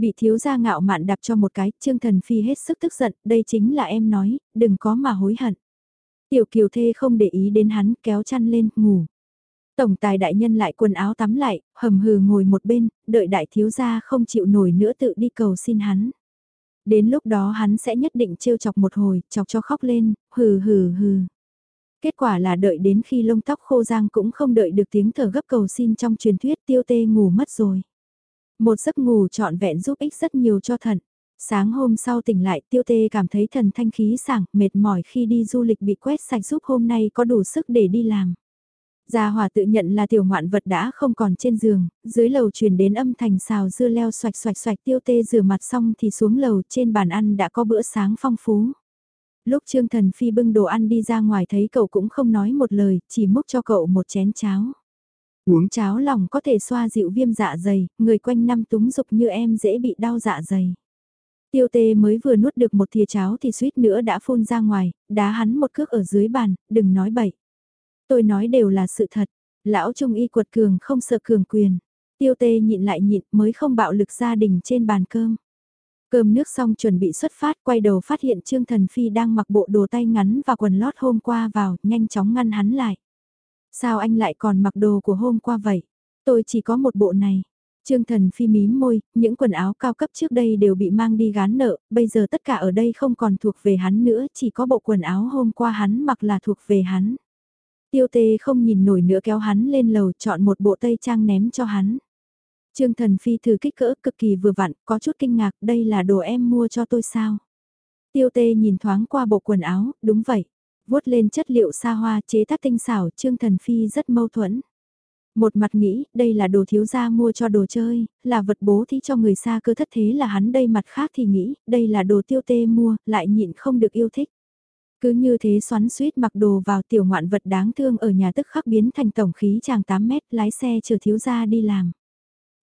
Bị thiếu gia ngạo mạn đạp cho một cái, Trương Thần Phi hết sức tức giận, đây chính là em nói, đừng có mà hối hận. Tiểu kiều thê không để ý đến hắn, kéo chăn lên, ngủ. Tổng tài đại nhân lại quần áo tắm lại, hầm hừ ngồi một bên, đợi đại thiếu gia không chịu nổi nữa tự đi cầu xin hắn. Đến lúc đó hắn sẽ nhất định trêu chọc một hồi, chọc cho khóc lên, hừ hừ hừ. Kết quả là đợi đến khi lông tóc khô giang cũng không đợi được tiếng thở gấp cầu xin trong truyền thuyết tiêu tê ngủ mất rồi. Một giấc ngủ trọn vẹn giúp ích rất nhiều cho thận. Sáng hôm sau tỉnh lại tiêu tê cảm thấy thần thanh khí sảng, mệt mỏi khi đi du lịch bị quét sạch giúp hôm nay có đủ sức để đi làm. Gia Hòa tự nhận là tiểu ngoạn vật đã không còn trên giường, dưới lầu truyền đến âm thanh xào dưa leo xoạch xoạch xoạch tiêu tê rửa mặt xong thì xuống lầu trên bàn ăn đã có bữa sáng phong phú. Lúc Trương Thần Phi bưng đồ ăn đi ra ngoài thấy cậu cũng không nói một lời, chỉ múc cho cậu một chén cháo. Uống cháo lòng có thể xoa dịu viêm dạ dày, người quanh năm túng dục như em dễ bị đau dạ dày. Tiêu tê mới vừa nuốt được một thìa cháo thì suýt nữa đã phun ra ngoài, đá hắn một cước ở dưới bàn, đừng nói bậy. Tôi nói đều là sự thật, lão trung y quật cường không sợ cường quyền. Tiêu tê nhịn lại nhịn mới không bạo lực gia đình trên bàn cơm. Cơm nước xong chuẩn bị xuất phát quay đầu phát hiện Trương Thần Phi đang mặc bộ đồ tay ngắn và quần lót hôm qua vào, nhanh chóng ngăn hắn lại. Sao anh lại còn mặc đồ của hôm qua vậy? Tôi chỉ có một bộ này. Trương Thần Phi mím môi, những quần áo cao cấp trước đây đều bị mang đi gán nợ, bây giờ tất cả ở đây không còn thuộc về hắn nữa, chỉ có bộ quần áo hôm qua hắn mặc là thuộc về hắn. Tiêu tê không nhìn nổi nữa kéo hắn lên lầu chọn một bộ tây trang ném cho hắn. Trương Thần Phi thử kích cỡ cực kỳ vừa vặn, có chút kinh ngạc, đây là đồ em mua cho tôi sao? Tiêu tê nhìn thoáng qua bộ quần áo, đúng vậy vuốt lên chất liệu xa hoa chế tác tinh xảo, Trương Thần Phi rất mâu thuẫn. Một mặt nghĩ, đây là đồ thiếu gia mua cho đồ chơi, là vật bố thí cho người xa cơ thất thế là hắn đây mặt khác thì nghĩ, đây là đồ tiêu tê mua, lại nhịn không được yêu thích. Cứ như thế xoắn suýt mặc đồ vào tiểu ngoạn vật đáng thương ở nhà tức khắc biến thành tổng khí chàng 8 mét lái xe chờ thiếu gia đi làm.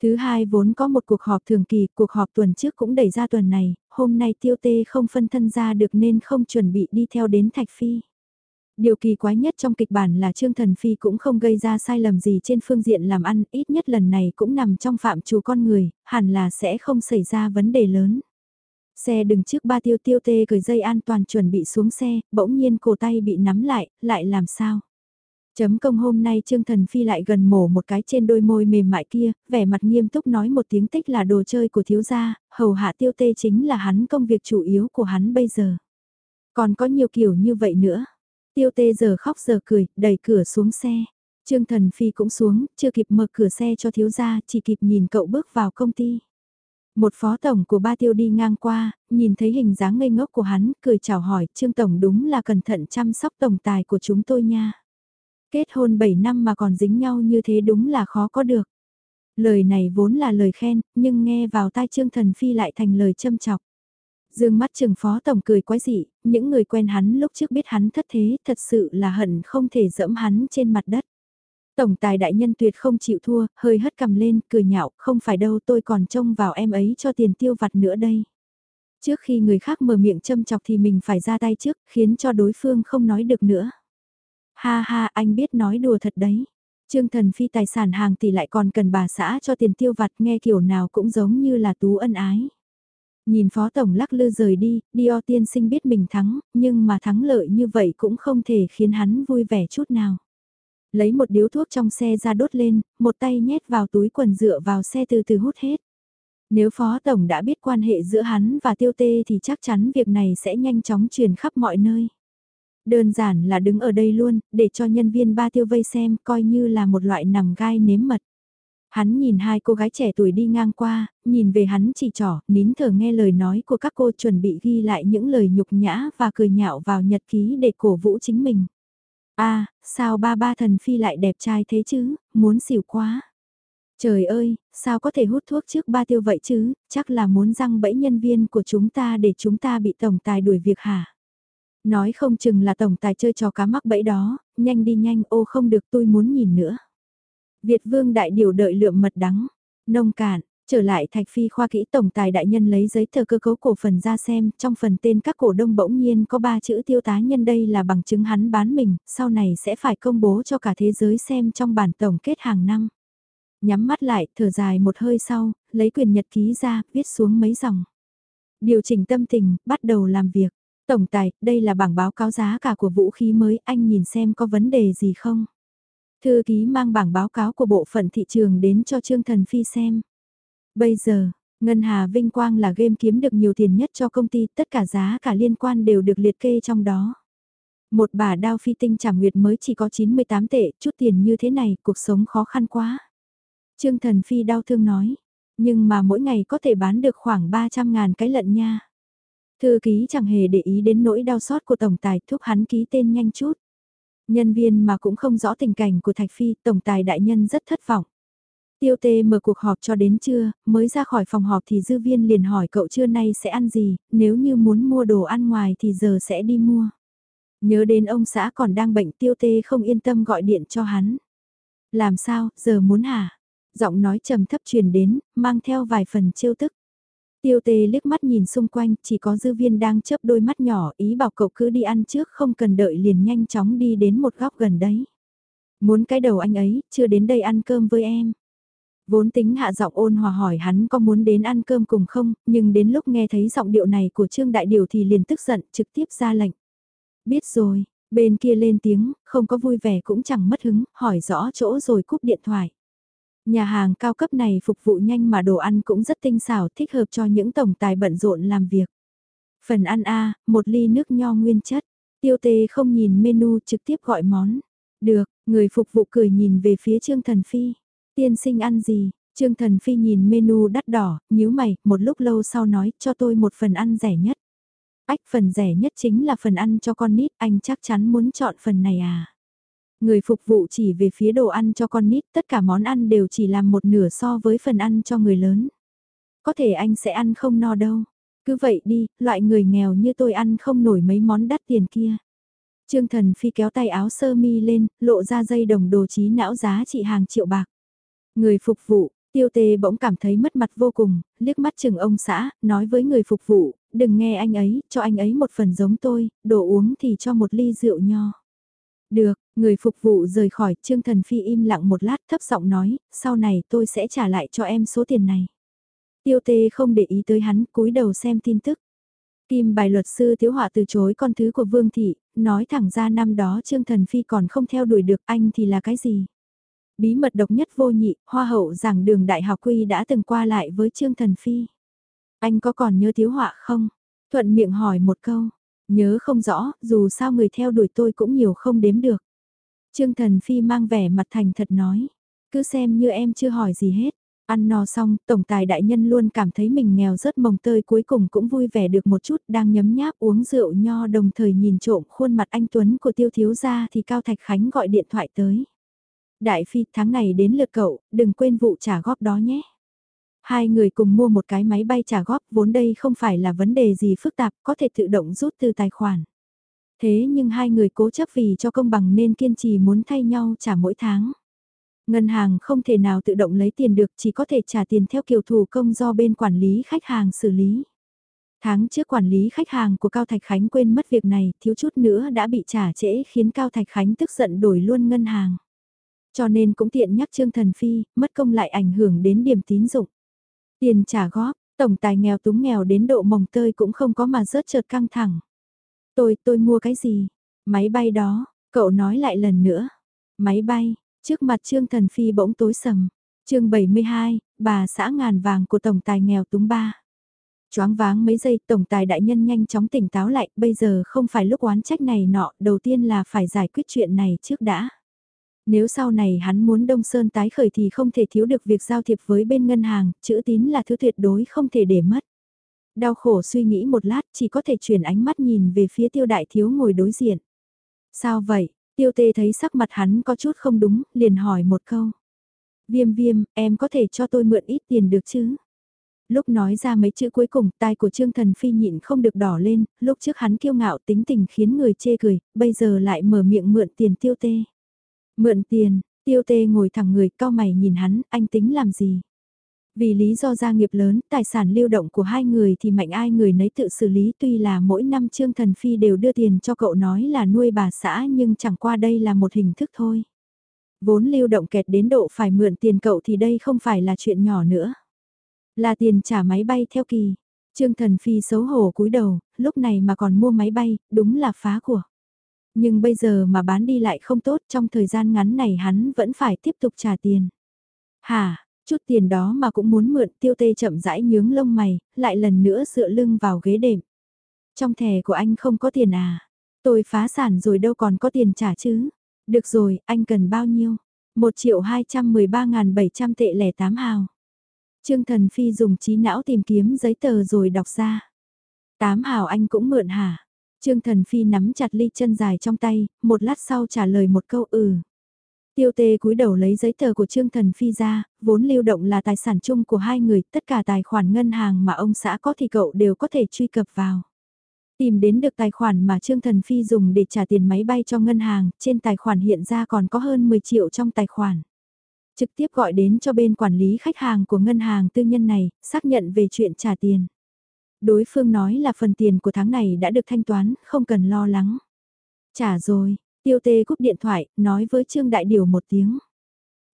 Thứ hai vốn có một cuộc họp thường kỳ, cuộc họp tuần trước cũng đẩy ra tuần này, hôm nay tiêu tê không phân thân ra được nên không chuẩn bị đi theo đến Thạch Phi. Điều kỳ quái nhất trong kịch bản là Trương Thần Phi cũng không gây ra sai lầm gì trên phương diện làm ăn, ít nhất lần này cũng nằm trong phạm trù con người, hẳn là sẽ không xảy ra vấn đề lớn. Xe đừng trước ba tiêu tiêu tê cởi dây an toàn chuẩn bị xuống xe, bỗng nhiên cổ tay bị nắm lại, lại làm sao? Chấm công hôm nay Trương Thần Phi lại gần mổ một cái trên đôi môi mềm mại kia, vẻ mặt nghiêm túc nói một tiếng tích là đồ chơi của thiếu gia, hầu hạ tiêu tê chính là hắn công việc chủ yếu của hắn bây giờ. Còn có nhiều kiểu như vậy nữa. Tiêu tê giờ khóc giờ cười, đẩy cửa xuống xe. Trương Thần Phi cũng xuống, chưa kịp mở cửa xe cho thiếu gia, chỉ kịp nhìn cậu bước vào công ty. Một phó tổng của ba tiêu đi ngang qua, nhìn thấy hình dáng ngây ngốc của hắn, cười chào hỏi, Trương Tổng đúng là cẩn thận chăm sóc tổng tài của chúng tôi nha. Kết hôn 7 năm mà còn dính nhau như thế đúng là khó có được. Lời này vốn là lời khen, nhưng nghe vào tai Trương Thần Phi lại thành lời châm chọc. Dương mắt trừng phó tổng cười quái dị, những người quen hắn lúc trước biết hắn thất thế thật sự là hận không thể dẫm hắn trên mặt đất. Tổng tài đại nhân tuyệt không chịu thua, hơi hất cầm lên, cười nhạo, không phải đâu tôi còn trông vào em ấy cho tiền tiêu vặt nữa đây. Trước khi người khác mở miệng châm chọc thì mình phải ra tay trước, khiến cho đối phương không nói được nữa. Ha ha, anh biết nói đùa thật đấy. Trương Thần Phi tài sản hàng tỷ lại còn cần bà xã cho tiền tiêu vặt nghe kiểu nào cũng giống như là tú ân ái. Nhìn Phó Tổng lắc lư rời đi, Dio tiên sinh biết mình thắng, nhưng mà thắng lợi như vậy cũng không thể khiến hắn vui vẻ chút nào. Lấy một điếu thuốc trong xe ra đốt lên, một tay nhét vào túi quần dựa vào xe từ từ hút hết. Nếu Phó Tổng đã biết quan hệ giữa hắn và tiêu tê thì chắc chắn việc này sẽ nhanh chóng truyền khắp mọi nơi. Đơn giản là đứng ở đây luôn, để cho nhân viên ba tiêu vây xem coi như là một loại nằm gai nếm mật. Hắn nhìn hai cô gái trẻ tuổi đi ngang qua, nhìn về hắn chỉ trỏ, nín thở nghe lời nói của các cô chuẩn bị ghi lại những lời nhục nhã và cười nhạo vào nhật ký để cổ vũ chính mình. a à, sao ba ba thần phi lại đẹp trai thế chứ, muốn xỉu quá. Trời ơi, sao có thể hút thuốc trước ba tiêu vậy chứ, chắc là muốn răng bẫy nhân viên của chúng ta để chúng ta bị tổng tài đuổi việc hả? Nói không chừng là tổng tài chơi trò cá mắc bẫy đó, nhanh đi nhanh ô không được tôi muốn nhìn nữa. Việt vương đại điều đợi lượm mật đắng, nông cạn, trở lại thạch phi khoa kỹ tổng tài đại nhân lấy giấy tờ cơ cấu cổ phần ra xem, trong phần tên các cổ đông bỗng nhiên có ba chữ tiêu tá nhân đây là bằng chứng hắn bán mình, sau này sẽ phải công bố cho cả thế giới xem trong bản tổng kết hàng năm. Nhắm mắt lại, thở dài một hơi sau, lấy quyền nhật ký ra, viết xuống mấy dòng. Điều chỉnh tâm tình, bắt đầu làm việc. Tổng tài, đây là bảng báo cáo giá cả của vũ khí mới, anh nhìn xem có vấn đề gì không? Thư ký mang bảng báo cáo của bộ phận thị trường đến cho Trương Thần Phi xem. Bây giờ, Ngân Hà Vinh Quang là game kiếm được nhiều tiền nhất cho công ty, tất cả giá cả liên quan đều được liệt kê trong đó. Một bà đao phi tinh trảm nguyệt mới chỉ có 98 tệ, chút tiền như thế này, cuộc sống khó khăn quá. Trương Thần Phi đau thương nói, nhưng mà mỗi ngày có thể bán được khoảng 300 ngàn cái lận nha. Thư ký chẳng hề để ý đến nỗi đau xót của tổng tài thúc hắn ký tên nhanh chút. Nhân viên mà cũng không rõ tình cảnh của Thạch Phi, tổng tài đại nhân rất thất vọng. Tiêu tê mở cuộc họp cho đến trưa, mới ra khỏi phòng họp thì dư viên liền hỏi cậu trưa nay sẽ ăn gì, nếu như muốn mua đồ ăn ngoài thì giờ sẽ đi mua. Nhớ đến ông xã còn đang bệnh tiêu tê không yên tâm gọi điện cho hắn. Làm sao, giờ muốn hả? Giọng nói trầm thấp truyền đến, mang theo vài phần trêu tức. Tiêu tê liếc mắt nhìn xung quanh, chỉ có dư viên đang chớp đôi mắt nhỏ, ý bảo cậu cứ đi ăn trước không cần đợi liền nhanh chóng đi đến một góc gần đấy. Muốn cái đầu anh ấy, chưa đến đây ăn cơm với em. Vốn tính hạ giọng ôn hòa hỏi hắn có muốn đến ăn cơm cùng không, nhưng đến lúc nghe thấy giọng điệu này của Trương Đại Điều thì liền tức giận trực tiếp ra lệnh. Biết rồi, bên kia lên tiếng, không có vui vẻ cũng chẳng mất hứng, hỏi rõ chỗ rồi cúp điện thoại. Nhà hàng cao cấp này phục vụ nhanh mà đồ ăn cũng rất tinh xảo, thích hợp cho những tổng tài bận rộn làm việc. Phần ăn A, một ly nước nho nguyên chất. Tiêu tê không nhìn menu trực tiếp gọi món. Được, người phục vụ cười nhìn về phía Trương Thần Phi. Tiên sinh ăn gì? Trương Thần Phi nhìn menu đắt đỏ, nhíu mày, một lúc lâu sau nói cho tôi một phần ăn rẻ nhất. Ách phần rẻ nhất chính là phần ăn cho con nít, anh chắc chắn muốn chọn phần này à? Người phục vụ chỉ về phía đồ ăn cho con nít, tất cả món ăn đều chỉ làm một nửa so với phần ăn cho người lớn. Có thể anh sẽ ăn không no đâu. Cứ vậy đi, loại người nghèo như tôi ăn không nổi mấy món đắt tiền kia. Trương Thần Phi kéo tay áo sơ mi lên, lộ ra dây đồng đồ trí não giá trị hàng triệu bạc. Người phục vụ, tiêu tê bỗng cảm thấy mất mặt vô cùng, liếc mắt chừng ông xã, nói với người phục vụ, đừng nghe anh ấy, cho anh ấy một phần giống tôi, đồ uống thì cho một ly rượu nho. Được, người phục vụ rời khỏi, Trương Thần Phi im lặng một lát thấp giọng nói, sau này tôi sẽ trả lại cho em số tiền này. Tiêu tê không để ý tới hắn, cúi đầu xem tin tức. Kim bài luật sư thiếu họa từ chối con thứ của Vương Thị, nói thẳng ra năm đó Trương Thần Phi còn không theo đuổi được anh thì là cái gì? Bí mật độc nhất vô nhị, hoa hậu giảng đường đại học quy đã từng qua lại với Trương Thần Phi. Anh có còn nhớ thiếu họa không? Thuận miệng hỏi một câu, Nhớ không rõ, dù sao người theo đuổi tôi cũng nhiều không đếm được. Trương Thần Phi mang vẻ mặt thành thật nói, cứ xem như em chưa hỏi gì hết. Ăn no xong, tổng tài đại nhân luôn cảm thấy mình nghèo rất mồng tơi cuối cùng cũng vui vẻ được một chút đang nhấm nháp uống rượu nho đồng thời nhìn trộm khuôn mặt anh Tuấn của tiêu thiếu gia thì Cao Thạch Khánh gọi điện thoại tới. Đại Phi tháng này đến lượt cậu, đừng quên vụ trả góp đó nhé. Hai người cùng mua một cái máy bay trả góp vốn đây không phải là vấn đề gì phức tạp có thể tự động rút từ tài khoản. Thế nhưng hai người cố chấp vì cho công bằng nên kiên trì muốn thay nhau trả mỗi tháng. Ngân hàng không thể nào tự động lấy tiền được chỉ có thể trả tiền theo kiểu thủ công do bên quản lý khách hàng xử lý. Tháng trước quản lý khách hàng của Cao Thạch Khánh quên mất việc này, thiếu chút nữa đã bị trả trễ khiến Cao Thạch Khánh tức giận đổi luôn ngân hàng. Cho nên cũng tiện nhắc Trương Thần Phi, mất công lại ảnh hưởng đến điểm tín dụng. Tiền trả góp, tổng tài nghèo túng nghèo đến độ mồng tơi cũng không có mà rớt chợt căng thẳng. Tôi, tôi mua cái gì? Máy bay đó, cậu nói lại lần nữa. Máy bay, trước mặt Trương Thần Phi bỗng tối sầm. chương 72, bà xã ngàn vàng của tổng tài nghèo túng ba. Choáng váng mấy giây tổng tài đại nhân nhanh chóng tỉnh táo lại, bây giờ không phải lúc oán trách này nọ, đầu tiên là phải giải quyết chuyện này trước đã. Nếu sau này hắn muốn Đông Sơn tái khởi thì không thể thiếu được việc giao thiệp với bên ngân hàng, chữ tín là thứ tuyệt đối không thể để mất. Đau khổ suy nghĩ một lát chỉ có thể chuyển ánh mắt nhìn về phía tiêu đại thiếu ngồi đối diện. Sao vậy? Tiêu tê thấy sắc mặt hắn có chút không đúng, liền hỏi một câu. Viêm viêm, em có thể cho tôi mượn ít tiền được chứ? Lúc nói ra mấy chữ cuối cùng, tai của Trương Thần Phi nhịn không được đỏ lên, lúc trước hắn kiêu ngạo tính tình khiến người chê cười, bây giờ lại mở miệng mượn tiền tiêu tê. Mượn tiền, tiêu tê ngồi thẳng người cao mày nhìn hắn, anh tính làm gì? Vì lý do gia nghiệp lớn, tài sản lưu động của hai người thì mạnh ai người nấy tự xử lý tuy là mỗi năm Trương Thần Phi đều đưa tiền cho cậu nói là nuôi bà xã nhưng chẳng qua đây là một hình thức thôi. Vốn lưu động kẹt đến độ phải mượn tiền cậu thì đây không phải là chuyện nhỏ nữa. Là tiền trả máy bay theo kỳ. Trương Thần Phi xấu hổ cúi đầu, lúc này mà còn mua máy bay, đúng là phá của. Nhưng bây giờ mà bán đi lại không tốt trong thời gian ngắn này hắn vẫn phải tiếp tục trả tiền. Hả, chút tiền đó mà cũng muốn mượn tiêu tê chậm rãi nhướng lông mày, lại lần nữa dựa lưng vào ghế đệm. Trong thẻ của anh không có tiền à? Tôi phá sản rồi đâu còn có tiền trả chứ? Được rồi, anh cần bao nhiêu? 1 triệu 213.700 tệ lẻ 8 hào. Trương Thần Phi dùng trí não tìm kiếm giấy tờ rồi đọc ra. 8 hào anh cũng mượn hả? Trương Thần Phi nắm chặt ly chân dài trong tay, một lát sau trả lời một câu ừ. Tiêu tê cúi đầu lấy giấy tờ của Trương Thần Phi ra, vốn lưu động là tài sản chung của hai người, tất cả tài khoản ngân hàng mà ông xã có thì cậu đều có thể truy cập vào. Tìm đến được tài khoản mà Trương Thần Phi dùng để trả tiền máy bay cho ngân hàng, trên tài khoản hiện ra còn có hơn 10 triệu trong tài khoản. Trực tiếp gọi đến cho bên quản lý khách hàng của ngân hàng tư nhân này, xác nhận về chuyện trả tiền. Đối phương nói là phần tiền của tháng này đã được thanh toán, không cần lo lắng. Trả rồi, tiêu tê cúp điện thoại, nói với Trương Đại Điều một tiếng.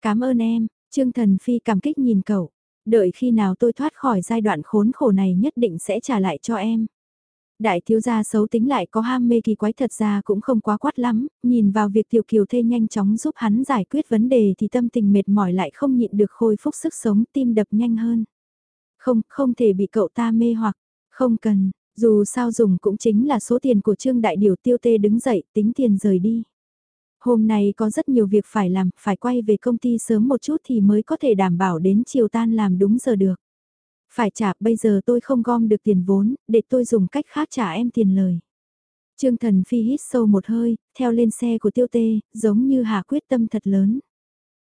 Cảm ơn em, Trương Thần Phi cảm kích nhìn cậu. Đợi khi nào tôi thoát khỏi giai đoạn khốn khổ này nhất định sẽ trả lại cho em. Đại thiếu gia xấu tính lại có ham mê kỳ quái thật ra cũng không quá quát lắm, nhìn vào việc tiểu kiều thê nhanh chóng giúp hắn giải quyết vấn đề thì tâm tình mệt mỏi lại không nhịn được khôi phúc sức sống tim đập nhanh hơn. Không, không thể bị cậu ta mê hoặc, không cần, dù sao dùng cũng chính là số tiền của Trương Đại Điều tiêu tê đứng dậy tính tiền rời đi. Hôm nay có rất nhiều việc phải làm, phải quay về công ty sớm một chút thì mới có thể đảm bảo đến chiều tan làm đúng giờ được. Phải trả, bây giờ tôi không gom được tiền vốn, để tôi dùng cách khác trả em tiền lời. Trương Thần Phi hít sâu một hơi, theo lên xe của tiêu tê, giống như hạ quyết tâm thật lớn.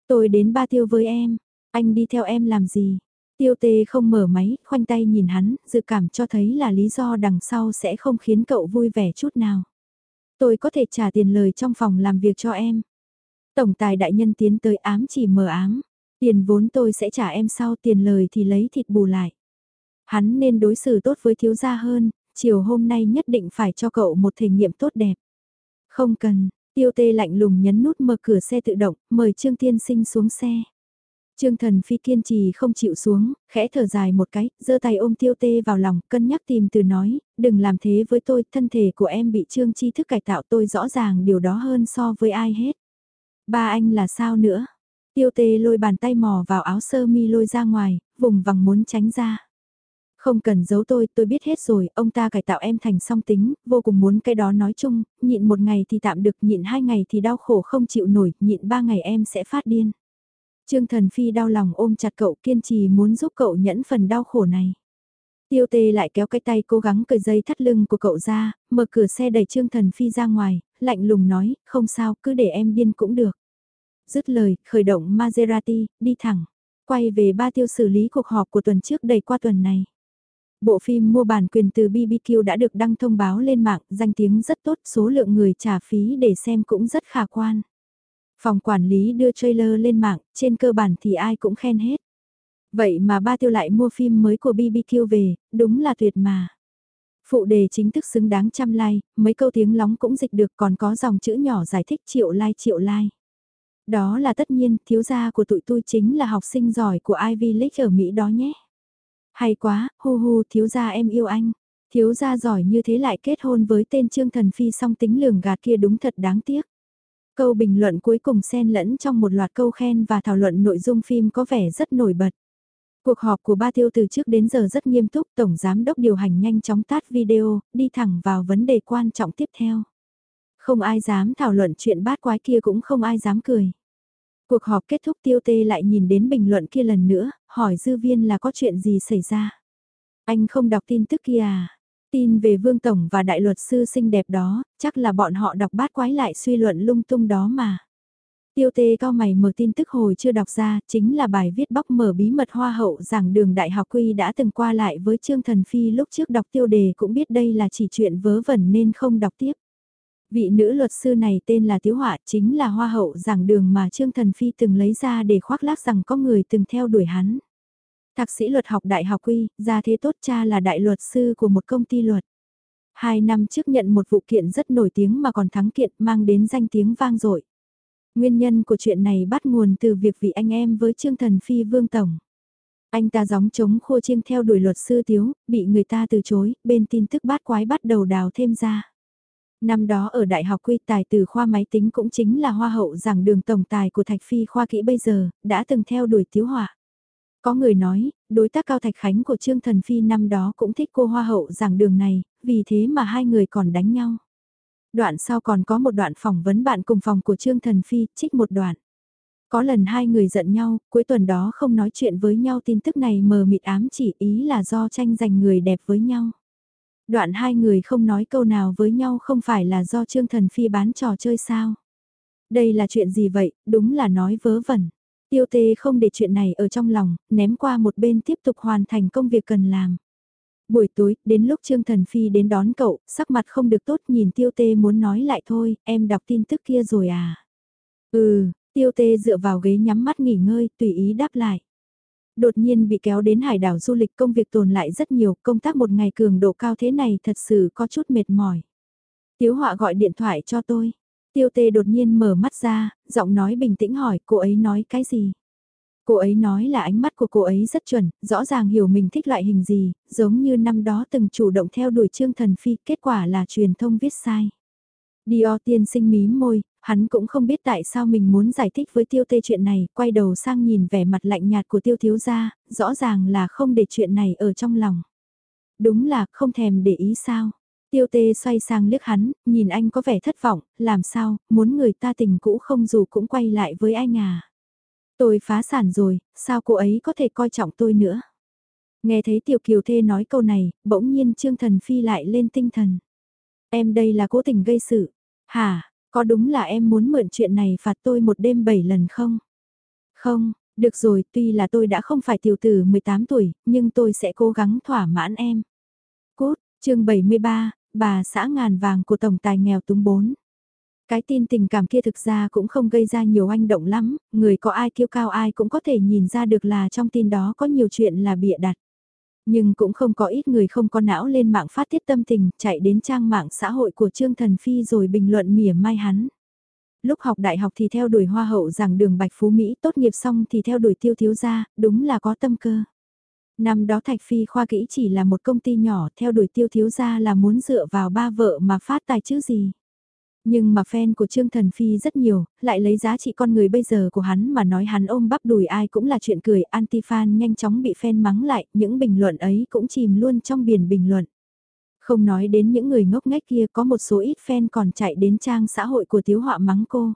Tôi đến ba tiêu với em, anh đi theo em làm gì? Tiêu tê không mở máy, khoanh tay nhìn hắn, dự cảm cho thấy là lý do đằng sau sẽ không khiến cậu vui vẻ chút nào. Tôi có thể trả tiền lời trong phòng làm việc cho em. Tổng tài đại nhân tiến tới ám chỉ mờ ám. Tiền vốn tôi sẽ trả em sau tiền lời thì lấy thịt bù lại. Hắn nên đối xử tốt với thiếu gia hơn, chiều hôm nay nhất định phải cho cậu một thể nghiệm tốt đẹp. Không cần, tiêu tê lạnh lùng nhấn nút mở cửa xe tự động, mời Trương Tiên Sinh xuống xe. Trương Thần Phi kiên trì không chịu xuống, khẽ thở dài một cái, giơ tay ôm tiêu tê vào lòng, cân nhắc tìm từ nói, đừng làm thế với tôi, thân thể của em bị Trương Chi thức cải tạo tôi rõ ràng điều đó hơn so với ai hết. Ba anh là sao nữa? Tiêu tê lôi bàn tay mò vào áo sơ mi lôi ra ngoài, vùng vằng muốn tránh ra. Không cần giấu tôi, tôi biết hết rồi, ông ta cải tạo em thành song tính, vô cùng muốn cái đó nói chung, nhịn một ngày thì tạm được, nhịn hai ngày thì đau khổ không chịu nổi, nhịn ba ngày em sẽ phát điên. Trương Thần Phi đau lòng ôm chặt cậu kiên trì muốn giúp cậu nhẫn phần đau khổ này. Tiêu tê lại kéo cái tay cố gắng cởi dây thắt lưng của cậu ra, mở cửa xe đẩy Trương Thần Phi ra ngoài, lạnh lùng nói, không sao, cứ để em điên cũng được. Dứt lời, khởi động Maserati, đi thẳng. Quay về ba tiêu xử lý cuộc họp của tuần trước đầy qua tuần này. Bộ phim mua bản quyền từ BBQ đã được đăng thông báo lên mạng, danh tiếng rất tốt, số lượng người trả phí để xem cũng rất khả quan. Phòng quản lý đưa trailer lên mạng, trên cơ bản thì ai cũng khen hết. Vậy mà ba tiêu lại mua phim mới của BBQ về, đúng là tuyệt mà. Phụ đề chính thức xứng đáng trăm like, mấy câu tiếng lóng cũng dịch được còn có dòng chữ nhỏ giải thích triệu like triệu like. Đó là tất nhiên, thiếu gia của tụi tôi chính là học sinh giỏi của Ivy League ở Mỹ đó nhé. Hay quá, hu hu thiếu gia em yêu anh. Thiếu gia giỏi như thế lại kết hôn với tên Trương Thần Phi song tính lường gạt kia đúng thật đáng tiếc. Câu bình luận cuối cùng xen lẫn trong một loạt câu khen và thảo luận nội dung phim có vẻ rất nổi bật. Cuộc họp của ba tiêu từ trước đến giờ rất nghiêm túc, Tổng Giám đốc điều hành nhanh chóng tắt video, đi thẳng vào vấn đề quan trọng tiếp theo. Không ai dám thảo luận chuyện bát quái kia cũng không ai dám cười. Cuộc họp kết thúc tiêu tê lại nhìn đến bình luận kia lần nữa, hỏi dư viên là có chuyện gì xảy ra. Anh không đọc tin tức kia à? Tin về Vương Tổng và đại luật sư xinh đẹp đó, chắc là bọn họ đọc bát quái lại suy luận lung tung đó mà. Tiêu tê cao mày mở tin tức hồi chưa đọc ra, chính là bài viết bóc mở bí mật hoa hậu giảng đường đại học quy đã từng qua lại với Trương Thần Phi lúc trước đọc tiêu đề cũng biết đây là chỉ chuyện vớ vẩn nên không đọc tiếp. Vị nữ luật sư này tên là Tiếu Họa chính là hoa hậu giảng đường mà Trương Thần Phi từng lấy ra để khoác lác rằng có người từng theo đuổi hắn. Thạc sĩ luật học đại học quy, gia thế tốt cha là đại luật sư của một công ty luật. Hai năm trước nhận một vụ kiện rất nổi tiếng mà còn thắng kiện mang đến danh tiếng vang dội. Nguyên nhân của chuyện này bắt nguồn từ việc vị anh em với Trương Thần Phi Vương Tổng. Anh ta gióng chống khô chiêng theo đuổi luật sư Tiếu, bị người ta từ chối, bên tin tức bát quái bắt đầu đào thêm ra. Năm đó ở Đại học Quy Tài từ khoa máy tính cũng chính là hoa hậu giảng đường tổng tài của Thạch Phi khoa kỹ bây giờ, đã từng theo đuổi Tiếu Họa. Có người nói, đối tác Cao Thạch Khánh của Trương Thần Phi năm đó cũng thích cô hoa hậu giảng đường này, vì thế mà hai người còn đánh nhau. Đoạn sau còn có một đoạn phỏng vấn bạn cùng phòng của Trương Thần Phi, trích một đoạn. Có lần hai người giận nhau, cuối tuần đó không nói chuyện với nhau tin tức này mờ mịt ám chỉ ý là do tranh giành người đẹp với nhau. Đoạn hai người không nói câu nào với nhau không phải là do Trương Thần Phi bán trò chơi sao. Đây là chuyện gì vậy, đúng là nói vớ vẩn. Tiêu tê không để chuyện này ở trong lòng, ném qua một bên tiếp tục hoàn thành công việc cần làm. Buổi tối, đến lúc Trương Thần Phi đến đón cậu, sắc mặt không được tốt nhìn tiêu tê muốn nói lại thôi, em đọc tin tức kia rồi à? Ừ, tiêu tê dựa vào ghế nhắm mắt nghỉ ngơi, tùy ý đáp lại. Đột nhiên bị kéo đến hải đảo du lịch công việc tồn lại rất nhiều, công tác một ngày cường độ cao thế này thật sự có chút mệt mỏi. Tiếu họa gọi điện thoại cho tôi. Tiêu tê đột nhiên mở mắt ra, giọng nói bình tĩnh hỏi cô ấy nói cái gì. Cô ấy nói là ánh mắt của cô ấy rất chuẩn, rõ ràng hiểu mình thích loại hình gì, giống như năm đó từng chủ động theo đuổi Trương Thần Phi, kết quả là truyền thông viết sai. Dior tiên sinh mí môi, hắn cũng không biết tại sao mình muốn giải thích với tiêu tê chuyện này, quay đầu sang nhìn vẻ mặt lạnh nhạt của tiêu thiếu gia, rõ ràng là không để chuyện này ở trong lòng. Đúng là không thèm để ý sao. Tiêu tê xoay sang liếc hắn, nhìn anh có vẻ thất vọng, làm sao, muốn người ta tình cũ không dù cũng quay lại với anh à. Tôi phá sản rồi, sao cô ấy có thể coi trọng tôi nữa? Nghe thấy tiểu kiều thê nói câu này, bỗng nhiên Trương Thần Phi lại lên tinh thần. Em đây là cố tình gây sự. Hả, có đúng là em muốn mượn chuyện này phạt tôi một đêm bảy lần không? Không, được rồi, tuy là tôi đã không phải tiểu tử 18 tuổi, nhưng tôi sẽ cố gắng thỏa mãn em. Cốt, chương 73, bà xã ngàn vàng của Tổng tài nghèo túng bốn Cái tin tình cảm kia thực ra cũng không gây ra nhiều anh động lắm, người có ai kiêu cao ai cũng có thể nhìn ra được là trong tin đó có nhiều chuyện là bịa đặt. Nhưng cũng không có ít người không có não lên mạng phát tiết tâm tình, chạy đến trang mạng xã hội của Trương Thần Phi rồi bình luận mỉa mai hắn. Lúc học đại học thì theo đuổi hoa hậu giảng đường Bạch Phú Mỹ, tốt nghiệp xong thì theo đuổi tiêu thiếu gia, đúng là có tâm cơ. Năm đó Thạch Phi khoa kỹ chỉ là một công ty nhỏ, theo đuổi tiêu thiếu gia là muốn dựa vào ba vợ mà phát tài chứ gì. Nhưng mà fan của Trương Thần Phi rất nhiều, lại lấy giá trị con người bây giờ của hắn mà nói hắn ôm bắp đùi ai cũng là chuyện cười, anti-fan nhanh chóng bị fan mắng lại, những bình luận ấy cũng chìm luôn trong biển bình luận. Không nói đến những người ngốc nghếch kia có một số ít fan còn chạy đến trang xã hội của tiếu họa mắng cô.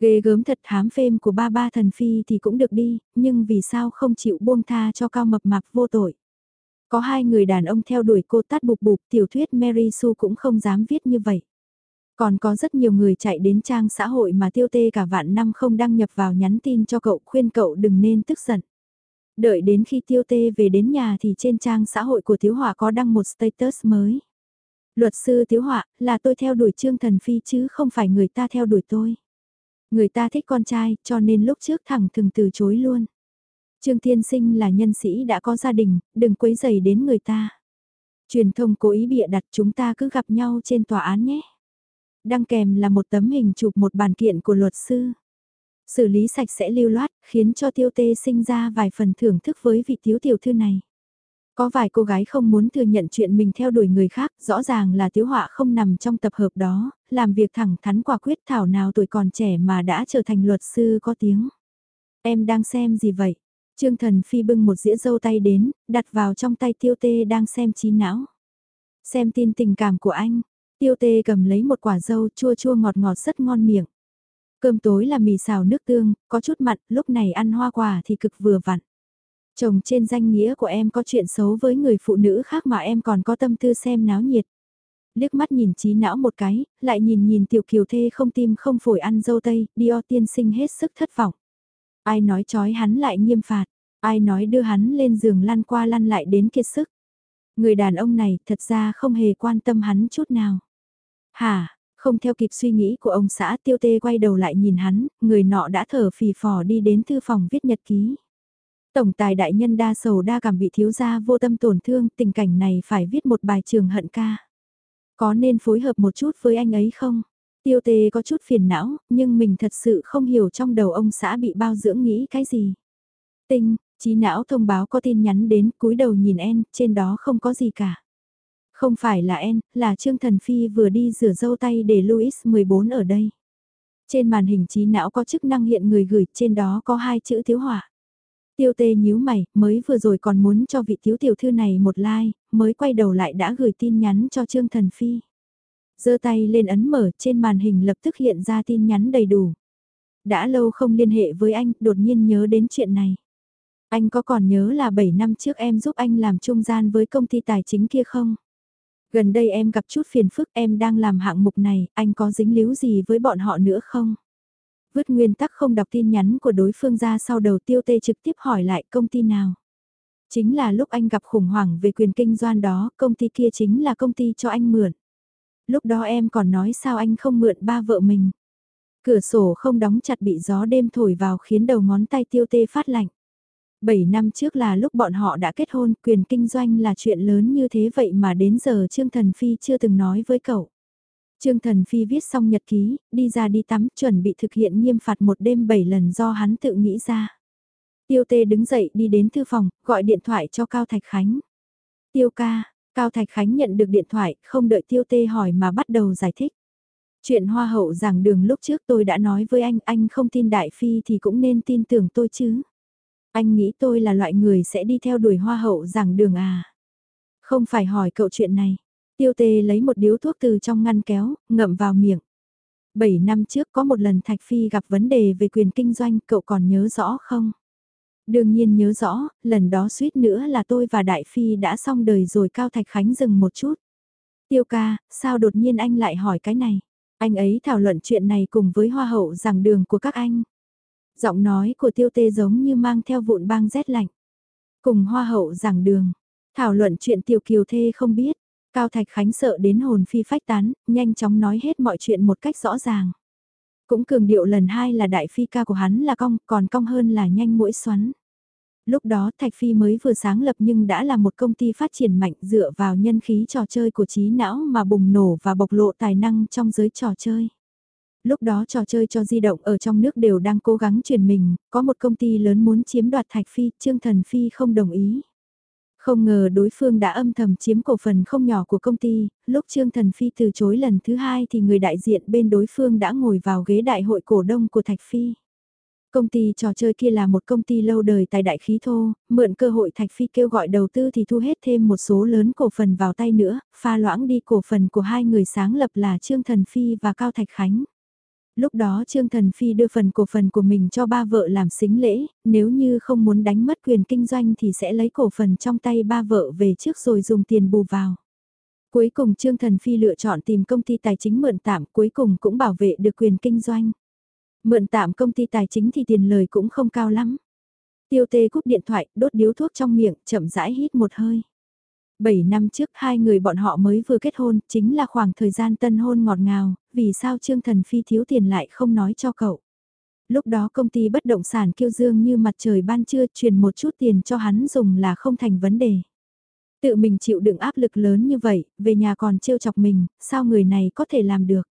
Ghê gớm thật hám phêm của ba ba thần phi thì cũng được đi, nhưng vì sao không chịu buông tha cho cao mập mạp vô tội. Có hai người đàn ông theo đuổi cô tát bục bục tiểu thuyết Mary Sue cũng không dám viết như vậy. Còn có rất nhiều người chạy đến trang xã hội mà tiêu tê cả vạn năm không đăng nhập vào nhắn tin cho cậu khuyên cậu đừng nên tức giận. Đợi đến khi tiêu tê về đến nhà thì trên trang xã hội của Tiếu Họa có đăng một status mới. Luật sư Tiếu Họa, là tôi theo đuổi Trương Thần Phi chứ không phải người ta theo đuổi tôi. Người ta thích con trai cho nên lúc trước thẳng thừng từ chối luôn. Trương Thiên Sinh là nhân sĩ đã có gia đình, đừng quấy rầy đến người ta. Truyền thông cố ý bịa đặt chúng ta cứ gặp nhau trên tòa án nhé. Đăng kèm là một tấm hình chụp một bản kiện của luật sư. Xử lý sạch sẽ lưu loát, khiến cho tiêu tê sinh ra vài phần thưởng thức với vị thiếu tiểu thư này. Có vài cô gái không muốn thừa nhận chuyện mình theo đuổi người khác, rõ ràng là tiếu họa không nằm trong tập hợp đó, làm việc thẳng thắn quả quyết thảo nào tuổi còn trẻ mà đã trở thành luật sư có tiếng. Em đang xem gì vậy? Trương Thần Phi bưng một dĩa dâu tay đến, đặt vào trong tay tiêu tê đang xem trí não. Xem tin tình cảm của anh, tiêu tê cầm lấy một quả dâu chua chua ngọt ngọt rất ngon miệng. Cơm tối là mì xào nước tương, có chút mặn, lúc này ăn hoa quả thì cực vừa vặn. Chồng trên danh nghĩa của em có chuyện xấu với người phụ nữ khác mà em còn có tâm tư xem náo nhiệt. Liếc mắt nhìn trí não một cái, lại nhìn nhìn tiểu kiều thê không tim không phổi ăn dâu tây, Dio tiên sinh hết sức thất vọng. Ai nói chói hắn lại nghiêm phạt, ai nói đưa hắn lên giường lăn qua lăn lại đến kiệt sức. Người đàn ông này thật ra không hề quan tâm hắn chút nào. Hả, không theo kịp suy nghĩ của ông xã tiêu tê quay đầu lại nhìn hắn, người nọ đã thở phì phò đi đến thư phòng viết nhật ký. Tổng tài đại nhân đa sầu đa cảm bị thiếu gia vô tâm tổn thương, tình cảnh này phải viết một bài trường hận ca. Có nên phối hợp một chút với anh ấy không? Tiêu tê có chút phiền não, nhưng mình thật sự không hiểu trong đầu ông xã bị bao dưỡng nghĩ cái gì. Tinh, trí não thông báo có tin nhắn đến, cúi đầu nhìn en, trên đó không có gì cả. Không phải là en, là Trương Thần Phi vừa đi rửa dâu tay để Louis 14 ở đây. Trên màn hình trí não có chức năng hiện người gửi, trên đó có hai chữ thiếu hỏa. Tiêu tê nhíu mày, mới vừa rồi còn muốn cho vị thiếu tiểu thư này một like, mới quay đầu lại đã gửi tin nhắn cho Trương Thần Phi. giơ tay lên ấn mở trên màn hình lập tức hiện ra tin nhắn đầy đủ. Đã lâu không liên hệ với anh, đột nhiên nhớ đến chuyện này. Anh có còn nhớ là 7 năm trước em giúp anh làm trung gian với công ty tài chính kia không? Gần đây em gặp chút phiền phức em đang làm hạng mục này, anh có dính líu gì với bọn họ nữa không? Vứt nguyên tắc không đọc tin nhắn của đối phương ra sau đầu tiêu tê trực tiếp hỏi lại công ty nào. Chính là lúc anh gặp khủng hoảng về quyền kinh doanh đó, công ty kia chính là công ty cho anh mượn. Lúc đó em còn nói sao anh không mượn ba vợ mình. Cửa sổ không đóng chặt bị gió đêm thổi vào khiến đầu ngón tay tiêu tê phát lạnh. 7 năm trước là lúc bọn họ đã kết hôn, quyền kinh doanh là chuyện lớn như thế vậy mà đến giờ Trương Thần Phi chưa từng nói với cậu. Trương Thần Phi viết xong nhật ký, đi ra đi tắm, chuẩn bị thực hiện nghiêm phạt một đêm 7 lần do hắn tự nghĩ ra. Tiêu Tê đứng dậy đi đến thư phòng, gọi điện thoại cho Cao Thạch Khánh. Tiêu ca, Cao Thạch Khánh nhận được điện thoại, không đợi Tiêu Tê hỏi mà bắt đầu giải thích. Chuyện hoa hậu giảng đường lúc trước tôi đã nói với anh, anh không tin Đại Phi thì cũng nên tin tưởng tôi chứ. Anh nghĩ tôi là loại người sẽ đi theo đuổi hoa hậu giảng đường à? Không phải hỏi cậu chuyện này. Tiêu tê lấy một điếu thuốc từ trong ngăn kéo, ngậm vào miệng. Bảy năm trước có một lần Thạch Phi gặp vấn đề về quyền kinh doanh, cậu còn nhớ rõ không? Đương nhiên nhớ rõ, lần đó suýt nữa là tôi và Đại Phi đã xong đời rồi Cao Thạch Khánh dừng một chút. Tiêu ca, sao đột nhiên anh lại hỏi cái này? Anh ấy thảo luận chuyện này cùng với hoa hậu giảng đường của các anh. Giọng nói của tiêu tê giống như mang theo vụn băng rét lạnh. Cùng hoa hậu giảng đường, thảo luận chuyện Tiêu kiều thê không biết. Cao Thạch Khánh sợ đến hồn phi phách tán, nhanh chóng nói hết mọi chuyện một cách rõ ràng. Cũng cường điệu lần hai là đại phi ca của hắn là cong, còn cong hơn là nhanh mũi xoắn. Lúc đó Thạch Phi mới vừa sáng lập nhưng đã là một công ty phát triển mạnh dựa vào nhân khí trò chơi của trí não mà bùng nổ và bộc lộ tài năng trong giới trò chơi lúc đó trò chơi cho di động ở trong nước đều đang cố gắng chuyển mình, có một công ty lớn muốn chiếm đoạt Thạch Phi, Trương Thần Phi không đồng ý. Không ngờ đối phương đã âm thầm chiếm cổ phần không nhỏ của công ty, lúc Trương Thần Phi từ chối lần thứ hai thì người đại diện bên đối phương đã ngồi vào ghế đại hội cổ đông của Thạch Phi. Công ty trò chơi kia là một công ty lâu đời tại đại khí thô, mượn cơ hội Thạch Phi kêu gọi đầu tư thì thu hết thêm một số lớn cổ phần vào tay nữa, pha loãng đi cổ phần của hai người sáng lập là Trương Thần Phi và Cao Thạch Khánh. Lúc đó Trương Thần Phi đưa phần cổ phần của mình cho ba vợ làm xính lễ, nếu như không muốn đánh mất quyền kinh doanh thì sẽ lấy cổ phần trong tay ba vợ về trước rồi dùng tiền bù vào. Cuối cùng Trương Thần Phi lựa chọn tìm công ty tài chính mượn tạm cuối cùng cũng bảo vệ được quyền kinh doanh. Mượn tạm công ty tài chính thì tiền lời cũng không cao lắm. Tiêu tê cúp điện thoại, đốt điếu thuốc trong miệng, chậm rãi hít một hơi. 7 năm trước hai người bọn họ mới vừa kết hôn, chính là khoảng thời gian tân hôn ngọt ngào, vì sao Trương Thần Phi thiếu tiền lại không nói cho cậu. Lúc đó công ty bất động sản kiêu dương như mặt trời ban trưa truyền một chút tiền cho hắn dùng là không thành vấn đề. Tự mình chịu đựng áp lực lớn như vậy, về nhà còn trêu chọc mình, sao người này có thể làm được.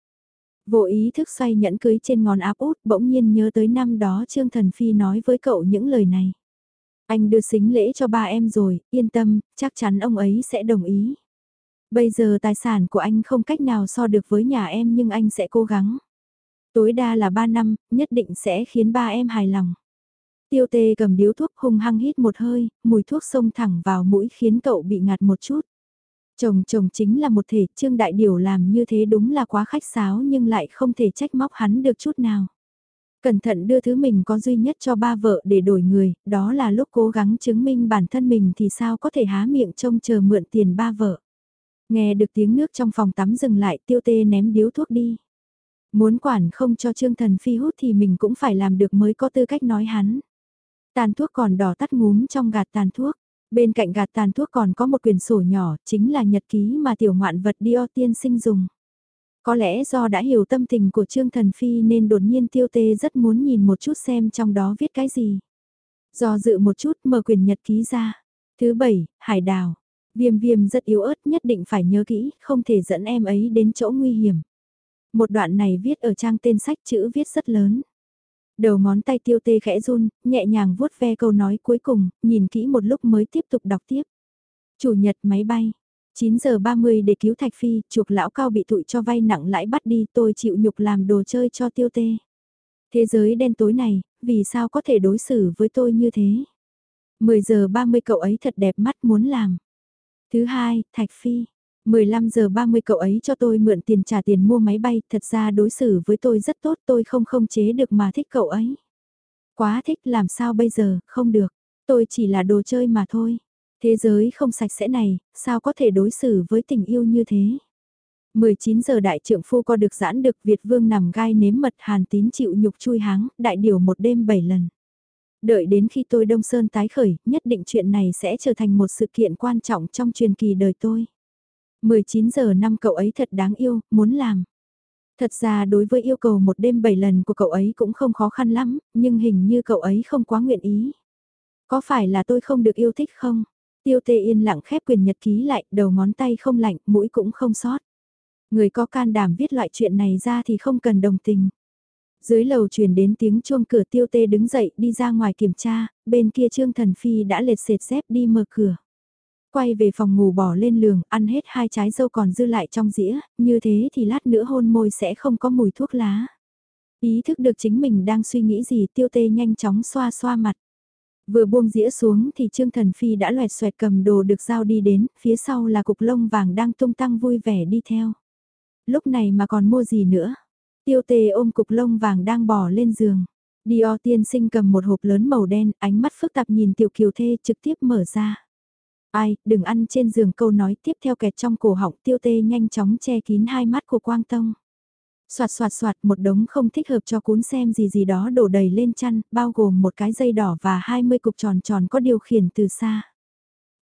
Vô ý thức xoay nhẫn cưới trên ngón áp út bỗng nhiên nhớ tới năm đó Trương Thần Phi nói với cậu những lời này. Anh đưa xính lễ cho ba em rồi, yên tâm, chắc chắn ông ấy sẽ đồng ý. Bây giờ tài sản của anh không cách nào so được với nhà em nhưng anh sẽ cố gắng. Tối đa là 3 năm, nhất định sẽ khiến ba em hài lòng. Tiêu tê cầm điếu thuốc hung hăng hít một hơi, mùi thuốc xông thẳng vào mũi khiến cậu bị ngạt một chút. Chồng chồng chính là một thể, Trương Đại Điều làm như thế đúng là quá khách sáo nhưng lại không thể trách móc hắn được chút nào. Cẩn thận đưa thứ mình có duy nhất cho ba vợ để đổi người, đó là lúc cố gắng chứng minh bản thân mình thì sao có thể há miệng trông chờ mượn tiền ba vợ. Nghe được tiếng nước trong phòng tắm dừng lại tiêu tê ném điếu thuốc đi. Muốn quản không cho Trương Thần Phi hút thì mình cũng phải làm được mới có tư cách nói hắn. Tàn thuốc còn đỏ tắt ngúm trong gạt tàn thuốc. Bên cạnh gạt tàn thuốc còn có một quyển sổ nhỏ, chính là nhật ký mà tiểu ngoạn vật Dio tiên sinh dùng. Có lẽ do đã hiểu tâm tình của Trương Thần Phi nên đột nhiên tiêu tê rất muốn nhìn một chút xem trong đó viết cái gì. Do dự một chút mở quyển nhật ký ra. Thứ bảy, Hải Đào. Viêm viêm rất yếu ớt nhất định phải nhớ kỹ, không thể dẫn em ấy đến chỗ nguy hiểm. Một đoạn này viết ở trang tên sách chữ viết rất lớn. Đầu ngón tay tiêu tê khẽ run, nhẹ nhàng vuốt ve câu nói cuối cùng, nhìn kỹ một lúc mới tiếp tục đọc tiếp. Chủ nhật máy bay. 9 giờ 30 để cứu Thạch Phi, chuộc lão cao bị tụi cho vay nặng lãi bắt đi, tôi chịu nhục làm đồ chơi cho tiêu tê. Thế giới đen tối này, vì sao có thể đối xử với tôi như thế? 10 giờ 30 cậu ấy thật đẹp mắt muốn làm. Thứ hai, Thạch Phi. 15 giờ 30 cậu ấy cho tôi mượn tiền trả tiền mua máy bay, thật ra đối xử với tôi rất tốt tôi không không chế được mà thích cậu ấy. Quá thích làm sao bây giờ, không được, tôi chỉ là đồ chơi mà thôi. Thế giới không sạch sẽ này, sao có thể đối xử với tình yêu như thế? 19 giờ đại trưởng phu co được giãn được Việt vương nằm gai nếm mật hàn tín chịu nhục chui háng, đại điều một đêm 7 lần. Đợi đến khi tôi Đông Sơn tái khởi, nhất định chuyện này sẽ trở thành một sự kiện quan trọng trong truyền kỳ đời tôi. 19 giờ năm cậu ấy thật đáng yêu, muốn làm. Thật ra đối với yêu cầu một đêm 7 lần của cậu ấy cũng không khó khăn lắm, nhưng hình như cậu ấy không quá nguyện ý. Có phải là tôi không được yêu thích không? Tiêu tê yên lặng khép quyền nhật ký lại, đầu ngón tay không lạnh, mũi cũng không sót. Người có can đảm viết loại chuyện này ra thì không cần đồng tình. Dưới lầu truyền đến tiếng chuông cửa tiêu tê đứng dậy đi ra ngoài kiểm tra, bên kia Trương Thần Phi đã lệt sệt dép đi mở cửa. Quay về phòng ngủ bỏ lên lường, ăn hết hai trái dâu còn dư lại trong dĩa, như thế thì lát nữa hôn môi sẽ không có mùi thuốc lá. Ý thức được chính mình đang suy nghĩ gì tiêu tê nhanh chóng xoa xoa mặt. Vừa buông dĩa xuống thì Trương Thần Phi đã loẹt xoẹt cầm đồ được giao đi đến, phía sau là cục lông vàng đang tung tăng vui vẻ đi theo. Lúc này mà còn mua gì nữa? Tiêu tề ôm cục lông vàng đang bỏ lên giường. Dior tiên sinh cầm một hộp lớn màu đen, ánh mắt phức tạp nhìn tiểu kiều thê trực tiếp mở ra. Ai, đừng ăn trên giường câu nói tiếp theo kẹt trong cổ họng tiêu tê nhanh chóng che kín hai mắt của Quang Tông soạt soạt soạt một đống không thích hợp cho cuốn xem gì gì đó đổ đầy lên chăn, bao gồm một cái dây đỏ và 20 cục tròn tròn có điều khiển từ xa.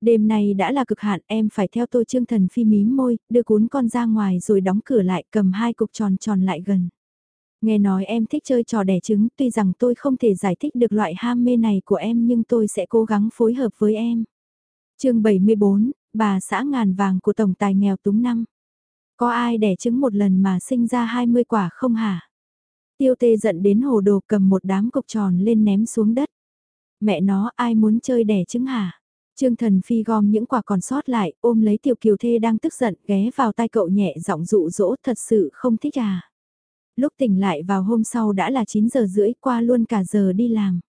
Đêm này đã là cực hạn em phải theo tôi trương thần phi mím môi, đưa cuốn con ra ngoài rồi đóng cửa lại cầm hai cục tròn tròn lại gần. Nghe nói em thích chơi trò đẻ trứng, tuy rằng tôi không thể giải thích được loại ham mê này của em nhưng tôi sẽ cố gắng phối hợp với em. chương 74, bà xã ngàn vàng của Tổng tài nghèo túng năm. Có ai đẻ trứng một lần mà sinh ra 20 quả không hả? Tiêu tê giận đến hồ đồ cầm một đám cục tròn lên ném xuống đất. Mẹ nó ai muốn chơi đẻ trứng hả? Trương Thần Phi gom những quả còn sót lại, ôm lấy Tiểu Kiều Thê đang tức giận, ghé vào tai cậu nhẹ giọng dụ dỗ thật sự không thích à. Lúc tỉnh lại vào hôm sau đã là 9 giờ rưỡi qua luôn cả giờ đi làm.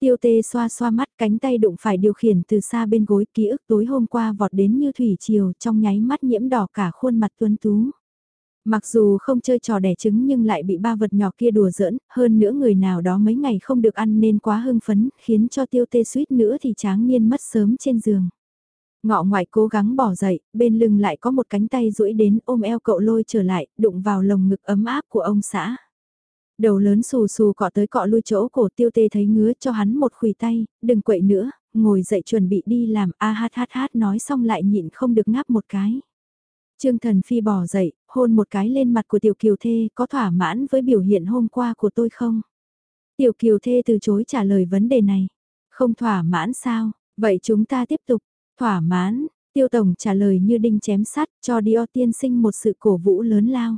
Tiêu tê xoa xoa mắt cánh tay đụng phải điều khiển từ xa bên gối ký ức tối hôm qua vọt đến như thủy chiều trong nháy mắt nhiễm đỏ cả khuôn mặt tuấn tú. Mặc dù không chơi trò đẻ trứng nhưng lại bị ba vật nhỏ kia đùa giỡn, hơn nữa người nào đó mấy ngày không được ăn nên quá hưng phấn, khiến cho tiêu tê suýt nữa thì tráng niên mất sớm trên giường. Ngọ ngoại cố gắng bỏ dậy, bên lưng lại có một cánh tay duỗi đến ôm eo cậu lôi trở lại, đụng vào lồng ngực ấm áp của ông xã. Đầu lớn xù xù cọ tới cọ lui chỗ cổ tiêu tê thấy ngứa cho hắn một khủy tay, đừng quậy nữa, ngồi dậy chuẩn bị đi làm a hát hát hát nói xong lại nhịn không được ngáp một cái. Trương Thần Phi bỏ dậy, hôn một cái lên mặt của Tiểu Kiều Thê, có thỏa mãn với biểu hiện hôm qua của tôi không? Tiểu Kiều Thê từ chối trả lời vấn đề này. Không thỏa mãn sao? Vậy chúng ta tiếp tục. Thỏa mãn, Tiêu Tổng trả lời như đinh chém sắt cho Dio tiên sinh một sự cổ vũ lớn lao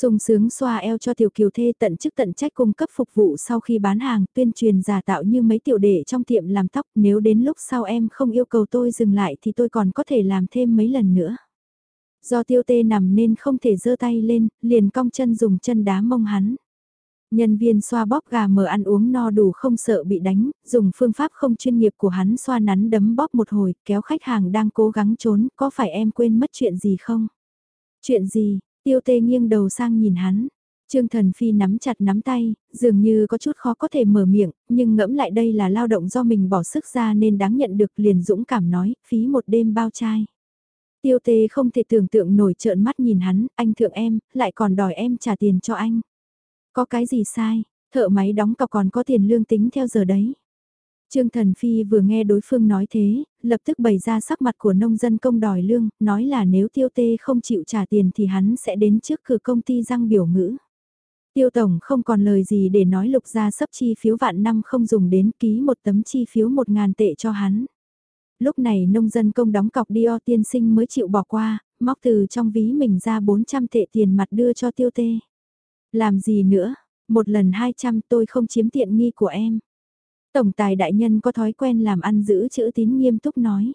sung sướng xoa eo cho tiểu kiều thê tận chức tận trách cung cấp phục vụ sau khi bán hàng tuyên truyền giả tạo như mấy tiểu đệ trong tiệm làm tóc nếu đến lúc sau em không yêu cầu tôi dừng lại thì tôi còn có thể làm thêm mấy lần nữa. Do tiêu tê nằm nên không thể giơ tay lên, liền cong chân dùng chân đá mông hắn. Nhân viên xoa bóp gà mờ ăn uống no đủ không sợ bị đánh, dùng phương pháp không chuyên nghiệp của hắn xoa nắn đấm bóp một hồi, kéo khách hàng đang cố gắng trốn, có phải em quên mất chuyện gì không? Chuyện gì, Tiêu tê nghiêng đầu sang nhìn hắn. Trương Thần Phi nắm chặt nắm tay, dường như có chút khó có thể mở miệng, nhưng ngẫm lại đây là lao động do mình bỏ sức ra nên đáng nhận được liền dũng cảm nói, phí một đêm bao trai. Tiêu tê không thể tưởng tượng nổi trợn mắt nhìn hắn, anh thượng em, lại còn đòi em trả tiền cho anh. Có cái gì sai, thợ máy đóng cọc còn có tiền lương tính theo giờ đấy. Trương Thần Phi vừa nghe đối phương nói thế, lập tức bày ra sắc mặt của nông dân công đòi lương, nói là nếu tiêu tê không chịu trả tiền thì hắn sẽ đến trước cửa công ty răng biểu ngữ. Tiêu Tổng không còn lời gì để nói lục ra sắp chi phiếu vạn năm không dùng đến ký một tấm chi phiếu một ngàn tệ cho hắn. Lúc này nông dân công đóng cọc Dio tiên sinh mới chịu bỏ qua, móc từ trong ví mình ra 400 tệ tiền mặt đưa cho tiêu tê. Làm gì nữa, một lần 200 tôi không chiếm tiện nghi của em. Tổng tài đại nhân có thói quen làm ăn giữ chữ tín nghiêm túc nói.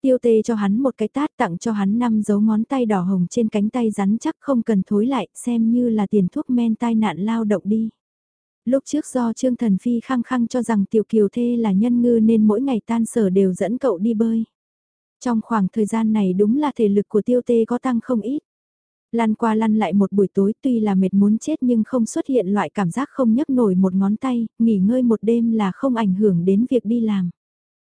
Tiêu tê cho hắn một cái tát tặng cho hắn năm dấu ngón tay đỏ hồng trên cánh tay rắn chắc không cần thối lại, xem như là tiền thuốc men tai nạn lao động đi. Lúc trước do Trương Thần Phi khăng khăng cho rằng tiểu kiều thê là nhân ngư nên mỗi ngày tan sở đều dẫn cậu đi bơi. Trong khoảng thời gian này đúng là thể lực của tiêu tê có tăng không ít lan qua lăn lại một buổi tối tuy là mệt muốn chết nhưng không xuất hiện loại cảm giác không nhấc nổi một ngón tay, nghỉ ngơi một đêm là không ảnh hưởng đến việc đi làm.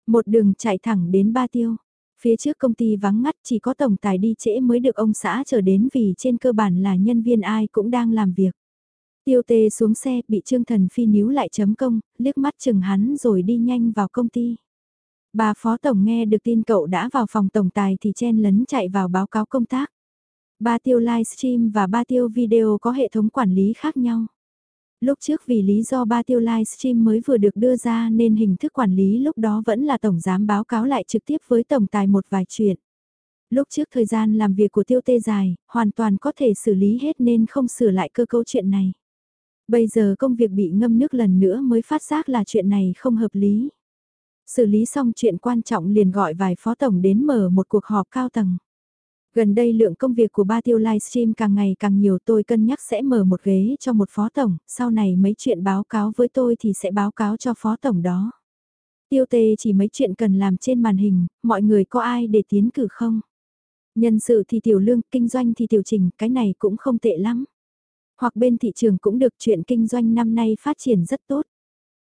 Một đường chạy thẳng đến ba tiêu. Phía trước công ty vắng ngắt chỉ có tổng tài đi trễ mới được ông xã chờ đến vì trên cơ bản là nhân viên ai cũng đang làm việc. Tiêu tê xuống xe bị Trương Thần Phi níu lại chấm công, liếc mắt chừng hắn rồi đi nhanh vào công ty. Bà Phó Tổng nghe được tin cậu đã vào phòng tổng tài thì chen lấn chạy vào báo cáo công tác. Ba tiêu livestream và ba tiêu video có hệ thống quản lý khác nhau. Lúc trước vì lý do ba tiêu livestream mới vừa được đưa ra nên hình thức quản lý lúc đó vẫn là tổng giám báo cáo lại trực tiếp với tổng tài một vài chuyện. Lúc trước thời gian làm việc của tiêu tê dài, hoàn toàn có thể xử lý hết nên không sửa lại cơ cấu chuyện này. Bây giờ công việc bị ngâm nước lần nữa mới phát giác là chuyện này không hợp lý. Xử lý xong chuyện quan trọng liền gọi vài phó tổng đến mở một cuộc họp cao tầng. Gần đây lượng công việc của ba tiêu livestream càng ngày càng nhiều tôi cân nhắc sẽ mở một ghế cho một phó tổng, sau này mấy chuyện báo cáo với tôi thì sẽ báo cáo cho phó tổng đó. Tiêu tê chỉ mấy chuyện cần làm trên màn hình, mọi người có ai để tiến cử không? Nhân sự thì tiểu lương, kinh doanh thì tiểu trình, cái này cũng không tệ lắm. Hoặc bên thị trường cũng được chuyện kinh doanh năm nay phát triển rất tốt.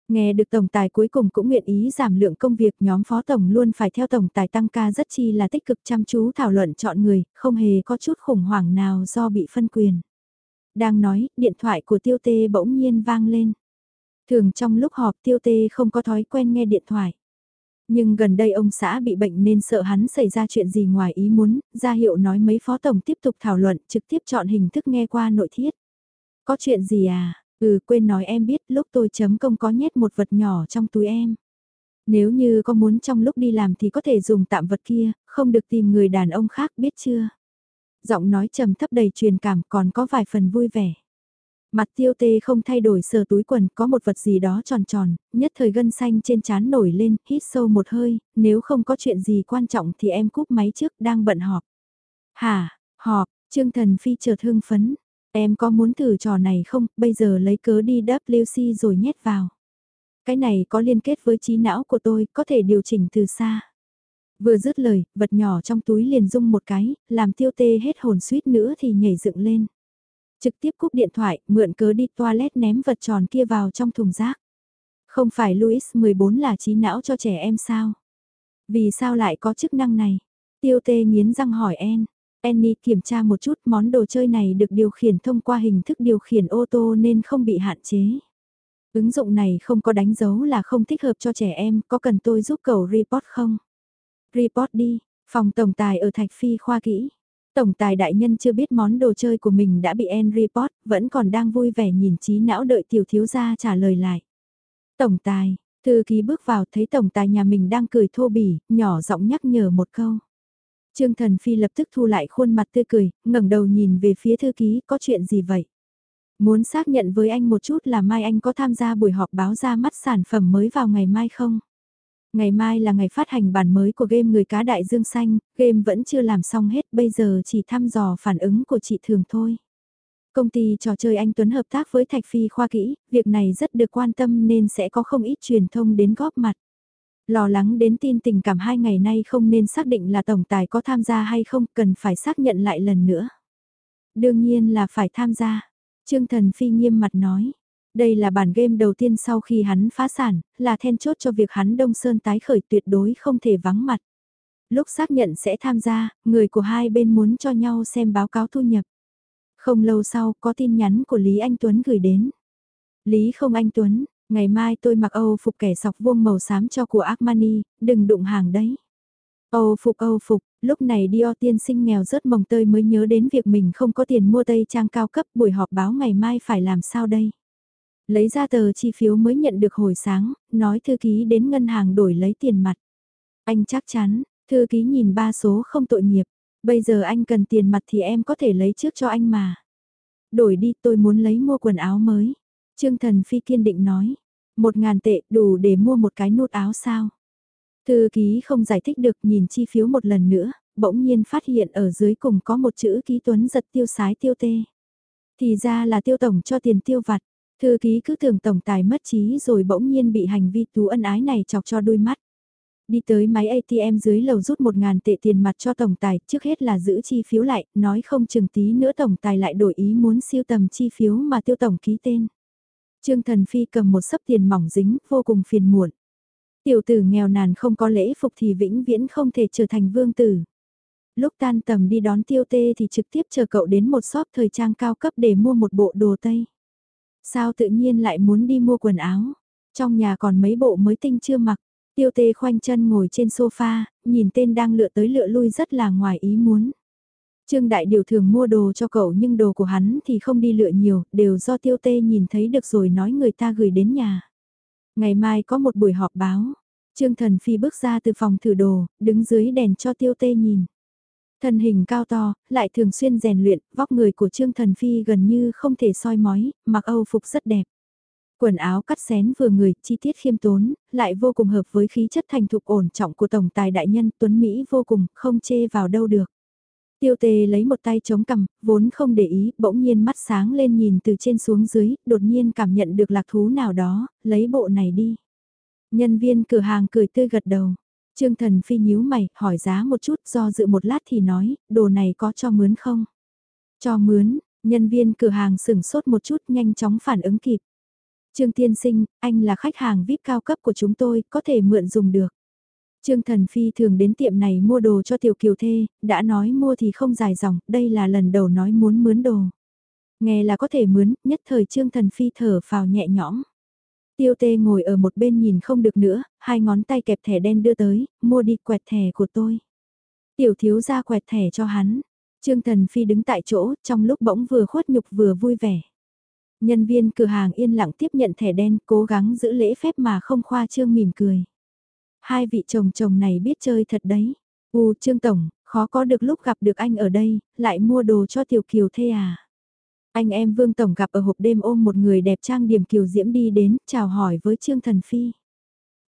Nghe được tổng tài cuối cùng cũng nguyện ý giảm lượng công việc nhóm phó tổng luôn phải theo tổng tài tăng ca rất chi là tích cực chăm chú thảo luận chọn người, không hề có chút khủng hoảng nào do bị phân quyền. Đang nói, điện thoại của tiêu tê bỗng nhiên vang lên. Thường trong lúc họp tiêu tê không có thói quen nghe điện thoại. Nhưng gần đây ông xã bị bệnh nên sợ hắn xảy ra chuyện gì ngoài ý muốn, ra hiệu nói mấy phó tổng tiếp tục thảo luận trực tiếp chọn hình thức nghe qua nội thiết. Có chuyện gì à? Ừ quên nói em biết lúc tôi chấm công có nhét một vật nhỏ trong túi em. Nếu như có muốn trong lúc đi làm thì có thể dùng tạm vật kia, không được tìm người đàn ông khác biết chưa? Giọng nói trầm thấp đầy truyền cảm còn có vài phần vui vẻ. Mặt tiêu tê không thay đổi sờ túi quần, có một vật gì đó tròn tròn, nhất thời gân xanh trên trán nổi lên, hít sâu một hơi, nếu không có chuyện gì quan trọng thì em cúp máy trước, đang bận họp. Hả, họp, Trương Thần Phi chợt hưng phấn, em có muốn thử trò này không, bây giờ lấy cớ đi WC rồi nhét vào. Cái này có liên kết với trí não của tôi, có thể điều chỉnh từ xa. Vừa dứt lời, vật nhỏ trong túi liền rung một cái, làm tiêu tê hết hồn suýt nữa thì nhảy dựng lên. Trực tiếp cúp điện thoại, mượn cớ đi toilet ném vật tròn kia vào trong thùng rác. Không phải Louis 14 là trí não cho trẻ em sao? Vì sao lại có chức năng này? Tiêu tê nghiến răng hỏi En. Annie kiểm tra một chút món đồ chơi này được điều khiển thông qua hình thức điều khiển ô tô nên không bị hạn chế. Ứng dụng này không có đánh dấu là không thích hợp cho trẻ em, có cần tôi giúp cậu report không? Report đi, phòng tổng tài ở Thạch Phi khoa kỹ. Tổng tài đại nhân chưa biết món đồ chơi của mình đã bị En report, vẫn còn đang vui vẻ nhìn trí não đợi tiểu thiếu gia trả lời lại. Tổng tài, thư ký bước vào thấy tổng tài nhà mình đang cười thô bỉ, nhỏ giọng nhắc nhở một câu. Trương Thần Phi lập tức thu lại khuôn mặt tươi cười, ngẩng đầu nhìn về phía thư ký, có chuyện gì vậy? Muốn xác nhận với anh một chút là mai anh có tham gia buổi họp báo ra mắt sản phẩm mới vào ngày mai không? Ngày mai là ngày phát hành bản mới của game Người cá đại dương xanh, game vẫn chưa làm xong hết, bây giờ chỉ thăm dò phản ứng của chị thường thôi. Công ty trò chơi anh Tuấn hợp tác với Thạch Phi khoa kỹ, việc này rất được quan tâm nên sẽ có không ít truyền thông đến góp mặt. Lo lắng đến tin tình cảm hai ngày nay không nên xác định là tổng tài có tham gia hay không, cần phải xác nhận lại lần nữa. Đương nhiên là phải tham gia. Trương Thần Phi nghiêm mặt nói. Đây là bản game đầu tiên sau khi hắn phá sản, là then chốt cho việc hắn Đông Sơn tái khởi tuyệt đối không thể vắng mặt. Lúc xác nhận sẽ tham gia, người của hai bên muốn cho nhau xem báo cáo thu nhập. Không lâu sau, có tin nhắn của Lý Anh Tuấn gửi đến. Lý không anh Tuấn, ngày mai tôi mặc Âu phục kẻ sọc vuông màu xám cho của Armani, đừng đụng hàng đấy. Âu phục Âu phục, lúc này Dior tiên sinh nghèo rớt mồng tơi mới nhớ đến việc mình không có tiền mua tây trang cao cấp buổi họp báo ngày mai phải làm sao đây. Lấy ra tờ chi phiếu mới nhận được hồi sáng, nói thư ký đến ngân hàng đổi lấy tiền mặt. Anh chắc chắn, thư ký nhìn ba số không tội nghiệp, bây giờ anh cần tiền mặt thì em có thể lấy trước cho anh mà. Đổi đi tôi muốn lấy mua quần áo mới. Trương Thần Phi kiên định nói, một ngàn tệ đủ để mua một cái nút áo sao. Thư ký không giải thích được nhìn chi phiếu một lần nữa, bỗng nhiên phát hiện ở dưới cùng có một chữ ký tuấn giật tiêu sái tiêu tê. Thì ra là tiêu tổng cho tiền tiêu vặt, thư ký cứ tưởng tổng tài mất trí rồi bỗng nhiên bị hành vi tú ân ái này chọc cho đôi mắt. Đi tới máy ATM dưới lầu rút 1.000 tệ tiền mặt cho tổng tài, trước hết là giữ chi phiếu lại, nói không chừng tí nữa tổng tài lại đổi ý muốn siêu tầm chi phiếu mà tiêu tổng ký tên. Trương Thần Phi cầm một sấp tiền mỏng dính, vô cùng phiền muộn. Tiểu tử nghèo nàn không có lễ phục thì vĩnh viễn không thể trở thành vương tử. Lúc tan tầm đi đón tiêu tê thì trực tiếp chờ cậu đến một shop thời trang cao cấp để mua một bộ đồ tây. Sao tự nhiên lại muốn đi mua quần áo? Trong nhà còn mấy bộ mới tinh chưa mặc. Tiêu tê khoanh chân ngồi trên sofa, nhìn tên đang lựa tới lựa lui rất là ngoài ý muốn. Trương Đại Điều thường mua đồ cho cậu nhưng đồ của hắn thì không đi lựa nhiều, đều do tiêu tê nhìn thấy được rồi nói người ta gửi đến nhà. Ngày mai có một buổi họp báo. Trương Thần Phi bước ra từ phòng thử đồ, đứng dưới đèn cho tiêu tê nhìn. Thân hình cao to, lại thường xuyên rèn luyện, vóc người của Trương Thần Phi gần như không thể soi mói, mặc Âu phục rất đẹp. Quần áo cắt xén vừa người, chi tiết khiêm tốn, lại vô cùng hợp với khí chất thành thục ổn trọng của Tổng tài đại nhân Tuấn Mỹ vô cùng, không chê vào đâu được. Tiêu tề lấy một tay chống cằm, vốn không để ý, bỗng nhiên mắt sáng lên nhìn từ trên xuống dưới, đột nhiên cảm nhận được lạc thú nào đó, lấy bộ này đi. Nhân viên cửa hàng cười tươi gật đầu. Trương Thần Phi nhíu mày, hỏi giá một chút, do dự một lát thì nói, đồ này có cho mướn không? Cho mướn, nhân viên cửa hàng sửng sốt một chút nhanh chóng phản ứng kịp. Trương Tiên Sinh, anh là khách hàng VIP cao cấp của chúng tôi, có thể mượn dùng được. Trương Thần Phi thường đến tiệm này mua đồ cho tiểu kiều thê, đã nói mua thì không dài dòng, đây là lần đầu nói muốn mướn đồ. Nghe là có thể mướn, nhất thời Trương Thần Phi thở phào nhẹ nhõm. Tiêu tê ngồi ở một bên nhìn không được nữa, hai ngón tay kẹp thẻ đen đưa tới, mua đi quẹt thẻ của tôi. Tiểu thiếu ra quẹt thẻ cho hắn. Trương Thần Phi đứng tại chỗ, trong lúc bỗng vừa khuất nhục vừa vui vẻ. Nhân viên cửa hàng yên lặng tiếp nhận thẻ đen, cố gắng giữ lễ phép mà không khoa trương mỉm cười. Hai vị chồng chồng này biết chơi thật đấy. U Trương Tổng, khó có được lúc gặp được anh ở đây, lại mua đồ cho Tiểu Kiều thê à. Anh em Vương Tổng gặp ở hộp đêm ôm một người đẹp trang điểm kiều diễm đi đến, chào hỏi với Trương Thần Phi.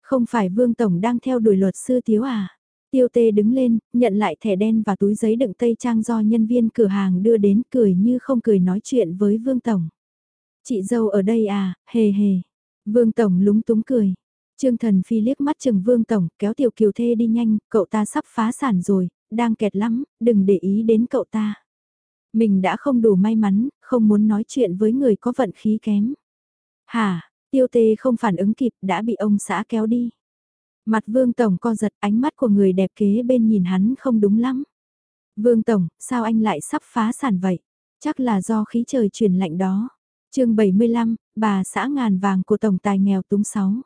Không phải Vương Tổng đang theo đuổi luật sư Tiếu à? Tiêu tê đứng lên, nhận lại thẻ đen và túi giấy đựng tây trang do nhân viên cửa hàng đưa đến cười như không cười nói chuyện với Vương Tổng. Chị dâu ở đây à, hề hề. Vương Tổng lúng túng cười. Trương Thần Phi liếc mắt Trừng Vương Tổng, kéo Tiểu Kiều Thê đi nhanh, cậu ta sắp phá sản rồi, đang kẹt lắm, đừng để ý đến cậu ta. Mình đã không đủ may mắn, không muốn nói chuyện với người có vận khí kém. Hả, Tiêu Tê không phản ứng kịp đã bị ông xã kéo đi. Mặt Vương Tổng co giật ánh mắt của người đẹp kế bên nhìn hắn không đúng lắm. Vương Tổng, sao anh lại sắp phá sản vậy? Chắc là do khí trời chuyển lạnh đó. chương 75, bà xã ngàn vàng của Tổng tài nghèo túng sáu.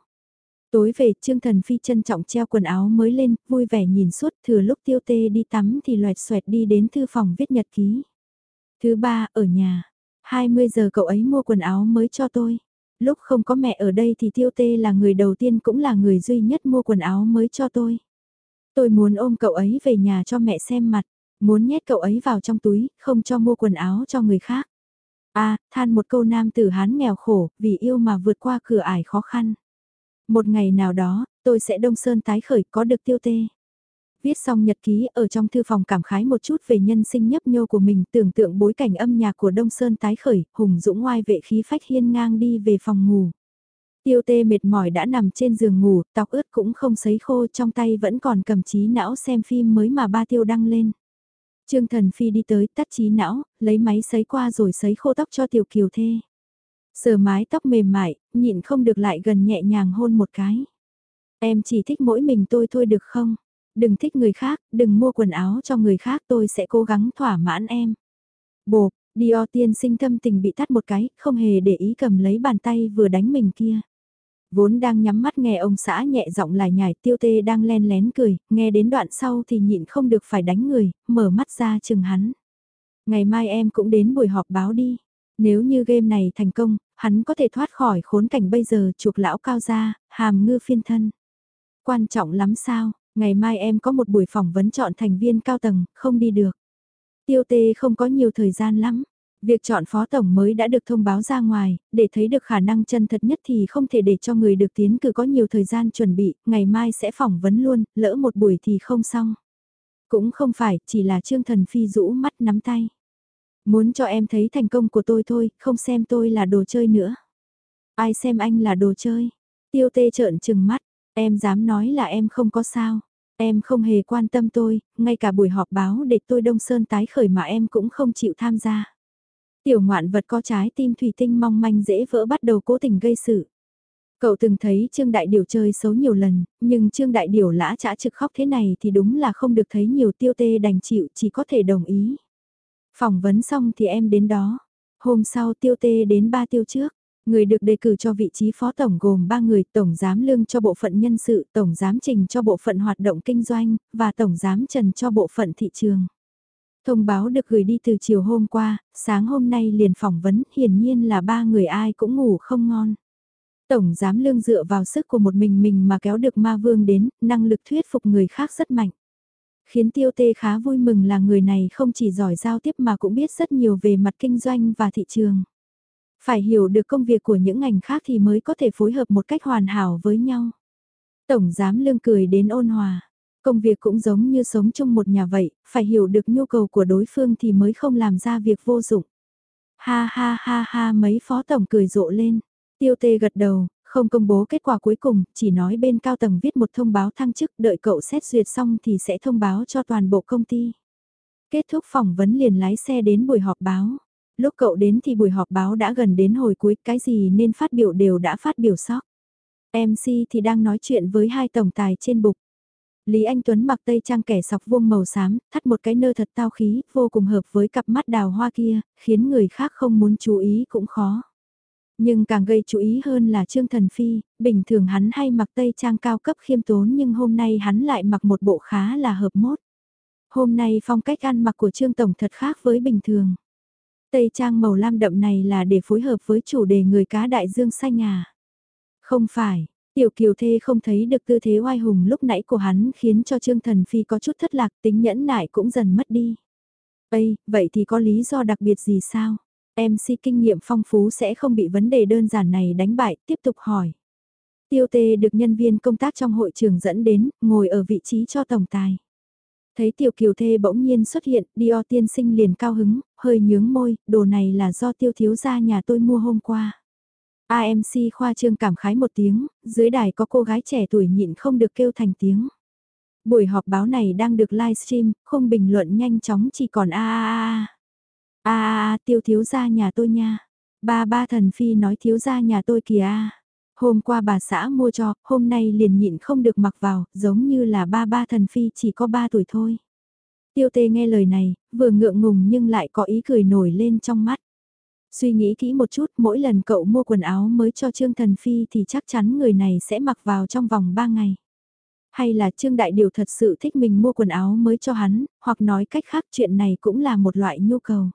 Tối về Trương Thần Phi trân trọng treo quần áo mới lên, vui vẻ nhìn suốt thừa lúc tiêu tê đi tắm thì loẹt xoẹt đi đến thư phòng viết nhật ký. Thứ ba, ở nhà. 20 giờ cậu ấy mua quần áo mới cho tôi. Lúc không có mẹ ở đây thì Tiêu Tê là người đầu tiên cũng là người duy nhất mua quần áo mới cho tôi. Tôi muốn ôm cậu ấy về nhà cho mẹ xem mặt, muốn nhét cậu ấy vào trong túi, không cho mua quần áo cho người khác. À, than một câu nam tử hán nghèo khổ, vì yêu mà vượt qua cửa ải khó khăn. Một ngày nào đó, tôi sẽ đông sơn tái khởi có được tiêu tê. Viết xong nhật ký ở trong thư phòng cảm khái một chút về nhân sinh nhấp nhô của mình tưởng tượng bối cảnh âm nhạc của Đông Sơn tái khởi, hùng dũng ngoai vệ khí phách hiên ngang đi về phòng ngủ. Tiêu tê mệt mỏi đã nằm trên giường ngủ, tóc ướt cũng không sấy khô trong tay vẫn còn cầm trí não xem phim mới mà ba tiêu đăng lên. Trương Thần Phi đi tới tắt trí não, lấy máy sấy qua rồi sấy khô tóc cho Tiểu Kiều Thê. Sờ mái tóc mềm mại, nhịn không được lại gần nhẹ nhàng hôn một cái. Em chỉ thích mỗi mình tôi thôi được không? Đừng thích người khác, đừng mua quần áo cho người khác tôi sẽ cố gắng thỏa mãn em. Bộp, Dior tiên sinh thâm tình bị tắt một cái, không hề để ý cầm lấy bàn tay vừa đánh mình kia. Vốn đang nhắm mắt nghe ông xã nhẹ giọng lại nhải tiêu tê đang len lén cười, nghe đến đoạn sau thì nhịn không được phải đánh người, mở mắt ra chừng hắn. Ngày mai em cũng đến buổi họp báo đi. Nếu như game này thành công, hắn có thể thoát khỏi khốn cảnh bây giờ chuộc lão cao ra, hàm ngư phiên thân. Quan trọng lắm sao, Ngày mai em có một buổi phỏng vấn chọn thành viên cao tầng, không đi được. Tiêu tê không có nhiều thời gian lắm. Việc chọn phó tổng mới đã được thông báo ra ngoài, để thấy được khả năng chân thật nhất thì không thể để cho người được tiến cử có nhiều thời gian chuẩn bị, ngày mai sẽ phỏng vấn luôn, lỡ một buổi thì không xong. Cũng không phải, chỉ là Trương Thần Phi rũ mắt nắm tay. Muốn cho em thấy thành công của tôi thôi, không xem tôi là đồ chơi nữa. Ai xem anh là đồ chơi? Tiêu tê trợn trừng mắt, Em dám nói là em không có sao. Em không hề quan tâm tôi, ngay cả buổi họp báo để tôi Đông Sơn tái khởi mà em cũng không chịu tham gia. Tiểu ngoạn vật có trái tim thủy tinh mong manh dễ vỡ bắt đầu cố tình gây sự. Cậu từng thấy Trương Đại Điều chơi xấu nhiều lần, nhưng Trương Đại Điều lã chả trực khóc thế này thì đúng là không được thấy nhiều tiêu tê đành chịu chỉ có thể đồng ý. Phỏng vấn xong thì em đến đó. Hôm sau tiêu tê đến ba tiêu trước. Người được đề cử cho vị trí phó tổng gồm 3 người, tổng giám lương cho bộ phận nhân sự, tổng giám trình cho bộ phận hoạt động kinh doanh, và tổng giám trần cho bộ phận thị trường. Thông báo được gửi đi từ chiều hôm qua, sáng hôm nay liền phỏng vấn, hiển nhiên là ba người ai cũng ngủ không ngon. Tổng giám lương dựa vào sức của một mình mình mà kéo được ma vương đến, năng lực thuyết phục người khác rất mạnh. Khiến tiêu tê khá vui mừng là người này không chỉ giỏi giao tiếp mà cũng biết rất nhiều về mặt kinh doanh và thị trường. Phải hiểu được công việc của những ngành khác thì mới có thể phối hợp một cách hoàn hảo với nhau. Tổng giám lương cười đến ôn hòa. Công việc cũng giống như sống chung một nhà vậy, phải hiểu được nhu cầu của đối phương thì mới không làm ra việc vô dụng. Ha ha ha ha mấy phó tổng cười rộ lên. Tiêu tê gật đầu, không công bố kết quả cuối cùng, chỉ nói bên cao tầng viết một thông báo thăng chức đợi cậu xét duyệt xong thì sẽ thông báo cho toàn bộ công ty. Kết thúc phỏng vấn liền lái xe đến buổi họp báo. Lúc cậu đến thì buổi họp báo đã gần đến hồi cuối, cái gì nên phát biểu đều đã phát biểu sóc. MC thì đang nói chuyện với hai tổng tài trên bục. Lý Anh Tuấn mặc tây trang kẻ sọc vuông màu xám, thắt một cái nơ thật tao khí, vô cùng hợp với cặp mắt đào hoa kia, khiến người khác không muốn chú ý cũng khó. Nhưng càng gây chú ý hơn là Trương Thần Phi, bình thường hắn hay mặc tây trang cao cấp khiêm tốn nhưng hôm nay hắn lại mặc một bộ khá là hợp mốt. Hôm nay phong cách ăn mặc của Trương Tổng thật khác với bình thường. Tây trang màu lam đậm này là để phối hợp với chủ đề người cá đại dương xanh à? Không phải, tiểu kiều thê không thấy được tư thế oai hùng lúc nãy của hắn khiến cho Trương Thần Phi có chút thất lạc tính nhẫn nại cũng dần mất đi. Ây, vậy thì có lý do đặc biệt gì sao? MC kinh nghiệm phong phú sẽ không bị vấn đề đơn giản này đánh bại, tiếp tục hỏi. Tiêu tê được nhân viên công tác trong hội trường dẫn đến, ngồi ở vị trí cho tổng tài. Thấy tiểu kiều thê bỗng nhiên xuất hiện, Dior tiên sinh liền cao hứng, hơi nhướng môi, đồ này là do tiêu thiếu gia nhà tôi mua hôm qua. AMC khoa trương cảm khái một tiếng, dưới đài có cô gái trẻ tuổi nhịn không được kêu thành tiếng. Buổi họp báo này đang được livestream, không bình luận nhanh chóng chỉ còn a a a a a tiêu thiếu gia nhà tôi nha. Ba ba thần phi nói thiếu gia nhà tôi kìa Hôm qua bà xã mua cho, hôm nay liền nhịn không được mặc vào, giống như là ba ba thần phi chỉ có ba tuổi thôi. Tiêu tê nghe lời này, vừa ngượng ngùng nhưng lại có ý cười nổi lên trong mắt. Suy nghĩ kỹ một chút, mỗi lần cậu mua quần áo mới cho Trương Thần Phi thì chắc chắn người này sẽ mặc vào trong vòng 3 ngày. Hay là Trương Đại Điều thật sự thích mình mua quần áo mới cho hắn, hoặc nói cách khác chuyện này cũng là một loại nhu cầu.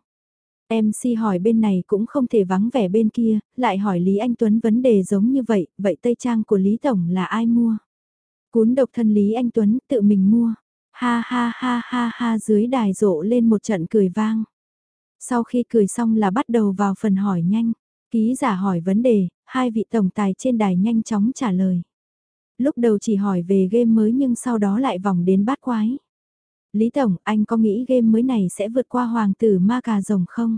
MC hỏi bên này cũng không thể vắng vẻ bên kia, lại hỏi Lý Anh Tuấn vấn đề giống như vậy, vậy Tây Trang của Lý Tổng là ai mua? Cún độc thân Lý Anh Tuấn tự mình mua. Ha ha ha ha ha dưới đài rộ lên một trận cười vang. Sau khi cười xong là bắt đầu vào phần hỏi nhanh. Ký giả hỏi vấn đề, hai vị tổng tài trên đài nhanh chóng trả lời. Lúc đầu chỉ hỏi về game mới nhưng sau đó lại vòng đến bát quái. Lý Tổng, anh có nghĩ game mới này sẽ vượt qua hoàng tử ma cà rồng không?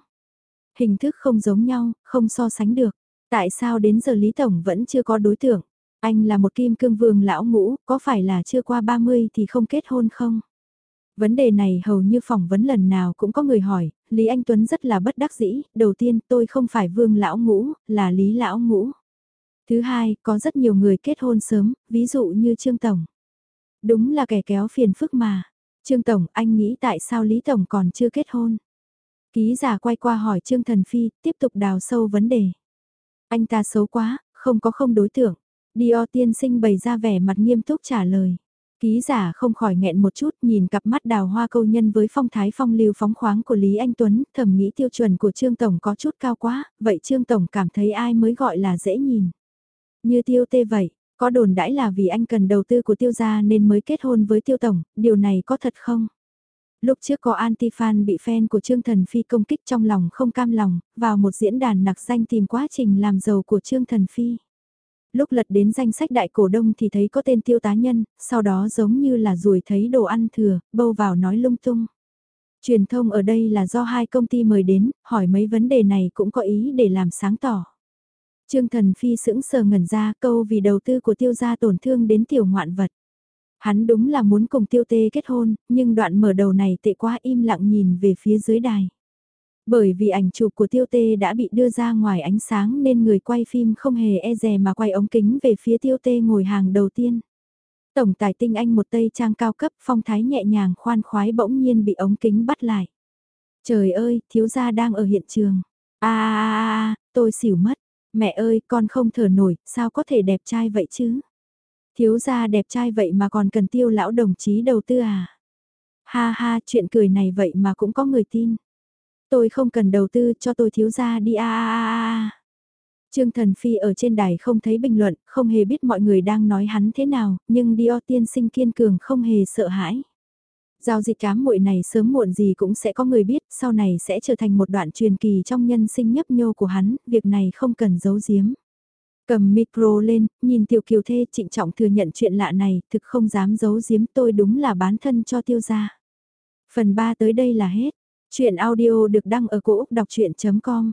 Hình thức không giống nhau, không so sánh được. Tại sao đến giờ Lý Tổng vẫn chưa có đối tượng? Anh là một kim cương vương lão ngũ, có phải là chưa qua 30 thì không kết hôn không? Vấn đề này hầu như phỏng vấn lần nào cũng có người hỏi, Lý Anh Tuấn rất là bất đắc dĩ, đầu tiên tôi không phải vương lão ngũ, là Lý lão ngũ. Thứ hai, có rất nhiều người kết hôn sớm, ví dụ như Trương Tổng. Đúng là kẻ kéo phiền phức mà. Trương Tổng, anh nghĩ tại sao Lý Tổng còn chưa kết hôn? Ký giả quay qua hỏi Trương Thần Phi, tiếp tục đào sâu vấn đề. Anh ta xấu quá, không có không đối tượng. Dior tiên sinh bày ra vẻ mặt nghiêm túc trả lời. Ký giả không khỏi nghẹn một chút nhìn cặp mắt đào hoa câu nhân với phong thái phong lưu phóng khoáng của Lý Anh Tuấn, thầm nghĩ tiêu chuẩn của Trương Tổng có chút cao quá, vậy Trương Tổng cảm thấy ai mới gọi là dễ nhìn. Như tiêu tê vậy, có đồn đãi là vì anh cần đầu tư của tiêu gia nên mới kết hôn với tiêu tổng, điều này có thật không? Lúc trước có anti-fan bị fan của Trương Thần Phi công kích trong lòng không cam lòng, vào một diễn đàn nặc danh tìm quá trình làm giàu của Trương Thần Phi. Lúc lật đến danh sách đại cổ đông thì thấy có tên tiêu tá nhân, sau đó giống như là ruồi thấy đồ ăn thừa, bâu vào nói lung tung. Truyền thông ở đây là do hai công ty mời đến, hỏi mấy vấn đề này cũng có ý để làm sáng tỏ. Trương Thần Phi sững sờ ngẩn ra câu vì đầu tư của tiêu gia tổn thương đến tiểu ngoạn vật. Hắn đúng là muốn cùng tiêu tê kết hôn, nhưng đoạn mở đầu này tệ quá im lặng nhìn về phía dưới đài. Bởi vì ảnh chụp của tiêu tê đã bị đưa ra ngoài ánh sáng nên người quay phim không hề e dè mà quay ống kính về phía tiêu tê ngồi hàng đầu tiên. Tổng tài tinh anh một tây trang cao cấp phong thái nhẹ nhàng khoan khoái bỗng nhiên bị ống kính bắt lại. Trời ơi, thiếu gia đang ở hiện trường. a tôi xỉu mất. Mẹ ơi, con không thở nổi, sao có thể đẹp trai vậy chứ? Thiếu gia đẹp trai vậy mà còn cần tiêu lão đồng chí đầu tư à? Ha ha, chuyện cười này vậy mà cũng có người tin. Tôi không cần đầu tư cho tôi thiếu gia đi a a a. Trương Thần Phi ở trên đài không thấy bình luận, không hề biết mọi người đang nói hắn thế nào, nhưng Dior tiên sinh kiên cường không hề sợ hãi. Giao dịch cám muội này sớm muộn gì cũng sẽ có người biết, sau này sẽ trở thành một đoạn truyền kỳ trong nhân sinh nhấp nhô của hắn, việc này không cần giấu giếm. Cầm micro lên, nhìn tiểu kiều thê trịnh trọng thừa nhận chuyện lạ này, thực không dám giấu giếm tôi đúng là bán thân cho tiêu gia. Phần 3 tới đây là hết. Chuyện audio được đăng ở cổ Úc đọc chuyện.com